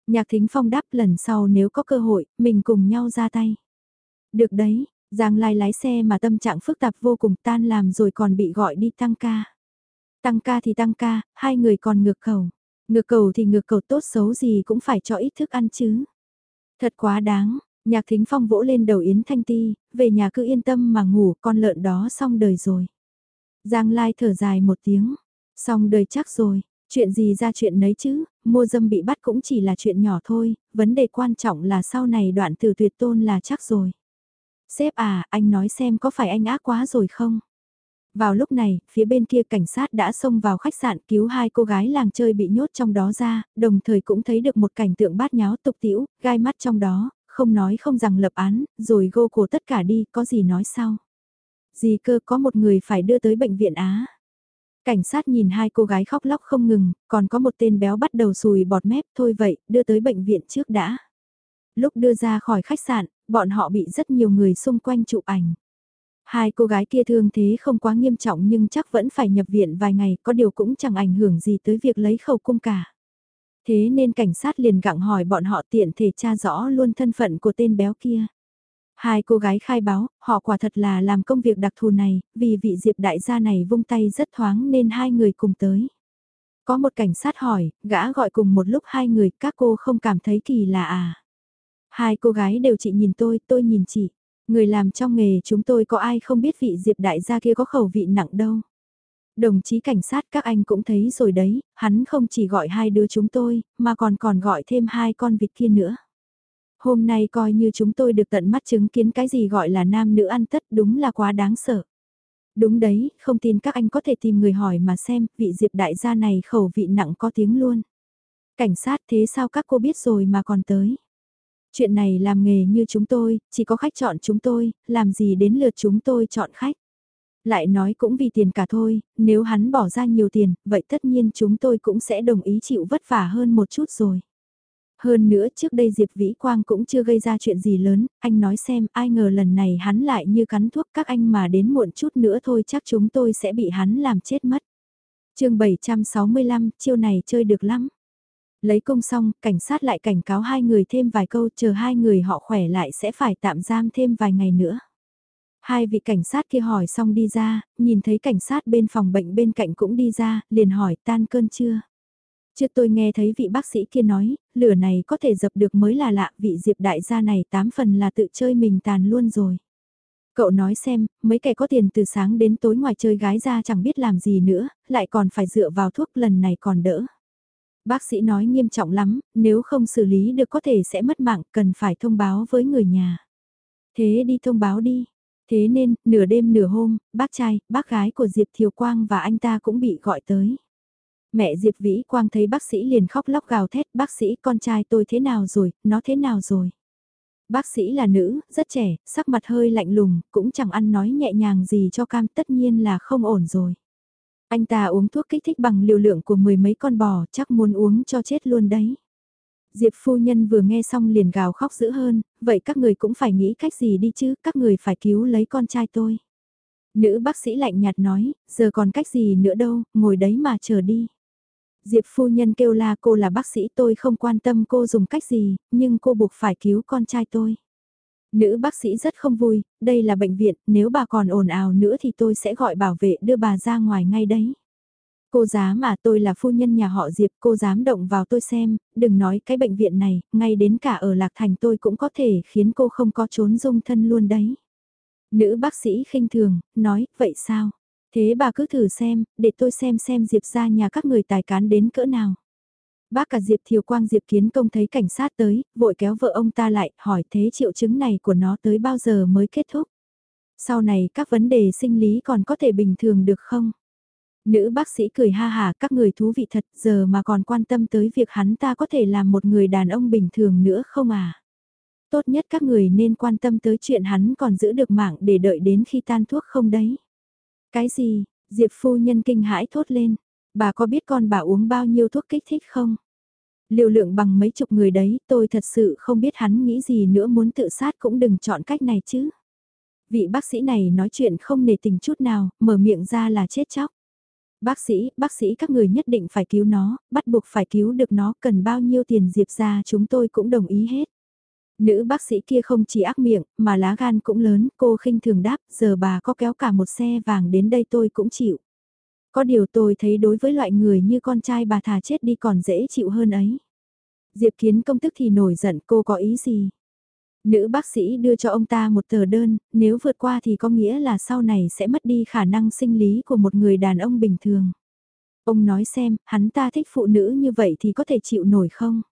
Nhạc Thính Phong đáp lần sau nếu có cơ hội, mình cùng nhau ra tay. Được đấy, Giang Lai lái xe mà tâm trạng phức tạp vô cùng tan làm rồi còn bị gọi đi tăng ca. Tăng ca thì tăng ca, hai người còn ngược cầu. Ngược cầu thì ngược cầu tốt xấu gì cũng phải cho ít thức ăn chứ. Thật quá đáng, nhạc thính phong vỗ lên đầu Yến Thanh Ti, về nhà cứ yên tâm mà ngủ con lợn đó xong đời rồi. Giang Lai thở dài một tiếng, xong đời chắc rồi, chuyện gì ra chuyện nấy chứ, mua dâm bị bắt cũng chỉ là chuyện nhỏ thôi, vấn đề quan trọng là sau này đoạn từ tuyệt tôn là chắc rồi. Sếp à, anh nói xem có phải anh ác quá rồi không? Vào lúc này, phía bên kia cảnh sát đã xông vào khách sạn cứu hai cô gái làng chơi bị nhốt trong đó ra, đồng thời cũng thấy được một cảnh tượng bát nháo tục tiễu, gai mắt trong đó, không nói không rằng lập án, rồi gô cổ tất cả đi, có gì nói sau. Gì cơ có một người phải đưa tới bệnh viện Á. Cảnh sát nhìn hai cô gái khóc lóc không ngừng, còn có một tên béo bắt đầu sùi bọt mép, thôi vậy, đưa tới bệnh viện trước đã. Lúc đưa ra khỏi khách sạn, bọn họ bị rất nhiều người xung quanh chụp ảnh. Hai cô gái kia thương thế không quá nghiêm trọng nhưng chắc vẫn phải nhập viện vài ngày, có điều cũng chẳng ảnh hưởng gì tới việc lấy khẩu cung cả. Thế nên cảnh sát liền gặng hỏi bọn họ tiện thể tra rõ luôn thân phận của tên béo kia. Hai cô gái khai báo, họ quả thật là làm công việc đặc thù này, vì vị diệp đại gia này vung tay rất thoáng nên hai người cùng tới. Có một cảnh sát hỏi, gã gọi cùng một lúc hai người, các cô không cảm thấy kỳ lạ à? Hai cô gái đều chị nhìn tôi, tôi nhìn chị. Người làm trong nghề chúng tôi có ai không biết vị Diệp đại gia kia có khẩu vị nặng đâu. Đồng chí cảnh sát các anh cũng thấy rồi đấy, hắn không chỉ gọi hai đứa chúng tôi, mà còn còn gọi thêm hai con vịt kia nữa. Hôm nay coi như chúng tôi được tận mắt chứng kiến cái gì gọi là nam nữ ăn tất đúng là quá đáng sợ. Đúng đấy, không tin các anh có thể tìm người hỏi mà xem, vị Diệp đại gia này khẩu vị nặng có tiếng luôn. Cảnh sát thế sao các cô biết rồi mà còn tới. Chuyện này làm nghề như chúng tôi, chỉ có khách chọn chúng tôi, làm gì đến lượt chúng tôi chọn khách. Lại nói cũng vì tiền cả thôi, nếu hắn bỏ ra nhiều tiền, vậy tất nhiên chúng tôi cũng sẽ đồng ý chịu vất vả hơn một chút rồi. Hơn nữa trước đây Diệp Vĩ Quang cũng chưa gây ra chuyện gì lớn, anh nói xem ai ngờ lần này hắn lại như cắn thuốc các anh mà đến muộn chút nữa thôi chắc chúng tôi sẽ bị hắn làm chết mất. chương 765, chiêu này chơi được lắm. Lấy công xong, cảnh sát lại cảnh cáo hai người thêm vài câu chờ hai người họ khỏe lại sẽ phải tạm giam thêm vài ngày nữa. Hai vị cảnh sát kia hỏi xong đi ra, nhìn thấy cảnh sát bên phòng bệnh bên cạnh cũng đi ra, liền hỏi tan cơn chưa. Trước tôi nghe thấy vị bác sĩ kia nói, lửa này có thể dập được mới là lạ, vị diệp đại gia này tám phần là tự chơi mình tàn luôn rồi. Cậu nói xem, mấy kẻ có tiền từ sáng đến tối ngoài chơi gái ra chẳng biết làm gì nữa, lại còn phải dựa vào thuốc lần này còn đỡ. Bác sĩ nói nghiêm trọng lắm, nếu không xử lý được có thể sẽ mất mạng, cần phải thông báo với người nhà. Thế đi thông báo đi. Thế nên, nửa đêm nửa hôm, bác trai, bác gái của Diệp Thiều Quang và anh ta cũng bị gọi tới. Mẹ Diệp Vĩ Quang thấy bác sĩ liền khóc lóc gào thét, bác sĩ con trai tôi thế nào rồi, nó thế nào rồi. Bác sĩ là nữ, rất trẻ, sắc mặt hơi lạnh lùng, cũng chẳng ăn nói nhẹ nhàng gì cho cam tất nhiên là không ổn rồi. Anh ta uống thuốc kích thích bằng liều lượng của mười mấy con bò, chắc muốn uống cho chết luôn đấy. Diệp phu nhân vừa nghe xong liền gào khóc dữ hơn, vậy các người cũng phải nghĩ cách gì đi chứ, các người phải cứu lấy con trai tôi. Nữ bác sĩ lạnh nhạt nói, giờ còn cách gì nữa đâu, ngồi đấy mà chờ đi. Diệp phu nhân kêu la cô là bác sĩ tôi không quan tâm cô dùng cách gì, nhưng cô buộc phải cứu con trai tôi. Nữ bác sĩ rất không vui, đây là bệnh viện, nếu bà còn ồn ào nữa thì tôi sẽ gọi bảo vệ đưa bà ra ngoài ngay đấy. Cô dám mà tôi là phu nhân nhà họ Diệp, cô dám động vào tôi xem, đừng nói cái bệnh viện này, ngay đến cả ở Lạc Thành tôi cũng có thể khiến cô không có trốn dung thân luôn đấy. Nữ bác sĩ khinh thường, nói, vậy sao? Thế bà cứ thử xem, để tôi xem xem Diệp ra nhà các người tài cán đến cỡ nào. Bác cả Diệp Thiều Quang Diệp Kiến Công thấy cảnh sát tới, vội kéo vợ ông ta lại, hỏi thế triệu chứng này của nó tới bao giờ mới kết thúc. Sau này các vấn đề sinh lý còn có thể bình thường được không? Nữ bác sĩ cười ha hà các người thú vị thật giờ mà còn quan tâm tới việc hắn ta có thể làm một người đàn ông bình thường nữa không à? Tốt nhất các người nên quan tâm tới chuyện hắn còn giữ được mạng để đợi đến khi tan thuốc không đấy. Cái gì? Diệp phu nhân kinh hãi thốt lên. Bà có biết con bà uống bao nhiêu thuốc kích thích không? Liều lượng bằng mấy chục người đấy, tôi thật sự không biết hắn nghĩ gì nữa muốn tự sát cũng đừng chọn cách này chứ. Vị bác sĩ này nói chuyện không nề tình chút nào, mở miệng ra là chết chóc. Bác sĩ, bác sĩ các người nhất định phải cứu nó, bắt buộc phải cứu được nó, cần bao nhiêu tiền diệp ra chúng tôi cũng đồng ý hết. Nữ bác sĩ kia không chỉ ác miệng, mà lá gan cũng lớn, cô khinh thường đáp, giờ bà có kéo cả một xe vàng đến đây tôi cũng chịu. Có điều tôi thấy đối với loại người như con trai bà thà chết đi còn dễ chịu hơn ấy. Diệp Kiến công tức thì nổi giận cô có ý gì? Nữ bác sĩ đưa cho ông ta một tờ đơn, nếu vượt qua thì có nghĩa là sau này sẽ mất đi khả năng sinh lý của một người đàn ông bình thường. Ông nói xem, hắn ta thích phụ nữ như vậy thì có thể chịu nổi không?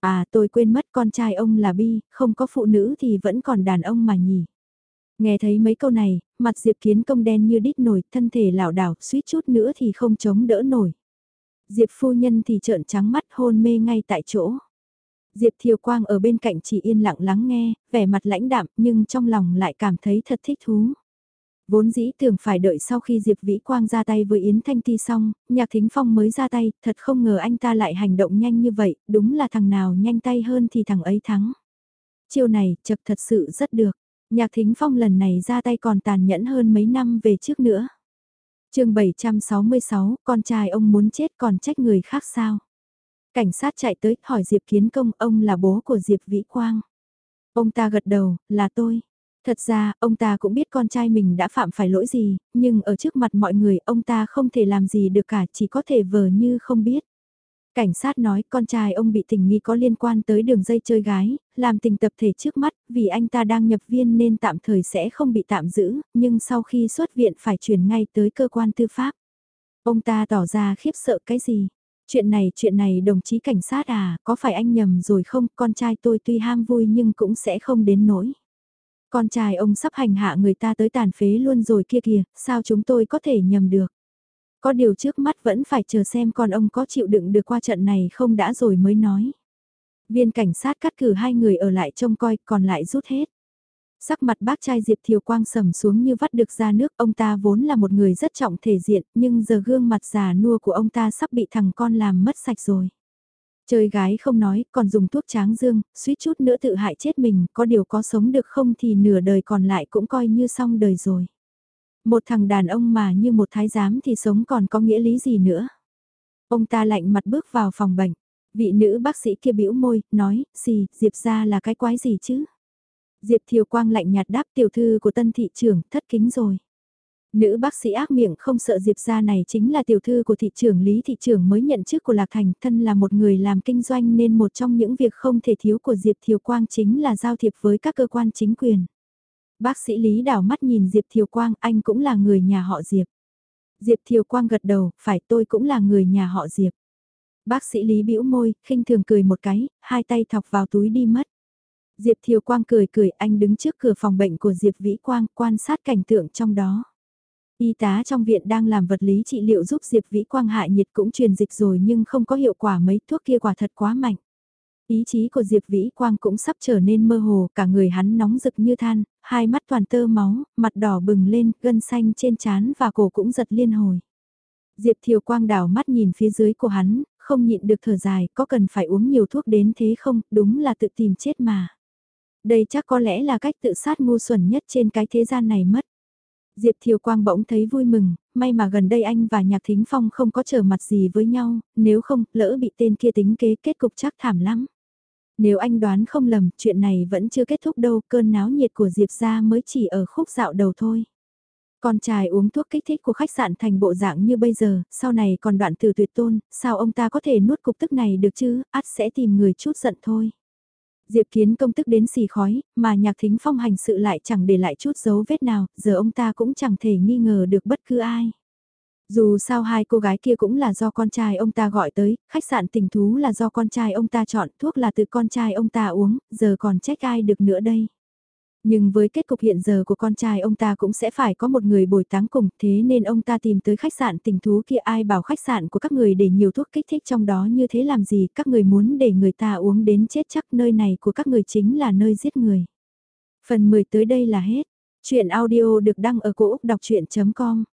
À tôi quên mất con trai ông là Bi, không có phụ nữ thì vẫn còn đàn ông mà nhỉ. Nghe thấy mấy câu này, mặt Diệp Kiến công đen như đít nổi, thân thể lảo đảo, suýt chút nữa thì không chống đỡ nổi. Diệp phu nhân thì trợn trắng mắt hôn mê ngay tại chỗ. Diệp Thiều Quang ở bên cạnh chỉ yên lặng lắng nghe, vẻ mặt lãnh đạm nhưng trong lòng lại cảm thấy thật thích thú. Vốn dĩ tưởng phải đợi sau khi Diệp Vĩ Quang ra tay với Yến Thanh Ti xong, Nhạc Thính Phong mới ra tay, thật không ngờ anh ta lại hành động nhanh như vậy, đúng là thằng nào nhanh tay hơn thì thằng ấy thắng. Chiêu này, chật thật sự rất được. Nhạc Thính Phong lần này ra tay còn tàn nhẫn hơn mấy năm về trước nữa. chương 766, con trai ông muốn chết còn trách người khác sao? Cảnh sát chạy tới hỏi Diệp Kiến Công ông là bố của Diệp Vĩ Quang. Ông ta gật đầu, là tôi. Thật ra, ông ta cũng biết con trai mình đã phạm phải lỗi gì, nhưng ở trước mặt mọi người ông ta không thể làm gì được cả, chỉ có thể vờ như không biết. Cảnh sát nói con trai ông bị tình nghi có liên quan tới đường dây chơi gái, làm tình tập thể trước mắt, vì anh ta đang nhập viên nên tạm thời sẽ không bị tạm giữ, nhưng sau khi xuất viện phải chuyển ngay tới cơ quan tư pháp. Ông ta tỏ ra khiếp sợ cái gì? Chuyện này, chuyện này đồng chí cảnh sát à, có phải anh nhầm rồi không, con trai tôi tuy ham vui nhưng cũng sẽ không đến nỗi. Con trai ông sắp hành hạ người ta tới tàn phế luôn rồi kia kìa, sao chúng tôi có thể nhầm được. Có điều trước mắt vẫn phải chờ xem con ông có chịu đựng được qua trận này không đã rồi mới nói. Viên cảnh sát cắt cử hai người ở lại trông coi còn lại rút hết. Sắc mặt bác trai Diệp Thiều Quang sầm xuống như vắt được ra nước, ông ta vốn là một người rất trọng thể diện, nhưng giờ gương mặt già nua của ông ta sắp bị thằng con làm mất sạch rồi. Chơi gái không nói, còn dùng thuốc tráng dương, suýt chút nữa tự hại chết mình, có điều có sống được không thì nửa đời còn lại cũng coi như xong đời rồi. Một thằng đàn ông mà như một thái giám thì sống còn có nghĩa lý gì nữa. Ông ta lạnh mặt bước vào phòng bệnh. Vị nữ bác sĩ kia bĩu môi, nói, gì, Diệp ra là cái quái gì chứ? Diệp Thiều Quang lạnh nhạt đáp tiểu thư của tân thị trưởng, thất kính rồi. Nữ bác sĩ ác miệng không sợ Diệp gia này chính là tiểu thư của thị trưởng Lý thị trưởng mới nhận chức của Lạc Thành, thân là một người làm kinh doanh nên một trong những việc không thể thiếu của Diệp Thiều Quang chính là giao thiệp với các cơ quan chính quyền. Bác sĩ Lý đảo mắt nhìn Diệp Thiều Quang, anh cũng là người nhà họ Diệp. Diệp Thiều Quang gật đầu, phải tôi cũng là người nhà họ Diệp. Bác sĩ Lý bĩu môi, khinh thường cười một cái, hai tay thọc vào túi đi mất. Diệp Thiều Quang cười cười, anh đứng trước cửa phòng bệnh của Diệp Vĩ Quang, quan sát cảnh tượng trong đó. Y tá trong viện đang làm vật lý trị liệu giúp Diệp Vĩ Quang hại nhiệt cũng truyền dịch rồi nhưng không có hiệu quả mấy thuốc kia quả thật quá mạnh. Ý chí của Diệp Vĩ Quang cũng sắp trở nên mơ hồ, cả người hắn nóng rực như than, hai mắt toàn tơ máu, mặt đỏ bừng lên, gân xanh trên trán và cổ cũng giật liên hồi. Diệp Thiều Quang đảo mắt nhìn phía dưới của hắn, không nhịn được thở dài, có cần phải uống nhiều thuốc đến thế không, đúng là tự tìm chết mà. Đây chắc có lẽ là cách tự sát ngu xuẩn nhất trên cái thế gian này mất. Diệp Thiều Quang bỗng thấy vui mừng, may mà gần đây anh và Nhạc Thính Phong không có trở mặt gì với nhau, nếu không, lỡ bị tên kia tính kế kết cục chắc thảm lắm. Nếu anh đoán không lầm, chuyện này vẫn chưa kết thúc đâu, cơn náo nhiệt của Diệp ra mới chỉ ở khúc dạo đầu thôi. Con trai uống thuốc kích thích của khách sạn thành bộ dạng như bây giờ, sau này còn đoạn từ tuyệt tôn, sao ông ta có thể nuốt cục tức này được chứ, ắt sẽ tìm người chút giận thôi. Diệp Kiến công tức đến xì khói, mà nhạc thính phong hành sự lại chẳng để lại chút dấu vết nào, giờ ông ta cũng chẳng thể nghi ngờ được bất cứ ai. Dù sao hai cô gái kia cũng là do con trai ông ta gọi tới, khách sạn tình thú là do con trai ông ta chọn, thuốc là từ con trai ông ta uống, giờ còn trách ai được nữa đây. Nhưng với kết cục hiện giờ của con trai ông ta cũng sẽ phải có một người bồi táng cùng, thế nên ông ta tìm tới khách sạn tình thú kia ai bảo khách sạn của các người để nhiều thuốc kích thích trong đó như thế làm gì, các người muốn để người ta uống đến chết chắc nơi này của các người chính là nơi giết người. Phần 10 tới đây là hết. Chuyện audio được đăng ở cổ Úc đọc chuyện.com